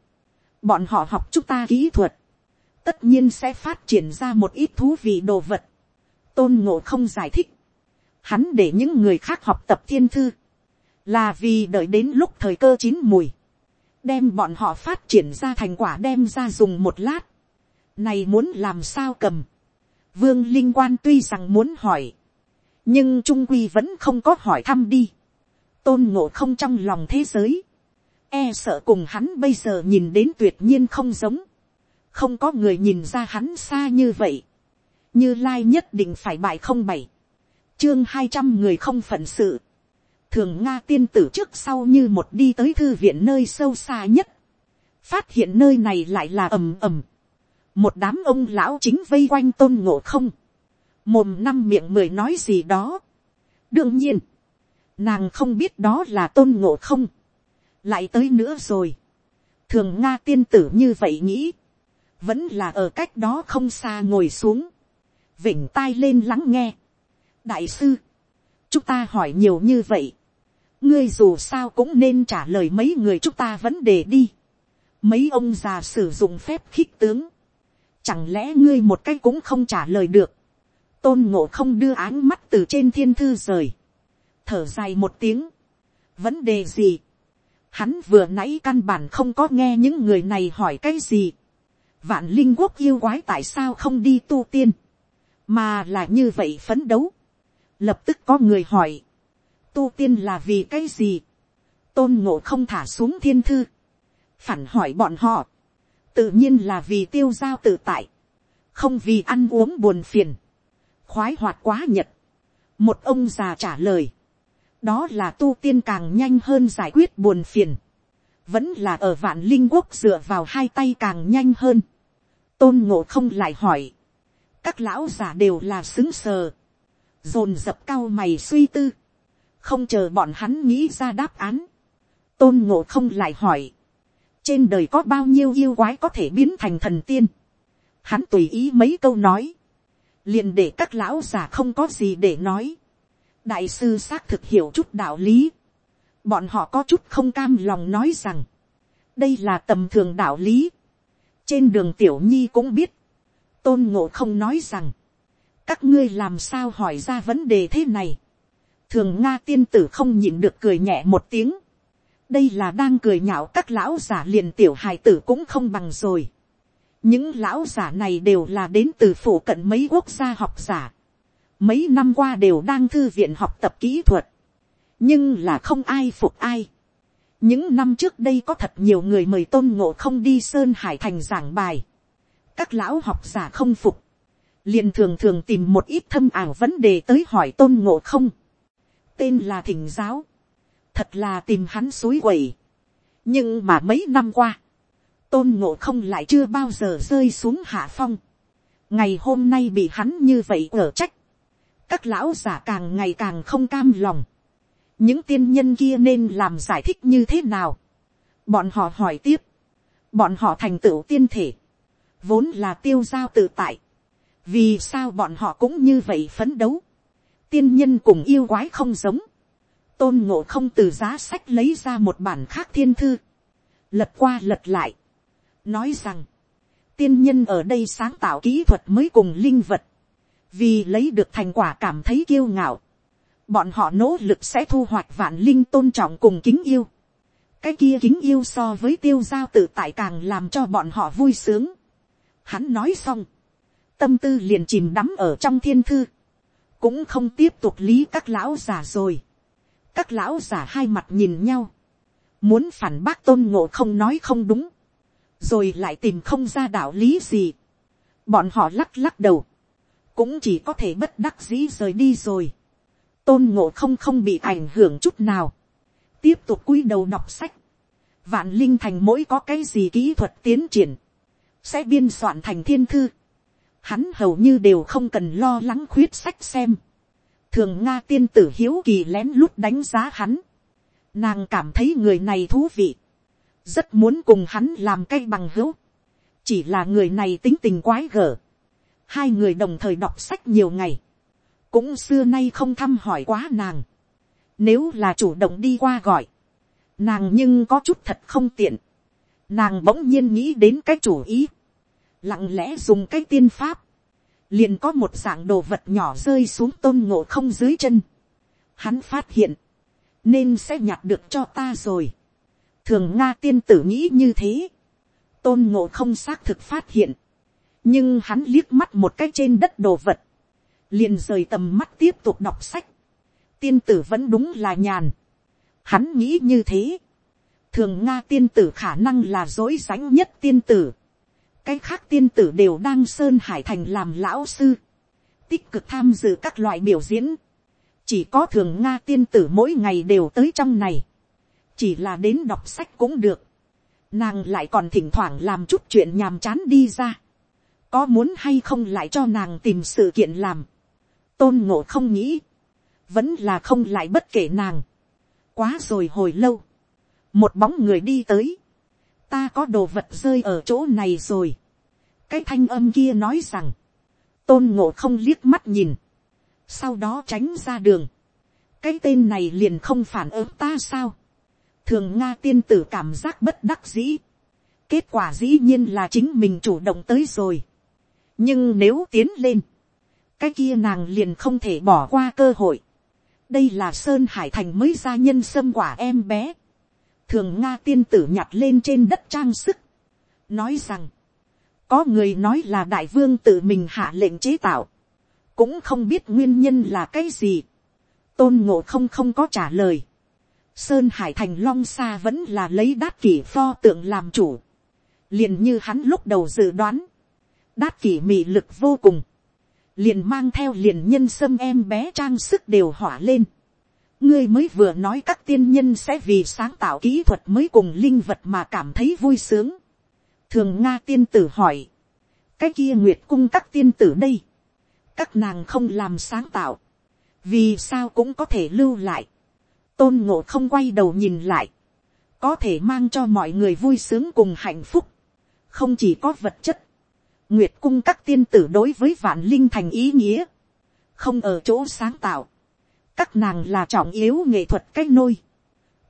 bọn họ học chúng ta kỹ thuật, tất nhiên sẽ phát triển ra một ít thú vị đồ vật, tôn ngộ không giải thích, hắn để những người khác học tập thiên thư, là vì đợi đến lúc thời cơ chín mùi, đem bọn họ phát triển ra thành quả đem ra dùng một lát, này muốn làm sao cầm, vương linh quan tuy rằng muốn hỏi, nhưng trung quy vẫn không có hỏi thăm đi, tôn ngộ không trong lòng thế giới, e sợ cùng hắn bây giờ nhìn đến tuyệt nhiên không giống, không có người nhìn ra hắn xa như vậy, như lai nhất định phải bại không bảy, chương hai trăm người không phận sự, thường nga tiên tử trước sau như một đi tới thư viện nơi sâu xa nhất, phát hiện nơi này lại là ầm ầm, một đám ông lão chính vây quanh tôn ngộ không, mồm năm miệng mười nói gì đó. đương nhiên, nàng không biết đó là tôn ngộ không, lại tới nữa rồi. thường nga tiên tử như vậy nghĩ, vẫn là ở cách đó không xa ngồi xuống, vỉnh tai lên lắng nghe đại sư, chúng ta hỏi nhiều như vậy, ngươi dù sao cũng nên trả lời mấy người chúng ta vấn đề đi. mấy ông già sử dụng phép khích tướng, chẳng lẽ ngươi một cái cũng không trả lời được, tôn ngộ không đưa áng mắt từ trên thiên thư rời, thở dài một tiếng, vấn đề gì, hắn vừa nãy căn bản không có nghe những người này hỏi cái gì, vạn linh quốc yêu quái tại sao không đi tu tiên, mà là như vậy phấn đấu, lập tức có người hỏi, tu tiên là vì cái gì, tôn ngộ không thả xuống thiên thư, phản hỏi bọn họ, tự nhiên là vì tiêu giao tự tại, không vì ăn uống buồn phiền, khoái hoạt quá nhật. một ông già trả lời, đó là tu tiên càng nhanh hơn giải quyết buồn phiền, vẫn là ở vạn linh quốc dựa vào hai tay càng nhanh hơn. tôn ngộ không lại hỏi, các lão già đều là xứng sờ, dồn dập cao mày suy tư, không chờ bọn hắn nghĩ ra đáp án, tôn ngộ không lại hỏi, trên đời có bao nhiêu yêu quái có thể biến thành thần tiên, hắn tùy ý mấy câu nói, liền để các lão già không có gì để nói, đại sư xác thực hiểu chút đạo lý, bọn họ có chút không cam lòng nói rằng, đây là tầm thường đạo lý, trên đường tiểu nhi cũng biết, tôn ngộ không nói rằng, các ngươi làm sao hỏi ra vấn đề thế này, thường nga tiên tử không nhịn được cười nhẹ một tiếng, đây là đang cười nhạo các lão giả liền tiểu hài tử cũng không bằng rồi. những lão giả này đều là đến từ phủ cận mấy quốc gia học giả. mấy năm qua đều đang thư viện học tập kỹ thuật. nhưng là không ai phục ai. những năm trước đây có thật nhiều người mời tôn ngộ không đi sơn hải thành giảng bài. các lão học giả không phục liền thường thường tìm một ít thâm ảo vấn đề tới hỏi tôn ngộ không. tên là thỉnh giáo thật là tìm hắn suối quẩy. nhưng mà mấy năm qua, tôn ngộ không lại chưa bao giờ rơi xuống hạ phong. ngày hôm nay bị hắn như vậy ở trách. các lão giả càng ngày càng không cam lòng. những tiên nhân kia nên làm giải thích như thế nào. bọn họ hỏi tiếp. bọn họ thành tựu tiên thể. vốn là tiêu giao tự tại vì sao bọn họ cũng như vậy phấn đấu. tiên nhân cùng yêu quái không giống. Tôn ngộ không từ giá sách lấy ra một bản khác thiên thư, lật qua lật lại, nói rằng, tiên nhân ở đây sáng tạo kỹ thuật mới cùng linh vật, vì lấy được thành quả cảm thấy kiêu ngạo, bọn họ nỗ lực sẽ thu hoạch vạn linh tôn trọng cùng kính yêu, cái kia kính yêu so với tiêu giao tự tại càng làm cho bọn họ vui sướng. Hắn nói xong, tâm tư liền chìm đắm ở trong thiên thư, cũng không tiếp tục lý các lão già rồi. Các lão già hai mặt nhìn nhau, muốn phản bác tôn ngộ không nói không đúng, rồi lại tìm không ra đạo lý gì. bọn họ lắc lắc đầu, cũng chỉ có thể bất đắc dĩ rời đi rồi. tôn ngộ không không bị ảnh hưởng chút nào, tiếp tục cúi đầu đọc sách, vạn linh thành mỗi có cái gì kỹ thuật tiến triển, sẽ biên soạn thành thiên thư. Hắn hầu như đều không cần lo lắng khuyết sách xem thường nga tiên tử hiếu kỳ lén lút đánh giá hắn. nàng cảm thấy người này thú vị. rất muốn cùng hắn làm cây bằng hữu. chỉ là người này tính tình quái gở. hai người đồng thời đọc sách nhiều ngày. cũng xưa nay không thăm hỏi quá nàng. nếu là chủ động đi qua gọi. nàng nhưng có chút thật không tiện. nàng bỗng nhiên nghĩ đến cái chủ ý lặng lẽ dùng cái tiên pháp liền có một dạng đồ vật nhỏ rơi xuống tôn ngộ không dưới chân. Hắn phát hiện, nên sẽ nhặt được cho ta rồi. thường nga tiên tử nghĩ như thế. tôn ngộ không xác thực phát hiện. nhưng hắn liếc mắt một cái trên đất đồ vật. liền rời tầm mắt tiếp tục đọc sách. tiên tử vẫn đúng là nhàn. hắn nghĩ như thế. thường nga tiên tử khả năng là dối ránh nhất tiên tử cái khác tiên tử đều đang sơn hải thành làm lão sư, tích cực tham dự các loại biểu diễn, chỉ có thường nga tiên tử mỗi ngày đều tới trong này, chỉ là đến đọc sách cũng được, nàng lại còn thỉnh thoảng làm chút chuyện nhàm chán đi ra, có muốn hay không lại cho nàng tìm sự kiện làm, tôn ngộ không nghĩ, vẫn là không lại bất kể nàng, quá rồi hồi lâu, một bóng người đi tới, ta có đồ vật rơi ở chỗ này rồi. cái thanh âm kia nói rằng, tôn ngộ không liếc mắt nhìn, sau đó tránh ra đường, cái tên này liền không phản ứng ta sao, thường nga tiên tử cảm giác bất đắc dĩ, kết quả dĩ nhiên là chính mình chủ động tới rồi, nhưng nếu tiến lên, cái kia nàng liền không thể bỏ qua cơ hội, đây là sơn hải thành mới gia nhân sâm quả em bé, thường nga tiên tử nhặt lên trên đất trang sức, nói rằng, có người nói là đại vương tự mình hạ lệnh chế tạo, cũng không biết nguyên nhân là cái gì, tôn ngộ không không có trả lời, sơn hải thành long xa vẫn là lấy đát kỷ pho tượng làm chủ, liền như hắn lúc đầu dự đoán, đát kỷ mị lực vô cùng, liền mang theo liền nhân sâm em bé trang sức đều hỏa lên, ngươi mới vừa nói các tiên nhân sẽ vì sáng tạo kỹ thuật mới cùng linh vật mà cảm thấy vui sướng. thường nga tiên tử hỏi, cái kia nguyệt cung các tiên tử đây, các nàng không làm sáng tạo, vì sao cũng có thể lưu lại, tôn ngộ không quay đầu nhìn lại, có thể mang cho mọi người vui sướng cùng hạnh phúc, không chỉ có vật chất, nguyệt cung các tiên tử đối với vạn linh thành ý nghĩa, không ở chỗ sáng tạo, các nàng là trọng yếu nghệ thuật cách nôi,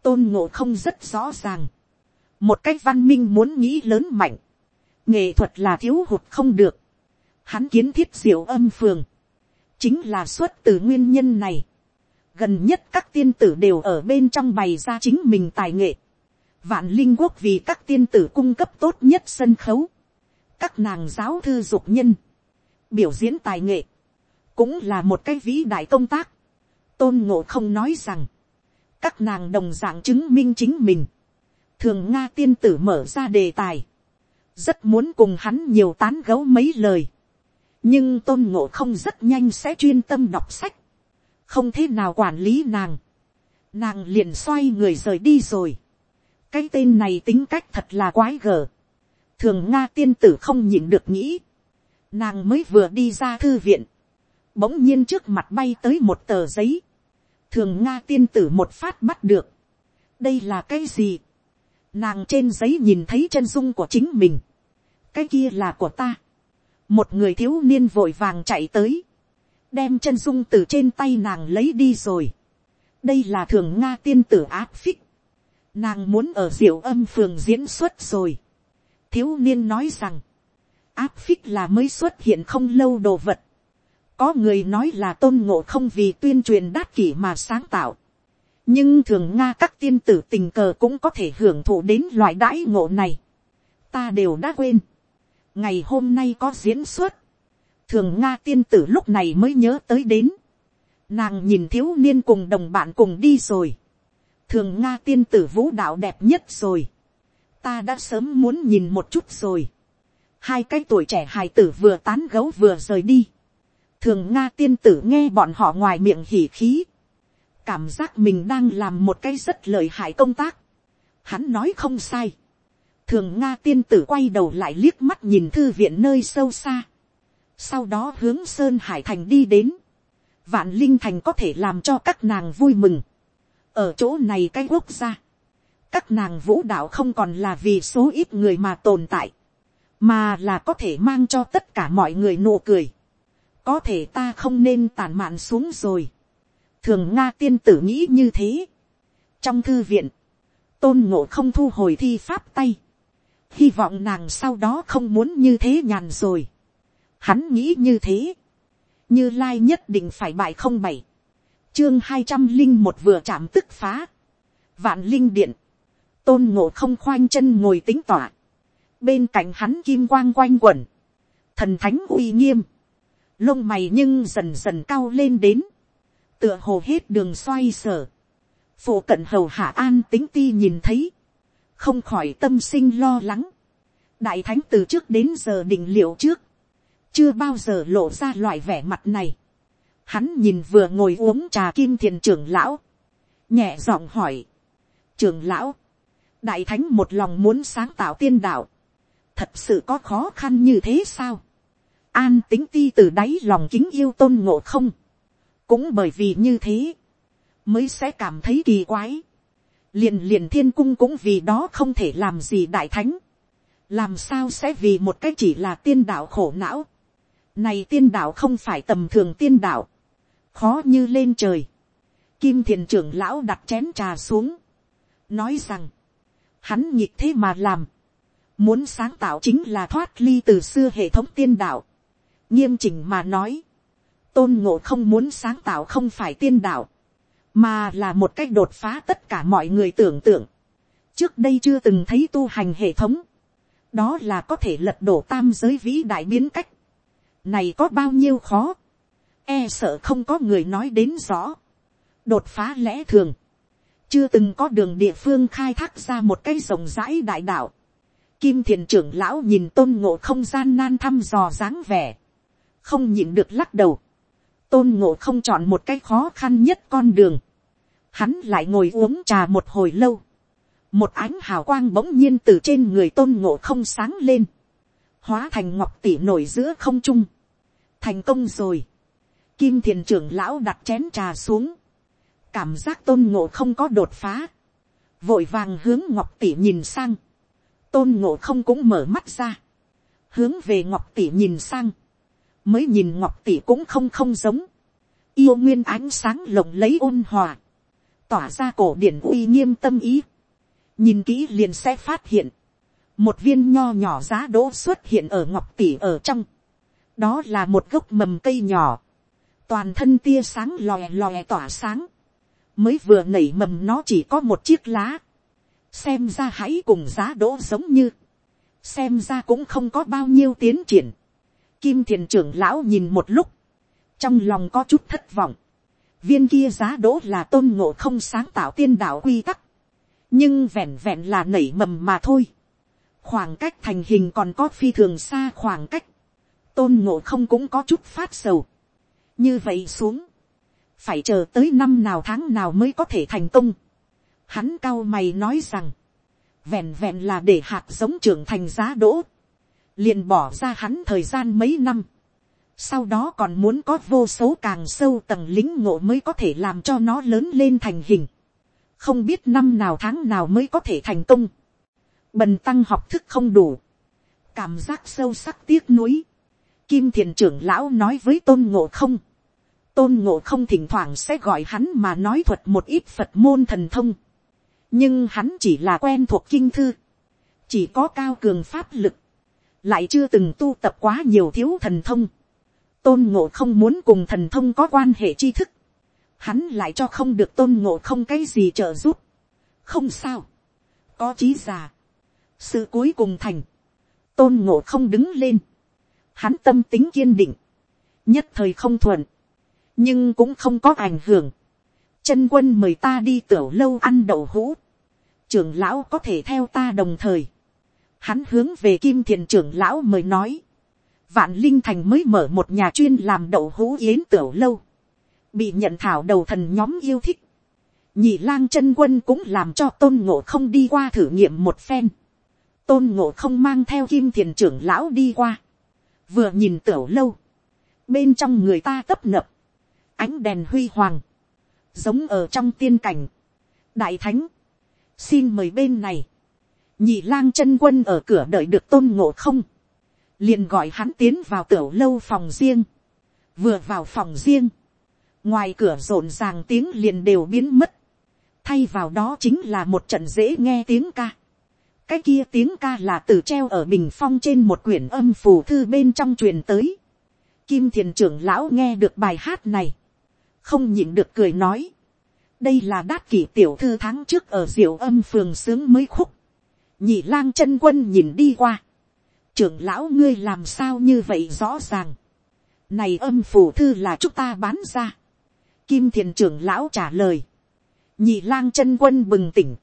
tôn ngộ không rất rõ ràng, một cách văn minh muốn nghĩ lớn mạnh, nghệ thuật là thiếu hụt không được, hắn kiến thiết diệu âm phường, chính là xuất từ nguyên nhân này, gần nhất các tiên tử đều ở bên trong bày ra chính mình tài nghệ, vạn linh quốc vì các tiên tử cung cấp tốt nhất sân khấu, các nàng giáo thư dục nhân, biểu diễn tài nghệ, cũng là một cái vĩ đại công tác tôn ngộ không nói rằng, các nàng đồng d ạ n g chứng minh chính mình, thường nga tiên tử mở ra đề tài, rất muốn cùng hắn nhiều tán gấu mấy lời, nhưng tôn ngộ không rất nhanh sẽ chuyên tâm đọc sách, không thế nào quản lý nàng, nàng liền xoay người rời đi rồi, cái tên này tính cách thật là quái gở, thường nga tiên tử không nhịn được nghĩ, nàng mới vừa đi ra thư viện, bỗng nhiên trước mặt bay tới một tờ giấy, thường nga tiên tử một phát bắt được, đây là cái gì, nàng trên giấy nhìn thấy chân dung của chính mình, cái kia là của ta, một người thiếu niên vội vàng chạy tới, đem chân dung từ trên tay nàng lấy đi rồi, đây là thường nga tiên tử áp phích, nàng muốn ở diệu âm phường diễn xuất rồi, thiếu niên nói rằng, áp phích là mới xuất hiện không lâu đồ vật, có người nói là tôn ngộ không vì tuyên truyền đát kỷ mà sáng tạo. nhưng thường nga các tiên tử tình cờ cũng có thể hưởng thụ đến loại đãi ngộ này. ta đều đã quên. ngày hôm nay có diễn xuất. thường nga tiên tử lúc này mới nhớ tới đến. nàng nhìn thiếu niên cùng đồng bạn cùng đi rồi. thường nga tiên tử vũ đạo đẹp nhất rồi. ta đã sớm muốn nhìn một chút rồi. hai cái tuổi trẻ hài tử vừa tán gấu vừa rời đi thường nga tiên tử nghe bọn họ ngoài miệng hỉ khí, cảm giác mình đang làm một cái rất lợi hại công tác. Hắn nói không sai. thường nga tiên tử quay đầu lại liếc mắt nhìn thư viện nơi sâu xa. sau đó hướng sơn hải thành đi đến. vạn linh thành có thể làm cho các nàng vui mừng. ở chỗ này cái quốc gia. các nàng vũ đạo không còn là vì số ít người mà tồn tại. mà là có thể mang cho tất cả mọi người nụ cười có thể ta không nên tàn mạn xuống rồi. thường nga tiên tử nghĩ như thế. trong thư viện, tôn ngộ không thu hồi thi pháp tay. hy vọng nàng sau đó không muốn như thế nhàn rồi. hắn nghĩ như thế. như lai nhất định phải bại không bảy. chương hai trăm linh một vừa chạm tức phá. vạn linh điện. tôn ngộ không khoanh chân ngồi tính tỏa. bên cạnh hắn kim quang quanh quẩn. thần thánh uy nghiêm lông mày nhưng dần dần cao lên đến, tựa hồ hết đường xoay sở, phổ cận hầu hạ an tính ti nhìn thấy, không khỏi tâm sinh lo lắng, đại thánh từ trước đến giờ định liệu trước, chưa bao giờ lộ ra loại vẻ mặt này, hắn nhìn vừa ngồi uống trà kim thiền trưởng lão, nhẹ giọng hỏi, trưởng lão, đại thánh một lòng muốn sáng tạo tiên đạo, thật sự có khó khăn như thế sao, an tính ti từ đáy lòng kính yêu tôn ngộ không. cũng bởi vì như thế, mới sẽ cảm thấy kỳ quái. liền liền thiên cung cũng vì đó không thể làm gì đại thánh. làm sao sẽ vì một cái chỉ là tiên đạo khổ não. này tiên đạo không phải tầm thường tiên đạo. khó như lên trời. kim thiền trưởng lão đặt chén trà xuống. nói rằng, hắn nhịp thế mà làm. muốn sáng tạo chính là thoát ly từ xưa hệ thống tiên đạo nghiêm chỉnh mà nói, tôn ngộ không muốn sáng tạo không phải tiên đạo, mà là một cách đột phá tất cả mọi người tưởng tượng. trước đây chưa từng thấy tu hành hệ thống, đó là có thể lật đổ tam giới vĩ đại biến cách. này có bao nhiêu khó, e sợ không có người nói đến rõ, đột phá lẽ thường, chưa từng có đường địa phương khai thác ra một cái rộng rãi đại đạo. Kim thiền trưởng lão nhìn tôn ngộ không gian nan thăm dò dáng vẻ không nhịn được lắc đầu, tôn ngộ không chọn một cái khó khăn nhất con đường, hắn lại ngồi uống trà một hồi lâu, một ánh hào quang bỗng nhiên từ trên người tôn ngộ không sáng lên, hóa thành ngọc tỷ nổi giữa không trung, thành công rồi, kim thiền trưởng lão đặt chén trà xuống, cảm giác tôn ngộ không có đột phá, vội vàng hướng ngọc tỷ nhìn sang, tôn ngộ không cũng mở mắt ra, hướng về ngọc tỷ nhìn sang, mới nhìn ngọc tỷ cũng không không giống, yêu nguyên ánh sáng lộng lấy ôn hòa, tỏa ra cổ điển uy nghiêm tâm ý, nhìn kỹ liền sẽ phát hiện, một viên nho nhỏ giá đỗ xuất hiện ở ngọc tỷ ở trong, đó là một gốc mầm cây nhỏ, toàn thân tia sáng lòe lòe tỏa sáng, mới vừa nảy mầm nó chỉ có một chiếc lá, xem ra hãy cùng giá đỗ giống như, xem ra cũng không có bao nhiêu tiến triển. Kim thiền trưởng lão nhìn một lúc, trong lòng có chút thất vọng, viên kia giá đỗ là tôn ngộ không sáng tạo tiên đạo quy tắc, nhưng vẹn vẹn là nảy mầm mà thôi, khoảng cách thành hình còn có phi thường xa khoảng cách, tôn ngộ không cũng có chút phát sầu, như vậy xuống, phải chờ tới năm nào tháng nào mới có thể thành công. Hắn cao mày nói rằng, vẹn vẹn là để hạt giống trưởng thành giá đỗ, liền bỏ ra hắn thời gian mấy năm. Sau đó còn muốn có vô số càng sâu tầng lính ngộ mới có thể làm cho nó lớn lên thành hình. Không biết năm nào tháng nào mới có thể thành công. Bần tăng học thức không đủ. Cảm giác sâu sắc tiếc nuối. Kim thiền trưởng lão nói với tôn ngộ không tôn ngộ không thỉnh thoảng sẽ gọi hắn mà nói thuật một ít phật môn thần thông. nhưng hắn chỉ là quen thuộc kinh thư, chỉ có cao cường pháp lực, lại chưa từng tu tập quá nhiều thiếu thần thông. tôn ngộ không muốn cùng thần thông có quan hệ tri thức, hắn lại cho không được tôn ngộ không cái gì trợ giúp. không sao, có trí già, sự cuối cùng thành, tôn ngộ không đứng lên, hắn tâm tính kiên định, nhất thời không thuận, nhưng cũng không có ảnh hưởng. chân quân mời ta đi tiểu lâu ăn đậu hũ. trưởng lão có thể theo ta đồng thời hắn hướng về kim thiền trưởng lão mời nói. vạn linh thành mới mở một nhà chuyên làm đậu hũ yến tiểu lâu. bị nhận thảo đầu thần nhóm yêu thích. nhị lang chân quân cũng làm cho tôn ngộ không đi qua thử nghiệm một phen. tôn ngộ không mang theo kim thiền trưởng lão đi qua. vừa nhìn tiểu lâu. bên trong người ta tấp nập ánh đèn huy hoàng, giống ở trong tiên cảnh. đại thánh, xin mời bên này, nhị lang chân quân ở cửa đợi được tôn ngộ không, liền gọi hắn tiến vào tiểu lâu phòng riêng, vừa vào phòng riêng, ngoài cửa rộn ràng tiếng liền đều biến mất, thay vào đó chính là một trận dễ nghe tiếng ca. cái kia tiếng ca là từ treo ở bình phong trên một quyển âm phù thư bên trong truyền tới. Kim thiền trưởng lão nghe được bài hát này, không nhịn được cười nói, đây là đát kỷ tiểu thư tháng trước ở diệu âm phường sướng mới khúc, nhị lang chân quân nhìn đi qua, trưởng lão ngươi làm sao như vậy rõ ràng, này âm phủ thư là chúng ta bán ra, kim thiền trưởng lão trả lời, nhị lang chân quân bừng tỉnh,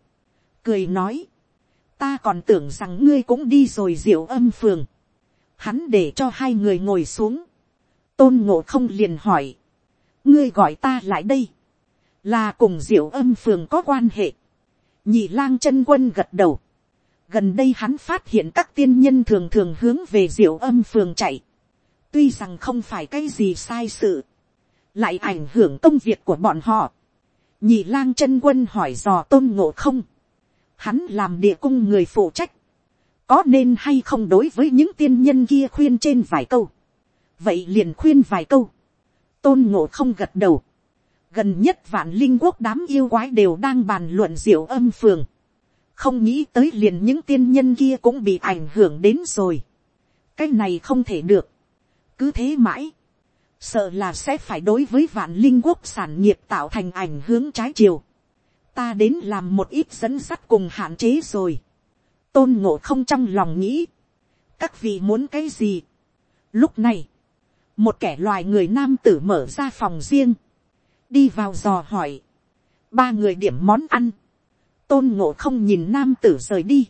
cười nói, ta còn tưởng rằng ngươi cũng đi rồi diệu âm phường, hắn để cho hai người ngồi xuống, tôn ngộ không liền hỏi, ngươi gọi ta lại đây, là cùng diệu âm phường có quan hệ. nhị lang chân quân gật đầu gần đây hắn phát hiện các tiên nhân thường thường hướng về diệu âm phường chạy. tuy rằng không phải cái gì sai sự, lại ảnh hưởng công việc của bọn họ. nhị lang chân quân hỏi dò tôn ngộ không. hắn làm địa cung người phụ trách. có nên hay không đối với những tiên nhân kia khuyên trên vài câu. vậy liền khuyên vài câu tôn ngộ không gật đầu. gần nhất vạn linh quốc đám yêu quái đều đang bàn luận diệu âm phường không nghĩ tới liền những tiên nhân kia cũng bị ảnh hưởng đến rồi. cái này không thể được. cứ thế mãi. sợ là sẽ phải đối với vạn linh quốc sản nghiệp tạo thành ảnh hướng trái chiều. ta đến làm một ít dẫn sắt cùng hạn chế rồi. tôn ngộ không trong lòng nghĩ. các vị muốn cái gì. lúc này, một kẻ loài người nam tử mở ra phòng riêng, đi vào dò hỏi, ba người điểm món ăn, tôn ngộ không nhìn nam tử rời đi,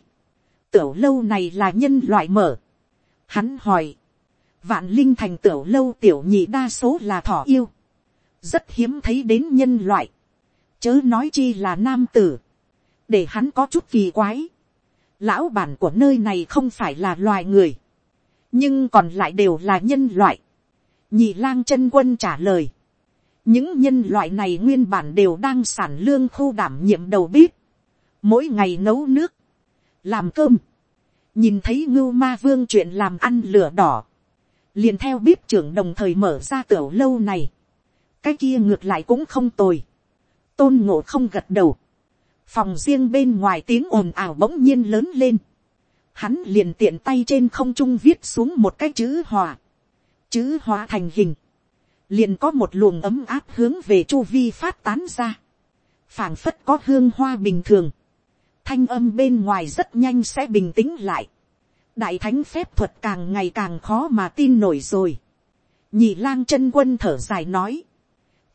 tiểu lâu này là nhân loại mở, hắn hỏi, vạn linh thành tiểu lâu tiểu nhị đa số là thỏ yêu, rất hiếm thấy đến nhân loại, chớ nói chi là nam tử, để hắn có chút kỳ quái, lão bản của nơi này không phải là loài người, nhưng còn lại đều là nhân loại. nhị lang chân quân trả lời. những nhân loại này nguyên bản đều đang sản lương khu đảm nhiệm đầu bếp mỗi ngày nấu nước, làm cơm, nhìn thấy ngưu ma vương chuyện làm ăn lửa đỏ, liền theo bếp trưởng đồng thời mở ra tiểu lâu này. cái kia ngược lại cũng không tồi. tôn ngộ không gật đầu. phòng riêng bên ngoài tiếng ồn ào bỗng nhiên lớn lên. Hắn liền tiện tay trên không trung viết xuống một cái chữ hòa, chữ hóa thành hình, liền có một luồng ấm áp hướng về chu vi phát tán ra, phảng phất có hương hoa bình thường, thanh âm bên ngoài rất nhanh sẽ bình tĩnh lại, đại thánh phép thuật càng ngày càng khó mà tin nổi rồi, nhị lang chân quân thở dài nói,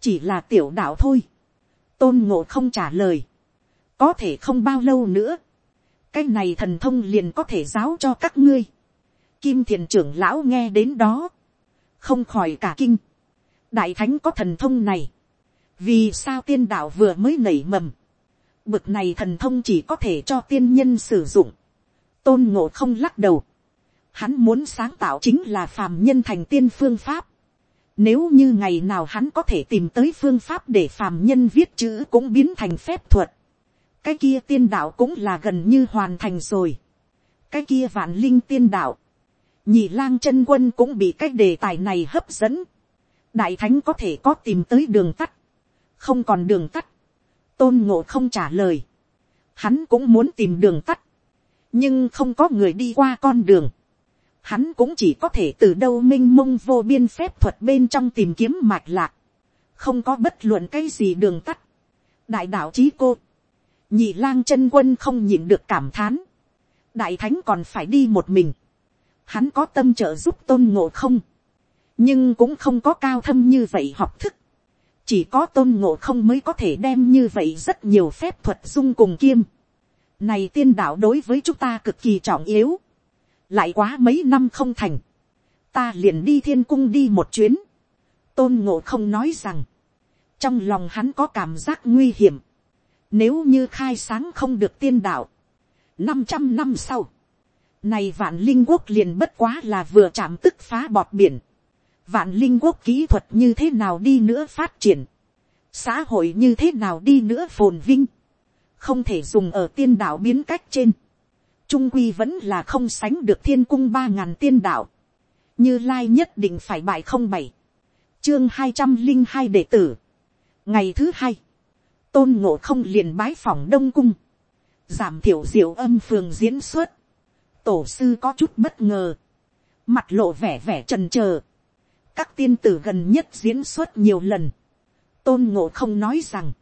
chỉ là tiểu đạo thôi, tôn ngộ không trả lời, có thể không bao lâu nữa, cái này thần thông liền có thể giáo cho các ngươi. Kim thiền trưởng lão nghe đến đó, không khỏi cả kinh. đại thánh có thần thông này, vì sao tiên đạo vừa mới nảy mầm, bực này thần thông chỉ có thể cho tiên nhân sử dụng, tôn ngộ không lắc đầu, hắn muốn sáng tạo chính là phàm nhân thành tiên phương pháp, nếu như ngày nào hắn có thể tìm tới phương pháp để phàm nhân viết chữ cũng biến thành phép thuật, cái kia tiên đạo cũng là gần như hoàn thành rồi. cái kia vạn linh tiên đạo, nhị lang chân quân cũng bị cái đề tài này hấp dẫn. đại thánh có thể có tìm tới đường tắt, không còn đường tắt, tôn ngộ không trả lời. hắn cũng muốn tìm đường tắt, nhưng không có người đi qua con đường. hắn cũng chỉ có thể từ đâu m i n h mông vô biên phép thuật bên trong tìm kiếm mạch lạc, không có bất luận cái gì đường tắt. đại đạo chí cô, nhị lang chân quân không nhịn được cảm thán, đại thánh còn phải đi một mình, hắn có tâm trợ giúp tôn ngộ không, nhưng cũng không có cao thâm như vậy học thức, chỉ có tôn ngộ không mới có thể đem như vậy rất nhiều phép thuật dung cùng kiêm. Này tiên đạo đối với chúng ta cực kỳ trọng yếu, lại quá mấy năm không thành, ta liền đi thiên cung đi một chuyến, tôn ngộ không nói rằng, trong lòng hắn có cảm giác nguy hiểm, nếu như khai sáng không được tiên đạo. năm trăm năm sau. Này vạn linh quốc liền bất quá là vừa chạm tức phá bọt biển. Vạn linh quốc kỹ thuật như thế nào đi nữa phát triển. Xã hội như thế nào đi nữa phồn vinh. Không thể dùng ở tiên đạo biến cách trên. Trung quy vẫn là không sánh được thiên cung ba ngàn tiên đạo. Như Lai nhất định phải bại không bảy. Chương hai trăm linh hai đệ tử. Ngày thứ hai tôn ngộ không liền bái phòng đông cung, giảm thiểu diệu âm phường diễn xuất, tổ sư có chút bất ngờ, mặt lộ vẻ vẻ trần trờ, các tiên tử gần nhất diễn xuất nhiều lần, tôn ngộ không nói rằng,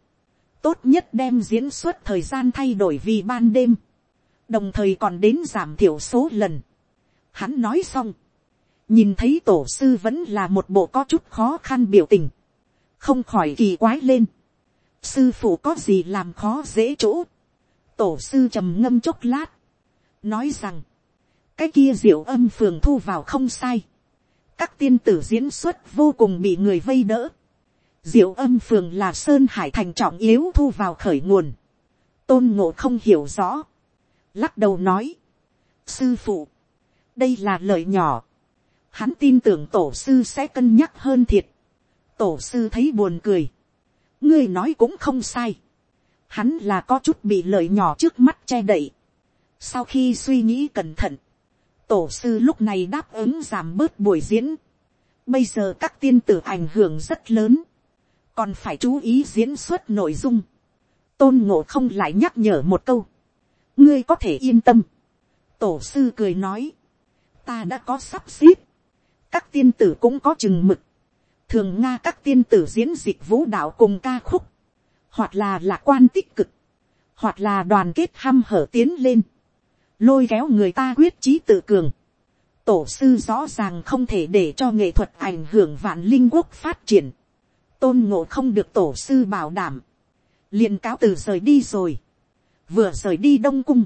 tốt nhất đem diễn xuất thời gian thay đổi vì ban đêm, đồng thời còn đến giảm thiểu số lần. Hắn nói xong, nhìn thấy tổ sư vẫn là một bộ có chút khó khăn biểu tình, không khỏi kỳ quái lên. Sư phụ có gì làm khó dễ chỗ, tổ sư trầm ngâm chốc lát, nói rằng, cái kia diệu âm phường thu vào không sai, các tiên tử diễn xuất vô cùng bị người vây đỡ, diệu âm phường là sơn hải thành trọng yếu thu vào khởi nguồn, tôn ngộ không hiểu rõ, lắc đầu nói, sư phụ, đây là lời nhỏ, hắn tin tưởng tổ sư sẽ cân nhắc hơn thiệt, tổ sư thấy buồn cười, ngươi nói cũng không sai. Hắn là có chút bị lợi nhỏ trước mắt che đậy. Sau khi suy nghĩ cẩn thận, tổ sư lúc này đáp ứng giảm bớt buổi diễn. Bây giờ các tiên tử ảnh hưởng rất lớn. Còn phải chú ý diễn xuất nội dung. Tôn ngộ không lại nhắc nhở một câu. Ngươi có thể yên tâm. Tổ sư cười nói. Ta đã có sắp xếp. Các tiên tử cũng có chừng mực thường nga các tiên tử diễn dịch vũ đạo cùng ca khúc, hoặc là lạc quan tích cực, hoặc là đoàn kết hăm hở tiến lên, lôi kéo người ta quyết trí tự cường. Tổ sư rõ ràng không thể để cho nghệ thuật ảnh hưởng vạn linh quốc phát triển. Tôn ngộ không được tổ sư bảo đảm. liền cáo từ rời đi rồi. Vừa rời đi đông cung.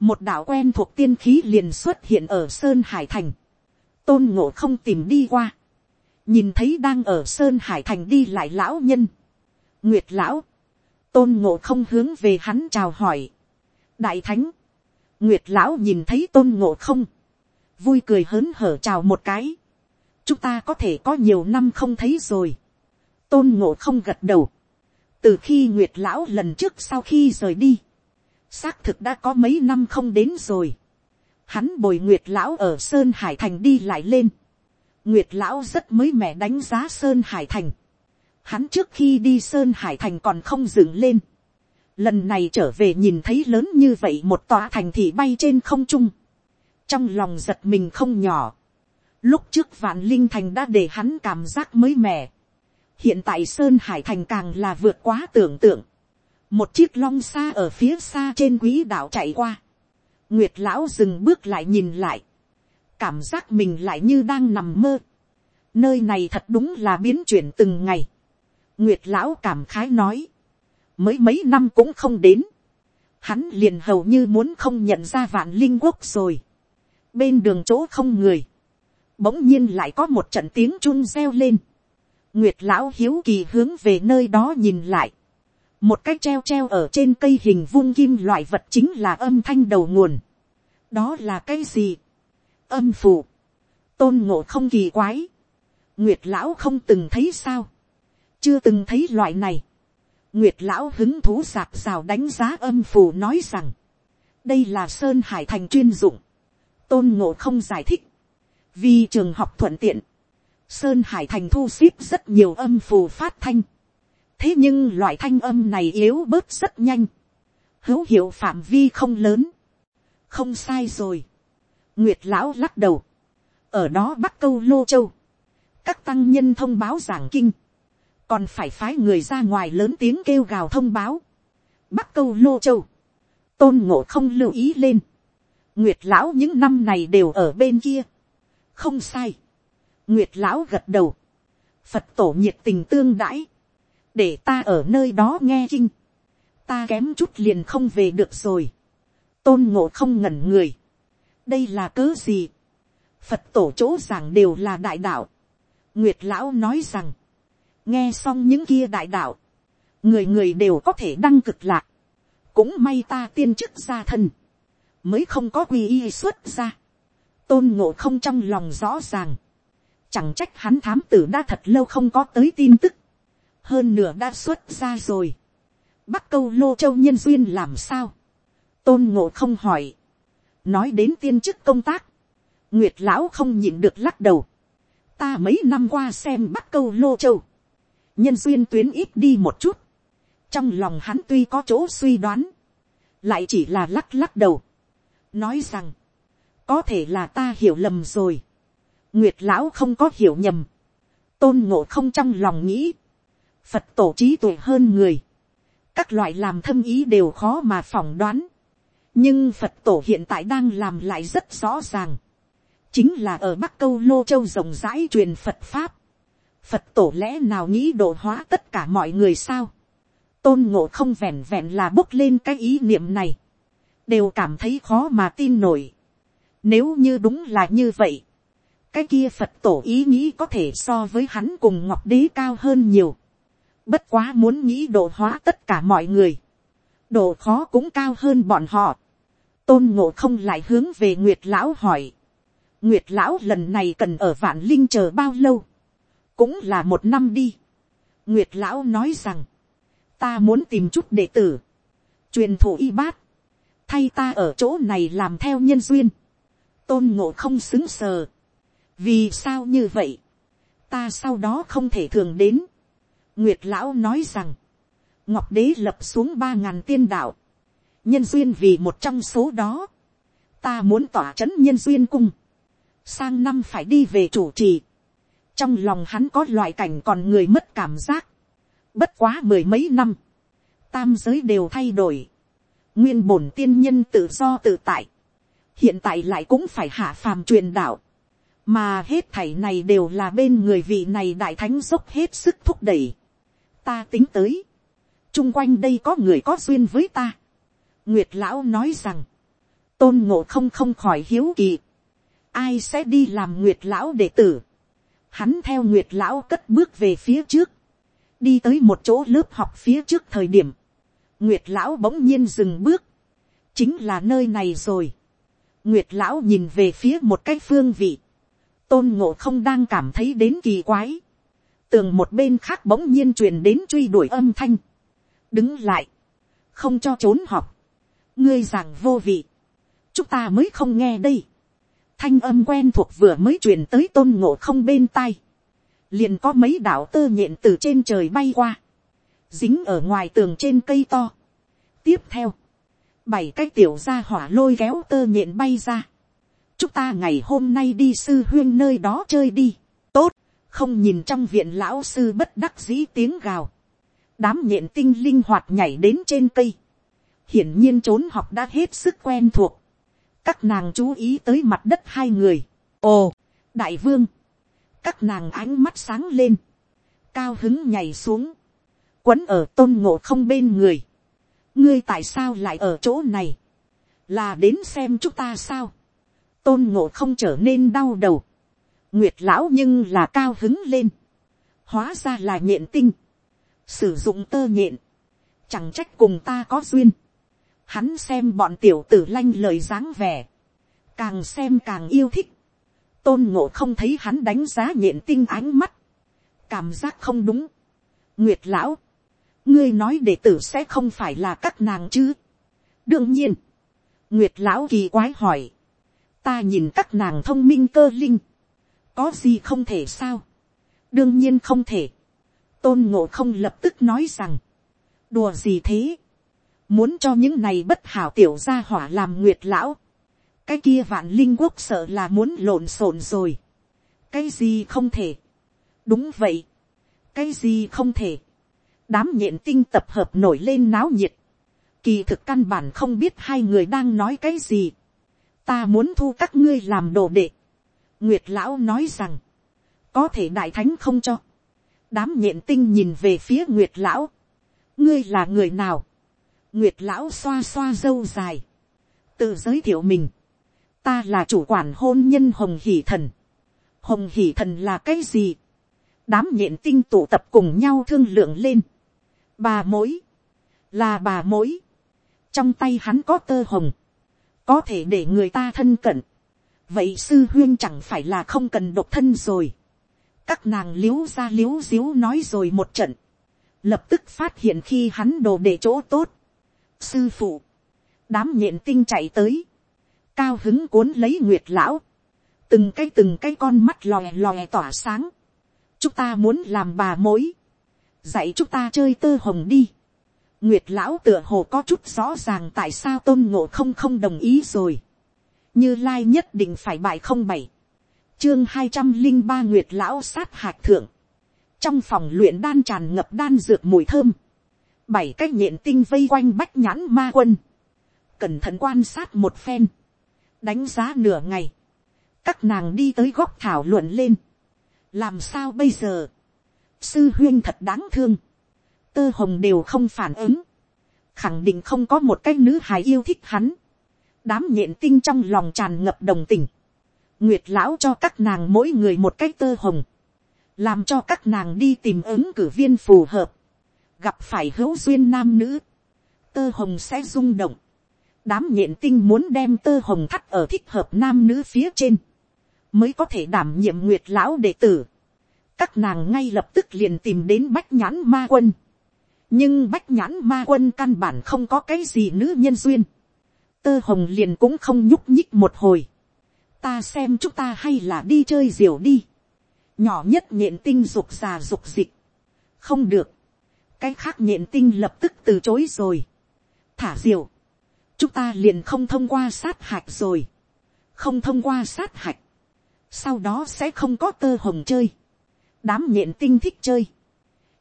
Một đạo quen thuộc tiên khí liền xuất hiện ở Sơn Hải Thành. Tôn ngộ không tìm đi qua nhìn thấy đang ở sơn hải thành đi lại lão nhân, nguyệt lão, tôn ngộ không hướng về hắn chào hỏi, đại thánh, nguyệt lão nhìn thấy tôn ngộ không, vui cười hớn hở chào một cái, chúng ta có thể có nhiều năm không thấy rồi, tôn ngộ không gật đầu, từ khi nguyệt lão lần trước sau khi rời đi, xác thực đã có mấy năm không đến rồi, hắn bồi nguyệt lão ở sơn hải thành đi lại lên, nguyệt lão rất mới mẻ đánh giá sơn hải thành, hắn trước khi đi sơn hải thành còn không dừng lên, lần này trở về nhìn thấy lớn như vậy một tòa thành thị bay trên không trung, trong lòng giật mình không nhỏ, lúc trước vạn linh thành đã để hắn cảm giác mới mẻ, hiện tại sơn hải thành càng là vượt quá tưởng tượng, một chiếc long xa ở phía xa trên quỹ đạo chạy qua, nguyệt lão dừng bước lại nhìn lại, cảm giác mình lại như đang nằm mơ, nơi này thật đúng là biến chuyển từng ngày, nguyệt lão cảm khái nói, mới mấy năm cũng không đến, hắn liền hầu như muốn không nhận ra vạn linh quốc rồi, bên đường chỗ không người, bỗng nhiên lại có một trận tiếng chun reo lên, nguyệt lão hiếu kỳ hướng về nơi đó nhìn lại, một cái treo treo ở trên cây hình vung kim loại vật chính là âm thanh đầu nguồn, đó là cái gì, âm phù, tôn ngộ không kỳ quái, nguyệt lão không từng thấy sao, chưa từng thấy loại này, nguyệt lão hứng thú giạc rào đánh giá âm phù nói rằng, đây là sơn hải thành chuyên dụng, tôn ngộ không giải thích, vì trường học thuận tiện, sơn hải thành thu xếp rất nhiều âm phù phát thanh, thế nhưng loại thanh âm này yếu bớt rất nhanh, hữu hiệu phạm vi không lớn, không sai rồi, nguyệt lão lắc đầu, ở đó bắt câu lô châu, các tăng nhân thông báo giảng kinh, còn phải phái người ra ngoài lớn tiếng kêu gào thông báo, bắc câu lô châu, tôn ngộ không lưu ý lên, nguyệt lão những năm này đều ở bên kia, không sai, nguyệt lão gật đầu, phật tổ nhiệt tình tương đãi, để ta ở nơi đó nghe kinh, ta kém chút liền không về được rồi, tôn ngộ không ngẩn người, đây là cớ gì, phật tổ chỗ giảng đều là đại đạo, nguyệt lão nói rằng, nghe xong những kia đại đạo, người người đều có thể đăng cực lạc, cũng may ta tiên chức gia thân, mới không có quy y xuất ra, tôn ngộ không trong lòng rõ ràng, chẳng trách hắn thám tử đã thật lâu không có tới tin tức, hơn nửa đã xuất ra rồi, bắc câu lô châu nhân duyên làm sao, tôn ngộ không hỏi, nói đến tiên chức công tác, nguyệt lão không nhịn được lắc đầu, ta mấy năm qua xem bắc câu lô châu, nhân duyên tuyến ít đi một chút, trong lòng hắn tuy có chỗ suy đoán, lại chỉ là lắc lắc đầu, nói rằng, có thể là ta hiểu lầm rồi, nguyệt lão không có hiểu nhầm, tôn ngộ không trong lòng nghĩ, phật tổ trí tuệ hơn người, các loại làm thâm ý đều khó mà phỏng đoán, nhưng phật tổ hiện tại đang làm lại rất rõ ràng, chính là ở bắc câu lô châu rộng rãi truyền phật pháp, phật tổ lẽ nào nghĩ độ hóa tất cả mọi người sao, tôn ngộ không vẹn vẹn là bốc lên cái ý niệm này, đều cảm thấy khó mà tin nổi. Nếu như đúng là như vậy, cái kia phật tổ ý nghĩ có thể so với hắn cùng ngọc đế cao hơn nhiều. bất quá muốn nghĩ độ hóa tất cả mọi người, độ khó cũng cao hơn bọn họ. tôn ngộ không lại hướng về nguyệt lão hỏi. nguyệt lão lần này cần ở vạn linh chờ bao lâu, cũng là một năm đi. nguyệt lão nói rằng, ta muốn tìm chút đệ tử, truyền thụ y bát, thay ta ở chỗ này làm theo nhân duyên, tôn ngộ không xứng sờ, vì sao như vậy, ta sau đó không thể thường đến, nguyệt lão nói rằng, ngọc đế lập xuống ba ngàn tiên đạo, nhân duyên vì một trong số đó, ta muốn tỏa c h ấ n nhân duyên cung, sang năm phải đi về chủ trì, trong lòng hắn có loại cảnh còn người mất cảm giác, bất quá mười mấy năm, tam giới đều thay đổi, nguyên bổn tiên nhân tự do tự tại, hiện tại lại cũng phải hạ phàm truyền đạo, mà hết thảy này đều là bên người vị này đại thánh dốc hết sức thúc đẩy. ta tính tới, chung quanh đây có người có duyên với ta. nguyệt lão nói rằng, tôn ngộ không không khỏi hiếu kỳ, ai sẽ đi làm nguyệt lão đệ tử hắn theo nguyệt lão cất bước về phía trước, đi tới một chỗ lớp học phía trước thời điểm, nguyệt lão bỗng nhiên dừng bước, chính là nơi này rồi. nguyệt lão nhìn về phía một cái phương vị, tôn ngộ không đang cảm thấy đến kỳ quái, tường một bên khác bỗng nhiên truyền đến truy đuổi âm thanh, đứng lại, không cho trốn học, ngươi giảng vô vị, chúng ta mới không nghe đây, thanh âm quen thuộc vừa mới truyền tới tôn ngộ không bên tai, liền có mấy đạo tơ nhện từ trên trời bay qua, dính ở ngoài tường trên cây to. tiếp theo, bảy cái tiểu ra hỏa lôi kéo tơ nhện bay ra. chúng ta ngày hôm nay đi sư huyên nơi đó chơi đi. tốt, không nhìn trong viện lão sư bất đắc dĩ tiếng gào. đám nhện tinh linh hoạt nhảy đến trên cây. hiển nhiên trốn học đã hết sức quen thuộc các nàng chú ý tới mặt đất hai người. ồ, đại vương, các nàng ánh mắt sáng lên, cao hứng nhảy xuống, quấn ở tôn ngộ không bên người, ngươi tại sao lại ở chỗ này, là đến xem chúng ta sao, tôn ngộ không trở nên đau đầu, nguyệt lão nhưng là cao hứng lên, hóa ra là nhện tinh, sử dụng tơ nhện, chẳng trách cùng ta có duyên, hắn xem bọn tiểu tử lanh lời dáng vẻ, càng xem càng yêu thích, tôn ngộ không thấy hắn đánh giá nhện tinh ánh mắt, cảm giác không đúng. nguyệt lão, ngươi nói đệ tử sẽ không phải là các nàng chứ. đương nhiên, nguyệt lão kỳ quái hỏi, ta nhìn các nàng thông minh cơ linh, có gì không thể sao. đương nhiên không thể. tôn ngộ không lập tức nói rằng, đùa gì thế, muốn cho những này bất hảo tiểu gia hỏa làm nguyệt lão, cái kia vạn linh quốc sợ là muốn lộn xộn rồi. cái gì không thể. đúng vậy. cái gì không thể. đám nhện tinh tập hợp nổi lên náo nhiệt. kỳ thực căn bản không biết hai người đang nói cái gì. ta muốn thu các ngươi làm đồ đệ. nguyệt lão nói rằng, có thể đại thánh không cho. đám nhện tinh nhìn về phía nguyệt lão. ngươi là người nào nguyệt lão xoa xoa dâu dài. tự giới thiệu mình ta là chủ quản hôn nhân hồng hỷ thần. hồng hỷ thần là cái gì. đám nhện tinh tụ tập cùng nhau thương lượng lên. bà mối, là bà mối. trong tay hắn có tơ hồng, có thể để người ta thân cận. vậy sư huyên chẳng phải là không cần độc thân rồi. các nàng liếu ra liếu díu diếu nói rồi một trận. lập tức phát hiện khi hắn đồ để chỗ tốt sư phụ, đám nhện tinh chạy tới cao hứng cuốn lấy nguyệt lão, từng cái từng cái con mắt lòe lòe tỏa sáng, chúng ta muốn làm bà mối, dạy chúng ta chơi tơ hồng đi. Nguyệt lão tựa hồ có chút rõ ràng tại sao tôn ngộ không không đồng ý rồi. Như lai nhất định phải bại không bảy. Chương hai trăm linh ba Nguyệt lão sát hạc thượng. Trong phòng luyện đan tràn ngập đan dược mùi thơm. Bảy cái nhện tinh vây quanh bách nhãn ma quân. Cẩn thận quan sát một phen. Đánh giá nửa ngày, các nàng đi tới góc thảo luận lên, làm sao bây giờ, sư huyên thật đáng thương, tơ hồng đều không phản ứng, khẳng định không có một cái nữ hài yêu thích hắn, đám nhện tinh trong lòng tràn ngập đồng tình, nguyệt lão cho các nàng mỗi người một cái tơ hồng, làm cho các nàng đi tìm ứng cử viên phù hợp, gặp phải hữu duyên nam nữ, tơ hồng sẽ rung động, đám nhện tinh muốn đem tơ hồng thắt ở thích hợp nam nữ phía trên, mới có thể đảm nhiệm nguyệt lão đệ tử. các nàng ngay lập tức liền tìm đến bách nhãn ma quân. nhưng bách nhãn ma quân căn bản không có cái gì nữ nhân duyên. tơ hồng liền cũng không nhúc nhích một hồi. ta xem chúng ta hay là đi chơi diều đi. nhỏ nhất nhện tinh dục già dục dịch. không được cái khác nhện tinh lập tức từ chối rồi. thả diều. Chúng ta liền không thông qua sát hạch rồi, không thông qua sát hạch, sau đó sẽ không có tơ hồng chơi, đám nhện tinh thích chơi,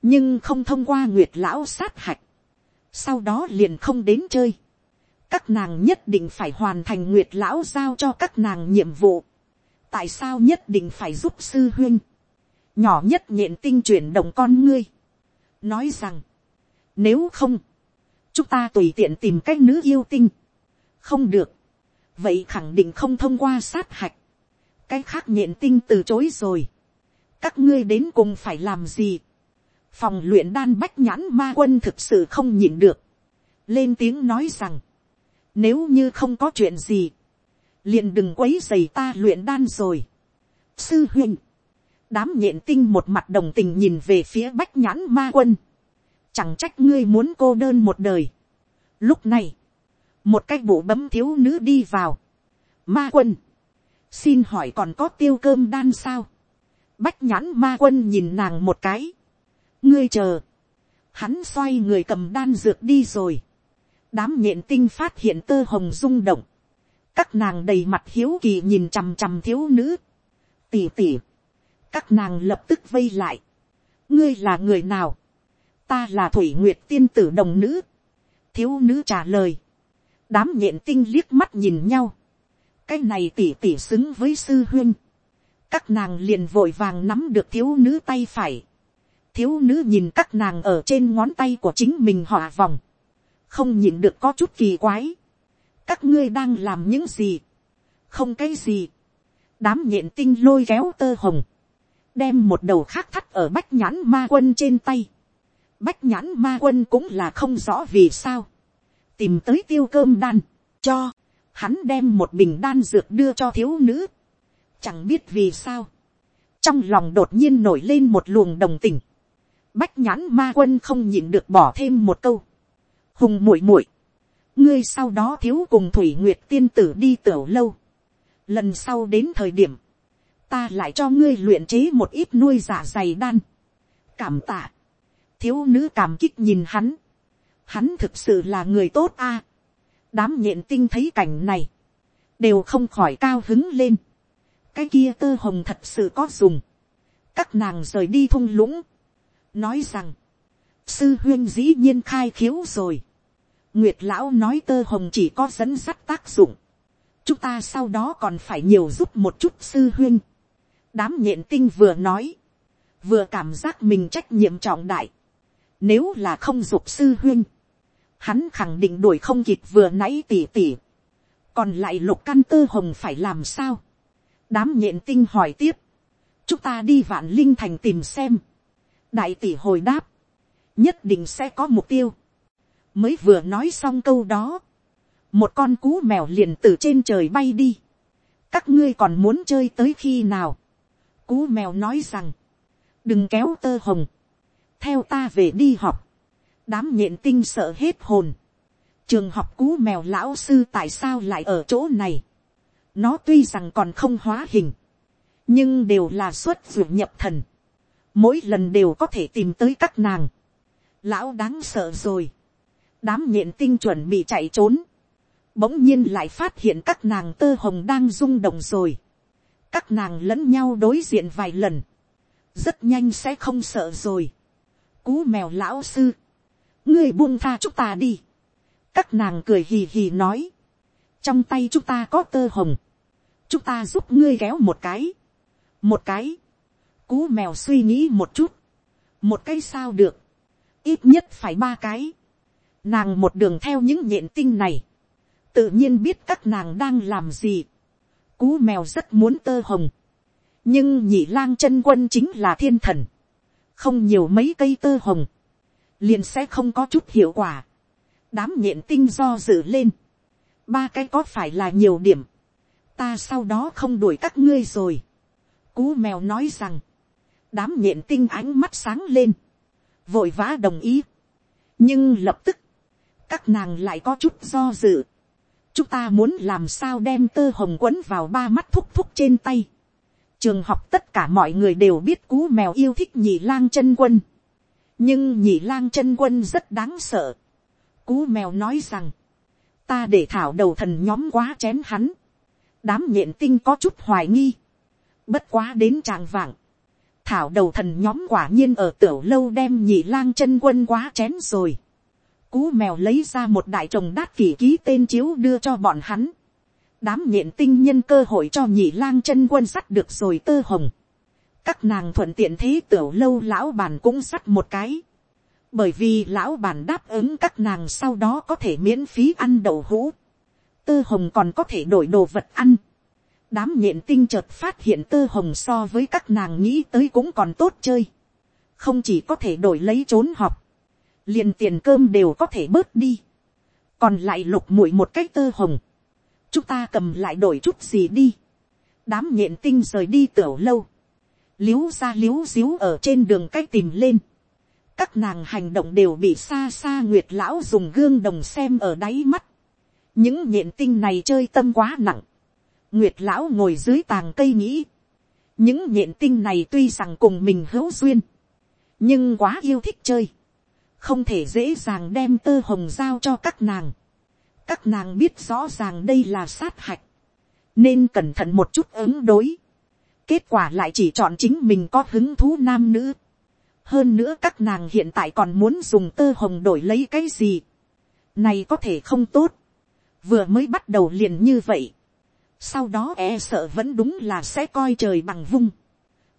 nhưng không thông qua nguyệt lão sát hạch, sau đó liền không đến chơi, các nàng nhất định phải hoàn thành nguyệt lão giao cho các nàng nhiệm vụ, tại sao nhất định phải giúp sư huyên, nhỏ nhất nhện tinh chuyển động con ngươi, nói rằng, nếu không, chúng ta tùy tiện tìm cách nữ yêu tinh, không được, vậy khẳng định không thông qua sát hạch, cái khác nhện tinh từ chối rồi, các ngươi đến cùng phải làm gì, phòng luyện đan bách nhãn ma quân thực sự không nhịn được, lên tiếng nói rằng, nếu như không có chuyện gì, liền đừng quấy dày ta luyện đan rồi. sư huynh, đám nhện tinh một mặt đồng tình nhìn về phía bách nhãn ma quân, chẳng trách ngươi muốn cô đơn một đời. lúc này, một cái bụ bấm thiếu nữ đi vào, ma quân, xin hỏi còn có tiêu cơm đan sao, bách nhãn ma quân nhìn nàng một cái, ngươi chờ, hắn xoay người cầm đan dược đi rồi, đám nhện tinh phát hiện tơ hồng rung động, các nàng đầy mặt hiếu kỳ nhìn chằm chằm thiếu nữ, tỉ tỉ, các nàng lập tức vây lại, ngươi là người nào, ta là thủy nguyệt tiên tử đồng nữ, thiếu nữ trả lời, đám nhện tinh liếc mắt nhìn nhau, cái này tỉ tỉ xứng với sư huyên, các nàng liền vội vàng nắm được thiếu nữ tay phải, thiếu nữ nhìn các nàng ở trên ngón tay của chính mình họa vòng, không nhìn được có chút kỳ quái, các ngươi đang làm những gì, không cái gì, đám nhện tinh lôi kéo tơ hồng, đem một đầu khác thắt ở bách nhãn ma quân trên tay, bách nhãn ma quân cũng là không rõ vì sao, tìm tới tiêu cơm đan, cho, hắn đem một bình đan dược đưa cho thiếu nữ, chẳng biết vì sao, trong lòng đột nhiên nổi lên một luồng đồng tình, bách nhãn ma quân không nhịn được bỏ thêm một câu, hùng muội muội, ngươi sau đó thiếu cùng thủy nguyệt tiên tử đi tiểu lâu, lần sau đến thời điểm, ta lại cho ngươi luyện chế một ít nuôi giả dày đan, cảm tạ, thiếu nữ cảm kích nhìn hắn, hắn thực sự là người tốt a, đám nhện tinh thấy cảnh này, đều không khỏi cao hứng lên, cái kia tơ hồng thật sự có dùng, các nàng rời đi thung lũng, nói rằng, sư huyên dĩ nhiên khai khiếu rồi, nguyệt lão nói tơ hồng chỉ có dẫn sắt tác dụng, chúng ta sau đó còn phải nhiều giúp một chút sư huyên, đám nhện tinh vừa nói, vừa cảm giác mình trách nhiệm trọng đại, nếu là không dục sư huyên, hắn khẳng định đuổi không kịp vừa nãy tỉ tỉ, còn lại lục căn tư hồng phải làm sao, đám nhện tinh hỏi tiếp, chúng ta đi vạn linh thành tìm xem, đại tỷ hồi đáp, nhất định sẽ có mục tiêu, mới vừa nói xong câu đó, một con cú mèo liền từ trên trời bay đi, các ngươi còn muốn chơi tới khi nào, cú mèo nói rằng, đừng kéo tơ hồng, theo ta về đi học, đám nhện tinh sợ hết hồn, trường học cú mèo lão sư tại sao lại ở chỗ này, nó tuy rằng còn không hóa hình, nhưng đều là xuất ruột nhập thần, mỗi lần đều có thể tìm tới các nàng, lão đáng sợ rồi, đám nhện tinh chuẩn bị chạy trốn, bỗng nhiên lại phát hiện các nàng tơ hồng đang rung động rồi, các nàng lẫn nhau đối diện vài lần, rất nhanh sẽ không sợ rồi, cú mèo lão sư, ngươi buông tha chúng ta đi, các nàng cười hì hì nói, trong tay chúng ta có tơ hồng, chúng ta giúp ngươi kéo một cái, một cái, cú mèo suy nghĩ một chút, một cái sao được, ít nhất phải ba cái, nàng một đường theo những nhện tinh này, tự nhiên biết các nàng đang làm gì, cú mèo rất muốn tơ hồng, nhưng nhị lang chân quân chính là thiên thần, không nhiều mấy cây tơ hồng, liền sẽ không có chút hiệu quả, đám nhện tinh do dự lên, ba cái có phải là nhiều điểm, ta sau đó không đuổi các ngươi rồi, cú mèo nói rằng, đám nhện tinh ánh mắt sáng lên, vội vã đồng ý, nhưng lập tức, các nàng lại có chút do dự, chúng ta muốn làm sao đem tơ hồng quấn vào ba mắt thúc thúc trên tay. trường học tất cả mọi người đều biết cú mèo yêu thích nhị lang chân quân. nhưng nhị lang chân quân rất đáng sợ. cú mèo nói rằng, ta để thảo đầu thần nhóm quá chén hắn. đám nhện tinh có chút hoài nghi. bất quá đến tràng vàng. thảo đầu thần nhóm quả nhiên ở tiểu lâu đem nhị lang chân quân quá chén rồi cú mèo lấy ra một đại chồng đát kỷ ký tên chiếu đưa cho bọn hắn. đám nhện tinh nhân cơ hội cho nhị lang chân quân sắt được rồi tơ hồng. các nàng thuận tiện thế tiểu lâu lão bàn cũng sắt một cái. bởi vì lão bàn đáp ứng các nàng sau đó có thể miễn phí ăn đậu hũ. tơ hồng còn có thể đổi đồ vật ăn. đám nhện tinh chợt phát hiện tơ hồng so với các nàng nghĩ tới cũng còn tốt chơi. không chỉ có thể đổi lấy trốn học liền tiền cơm đều có thể bớt đi, còn lại lục mũi một cách tơ hồng, chúng ta cầm lại đổi chút gì đi, đám nhện tinh rời đi tiểu lâu, l i ế u ra l i ế u xíu ở trên đường cách tìm lên, các nàng hành động đều bị xa xa nguyệt lão dùng gương đồng xem ở đáy mắt, những nhện tinh này chơi tâm quá nặng, nguyệt lão ngồi dưới tàng cây nghĩ, những nhện tinh này tuy rằng cùng mình hữu duyên, nhưng quá yêu thích chơi, không thể dễ dàng đem tơ hồng giao cho các nàng, các nàng biết rõ ràng đây là sát hạch, nên cẩn thận một chút ứng đối. kết quả lại chỉ chọn chính mình có hứng thú nam nữ. hơn nữa các nàng hiện tại còn muốn dùng tơ hồng đổi lấy cái gì. này có thể không tốt. vừa mới bắt đầu liền như vậy. sau đó e sợ vẫn đúng là sẽ coi trời bằng vung.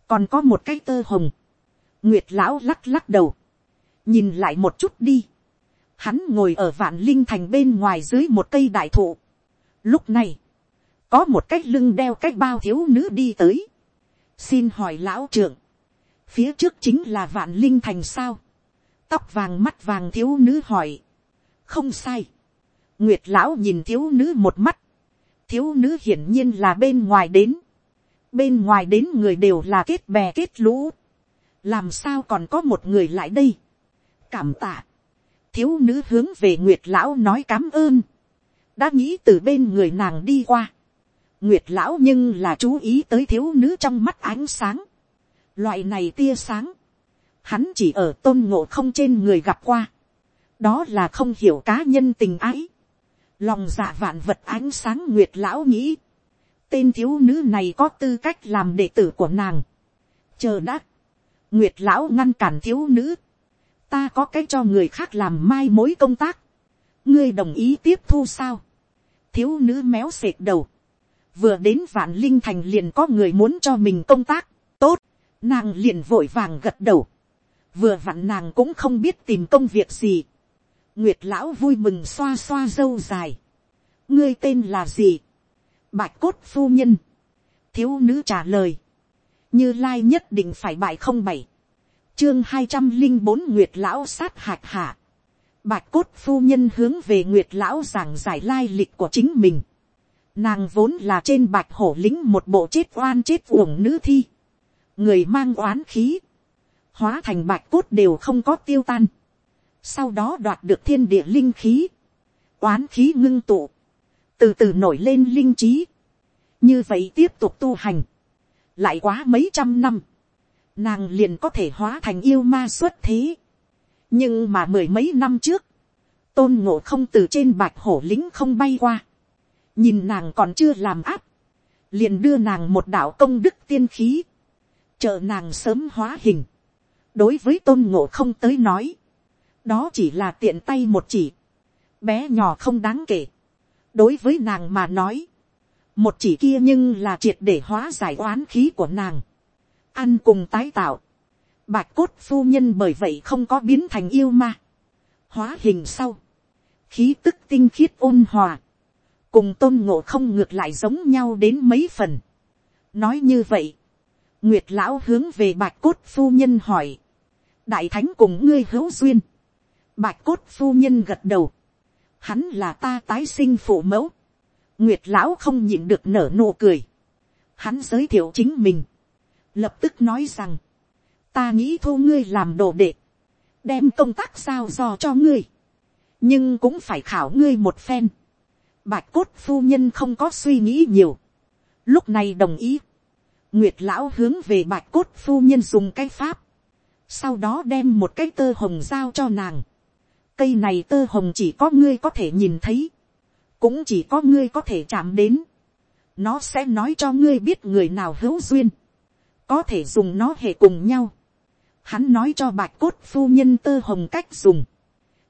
còn có một cái tơ hồng. nguyệt lão lắc lắc đầu nhìn lại một chút đi hắn ngồi ở vạn linh thành bên ngoài dưới một cây đại thụ. Lúc này, có một cái lưng đeo cái bao thiếu nữ đi tới. xin hỏi lão trưởng, phía trước chính là vạn linh thành sao. tóc vàng mắt vàng thiếu nữ hỏi. không sai. nguyệt lão nhìn thiếu nữ một mắt. thiếu nữ hiển nhiên là bên ngoài đến. bên ngoài đến người đều là kết bè kết lũ. làm sao còn có một người lại đây cảm tạ. Thiếu nữ hướng về nguyệt lão nói cám ơn, đã nghĩ từ bên người nàng đi qua, nguyệt lão nhưng là chú ý tới thiếu nữ trong mắt ánh sáng, loại này tia sáng, hắn chỉ ở tôn ngộ không trên người gặp qua, đó là không hiểu cá nhân tình ái, lòng dạ vạn vật ánh sáng nguyệt lão nghĩ, tên thiếu nữ này có tư cách làm đệ tử của nàng, chờ đã, nguyệt lão ngăn cản thiếu nữ, ta có cách cho người khác làm mai mối công tác, ngươi đồng ý tiếp thu sao, thiếu nữ méo sệt đầu, vừa đến vạn linh thành liền có người muốn cho mình công tác, tốt, nàng liền vội vàng gật đầu, vừa vặn nàng cũng không biết tìm công việc gì, nguyệt lão vui mừng xoa xoa dâu dài, ngươi tên là gì, bạch cốt phu nhân, thiếu nữ trả lời, như lai nhất định phải bại không bảy, chương hai trăm linh bốn nguyệt lão sát hạch hạ. Bạch cốt phu nhân hướng về nguyệt lão giảng giải lai lịch của chính mình. Nàng vốn là trên bạch hổ lính một bộ chết oan chết uổng nữ thi. Người mang oán khí. Hóa thành bạch cốt đều không có tiêu tan. Sau đó đoạt được thiên địa linh khí. Oán khí ngưng tụ. Từ từ nổi lên linh trí. Như vậy tiếp tục tu hành. Lại quá mấy trăm năm nàng liền có thể hóa thành yêu ma xuất thế. nhưng mà mười mấy năm trước, tôn ngộ không từ trên bạch hổ lính không bay qua, nhìn nàng còn chưa làm áp, liền đưa nàng một đạo công đức tiên khí, chờ nàng sớm hóa hình. đối với tôn ngộ không tới nói, đó chỉ là tiện tay một chỉ, bé nhỏ không đáng kể. đối với nàng mà nói, một chỉ kia nhưng là triệt để hóa giải oán khí của nàng ăn cùng tái tạo. Bạch cốt phu nhân bởi vậy không có biến thành yêu ma. Hóa hình sau. Khí tức tinh khiết ôn hòa. Cùng tôn ngộ không ngược lại giống nhau đến mấy phần. Nói như vậy. Nguyệt lão hướng về bạch cốt phu nhân hỏi. Đại thánh cùng ngươi hữu duyên. Bạch cốt phu nhân gật đầu. Hắn là ta tái sinh phụ mẫu. Nguyệt lão không nhịn được nở nụ cười. Hắn giới thiệu chính mình lập tức nói rằng, ta nghĩ thu ngươi làm đồ đệ, đem công tác giao dò cho ngươi, nhưng cũng phải khảo ngươi một phen. Bạch cốt phu nhân không có suy nghĩ nhiều, lúc này đồng ý, nguyệt lão hướng về bạch cốt phu nhân dùng cái pháp, sau đó đem một cái tơ hồng giao cho nàng. cây này tơ hồng chỉ có ngươi có thể nhìn thấy, cũng chỉ có ngươi có thể chạm đến, nó sẽ nói cho ngươi biết người nào hữu duyên, có thể dùng nó hệ cùng nhau. Hắn nói cho bạch cốt phu nhân tơ hồng cách dùng.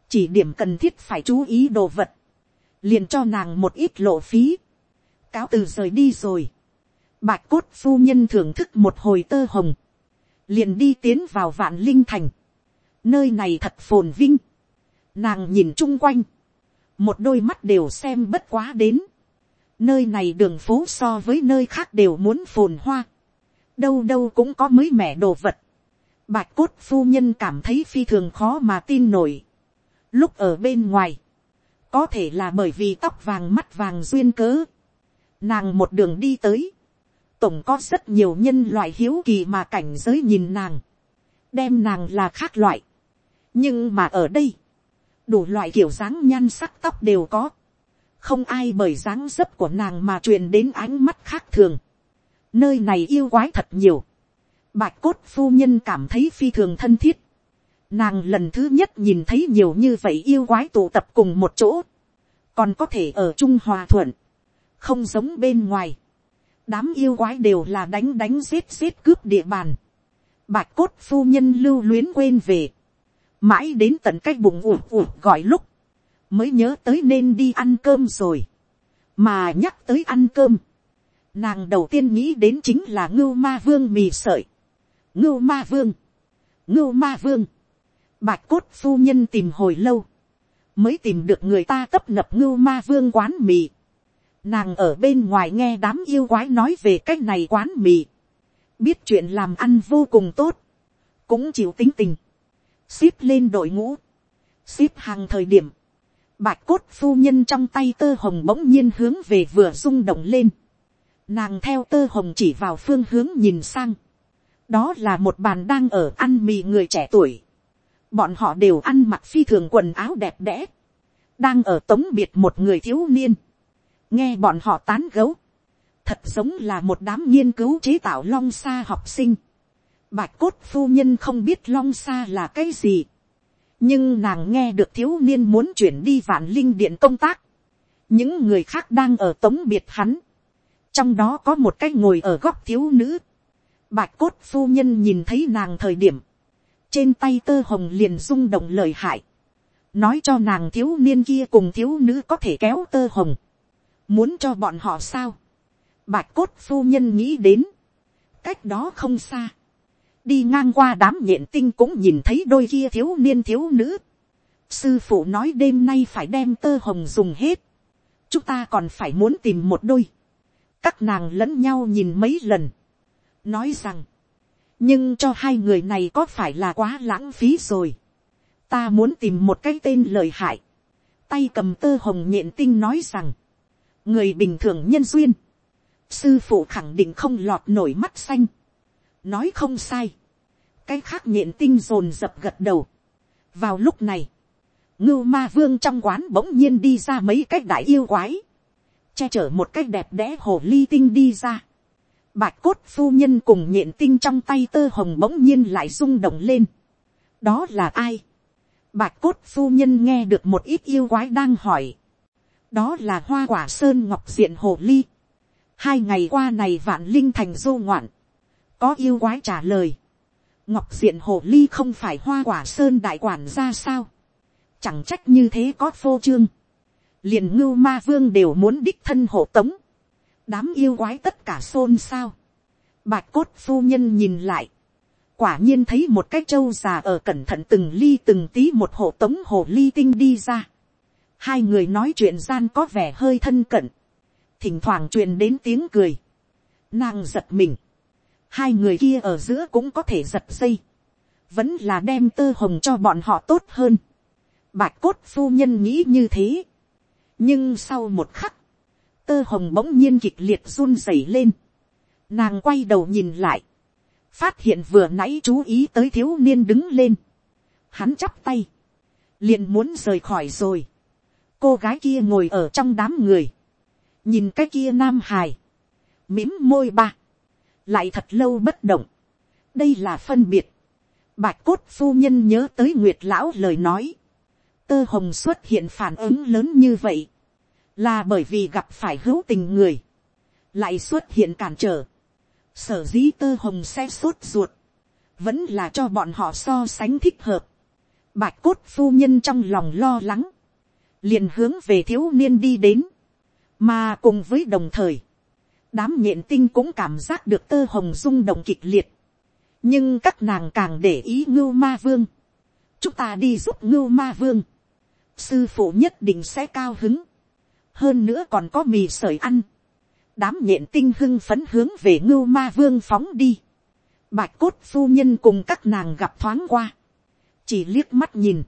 Chỉ điểm cần thiết phải chú ý đồ vật. Liền cho nàng một ít lộ phí. Cáo từ rời đi rồi. Bạch cốt phu nhân thưởng thức một hồi tơ hồng. Liền đi tiến vào vạn linh thành. Nơi này thật phồn vinh. Nàng nhìn chung quanh. Một đôi mắt đều xem bất quá đến. Nơi này đường phố so với nơi khác đều muốn phồn hoa đâu đâu cũng có mới mẻ đồ vật. Bạch cốt phu nhân cảm thấy phi thường khó mà tin nổi. Lúc ở bên ngoài, có thể là bởi vì tóc vàng mắt vàng duyên cớ, nàng một đường đi tới, tổng có rất nhiều nhân loại hiếu kỳ mà cảnh giới nhìn nàng, đem nàng là khác loại, nhưng mà ở đây, đủ loại kiểu dáng nhan sắc tóc đều có, không ai bởi dáng dấp của nàng mà truyền đến ánh mắt khác thường, nơi này yêu quái thật nhiều, bạch cốt phu nhân cảm thấy phi thường thân thiết, nàng lần thứ nhất nhìn thấy nhiều như vậy yêu quái tụ tập cùng một chỗ, còn có thể ở trung hòa thuận, không giống bên ngoài, đám yêu quái đều là đánh đánh giết giết cướp địa bàn, bạch cốt phu nhân lưu luyến quên về, mãi đến tận cách bụng ủ ủ gọi lúc, mới nhớ tới nên đi ăn cơm rồi, mà nhắc tới ăn cơm, nàng đầu tiên nghĩ đến chính là ngưu ma vương mì sợi, ngưu ma vương, ngưu ma vương, bạch cốt phu nhân tìm hồi lâu, mới tìm được người ta tấp nập ngưu ma vương quán mì, nàng ở bên ngoài nghe đám yêu quái nói về cái này quán mì, biết chuyện làm ăn vô cùng tốt, cũng chịu tính tình, Xíp lên đội ngũ, Xíp hàng thời điểm, bạch cốt phu nhân trong tay tơ hồng bỗng nhiên hướng về vừa rung động lên, nàng theo tơ hồng chỉ vào phương hướng nhìn sang, đó là một bàn đang ở ăn mì người trẻ tuổi, bọn họ đều ăn mặc phi thường quần áo đẹp đẽ, đang ở tống biệt một người thiếu niên, nghe bọn họ tán gấu, thật giống là một đám nghiên cứu chế tạo long sa học sinh. Bạch cốt phu nhân không biết long sa là cái gì, nhưng nàng nghe được thiếu niên muốn chuyển đi vạn linh điện công tác, những người khác đang ở tống biệt hắn, trong đó có một cái ngồi ở góc thiếu nữ, bạch cốt phu nhân nhìn thấy nàng thời điểm, trên tay tơ hồng liền rung động lời hại, nói cho nàng thiếu niên kia cùng thiếu nữ có thể kéo tơ hồng, muốn cho bọn họ sao, bạch cốt phu nhân nghĩ đến, cách đó không xa, đi ngang qua đám nhện tinh cũng nhìn thấy đôi kia thiếu niên thiếu nữ, sư phụ nói đêm nay phải đem tơ hồng dùng hết, chúng ta còn phải muốn tìm một đôi, các nàng lẫn nhau nhìn mấy lần, nói rằng, nhưng cho hai người này có phải là quá lãng phí rồi, ta muốn tìm một cái tên lời hại, tay cầm tơ hồng nhện tinh nói rằng, người bình thường nhân duyên, sư phụ khẳng định không lọt nổi mắt xanh, nói không sai, cái khác nhện tinh rồn dập gật đầu. vào lúc này, ngưu ma vương trong quán bỗng nhiên đi ra mấy cái đại yêu quái, che chở một cách đẹp đẽ hồ ly tinh đi ra. Bạch cốt phu nhân cùng nhện tinh trong tay tơ hồng bỗng nhiên lại rung động lên. đó là ai. Bạch cốt phu nhân nghe được một ít yêu quái đang hỏi. đó là hoa quả sơn ngọc diện hồ ly hai ngày qua này vạn linh thành du ngoạn, có yêu quái trả lời, ngọc diện hồ ly không phải hoa quả sơn đại quản ra sao, chẳng trách như thế có phô trương, liền ngưu ma vương đều muốn đích thân hộ tống, đám yêu quái tất cả xôn xao, bạch cốt phu nhân nhìn lại, quả nhiên thấy một cái trâu già ở cẩn thận từng ly từng tí một hộ tống hồ ly tinh đi ra, hai người nói chuyện gian có vẻ hơi thân cận, thỉnh thoảng truyền đến tiếng cười, nàng giật mình, hai người kia ở giữa cũng có thể giật dây, vẫn là đem tơ hồng cho bọn họ tốt hơn. Bạch cốt phu nhân nghĩ như thế, nhưng sau một khắc, tơ hồng bỗng nhiên kịch liệt run rẩy lên, nàng quay đầu nhìn lại, phát hiện vừa nãy chú ý tới thiếu niên đứng lên, hắn chắp tay, liền muốn rời khỏi rồi, cô gái kia ngồi ở trong đám người, nhìn cái kia nam hài, mím môi ba, lại thật lâu bất động, đây là phân biệt, bạch cốt phu nhân nhớ tới nguyệt lão lời nói, tơ hồng xuất hiện phản ứng lớn như vậy, là bởi vì gặp phải hữu tình người, lại xuất hiện cản trở, sở dĩ tơ hồng sẽ sốt ruột, vẫn là cho bọn họ so sánh thích hợp, bạch cốt phu nhân trong lòng lo lắng, liền hướng về thiếu niên đi đến, mà cùng với đồng thời, đám nhện tinh cũng cảm giác được tơ hồng rung động kịch liệt, nhưng các nàng càng để ý ngưu ma vương, chúng ta đi giúp ngưu ma vương, sư phụ nhất định sẽ cao hứng, hơn nữa còn có mì sợi ăn, đám nhện tinh hưng phấn hướng về ngưu ma vương phóng đi, bạch cốt phu nhân cùng các nàng gặp thoáng qua, chỉ liếc mắt nhìn,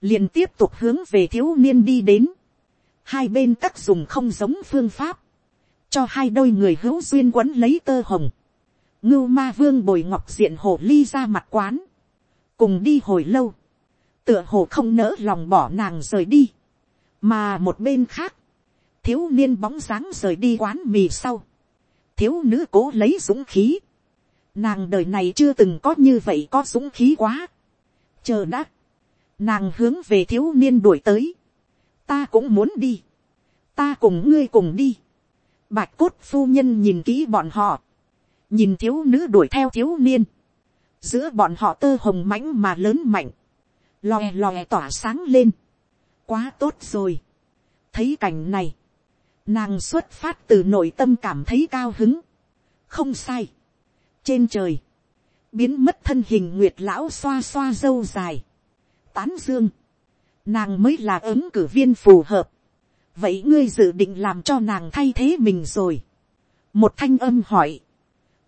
liền tiếp tục hướng về thiếu niên đi đến, hai bên các dùng không giống phương pháp, cho hai đôi người hữu duyên quấn lấy tơ hồng, ngưu ma vương bồi ngọc diện hồ ly ra mặt quán, cùng đi hồi lâu, tựa hồ không nỡ lòng bỏ nàng rời đi, mà một bên khác, thiếu niên bóng dáng rời đi quán mì sau, thiếu nữ cố lấy dũng khí, nàng đời này chưa từng có như vậy có dũng khí quá, chờ đã, nàng hướng về thiếu niên đuổi tới, ta cũng muốn đi, ta cùng ngươi cùng đi, bạch cốt phu nhân nhìn kỹ bọn họ, nhìn thiếu nữ đuổi theo thiếu niên, giữa bọn họ tơ hồng mãnh mà lớn mạnh, lòe lòe tỏa sáng lên, quá tốt rồi, thấy cảnh này, nàng xuất phát từ nội tâm cảm thấy cao hứng, không sai, trên trời, biến mất thân hình nguyệt lão xoa xoa dâu dài, tán dương, nàng mới là ứng cử viên phù hợp, vậy ngươi dự định làm cho nàng thay thế mình rồi. một thanh âm hỏi,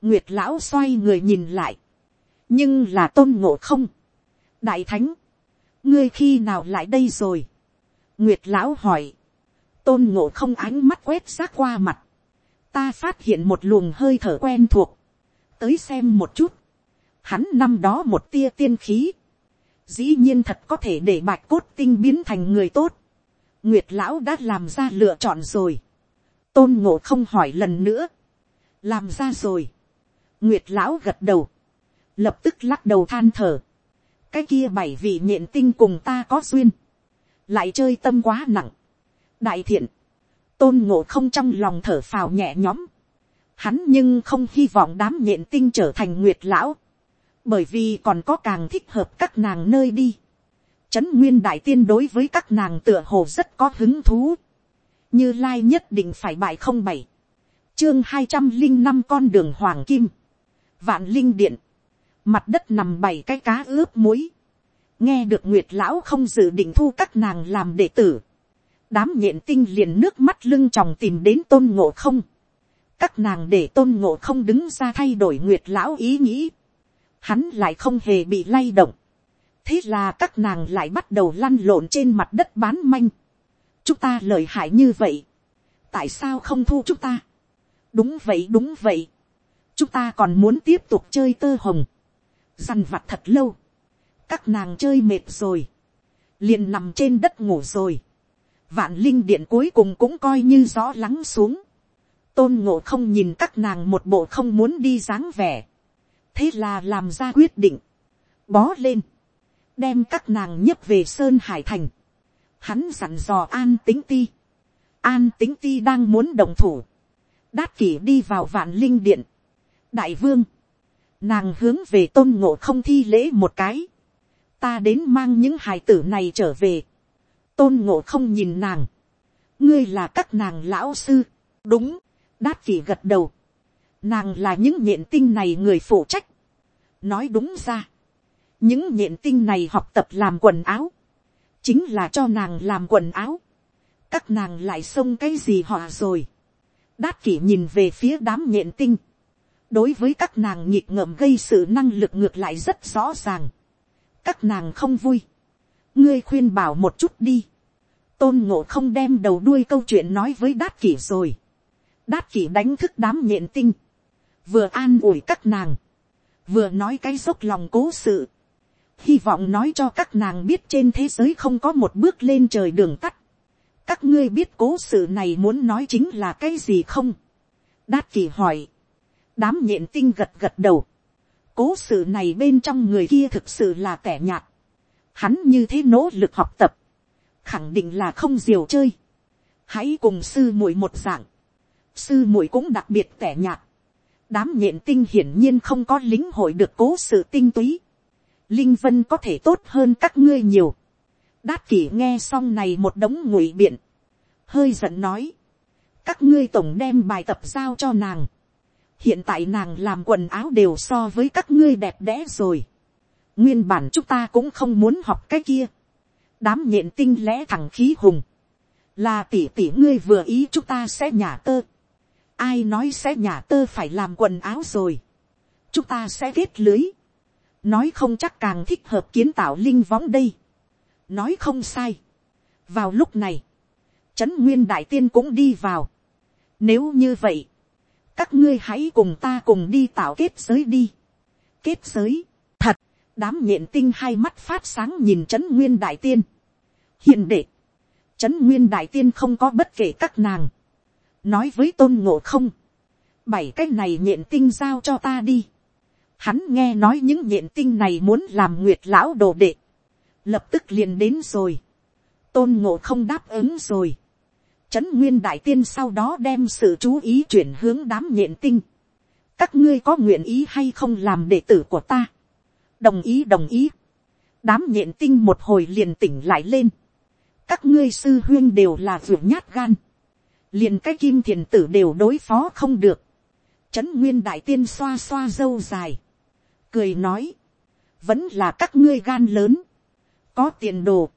nguyệt lão xoay người nhìn lại, nhưng là tôn ngộ không, đại thánh, ngươi khi nào lại đây rồi, nguyệt lão hỏi, tôn ngộ không ánh mắt quét xác qua mặt, ta phát hiện một luồng hơi thở quen thuộc, tới xem một chút, hắn năm đó một tia tiên khí, dĩ nhiên thật có thể để bạch cốt tinh biến thành người tốt, nguyệt lão đã làm ra lựa chọn rồi, tôn ngộ không hỏi lần nữa, làm ra rồi, nguyệt lão gật đầu, lập tức lắc đầu than thở, cái kia bảy vị nhện tinh cùng ta có duyên, lại chơi tâm quá nặng, đại thiện, tôn ngộ không trong lòng thở phào nhẹ nhõm, hắn nhưng không hy vọng đám nhện tinh trở thành nguyệt lão, bởi vì còn có càng thích hợp các nàng nơi đi. Trấn nguyên đại tiên đối với các nàng tựa hồ rất có hứng thú, như lai nhất định phải bại không bảy, chương hai trăm linh năm con đường hoàng kim, vạn linh điện, mặt đất nằm bảy cái cá ướp muối, nghe được nguyệt lão không dự định thu các nàng làm đệ tử, đám nhện tinh liền nước mắt lưng tròng tìm đến tôn ngộ không, các nàng để tôn ngộ không đứng ra thay đổi nguyệt lão ý nghĩ, hắn lại không hề bị lay động, thế là các nàng lại bắt đầu lăn lộn trên mặt đất bán manh, chúng ta lời hại như vậy, tại sao không thu chúng ta, đúng vậy đúng vậy, chúng ta còn muốn tiếp tục chơi tơ hồng, dằn vặt thật lâu, các nàng chơi mệt rồi, liền nằm trên đất ngủ rồi, vạn linh điện cuối cùng cũng coi như gió lắng xuống, tôn ngộ không nhìn các nàng một bộ không muốn đi dáng vẻ, thế là làm ra quyết định, bó lên, đem các nàng nhấp về sơn hải thành, hắn dặn dò an tính ti, an tính ti đang muốn đồng thủ, đát kỷ đi vào vạn linh điện, đại vương, nàng hướng về tôn ngộ không thi lễ một cái, ta đến mang những hài tử này trở về, tôn ngộ không nhìn nàng, ngươi là các nàng lão sư, đúng, đát kỷ gật đầu, nàng là những nhện tinh này người phụ trách, nói đúng ra, những nhện tinh này học tập làm quần áo, chính là cho nàng làm quần áo, các nàng lại xông cái gì họ rồi, đát kỷ nhìn về phía đám nhện tinh, đối với các nàng nhịp ngợm gây sự năng lực ngược lại rất rõ ràng, các nàng không vui, ngươi khuyên bảo một chút đi, tôn ngộ không đem đầu đuôi câu chuyện nói với đát kỷ rồi, đát kỷ đánh thức đám nhện tinh, vừa an ủi các nàng, vừa nói cái dốc lòng cố sự, hy vọng nói cho các nàng biết trên thế giới không có một bước lên trời đường tắt. các ngươi biết cố sự này muốn nói chính là cái gì không. đát kỷ hỏi, đám nhện tinh gật gật đầu, cố sự này bên trong người kia thực sự là tẻ nhạt, hắn như thế nỗ lực học tập, khẳng định là không diều chơi, hãy cùng sư muội một dạng, sư muội cũng đặc biệt tẻ nhạt, đám nhện tinh hiển nhiên không có lính hội được cố sự tinh túy, linh vân có thể tốt hơn các ngươi nhiều, đát kỷ nghe xong này một đống ngụy biện, hơi giận nói, các ngươi tổng đem bài tập giao cho nàng, hiện tại nàng làm quần áo đều so với các ngươi đẹp đẽ rồi, nguyên bản chúng ta cũng không muốn học cái kia, đám nhện tinh lẽ thẳng khí hùng, là tỷ tỷ ngươi vừa ý chúng ta sẽ nhả tơ, ai nói sẽ nhà tơ phải làm quần áo rồi, chúng ta sẽ kết lưới, nói không chắc càng thích hợp kiến tạo linh võng đây, nói không sai. vào lúc này, trấn nguyên đại tiên cũng đi vào. Nếu như vậy, các ngươi hãy cùng ta cùng đi tạo kết giới đi. Kết giới, thật, đám nhện tinh hai mắt phát sáng nhìn trấn nguyên đại tiên. Hiền đệ, trấn nguyên đại tiên không có bất kể các nàng. Nói với tôn ngộ không, bảy cái này nhện tinh giao cho ta đi. Hắn nghe nói những nhện tinh này muốn làm nguyệt lão đồ đệ. Lập tức liền đến rồi. Tôn ngộ không đáp ứng rồi. Trấn Nguyên Đại Tiên sau đó đem sự chú ý chuyển hướng đám nhện tinh. Các ngươi có nguyện ý hay không làm đệ tử của ta? Đồng ý đồng ý. Đám nhện tinh một hồi liền tỉnh lại lên. Các ngươi sư huyên đều là vượt nhát gan. Liền cái kim thiền tử đều đối phó không được. Trấn Nguyên Đại Tiên xoa xoa dâu dài. Cười nói. Vẫn là các ngươi gan lớn. Có tiền đồ.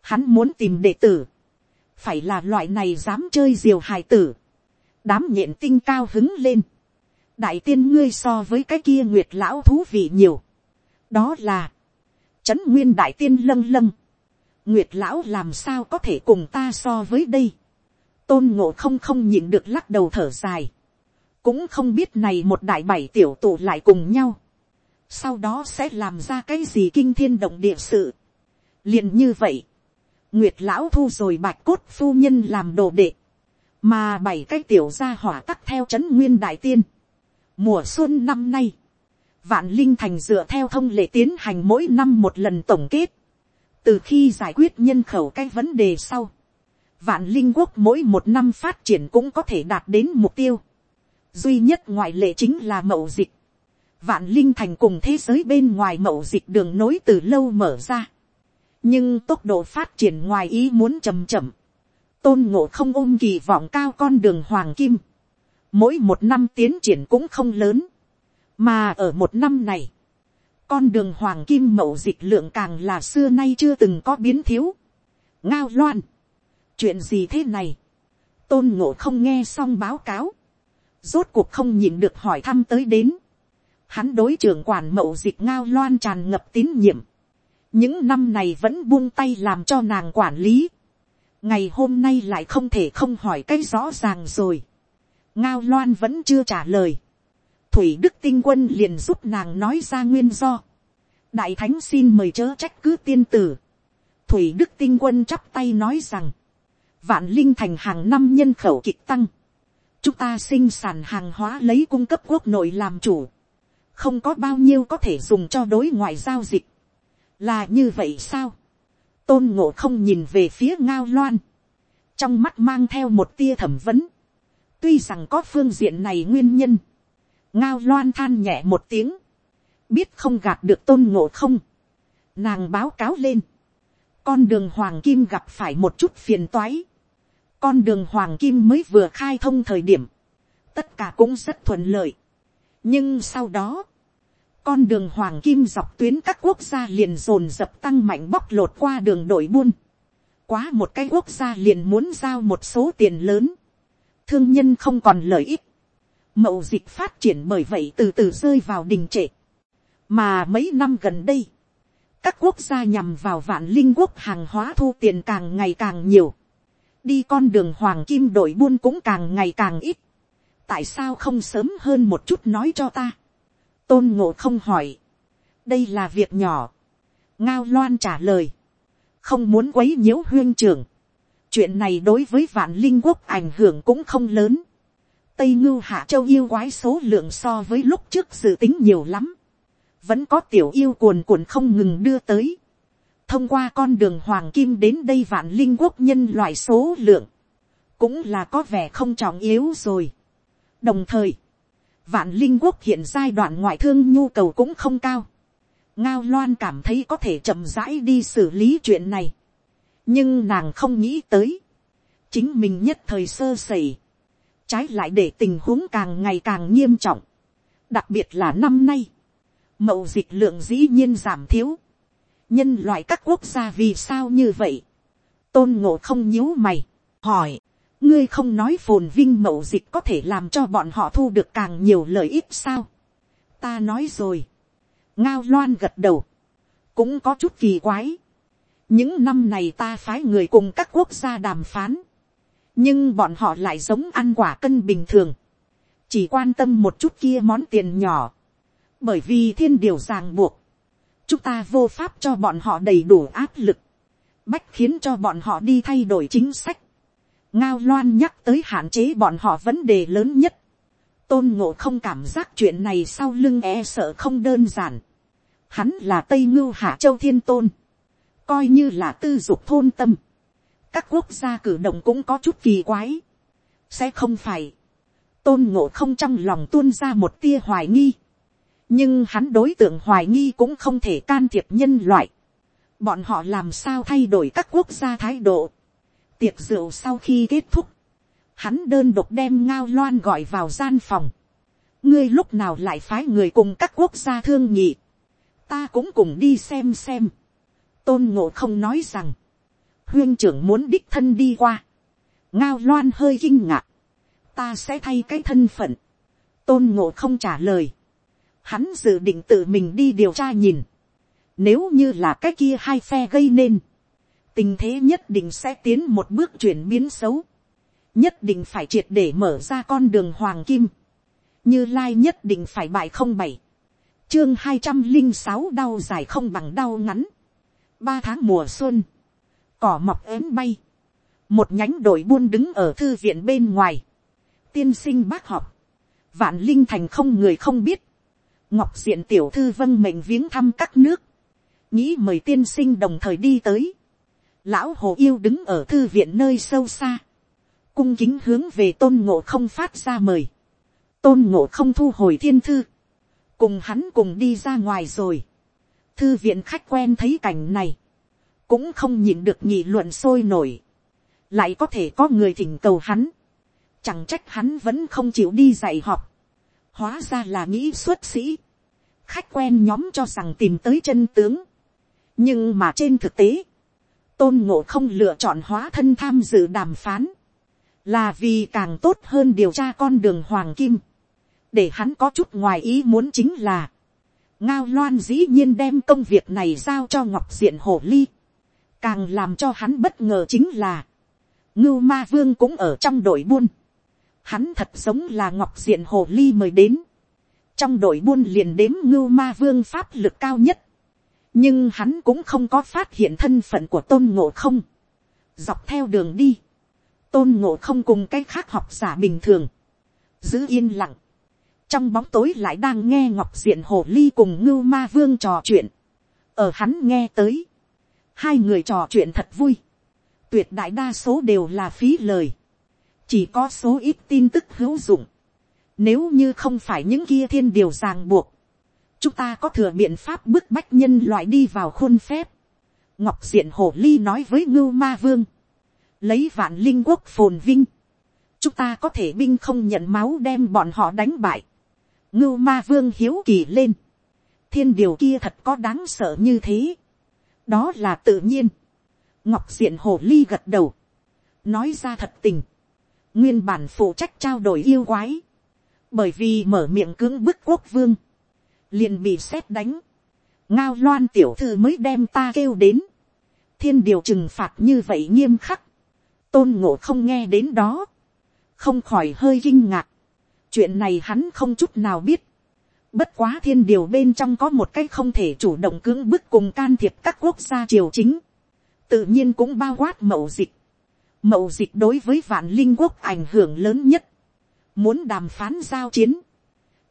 Hắn muốn tìm đệ tử phải là loại này dám chơi diều hài tử, đám nhện tinh cao hứng lên, đại tiên ngươi so với cái kia nguyệt lão thú vị nhiều, đó là, trấn nguyên đại tiên lâng lâng, nguyệt lão làm sao có thể cùng ta so với đây, tôn ngộ không không nhịn được lắc đầu thở dài, cũng không biết này một đại bảy tiểu tụ lại cùng nhau, sau đó sẽ làm ra cái gì kinh thiên động địa sự, liền như vậy, Nguyệt lão thu rồi bạch cốt phu nhân làm đồ đệ. Mà bảy cái tiểu gia hỏa tắc theo chấn nguyên đại tiên. Mùa xuân năm nay. Vạn Linh Thành dựa theo thông lệ tiến hành mỗi năm một lần tổng kết. Từ khi giải quyết nhân khẩu cái vấn đề sau. Vạn Linh Quốc mỗi một năm phát triển cũng có thể đạt đến mục tiêu. Duy nhất ngoại lệ chính là mậu dịch. Vạn Linh Thành cùng thế giới bên ngoài mậu dịch đường nối từ lâu mở ra nhưng tốc độ phát triển ngoài ý muốn chậm chậm, tôn ngộ không ôm kỳ vọng cao con đường hoàng kim, mỗi một năm tiến triển cũng không lớn, mà ở một năm này, con đường hoàng kim mậu dịch lượng càng là xưa nay chưa từng có biến thiếu. ngao loan, chuyện gì thế này, tôn ngộ không nghe xong báo cáo, rốt cuộc không nhìn được hỏi thăm tới đến, hắn đối trưởng quản mậu dịch ngao loan tràn ngập tín nhiệm, những năm này vẫn buông tay làm cho nàng quản lý. ngày hôm nay lại không thể không hỏi cái rõ ràng rồi. ngao loan vẫn chưa trả lời. thủy đức tinh quân liền giúp nàng nói ra nguyên do. đại thánh xin mời chớ trách cứ tiên tử. thủy đức tinh quân chắp tay nói rằng, vạn linh thành hàng năm nhân khẩu kịch tăng. chúng ta sinh sản hàng hóa lấy cung cấp quốc nội làm chủ. không có bao nhiêu có thể dùng cho đối ngoại giao dịch là như vậy sao, tôn ngộ không nhìn về phía ngao loan, trong mắt mang theo một tia thẩm vấn, tuy rằng có phương diện này nguyên nhân, ngao loan than nhẹ một tiếng, biết không gạt được tôn ngộ không, nàng báo cáo lên, con đường hoàng kim gặp phải một chút phiền toái, con đường hoàng kim mới vừa khai thông thời điểm, tất cả cũng rất thuận lợi, nhưng sau đó, con đường hoàng kim dọc tuyến các quốc gia liền dồn dập tăng mạnh bóc lột qua đường đội buôn. Quá một cái quốc gia liền muốn giao một số tiền lớn. Thương nhân không còn lợi ích. Mậu dịch phát triển bởi vậy từ từ rơi vào đình trệ. Mà mấy năm gần đây, các quốc gia nhằm vào vạn linh quốc hàng hóa thu tiền càng ngày càng nhiều. Đi con đường hoàng kim đội buôn cũng càng ngày càng ít. Tại sao không sớm hơn một chút nói cho ta? Tôn ngộ không hỏi, đây là việc nhỏ, ngao loan trả lời, không muốn quấy nhiễu huyên trưởng, chuyện này đối với vạn linh quốc ảnh hưởng cũng không lớn, tây ngưu hạ châu yêu quái số lượng so với lúc trước dự tính nhiều lắm, vẫn có tiểu yêu cuồn cuộn không ngừng đưa tới, thông qua con đường hoàng kim đến đây vạn linh quốc nhân loại số lượng, cũng là có vẻ không trọng yếu rồi. đồng thời, vạn linh quốc hiện giai đoạn ngoại thương nhu cầu cũng không cao. ngao loan cảm thấy có thể chậm rãi đi xử lý chuyện này. nhưng nàng không nghĩ tới. chính mình nhất thời sơ sẩy. trái lại để tình huống càng ngày càng nghiêm trọng. đặc biệt là năm nay. mậu dịch lượng dĩ nhiên giảm thiếu. nhân loại các quốc gia vì sao như vậy. tôn ngộ không nhíu mày. hỏi ngươi không nói phồn vinh mậu dịch có thể làm cho bọn họ thu được càng nhiều lợi ích sao. ta nói rồi. ngao loan gật đầu. cũng có chút kỳ quái. những năm này ta phái người cùng các quốc gia đàm phán. nhưng bọn họ lại giống ăn quả cân bình thường, chỉ quan tâm một chút kia món tiền nhỏ, bởi vì thiên điều ràng buộc, chúng ta vô pháp cho bọn họ đầy đủ áp lực, bách khiến cho bọn họ đi thay đổi chính sách ngao loan nhắc tới hạn chế bọn họ vấn đề lớn nhất. tôn ngộ không cảm giác chuyện này sau lưng e sợ không đơn giản. hắn là tây ngưu hạ châu thiên tôn, coi như là tư dục thôn tâm. các quốc gia cử động cũng có chút kỳ quái. sẽ không phải. tôn ngộ không trong lòng tuôn ra một tia hoài nghi nhưng hắn đối tượng hoài nghi cũng không thể can thiệp nhân loại. bọn họ làm sao thay đổi các quốc gia thái độ tiệc rượu sau khi kết thúc, hắn đơn độc đem ngao loan gọi vào gian phòng. ngươi lúc nào lại phái người cùng các quốc gia thương nhị. ta cũng cùng đi xem xem. tôn ngộ không nói rằng, huyên trưởng muốn đích thân đi qua. ngao loan hơi kinh ngạc. ta sẽ thay cái thân phận. tôn ngộ không trả lời hắn dự định tự mình đi điều tra nhìn, nếu như là cái kia hai phe gây nên, tình thế nhất định sẽ tiến một bước chuyển biến xấu, nhất định phải triệt để mở ra con đường hoàng kim, như lai nhất định phải bại không bảy, chương hai trăm linh sáu đau dài không bằng đau ngắn, ba tháng mùa xuân, cỏ mọc ớn bay, một nhánh đội buôn đứng ở thư viện bên ngoài, tiên sinh bác họp vạn linh thành không người không biết, ngọc diện tiểu thư vâng mệnh viếng thăm các nước, nghĩ mời tiên sinh đồng thời đi tới lão hồ yêu đứng ở thư viện nơi sâu xa, cung kính hướng về tôn ngộ không phát ra mời, tôn ngộ không thu hồi thiên thư, cùng hắn cùng đi ra ngoài rồi. thư viện khách quen thấy cảnh này, cũng không nhìn được nhị luận sôi nổi, lại có thể có người thỉnh cầu hắn, chẳng trách hắn vẫn không chịu đi dạy học, hóa ra là nghĩ xuất sĩ, khách quen nhóm cho rằng tìm tới chân tướng, nhưng mà trên thực tế, tôn ngộ không lựa chọn hóa thân tham dự đàm phán, là vì càng tốt hơn điều tra con đường hoàng kim, để hắn có chút ngoài ý muốn chính là, ngao loan dĩ nhiên đem công việc này giao cho ngọc diện hồ ly, càng làm cho hắn bất ngờ chính là, ngưu ma vương cũng ở trong đội buôn, hắn thật giống là ngọc diện hồ ly mời đến, trong đội buôn liền đếm ngưu ma vương pháp lực cao nhất, nhưng hắn cũng không có phát hiện thân phận của tôn ngộ không, dọc theo đường đi, tôn ngộ không cùng cái khác học giả bình thường, giữ yên lặng, trong bóng tối lại đang nghe ngọc diện hồ ly cùng ngưu ma vương trò chuyện, ở hắn nghe tới, hai người trò chuyện thật vui, tuyệt đại đa số đều là phí lời, chỉ có số ít tin tức hữu dụng, nếu như không phải những kia thiên điều ràng buộc, chúng ta có thừa biện pháp bức bách nhân loại đi vào khuôn phép. Ngọc diện hồ ly nói với ngưu ma vương, lấy vạn linh quốc phồn vinh, chúng ta có thể binh không nhận máu đem bọn họ đánh bại. ngưu ma vương hiếu kỳ lên, thiên điều kia thật có đáng sợ như thế. đó là tự nhiên. ngọc diện hồ ly gật đầu, nói ra thật tình, nguyên bản phụ trách trao đổi yêu quái, bởi vì mở miệng cưỡng bức quốc vương, liền bị xét đánh, ngao loan tiểu thư mới đem ta kêu đến, thiên điều trừng phạt như vậy nghiêm khắc, tôn ngộ không nghe đến đó, không khỏi hơi kinh ngạc, chuyện này hắn không chút nào biết, bất quá thiên điều bên trong có một cái không thể chủ động cưỡng bức cùng can thiệp các quốc gia triều chính, tự nhiên cũng bao quát mậu dịch, mậu dịch đối với vạn linh quốc ảnh hưởng lớn nhất, muốn đàm phán giao chiến,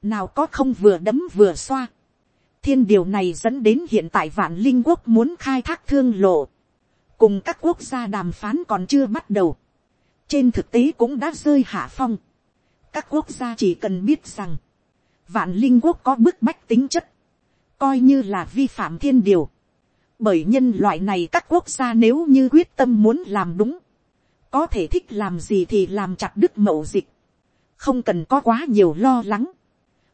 nào có không vừa đấm vừa xoa. thiên điều này dẫn đến hiện tại vạn linh quốc muốn khai thác thương lộ, cùng các quốc gia đàm phán còn chưa bắt đầu, trên thực tế cũng đã rơi hạ phong. các quốc gia chỉ cần biết rằng, vạn linh quốc có bức bách tính chất, coi như là vi phạm thiên điều. bởi nhân loại này các quốc gia nếu như quyết tâm muốn làm đúng, có thể thích làm gì thì làm chặt đức mậu dịch không cần có quá nhiều lo lắng,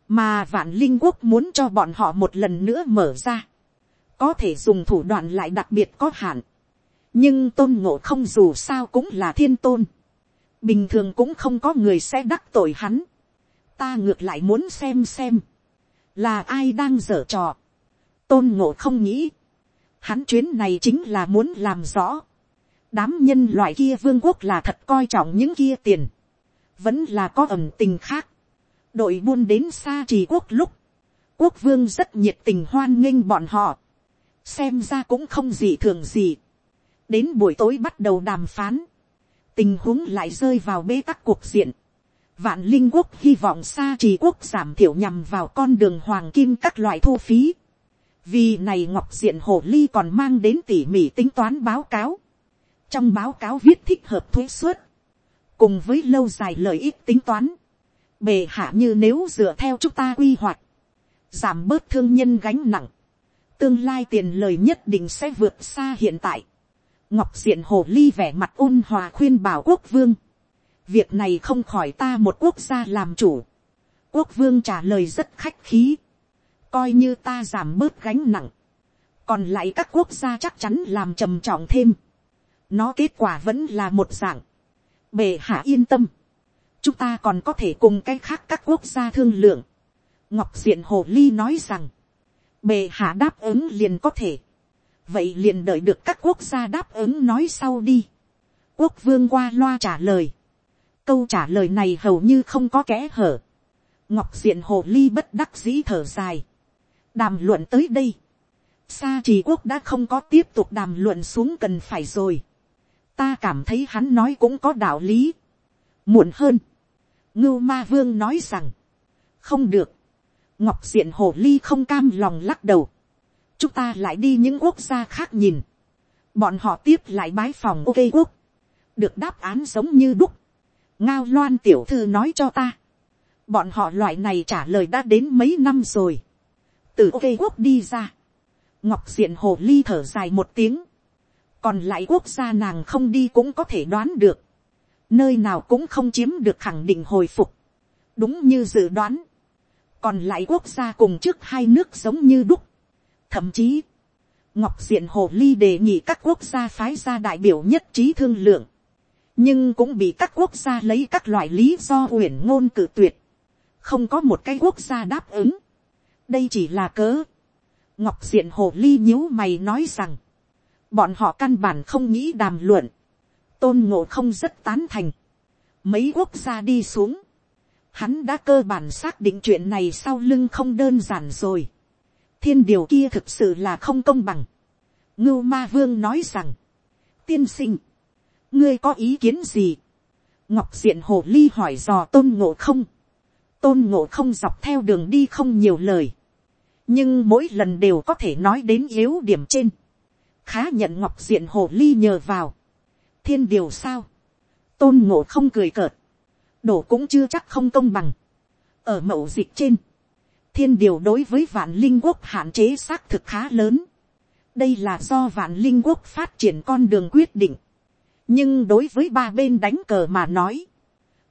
mà vạn linh quốc muốn cho bọn họ một lần nữa mở ra, có thể dùng thủ đoạn lại đặc biệt có hạn, nhưng tôn ngộ không dù sao cũng là thiên tôn, bình thường cũng không có người sẽ đắc tội hắn, ta ngược lại muốn xem xem, là ai đang dở trò, tôn ngộ không nghĩ, hắn chuyến này chính là muốn làm rõ, đám nhân loại kia vương quốc là thật coi trọng những kia tiền, vẫn là có ẩm tình khác đội buôn đến xa trì quốc lúc, quốc vương rất nhiệt tình hoan nghênh bọn họ, xem ra cũng không gì thường gì. đến buổi tối bắt đầu đàm phán, tình huống lại rơi vào bế tắc cuộc diện. vạn linh quốc hy vọng xa trì quốc giảm thiểu nhằm vào con đường hoàng kim các loại thu phí. vì này ngọc diện hồ ly còn mang đến tỉ mỉ tính toán báo cáo. trong báo cáo viết thích hợp thuế suất, cùng với lâu dài lợi ích tính toán bề hạ như nếu dựa theo chúng ta quy hoạch, giảm bớt thương nhân gánh nặng, tương lai tiền lời nhất định sẽ vượt xa hiện tại. Ngọc diện hồ ly vẻ mặt ôn hòa khuyên bảo quốc vương. Việc này không khỏi ta một quốc gia làm chủ. Quốc vương trả lời rất khách khí. Coi như ta giảm bớt gánh nặng. Còn lại các quốc gia chắc chắn làm trầm trọng thêm. Nó kết quả vẫn là một dạng. Bệ hạ yên tâm. Chúng ta còn có thể cùng cái khác các quốc gia thương lượng. Ngọc diện hồ ly nói rằng. bề hạ đáp ứng liền có thể vậy liền đợi được các quốc gia đáp ứng nói sau đi. quốc vương qua loa trả lời. câu trả lời này hầu như không có kẽ hở. ngọc diện hồ ly bất đắc dĩ thở dài. đàm luận tới đây. Sa trì quốc đã không có tiếp tục đàm luận xuống cần phải rồi. ta cảm thấy hắn nói cũng có đạo lý. muộn hơn ngưu ma vương nói rằng, không được. ngọc diện hồ ly không cam lòng lắc đầu. Chúng ta lại đi những quốc gia khác nhìn, bọn họ tiếp lại bái phòng ok quốc, được đáp án giống như đúc, ngao loan tiểu thư nói cho ta, bọn họ loại này trả lời đã đến mấy năm rồi, từ ok quốc đi ra, ngọc diện hồ ly thở dài một tiếng, còn lại quốc gia nàng không đi cũng có thể đoán được, nơi nào cũng không chiếm được khẳng định hồi phục, đúng như dự đoán, còn lại quốc gia cùng trước hai nước giống như đúc, Thậm chí, Ngọc Diện Hồ Ly đề nghị các quốc gia phái ra đại biểu nhất trí thương lượng. Nhưng cũng bị các quốc gia lấy các loại lý do uyển ngôn cử tuyệt. Không có một cái quốc gia đáp ứng. Đây chỉ là cớ. Ngọc Diện Hồ Ly nhíu mày nói rằng. Bọn họ căn bản không nghĩ đàm luận. Tôn ngộ không rất tán thành. Mấy quốc gia đi xuống. Hắn đã cơ bản xác định chuyện này sau lưng không đơn giản rồi thiên điều kia thực sự là không công bằng. ngưu ma vương nói rằng, tiên sinh, ngươi có ý kiến gì. ngọc diện hồ ly hỏi dò tôn ngộ không. tôn ngộ không dọc theo đường đi không nhiều lời. nhưng mỗi lần đều có thể nói đến yếu điểm trên. khá nhận ngọc diện hồ ly nhờ vào thiên điều sao. tôn ngộ không cười cợt. đổ cũng chưa chắc không công bằng. ở mậu dịch trên thiên điều đối với vạn linh quốc hạn chế xác thực khá lớn. đây là do vạn linh quốc phát triển con đường quyết định. nhưng đối với ba bên đánh cờ mà nói,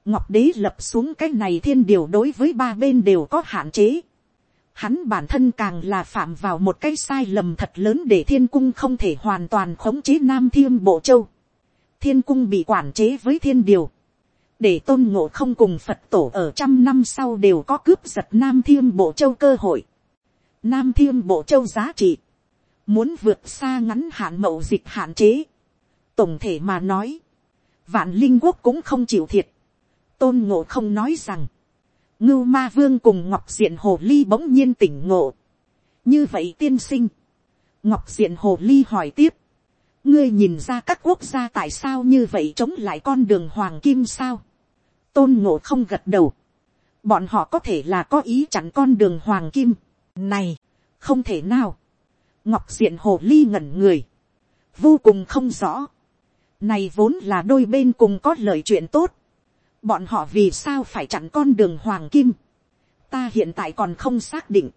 ngọc đế lập xuống cái này thiên điều đối với ba bên đều có hạn chế. hắn bản thân càng là phạm vào một cái sai lầm thật lớn để thiên cung không thể hoàn toàn khống chế nam thiên bộ châu thiên cung bị quản chế với thiên điều để tôn ngộ không cùng phật tổ ở trăm năm sau đều có cướp giật nam thiên bộ châu cơ hội. nam thiên bộ châu giá trị, muốn vượt xa ngắn hạn mậu dịch hạn chế. tổng thể mà nói, vạn linh quốc cũng không chịu thiệt. tôn ngộ không nói rằng, ngưu ma vương cùng ngọc diện hồ ly bỗng nhiên tỉnh ngộ. như vậy tiên sinh, ngọc diện hồ ly hỏi tiếp, ngươi nhìn ra các quốc gia tại sao như vậy chống lại con đường hoàng kim sao. tôn ngộ không gật đầu. bọn họ có thể là có ý chặn con đường hoàng kim. này, không thể nào. ngọc diện hồ ly ngẩn người. vô cùng không rõ. này vốn là đôi bên cùng có lời chuyện tốt. bọn họ vì sao phải chặn con đường hoàng kim. ta hiện tại còn không xác định.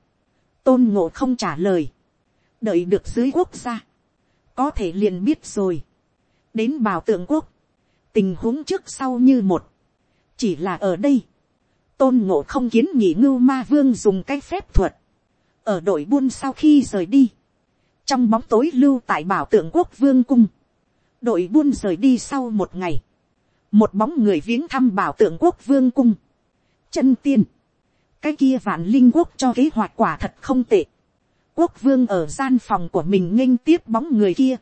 tôn ngộ không trả lời. đợi được dưới quốc gia có thể liền biết rồi. đến bảo tượng quốc, tình huống trước sau như một, chỉ là ở đây, tôn ngộ không kiến nghị ngưu ma vương dùng cái phép thuật, ở đội buôn sau khi rời đi, trong bóng tối lưu tại bảo tượng quốc vương cung, đội buôn rời đi sau một ngày, một bóng người viếng thăm bảo tượng quốc vương cung, chân tiên, cái kia vạn linh quốc cho kế hoạch quả thật không tệ, quốc vương ở gian phòng của mình nghênh tiếp bóng người kia.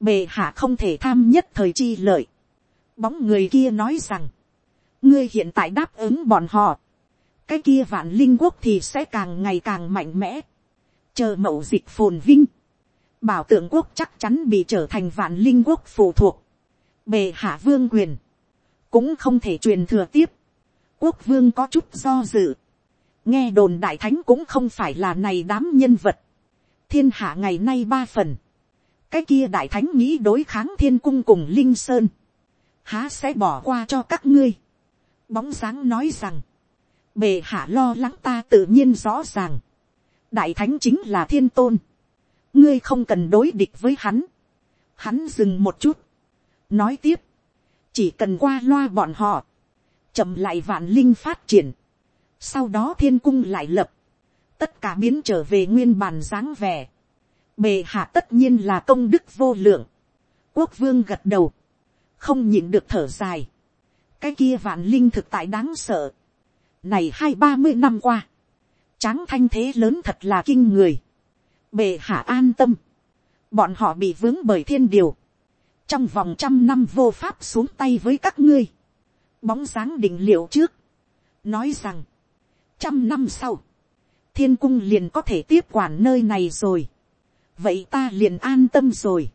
bề hạ không thể tham nhất thời chi lợi, bóng người kia nói rằng, ngươi hiện tại đáp ứng bọn họ, cái kia vạn linh quốc thì sẽ càng ngày càng mạnh mẽ, chờ mậu dịch phồn vinh, bảo tượng quốc chắc chắn bị trở thành vạn linh quốc phụ thuộc, bề hạ vương quyền, cũng không thể truyền thừa tiếp, quốc vương có chút do dự, nghe đồn đại thánh cũng không phải là này đám nhân vật, thiên hạ ngày nay ba phần, cái kia đại thánh nghĩ đối kháng thiên cung cùng linh sơn, há sẽ bỏ qua cho các ngươi. bóng dáng nói rằng, bề hạ lo lắng ta tự nhiên rõ ràng, đại thánh chính là thiên tôn, ngươi không cần đối địch với hắn, hắn dừng một chút, nói tiếp, chỉ cần qua loa bọn họ, chậm lại vạn linh phát triển, sau đó thiên cung lại lập, tất cả biến trở về nguyên bản dáng vẻ, bề hạ tất nhiên là công đức vô lượng, quốc vương gật đầu, không nhịn được thở dài, cái kia vạn linh thực tại đáng sợ, này hai ba mươi năm qua, tráng thanh thế lớn thật là kinh người, bề hạ an tâm, bọn họ bị vướng bởi thiên điều, trong vòng trăm năm vô pháp xuống tay với các ngươi, bóng dáng định liệu trước, nói rằng, trăm năm sau, thiên cung liền có thể tiếp quản nơi này rồi, vậy ta liền an tâm rồi,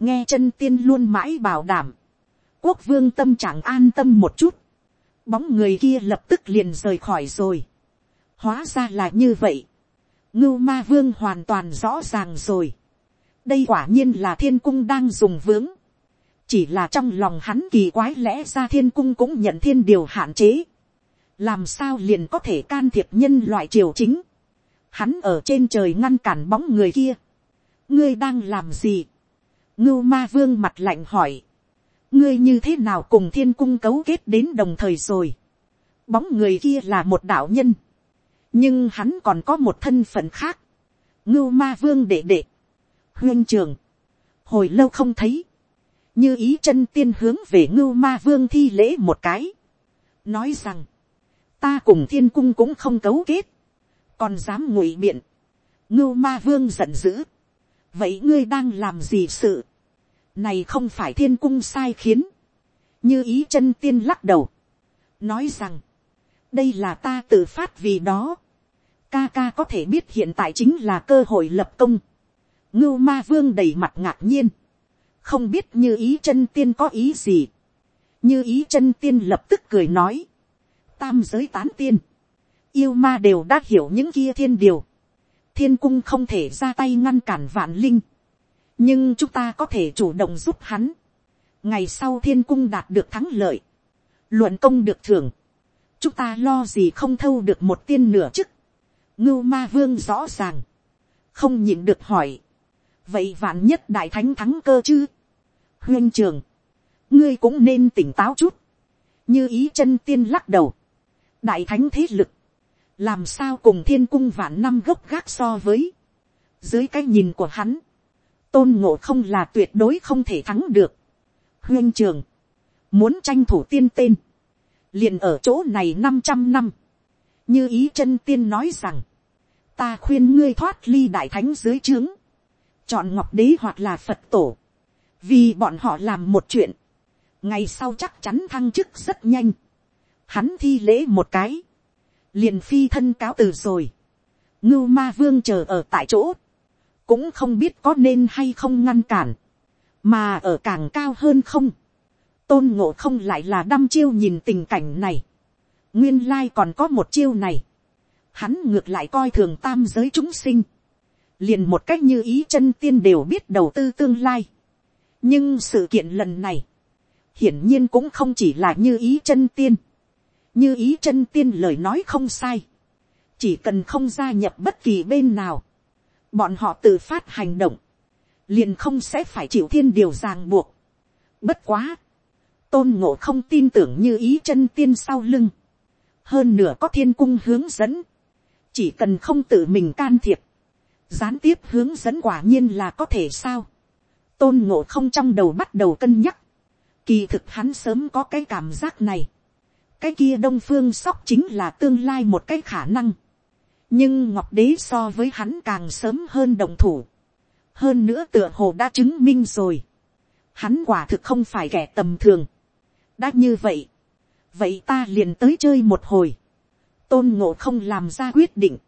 nghe chân tiên luôn mãi bảo đảm, quốc vương tâm trạng an tâm một chút, bóng người kia lập tức liền rời khỏi rồi, hóa ra là như vậy, ngưu ma vương hoàn toàn rõ ràng rồi, đây quả nhiên là thiên cung đang dùng vướng, chỉ là trong lòng hắn kỳ quái lẽ ra thiên cung cũng nhận thiên điều hạn chế, làm sao liền có thể can thiệp nhân loại triều chính, hắn ở trên trời ngăn cản bóng người kia, ngươi đang làm gì, ngưu ma vương mặt lạnh hỏi, ngươi như thế nào cùng thiên cung cấu kết đến đồng thời rồi, bóng người kia là một đạo nhân, nhưng hắn còn có một thân phận khác, ngưu ma vương đệ đệ, huyên trường, hồi lâu không thấy, như ý chân tiên hướng về ngưu ma vương thi lễ một cái, nói rằng, ta cùng thiên cung cũng không cấu kết, còn dám ngụy biện, ngưu ma vương giận dữ, vậy ngươi đang làm gì sự, này không phải thiên cung sai khiến, như ý chân tiên lắc đầu, nói rằng, đây là ta tự phát vì đó, ca ca có thể biết hiện tại chính là cơ hội lập công, ngưu ma vương đầy mặt ngạc nhiên, không biết như ý chân tiên có ý gì, như ý chân tiên lập tức cười nói, tam giới tán tiên, yêu ma đều đã hiểu những kia thiên điều, thiên cung không thể ra tay ngăn cản vạn linh, nhưng chúng ta có thể chủ động giúp hắn, ngày sau thiên cung đạt được thắng lợi, luận công được thưởng, chúng ta lo gì không thâu được một tiên nửa chức, ngưu ma vương rõ ràng, không nhịn được hỏi, vậy vạn nhất đại thánh thắng cơ chứ, huyên trường, ngươi cũng nên tỉnh táo chút, như ý chân tiên lắc đầu, đại thánh thế lực, làm sao cùng thiên cung vạn năm gốc gác so với, dưới cái nhìn của hắn, tôn ngộ không là tuyệt đối không thể thắng được. huyên trường, muốn tranh thủ tiên tên, liền ở chỗ này năm trăm năm, như ý chân tiên nói rằng, ta khuyên ngươi thoát ly đại thánh dưới trướng, chọn ngọc đế hoặc là phật tổ, vì bọn họ làm một chuyện, ngày sau chắc chắn thăng chức rất nhanh, hắn thi lễ một cái, liền phi thân cáo từ rồi, ngưu ma vương chờ ở tại chỗ, cũng không biết có nên hay không ngăn cản, mà ở càng cao hơn không, tôn ngộ không lại là đăm chiêu nhìn tình cảnh này, nguyên lai còn có một chiêu này, hắn ngược lại coi thường tam giới chúng sinh, liền một cách như ý chân tiên đều biết đầu tư tương lai, nhưng sự kiện lần này, hiển nhiên cũng không chỉ là như ý chân tiên, như ý chân tiên lời nói không sai, chỉ cần không gia nhập bất kỳ bên nào, bọn họ tự phát hành động, liền không sẽ phải chịu thiên điều ràng buộc. Bất quá, tôn ngộ không tin tưởng như ý chân tiên sau lưng, hơn nửa có thiên cung hướng dẫn, chỉ cần không tự mình can thiệp, gián tiếp hướng dẫn quả nhiên là có thể sao. tôn ngộ không trong đầu bắt đầu cân nhắc, kỳ thực hắn sớm có cái cảm giác này, cái kia đông phương sóc chính là tương lai một cái khả năng, nhưng ngọc đế so với hắn càng sớm hơn đồng thủ, hơn nữa tựa hồ đã chứng minh rồi, hắn quả thực không phải kẻ tầm thường, đã như vậy, vậy ta liền tới chơi một hồi, tôn ngộ không làm ra quyết định,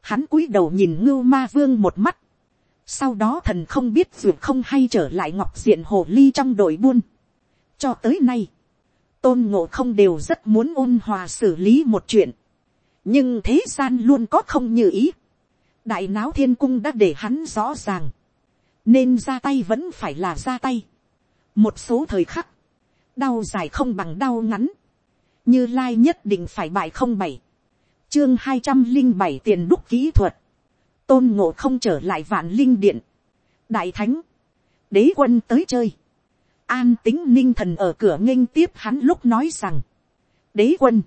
hắn cúi đầu nhìn ngưu ma vương một mắt, sau đó thần không biết dù không hay trở lại ngọc diện hồ ly trong đội buôn. cho tới nay, tôn ngộ không đều rất muốn ôn hòa xử lý một chuyện, nhưng thế gian luôn có không như ý. đại náo thiên cung đã để hắn rõ ràng, nên ra tay vẫn phải là ra tay. một số thời khắc, đau dài không bằng đau ngắn, như lai nhất định phải bại không bảy, chương hai trăm linh bảy tiền đúc kỹ thuật, tôn ngộ không trở lại vạn linh điện, đại thánh, đế quân tới chơi, an tính ninh thần ở cửa nghênh tiếp hắn lúc nói rằng, đế quân,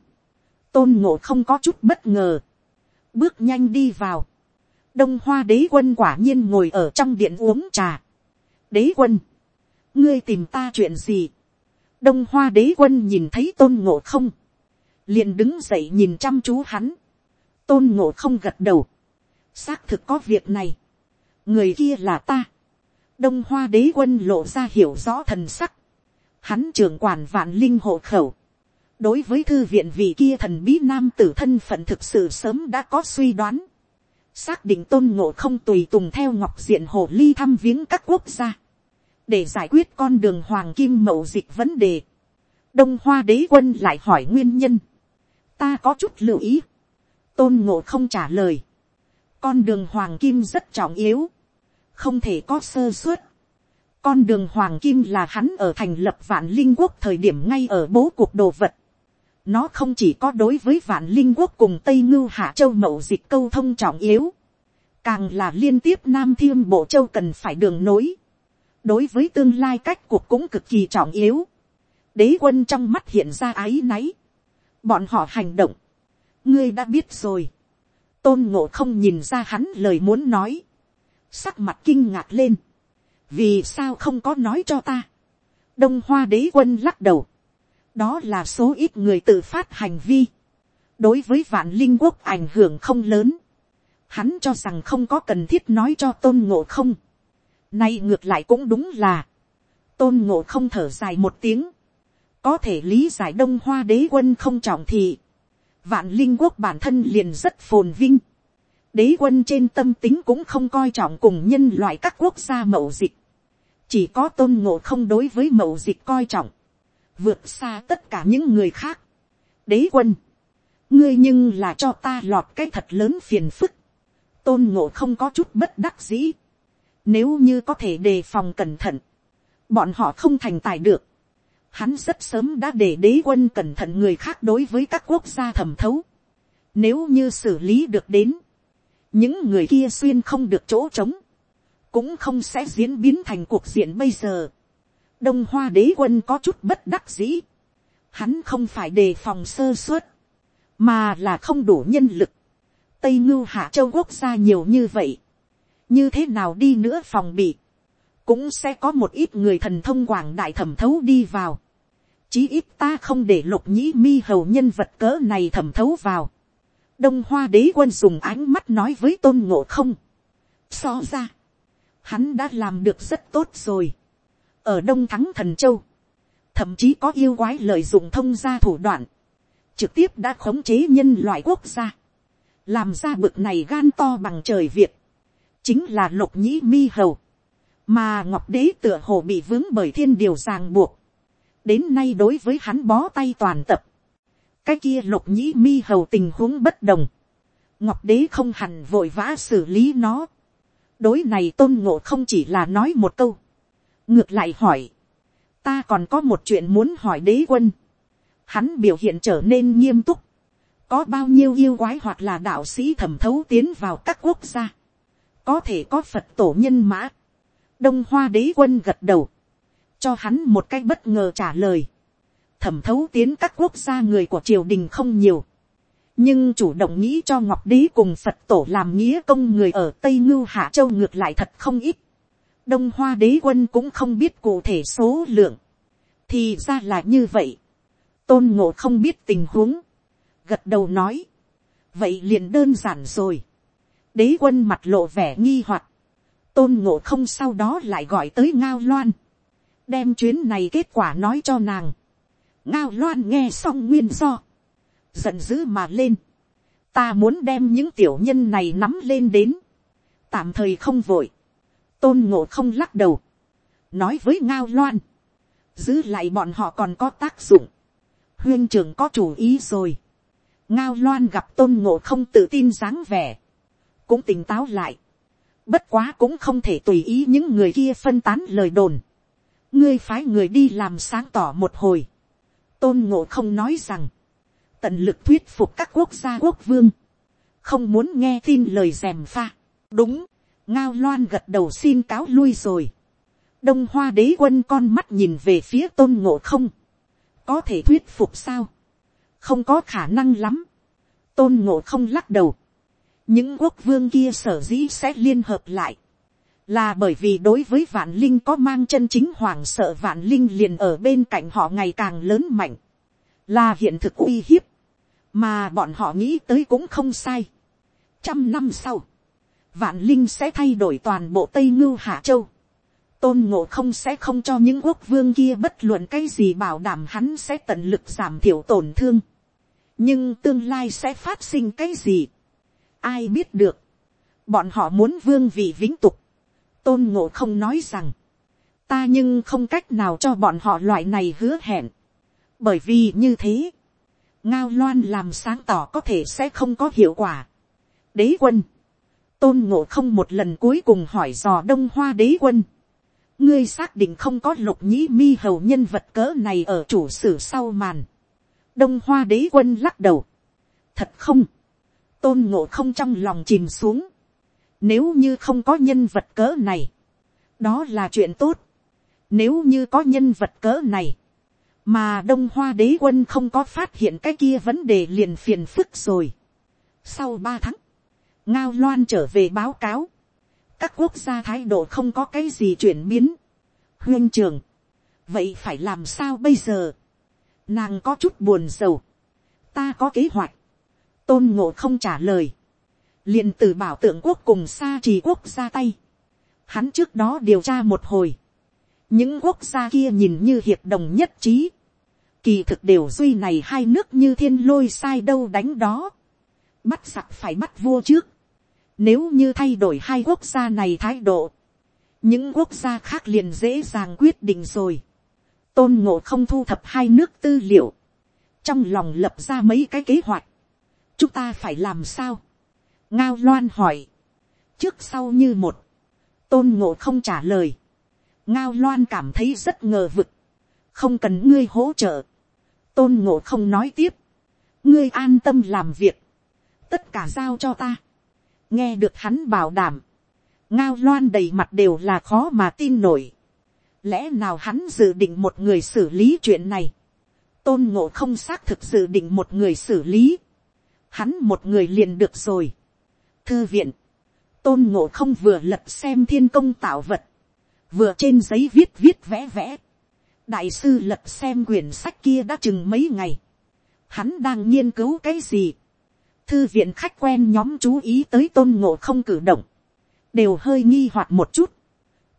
tôn ngộ không có chút bất ngờ, bước nhanh đi vào, đông hoa đế quân quả nhiên ngồi ở trong điện uống trà, đế quân, ngươi tìm ta chuyện gì, đông hoa đế quân nhìn thấy tôn ngộ không, liền đứng dậy nhìn chăm chú hắn, tôn ngộ không gật đầu, xác thực có việc này, người kia là ta, đông hoa đế quân lộ ra hiểu rõ thần sắc, hắn trưởng quản vạn linh hộ khẩu, đối với thư viện vị kia thần bí nam tử thân phận thực sự sớm đã có suy đoán, xác định tôn ngộ không tùy tùng theo ngọc diện hồ ly thăm viếng các quốc gia, để giải quyết con đường hoàng kim mậu dịch vấn đề. đông hoa đế quân lại hỏi nguyên nhân, ta có chút lưu ý, tôn ngộ không trả lời, con đường hoàng kim rất trọng yếu, không thể có sơ suất. con đường hoàng kim là hắn ở thành lập vạn linh quốc thời điểm ngay ở bố cuộc đồ vật. nó không chỉ có đối với vạn linh quốc cùng tây ngưu hạ châu mậu dịch câu thông trọng yếu, càng là liên tiếp nam thiêm bộ châu cần phải đường nối. đối với tương lai cách cuộc cũng cực kỳ trọng yếu. đế quân trong mắt hiện ra ái náy. bọn họ hành động. ngươi đã biết rồi tôn ngộ không nhìn ra hắn lời muốn nói, sắc mặt kinh ngạc lên, vì sao không có nói cho ta, đông hoa đế quân lắc đầu, đó là số ít người tự phát hành vi, đối với vạn linh quốc ảnh hưởng không lớn, hắn cho rằng không có cần thiết nói cho tôn ngộ không, nay ngược lại cũng đúng là, tôn ngộ không thở dài một tiếng, có thể lý giải đông hoa đế quân không trọng thị, vạn linh quốc bản thân liền rất phồn vinh đế quân trên tâm tính cũng không coi trọng cùng nhân loại các quốc gia mậu dịch. chỉ có tôn ngộ không đối với mậu dịch coi trọng. vượt xa tất cả những người khác. đế quân, ngươi nhưng là cho ta lọt cái thật lớn phiền phức. tôn ngộ không có chút bất đắc dĩ. nếu như có thể đề phòng cẩn thận, bọn họ không thành tài được hắn rất sớm đã để đế quân cẩn thận người khác đối với các quốc gia thẩm thấu. Nếu như xử lý được đến, những người kia xuyên không được chỗ trống, cũng không sẽ diễn biến thành cuộc diện bây giờ. Đông hoa đế quân có chút bất đắc dĩ. Hắn không phải đề phòng sơ suất, mà là không đủ nhân lực. Tây ngưu hạ châu quốc gia nhiều như vậy. Như thế nào đi nữa phòng bị cũng sẽ có một ít người thần thông quảng đại thẩm thấu đi vào chí ít ta không để lục nhĩ mi hầu nhân vật cỡ này thẩm thấu vào đông hoa đế quân dùng ánh mắt nói với tôn ngộ không. so ra, hắn đã làm được rất tốt rồi. ở đông thắng thần châu, thậm chí có yêu quái lợi dụng thông gia thủ đoạn, trực tiếp đã khống chế nhân loại quốc gia, làm ra bực này gan to bằng trời việt, chính là lục nhĩ mi hầu, mà ngọc đế tựa hồ bị vướng bởi thiên điều ràng buộc, đến nay đối với hắn bó tay toàn tập, cái kia lục nhĩ mi hầu tình huống bất đồng, ngọc đế không hẳn vội vã xử lý nó, đối này tôn ngộ không chỉ là nói một câu, ngược lại hỏi, ta còn có một chuyện muốn hỏi đế quân, hắn biểu hiện trở nên nghiêm túc, có bao nhiêu yêu quái hoặc là đạo sĩ thẩm thấu tiến vào các quốc gia, có thể có phật tổ nhân mã, đông hoa đế quân gật đầu, cho hắn một cái bất ngờ trả lời thẩm thấu tiến các quốc gia người của triều đình không nhiều. nhưng chủ động nghĩ cho ngọc đế cùng phật tổ làm nghĩa công người ở tây ngưu hạ châu ngược lại thật không ít. đông hoa đế quân cũng không biết cụ thể số lượng. thì ra là như vậy. tôn ngộ không biết tình huống. gật đầu nói. vậy liền đơn giản rồi. đế quân mặt lộ vẻ nghi hoặc tôn ngộ không sau đó lại gọi tới ngao loan, đem chuyến này kết quả nói cho nàng ngao loan nghe xong nguyên do, giận dữ mà lên. ta muốn đem những tiểu nhân này nắm lên đến, tạm thời không vội, tôn ngộ không lắc đầu, nói với ngao loan, giữ lại bọn họ còn có tác dụng, huyên trưởng có chủ ý rồi, ngao loan gặp tôn ngộ không tự tin dáng vẻ, cũng tỉnh táo lại, bất quá cũng không thể tùy ý những người kia phân tán lời đồn, ngươi phái người đi làm sáng tỏ một hồi, tôn ngộ không nói rằng, tận lực thuyết phục các quốc gia quốc vương, không muốn nghe tin lời dèm pha, đúng, ngao loan gật đầu xin cáo lui rồi, đông hoa đế quân con mắt nhìn về phía tôn ngộ không, có thể thuyết phục sao, không có khả năng lắm, tôn ngộ không lắc đầu, những quốc vương kia sở dĩ sẽ liên hợp lại, là bởi vì đối với vạn linh có mang chân chính hoàng sợ vạn linh liền ở bên cạnh họ ngày càng lớn mạnh, là hiện thực uy hiếp, mà bọn họ nghĩ tới cũng không sai. trăm năm sau, vạn linh sẽ thay đổi toàn bộ tây ngưu hạ châu, tôn ngộ không sẽ không cho những quốc vương kia bất luận cái gì bảo đảm hắn sẽ tận lực giảm thiểu tổn thương. nhưng tương lai sẽ phát sinh cái gì. ai biết được. bọn họ muốn vương vị vĩnh tục tôn ngộ không nói rằng, ta nhưng không cách nào cho bọn họ loại này hứa hẹn. bởi vì như thế, ngao loan làm sáng tỏ có thể sẽ không có hiệu quả. đế quân, tôn ngộ không một lần cuối cùng hỏi dò đông hoa đế quân ngươi xác định không có lục nhĩ mi hầu nhân vật cỡ này ở chủ sử sau màn. đông hoa đế quân lắc đầu. thật không. tôn ngộ không trong lòng chìm xuống nếu như không có nhân vật cỡ này, đó là chuyện tốt. nếu như có nhân vật cỡ này, mà đông hoa đế quân không có phát hiện cái kia vấn đề liền phiền phức rồi. sau ba tháng, ngao loan trở về báo cáo các quốc gia thái độ không có cái gì chuyển biến. huyên trường, vậy phải làm sao bây giờ. nàng có chút buồn rầu. ta có kế hoạch. tôn ngộ không trả lời liền từ bảo tượng quốc cùng xa trì quốc ra tay. hắn trước đó điều tra một hồi. những quốc gia kia nhìn như hiệp đồng nhất trí. kỳ thực đều duy này hai nước như thiên lôi sai đâu đánh đó. bắt sặc phải bắt vua trước nếu như thay đổi hai quốc gia này thái độ, những quốc gia khác liền dễ dàng quyết định rồi. Tôn ngộ không thu thập hai nước tư liệu, trong lòng lập ra mấy cái kế hoạch. chúng ta phải làm sao ngao loan hỏi, trước sau như một, tôn ngộ không trả lời. ngao loan cảm thấy rất ngờ vực, không cần ngươi hỗ trợ. tôn ngộ không nói tiếp, ngươi an tâm làm việc, tất cả giao cho ta. Nghe được hắn bảo đảm, ngao loan đầy mặt đều là khó mà tin nổi. lẽ nào hắn dự định một người xử lý chuyện này, tôn ngộ không xác thực dự định một người xử lý, hắn một người liền được rồi thư viện, tôn ngộ không vừa lật xem thiên công tạo vật, vừa trên giấy viết viết vẽ vẽ, đại sư lật xem quyển sách kia đã chừng mấy ngày, hắn đang nghiên cứu cái gì, thư viện khách quen nhóm chú ý tới tôn ngộ không cử động, đều hơi nghi hoặc một chút.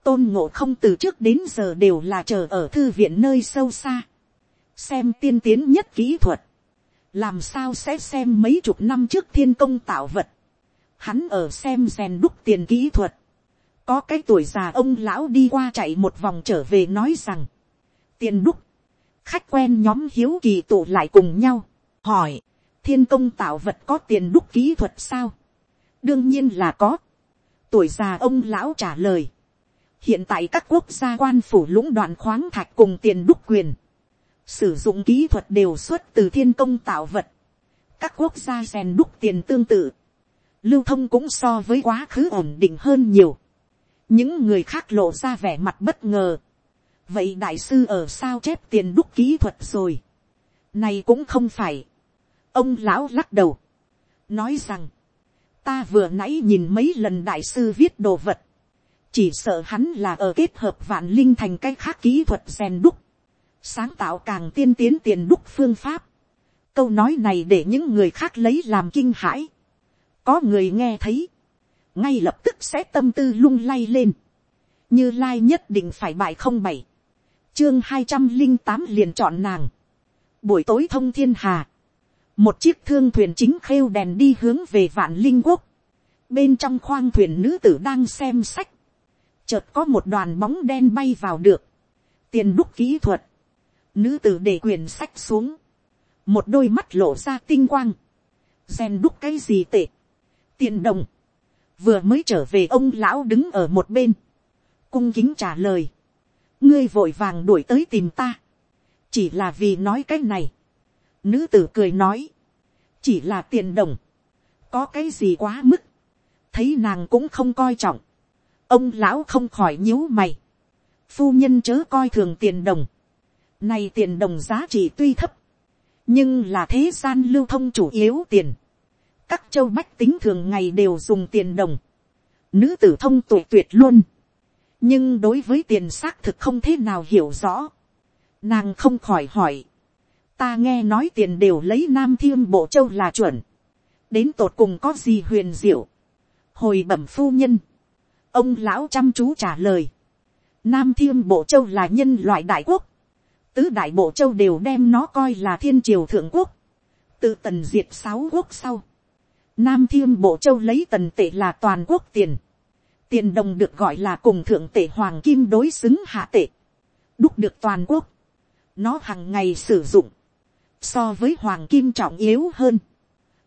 tôn ngộ không từ trước đến giờ đều là chờ ở thư viện nơi sâu xa, xem tiên tiến nhất kỹ thuật, làm sao sẽ xem mấy chục năm trước thiên công tạo vật, hắn ở xem rèn đúc tiền kỹ thuật, có cái tuổi già ông lão đi qua chạy một vòng trở về nói rằng, tiền đúc, khách quen nhóm hiếu kỳ tụ lại cùng nhau, hỏi, thiên công tạo vật có tiền đúc kỹ thuật sao. đương nhiên là có. tuổi già ông lão trả lời. hiện tại các quốc gia quan phủ lũng đoạn khoáng thạch cùng tiền đúc quyền. sử dụng kỹ thuật đều xuất từ thiên công tạo vật. các quốc gia rèn đúc tiền tương tự lưu thông cũng so với quá khứ ổn định hơn nhiều. những người khác lộ ra vẻ mặt bất ngờ. vậy đại sư ở sao chép tiền đúc kỹ thuật rồi. này cũng không phải ông lão lắc đầu, nói rằng, ta vừa nãy nhìn mấy lần đại sư viết đồ vật, chỉ sợ hắn là ở kết hợp vạn linh thành cái khác kỹ thuật rèn đúc, sáng tạo càng tiên tiến tiền đúc phương pháp. câu nói này để những người khác lấy làm kinh hãi có người nghe thấy, ngay lập tức sẽ tâm tư lung lay lên, như lai nhất định phải bài không bảy, chương hai trăm linh tám liền chọn nàng, buổi tối thông thiên hà, một chiếc thương thuyền chính khêu đèn đi hướng về vạn linh quốc, bên trong khoang thuyền nữ tử đang xem sách, chợt có một đoàn bóng đen bay vào được, tiền đúc kỹ thuật, nữ tử để quyền sách xuống, một đôi mắt lộ ra tinh quang, rèn đúc cái gì tệ, tiền đồng, vừa mới trở về ông lão đứng ở một bên, cung kính trả lời, ngươi vội vàng đuổi tới tìm ta, chỉ là vì nói cái này, nữ tử cười nói, chỉ là tiền đồng, có cái gì quá mức, thấy nàng cũng không coi trọng, ông lão không khỏi nhíu mày, phu nhân chớ coi thường tiền đồng, này tiền đồng giá trị tuy thấp, nhưng là thế gian lưu thông chủ yếu tiền, các châu bách tính thường ngày đều dùng tiền đồng, nữ tử thông tuổi tuyệt luôn, nhưng đối với tiền xác thực không thế nào hiểu rõ, nàng không khỏi hỏi, ta nghe nói tiền đều lấy nam thiêm bộ châu là chuẩn, đến tột cùng có gì huyền diệu, hồi bẩm phu nhân, ông lão chăm chú trả lời, nam thiêm bộ châu là nhân loại đại quốc, tứ đại bộ châu đều đem nó coi là thiên triều thượng quốc, từ tần diệt sáu quốc sau, nam thiêm bộ châu lấy tần tệ là toàn quốc tiền, tiền đồng được gọi là cùng thượng tệ hoàng kim đối xứng hạ tệ, đúc được toàn quốc, nó hàng ngày sử dụng, so với hoàng kim trọng yếu hơn,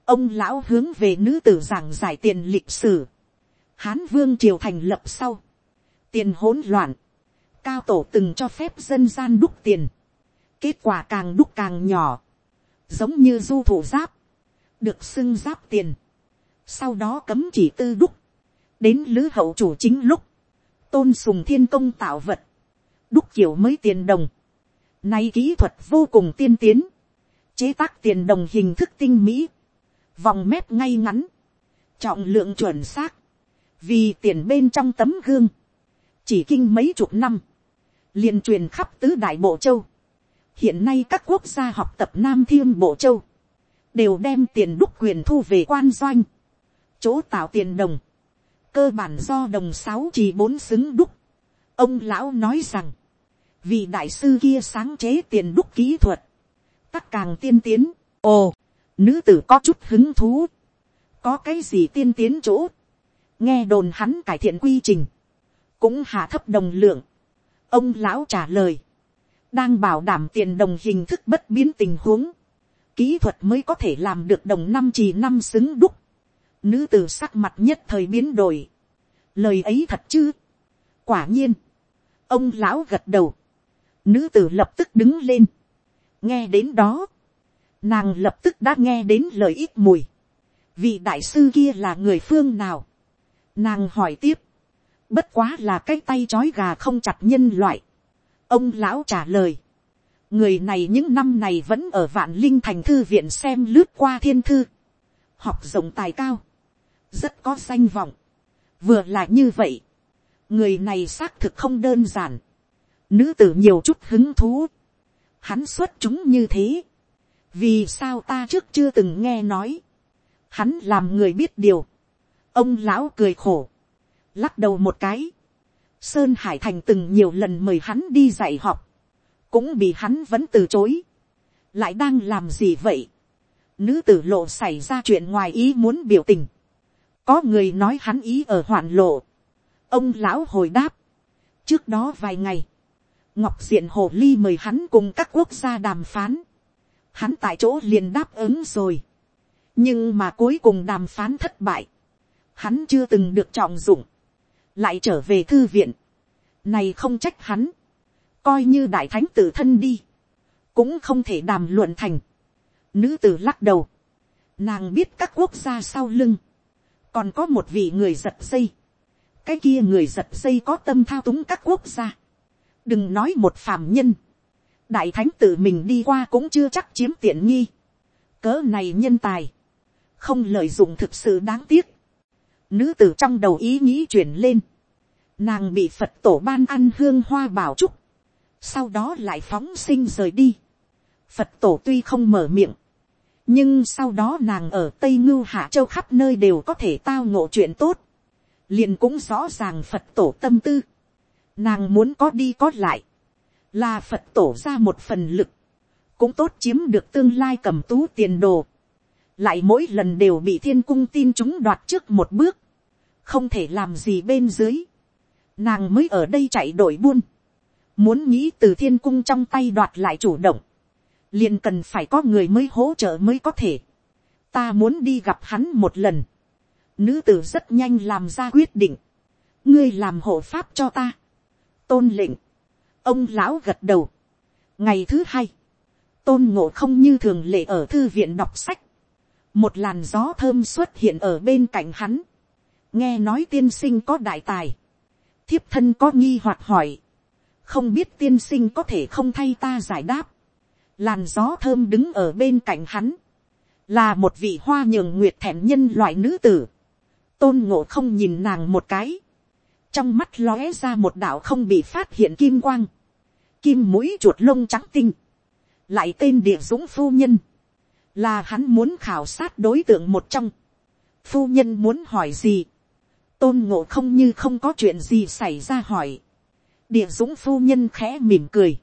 ông lão hướng về nữ tử giảng giải tiền lịch sử, hán vương triều thành lập sau, tiền hỗn loạn, cao tổ từng cho phép dân gian đúc tiền, kết quả càng đúc càng nhỏ, giống như du thủ giáp, được xưng giáp tiền, sau đó cấm chỉ tư đúc, đến lữ hậu chủ chính lúc, tôn sùng thiên công tạo vật, đúc kiểu mới tiền đồng, nay kỹ thuật vô cùng tiên tiến, chế tác tiền đồng hình thức tinh mỹ, vòng mép ngay ngắn, trọng lượng chuẩn xác, vì tiền bên trong tấm gương, chỉ kinh mấy chục năm, liền truyền khắp tứ đại bộ châu, hiện nay các quốc gia học tập nam thiên bộ châu, đều đem tiền đúc quyền thu về quan doanh, chỗ tạo tiền đồng, cơ bản do đồng sáu chỉ bốn xứng đúc. ông lão nói rằng, vì đại sư kia sáng chế tiền đúc kỹ thuật, tắc càng tiên tiến, ồ, nữ tử có chút hứng thú, có cái gì tiên tiến chỗ, nghe đồn hắn cải thiện quy trình, cũng hạ thấp đồng lượng, ông lão trả lời, đang bảo đảm tiền đồng hình thức bất biến tình huống, kỹ thuật mới có thể làm được đồng năm trì năm xứng đúc, nữ tử sắc mặt nhất thời biến đổi, lời ấy thật chứ, quả nhiên, ông lão gật đầu, nữ tử lập tức đứng lên, nghe đến đó, nàng lập tức đã nghe đến lời ít mùi, vị đại sư kia là người phương nào, nàng hỏi tiếp, bất quá là cái tay chói gà không chặt nhân loại, ông lão trả lời, người này những năm này vẫn ở vạn linh thành thư viện xem lướt qua thiên thư, học rộng tài cao, rất có danh vọng. vừa là như vậy, người này xác thực không đơn giản, nữ tử nhiều chút hứng thú, hắn xuất chúng như thế, vì sao ta trước chưa từng nghe nói, hắn làm người biết điều, ông lão cười khổ, lắc đầu một cái, sơn hải thành từng nhiều lần mời hắn đi dạy học, cũng bị hắn vẫn từ chối, lại đang làm gì vậy, nữ tử lộ xảy ra chuyện ngoài ý muốn biểu tình, có người nói hắn ý ở hoạn lộ. ông lão hồi đáp. trước đó vài ngày, ngọc diện hồ ly mời hắn cùng các quốc gia đàm phán. hắn tại chỗ liền đáp ứng rồi. nhưng mà cuối cùng đàm phán thất bại. hắn chưa từng được trọng dụng. lại trở về thư viện. này không trách hắn coi như đại thánh tự thân đi. cũng không thể đàm luận thành. nữ tử lắc đầu. nàng biết các quốc gia sau lưng còn có một vị người giật dây, cái kia người giật dây có tâm thao túng các quốc gia, đừng nói một phàm nhân, đại thánh tự mình đi qua cũng chưa chắc chiếm tiện nghi, cớ này nhân tài, không lợi dụng thực sự đáng tiếc, nữ tử trong đầu ý nghĩ chuyển lên, nàng bị phật tổ ban ăn hương hoa bảo trúc, sau đó lại phóng sinh rời đi, phật tổ tuy không mở miệng, nhưng sau đó nàng ở tây ngưu hạ châu khắp nơi đều có thể tao ngộ chuyện tốt, liền cũng rõ ràng phật tổ tâm tư, nàng muốn có đi có lại, là phật tổ ra một phần lực, cũng tốt chiếm được tương lai cầm tú tiền đồ, lại mỗi lần đều bị thiên cung tin chúng đoạt trước một bước, không thể làm gì bên dưới, nàng mới ở đây chạy đổi buôn, muốn nghĩ từ thiên cung trong tay đoạt lại chủ động, liền cần phải có người mới hỗ trợ mới có thể, ta muốn đi gặp hắn một lần, nữ tử rất nhanh làm ra quyết định, ngươi làm hộ pháp cho ta, tôn lệnh, ông lão gật đầu, ngày thứ hai, tôn ngộ không như thường lệ ở thư viện đọc sách, một làn gió thơm xuất hiện ở bên cạnh hắn, nghe nói tiên sinh có đại tài, thiếp thân có nghi hoặc hỏi, không biết tiên sinh có thể không thay ta giải đáp, làn gió thơm đứng ở bên cạnh hắn, là một vị hoa nhường nguyệt thẹn nhân loại nữ tử, tôn ngộ không nhìn nàng một cái, trong mắt lóe ra một đạo không bị phát hiện kim quang, kim mũi chuột lông trắng tinh, lại tên địa dũng phu nhân, là hắn muốn khảo sát đối tượng một trong, phu nhân muốn hỏi gì, tôn ngộ không như không có chuyện gì xảy ra hỏi, địa dũng phu nhân khẽ mỉm cười,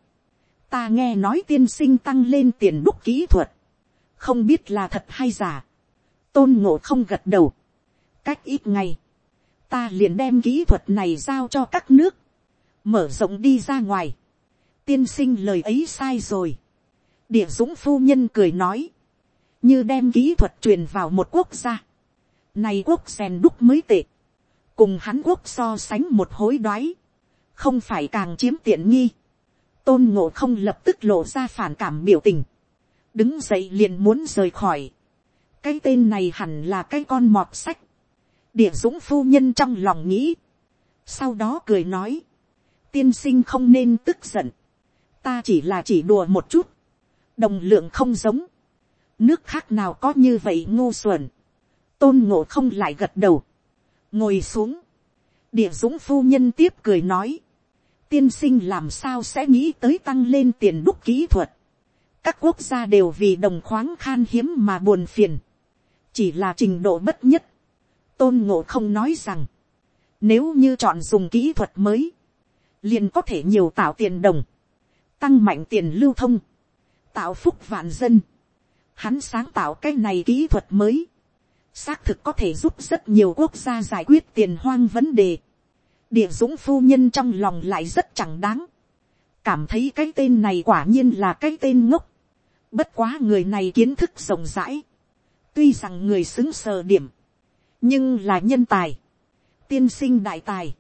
ta nghe nói tiên sinh tăng lên tiền đúc kỹ thuật, không biết là thật hay giả, tôn ngộ không gật đầu, cách ít ngày, ta liền đem kỹ thuật này giao cho các nước, mở rộng đi ra ngoài, tiên sinh lời ấy sai rồi, địa dũng phu nhân cười nói, như đem kỹ thuật truyền vào một quốc gia, này quốc rèn đúc mới tệ, cùng hắn quốc so sánh một hối đoái, không phải càng chiếm tiện nghi, tôn ngộ không lập tức lộ ra phản cảm biểu tình, đứng dậy liền muốn rời khỏi, cái tên này hẳn là cái con mọt sách, địa dũng phu nhân trong lòng nghĩ, sau đó cười nói, tiên sinh không nên tức giận, ta chỉ là chỉ đùa một chút, đồng lượng không giống, nước khác nào có như vậy ngu xuẩn, tôn ngộ không lại gật đầu, ngồi xuống, địa dũng phu nhân tiếp cười nói, tiên sinh làm sao sẽ nghĩ tới tăng lên tiền đúc kỹ thuật, các quốc gia đều vì đồng khoáng khan hiếm mà buồn phiền, chỉ là trình độ bất nhất, tôn ngộ không nói rằng, nếu như chọn dùng kỹ thuật mới, liền có thể nhiều tạo tiền đồng, tăng mạnh tiền lưu thông, tạo phúc vạn dân. Hắn sáng tạo cái này kỹ thuật mới, xác thực có thể giúp rất nhiều quốc gia giải quyết tiền hoang vấn đề. Địa dũng phu nhân trong lòng lại rất chẳng đáng. Cảm thấy cái tên này quả nhiên là cái tên ngốc. Bất quá người này kiến thức rộng rãi. Tuy rằng người xứng sờ điểm. Nhưng là nhân tài. Tiên sinh đại tài.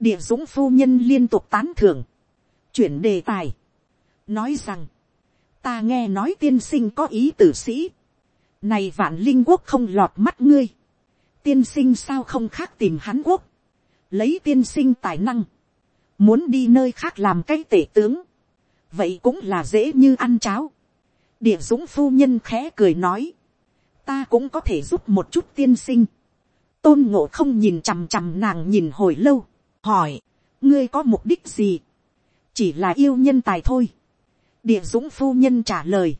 Địa dũng phu nhân liên tục tán thưởng. Chuyển đề tài. Nói rằng, ta nghe nói tiên sinh có ý tử sĩ. Này vạn linh quốc không lọt mắt ngươi. Tiên sinh sao không khác tìm hắn quốc. Lấy tiên sinh tài năng. Muốn đi nơi khác làm cái tể tướng. Vậy cũng là dễ như ăn cháo. Địa dũng phu nhân khẽ cười nói. Ta cũng có thể giúp một chút tiên sinh. Tôn ngộ không nhìn chằm chằm nàng nhìn hồi lâu. Hỏi. Ngươi có mục đích gì? Chỉ là yêu nhân tài thôi địa dũng phu nhân trả lời,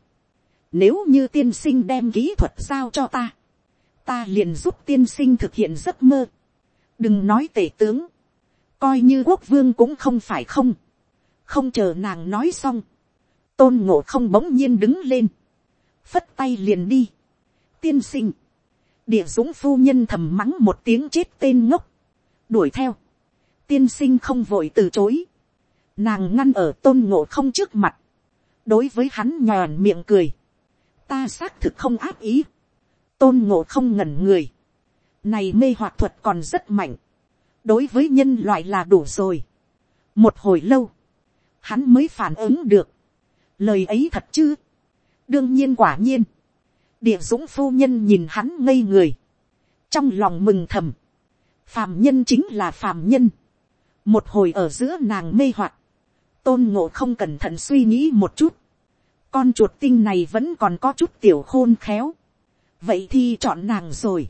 nếu như tiên sinh đem kỹ thuật giao cho ta, ta liền giúp tiên sinh thực hiện giấc mơ đừng nói tể tướng, coi như quốc vương cũng không phải không, không chờ nàng nói xong, tôn ngộ không bỗng nhiên đứng lên, phất tay liền đi, tiên sinh, địa dũng phu nhân thầm mắng một tiếng chết tên ngốc, đuổi theo, tiên sinh không vội từ chối, nàng ngăn ở tôn ngộ không trước mặt, đối với hắn nhòn miệng cười, ta xác thực không áp ý, tôn ngộ không ngẩn người, này mê hoạt thuật còn rất mạnh, đối với nhân loại là đủ rồi. một hồi lâu, hắn mới phản ứng được, lời ấy thật chứ, đương nhiên quả nhiên, địa dũng phu nhân nhìn hắn ngây người, trong lòng mừng thầm, phàm nhân chính là phàm nhân, một hồi ở giữa nàng mê hoạt, tôn ngộ không cẩn thận suy nghĩ một chút, con chuột tinh này vẫn còn có chút tiểu khôn khéo, vậy thì chọn nàng rồi.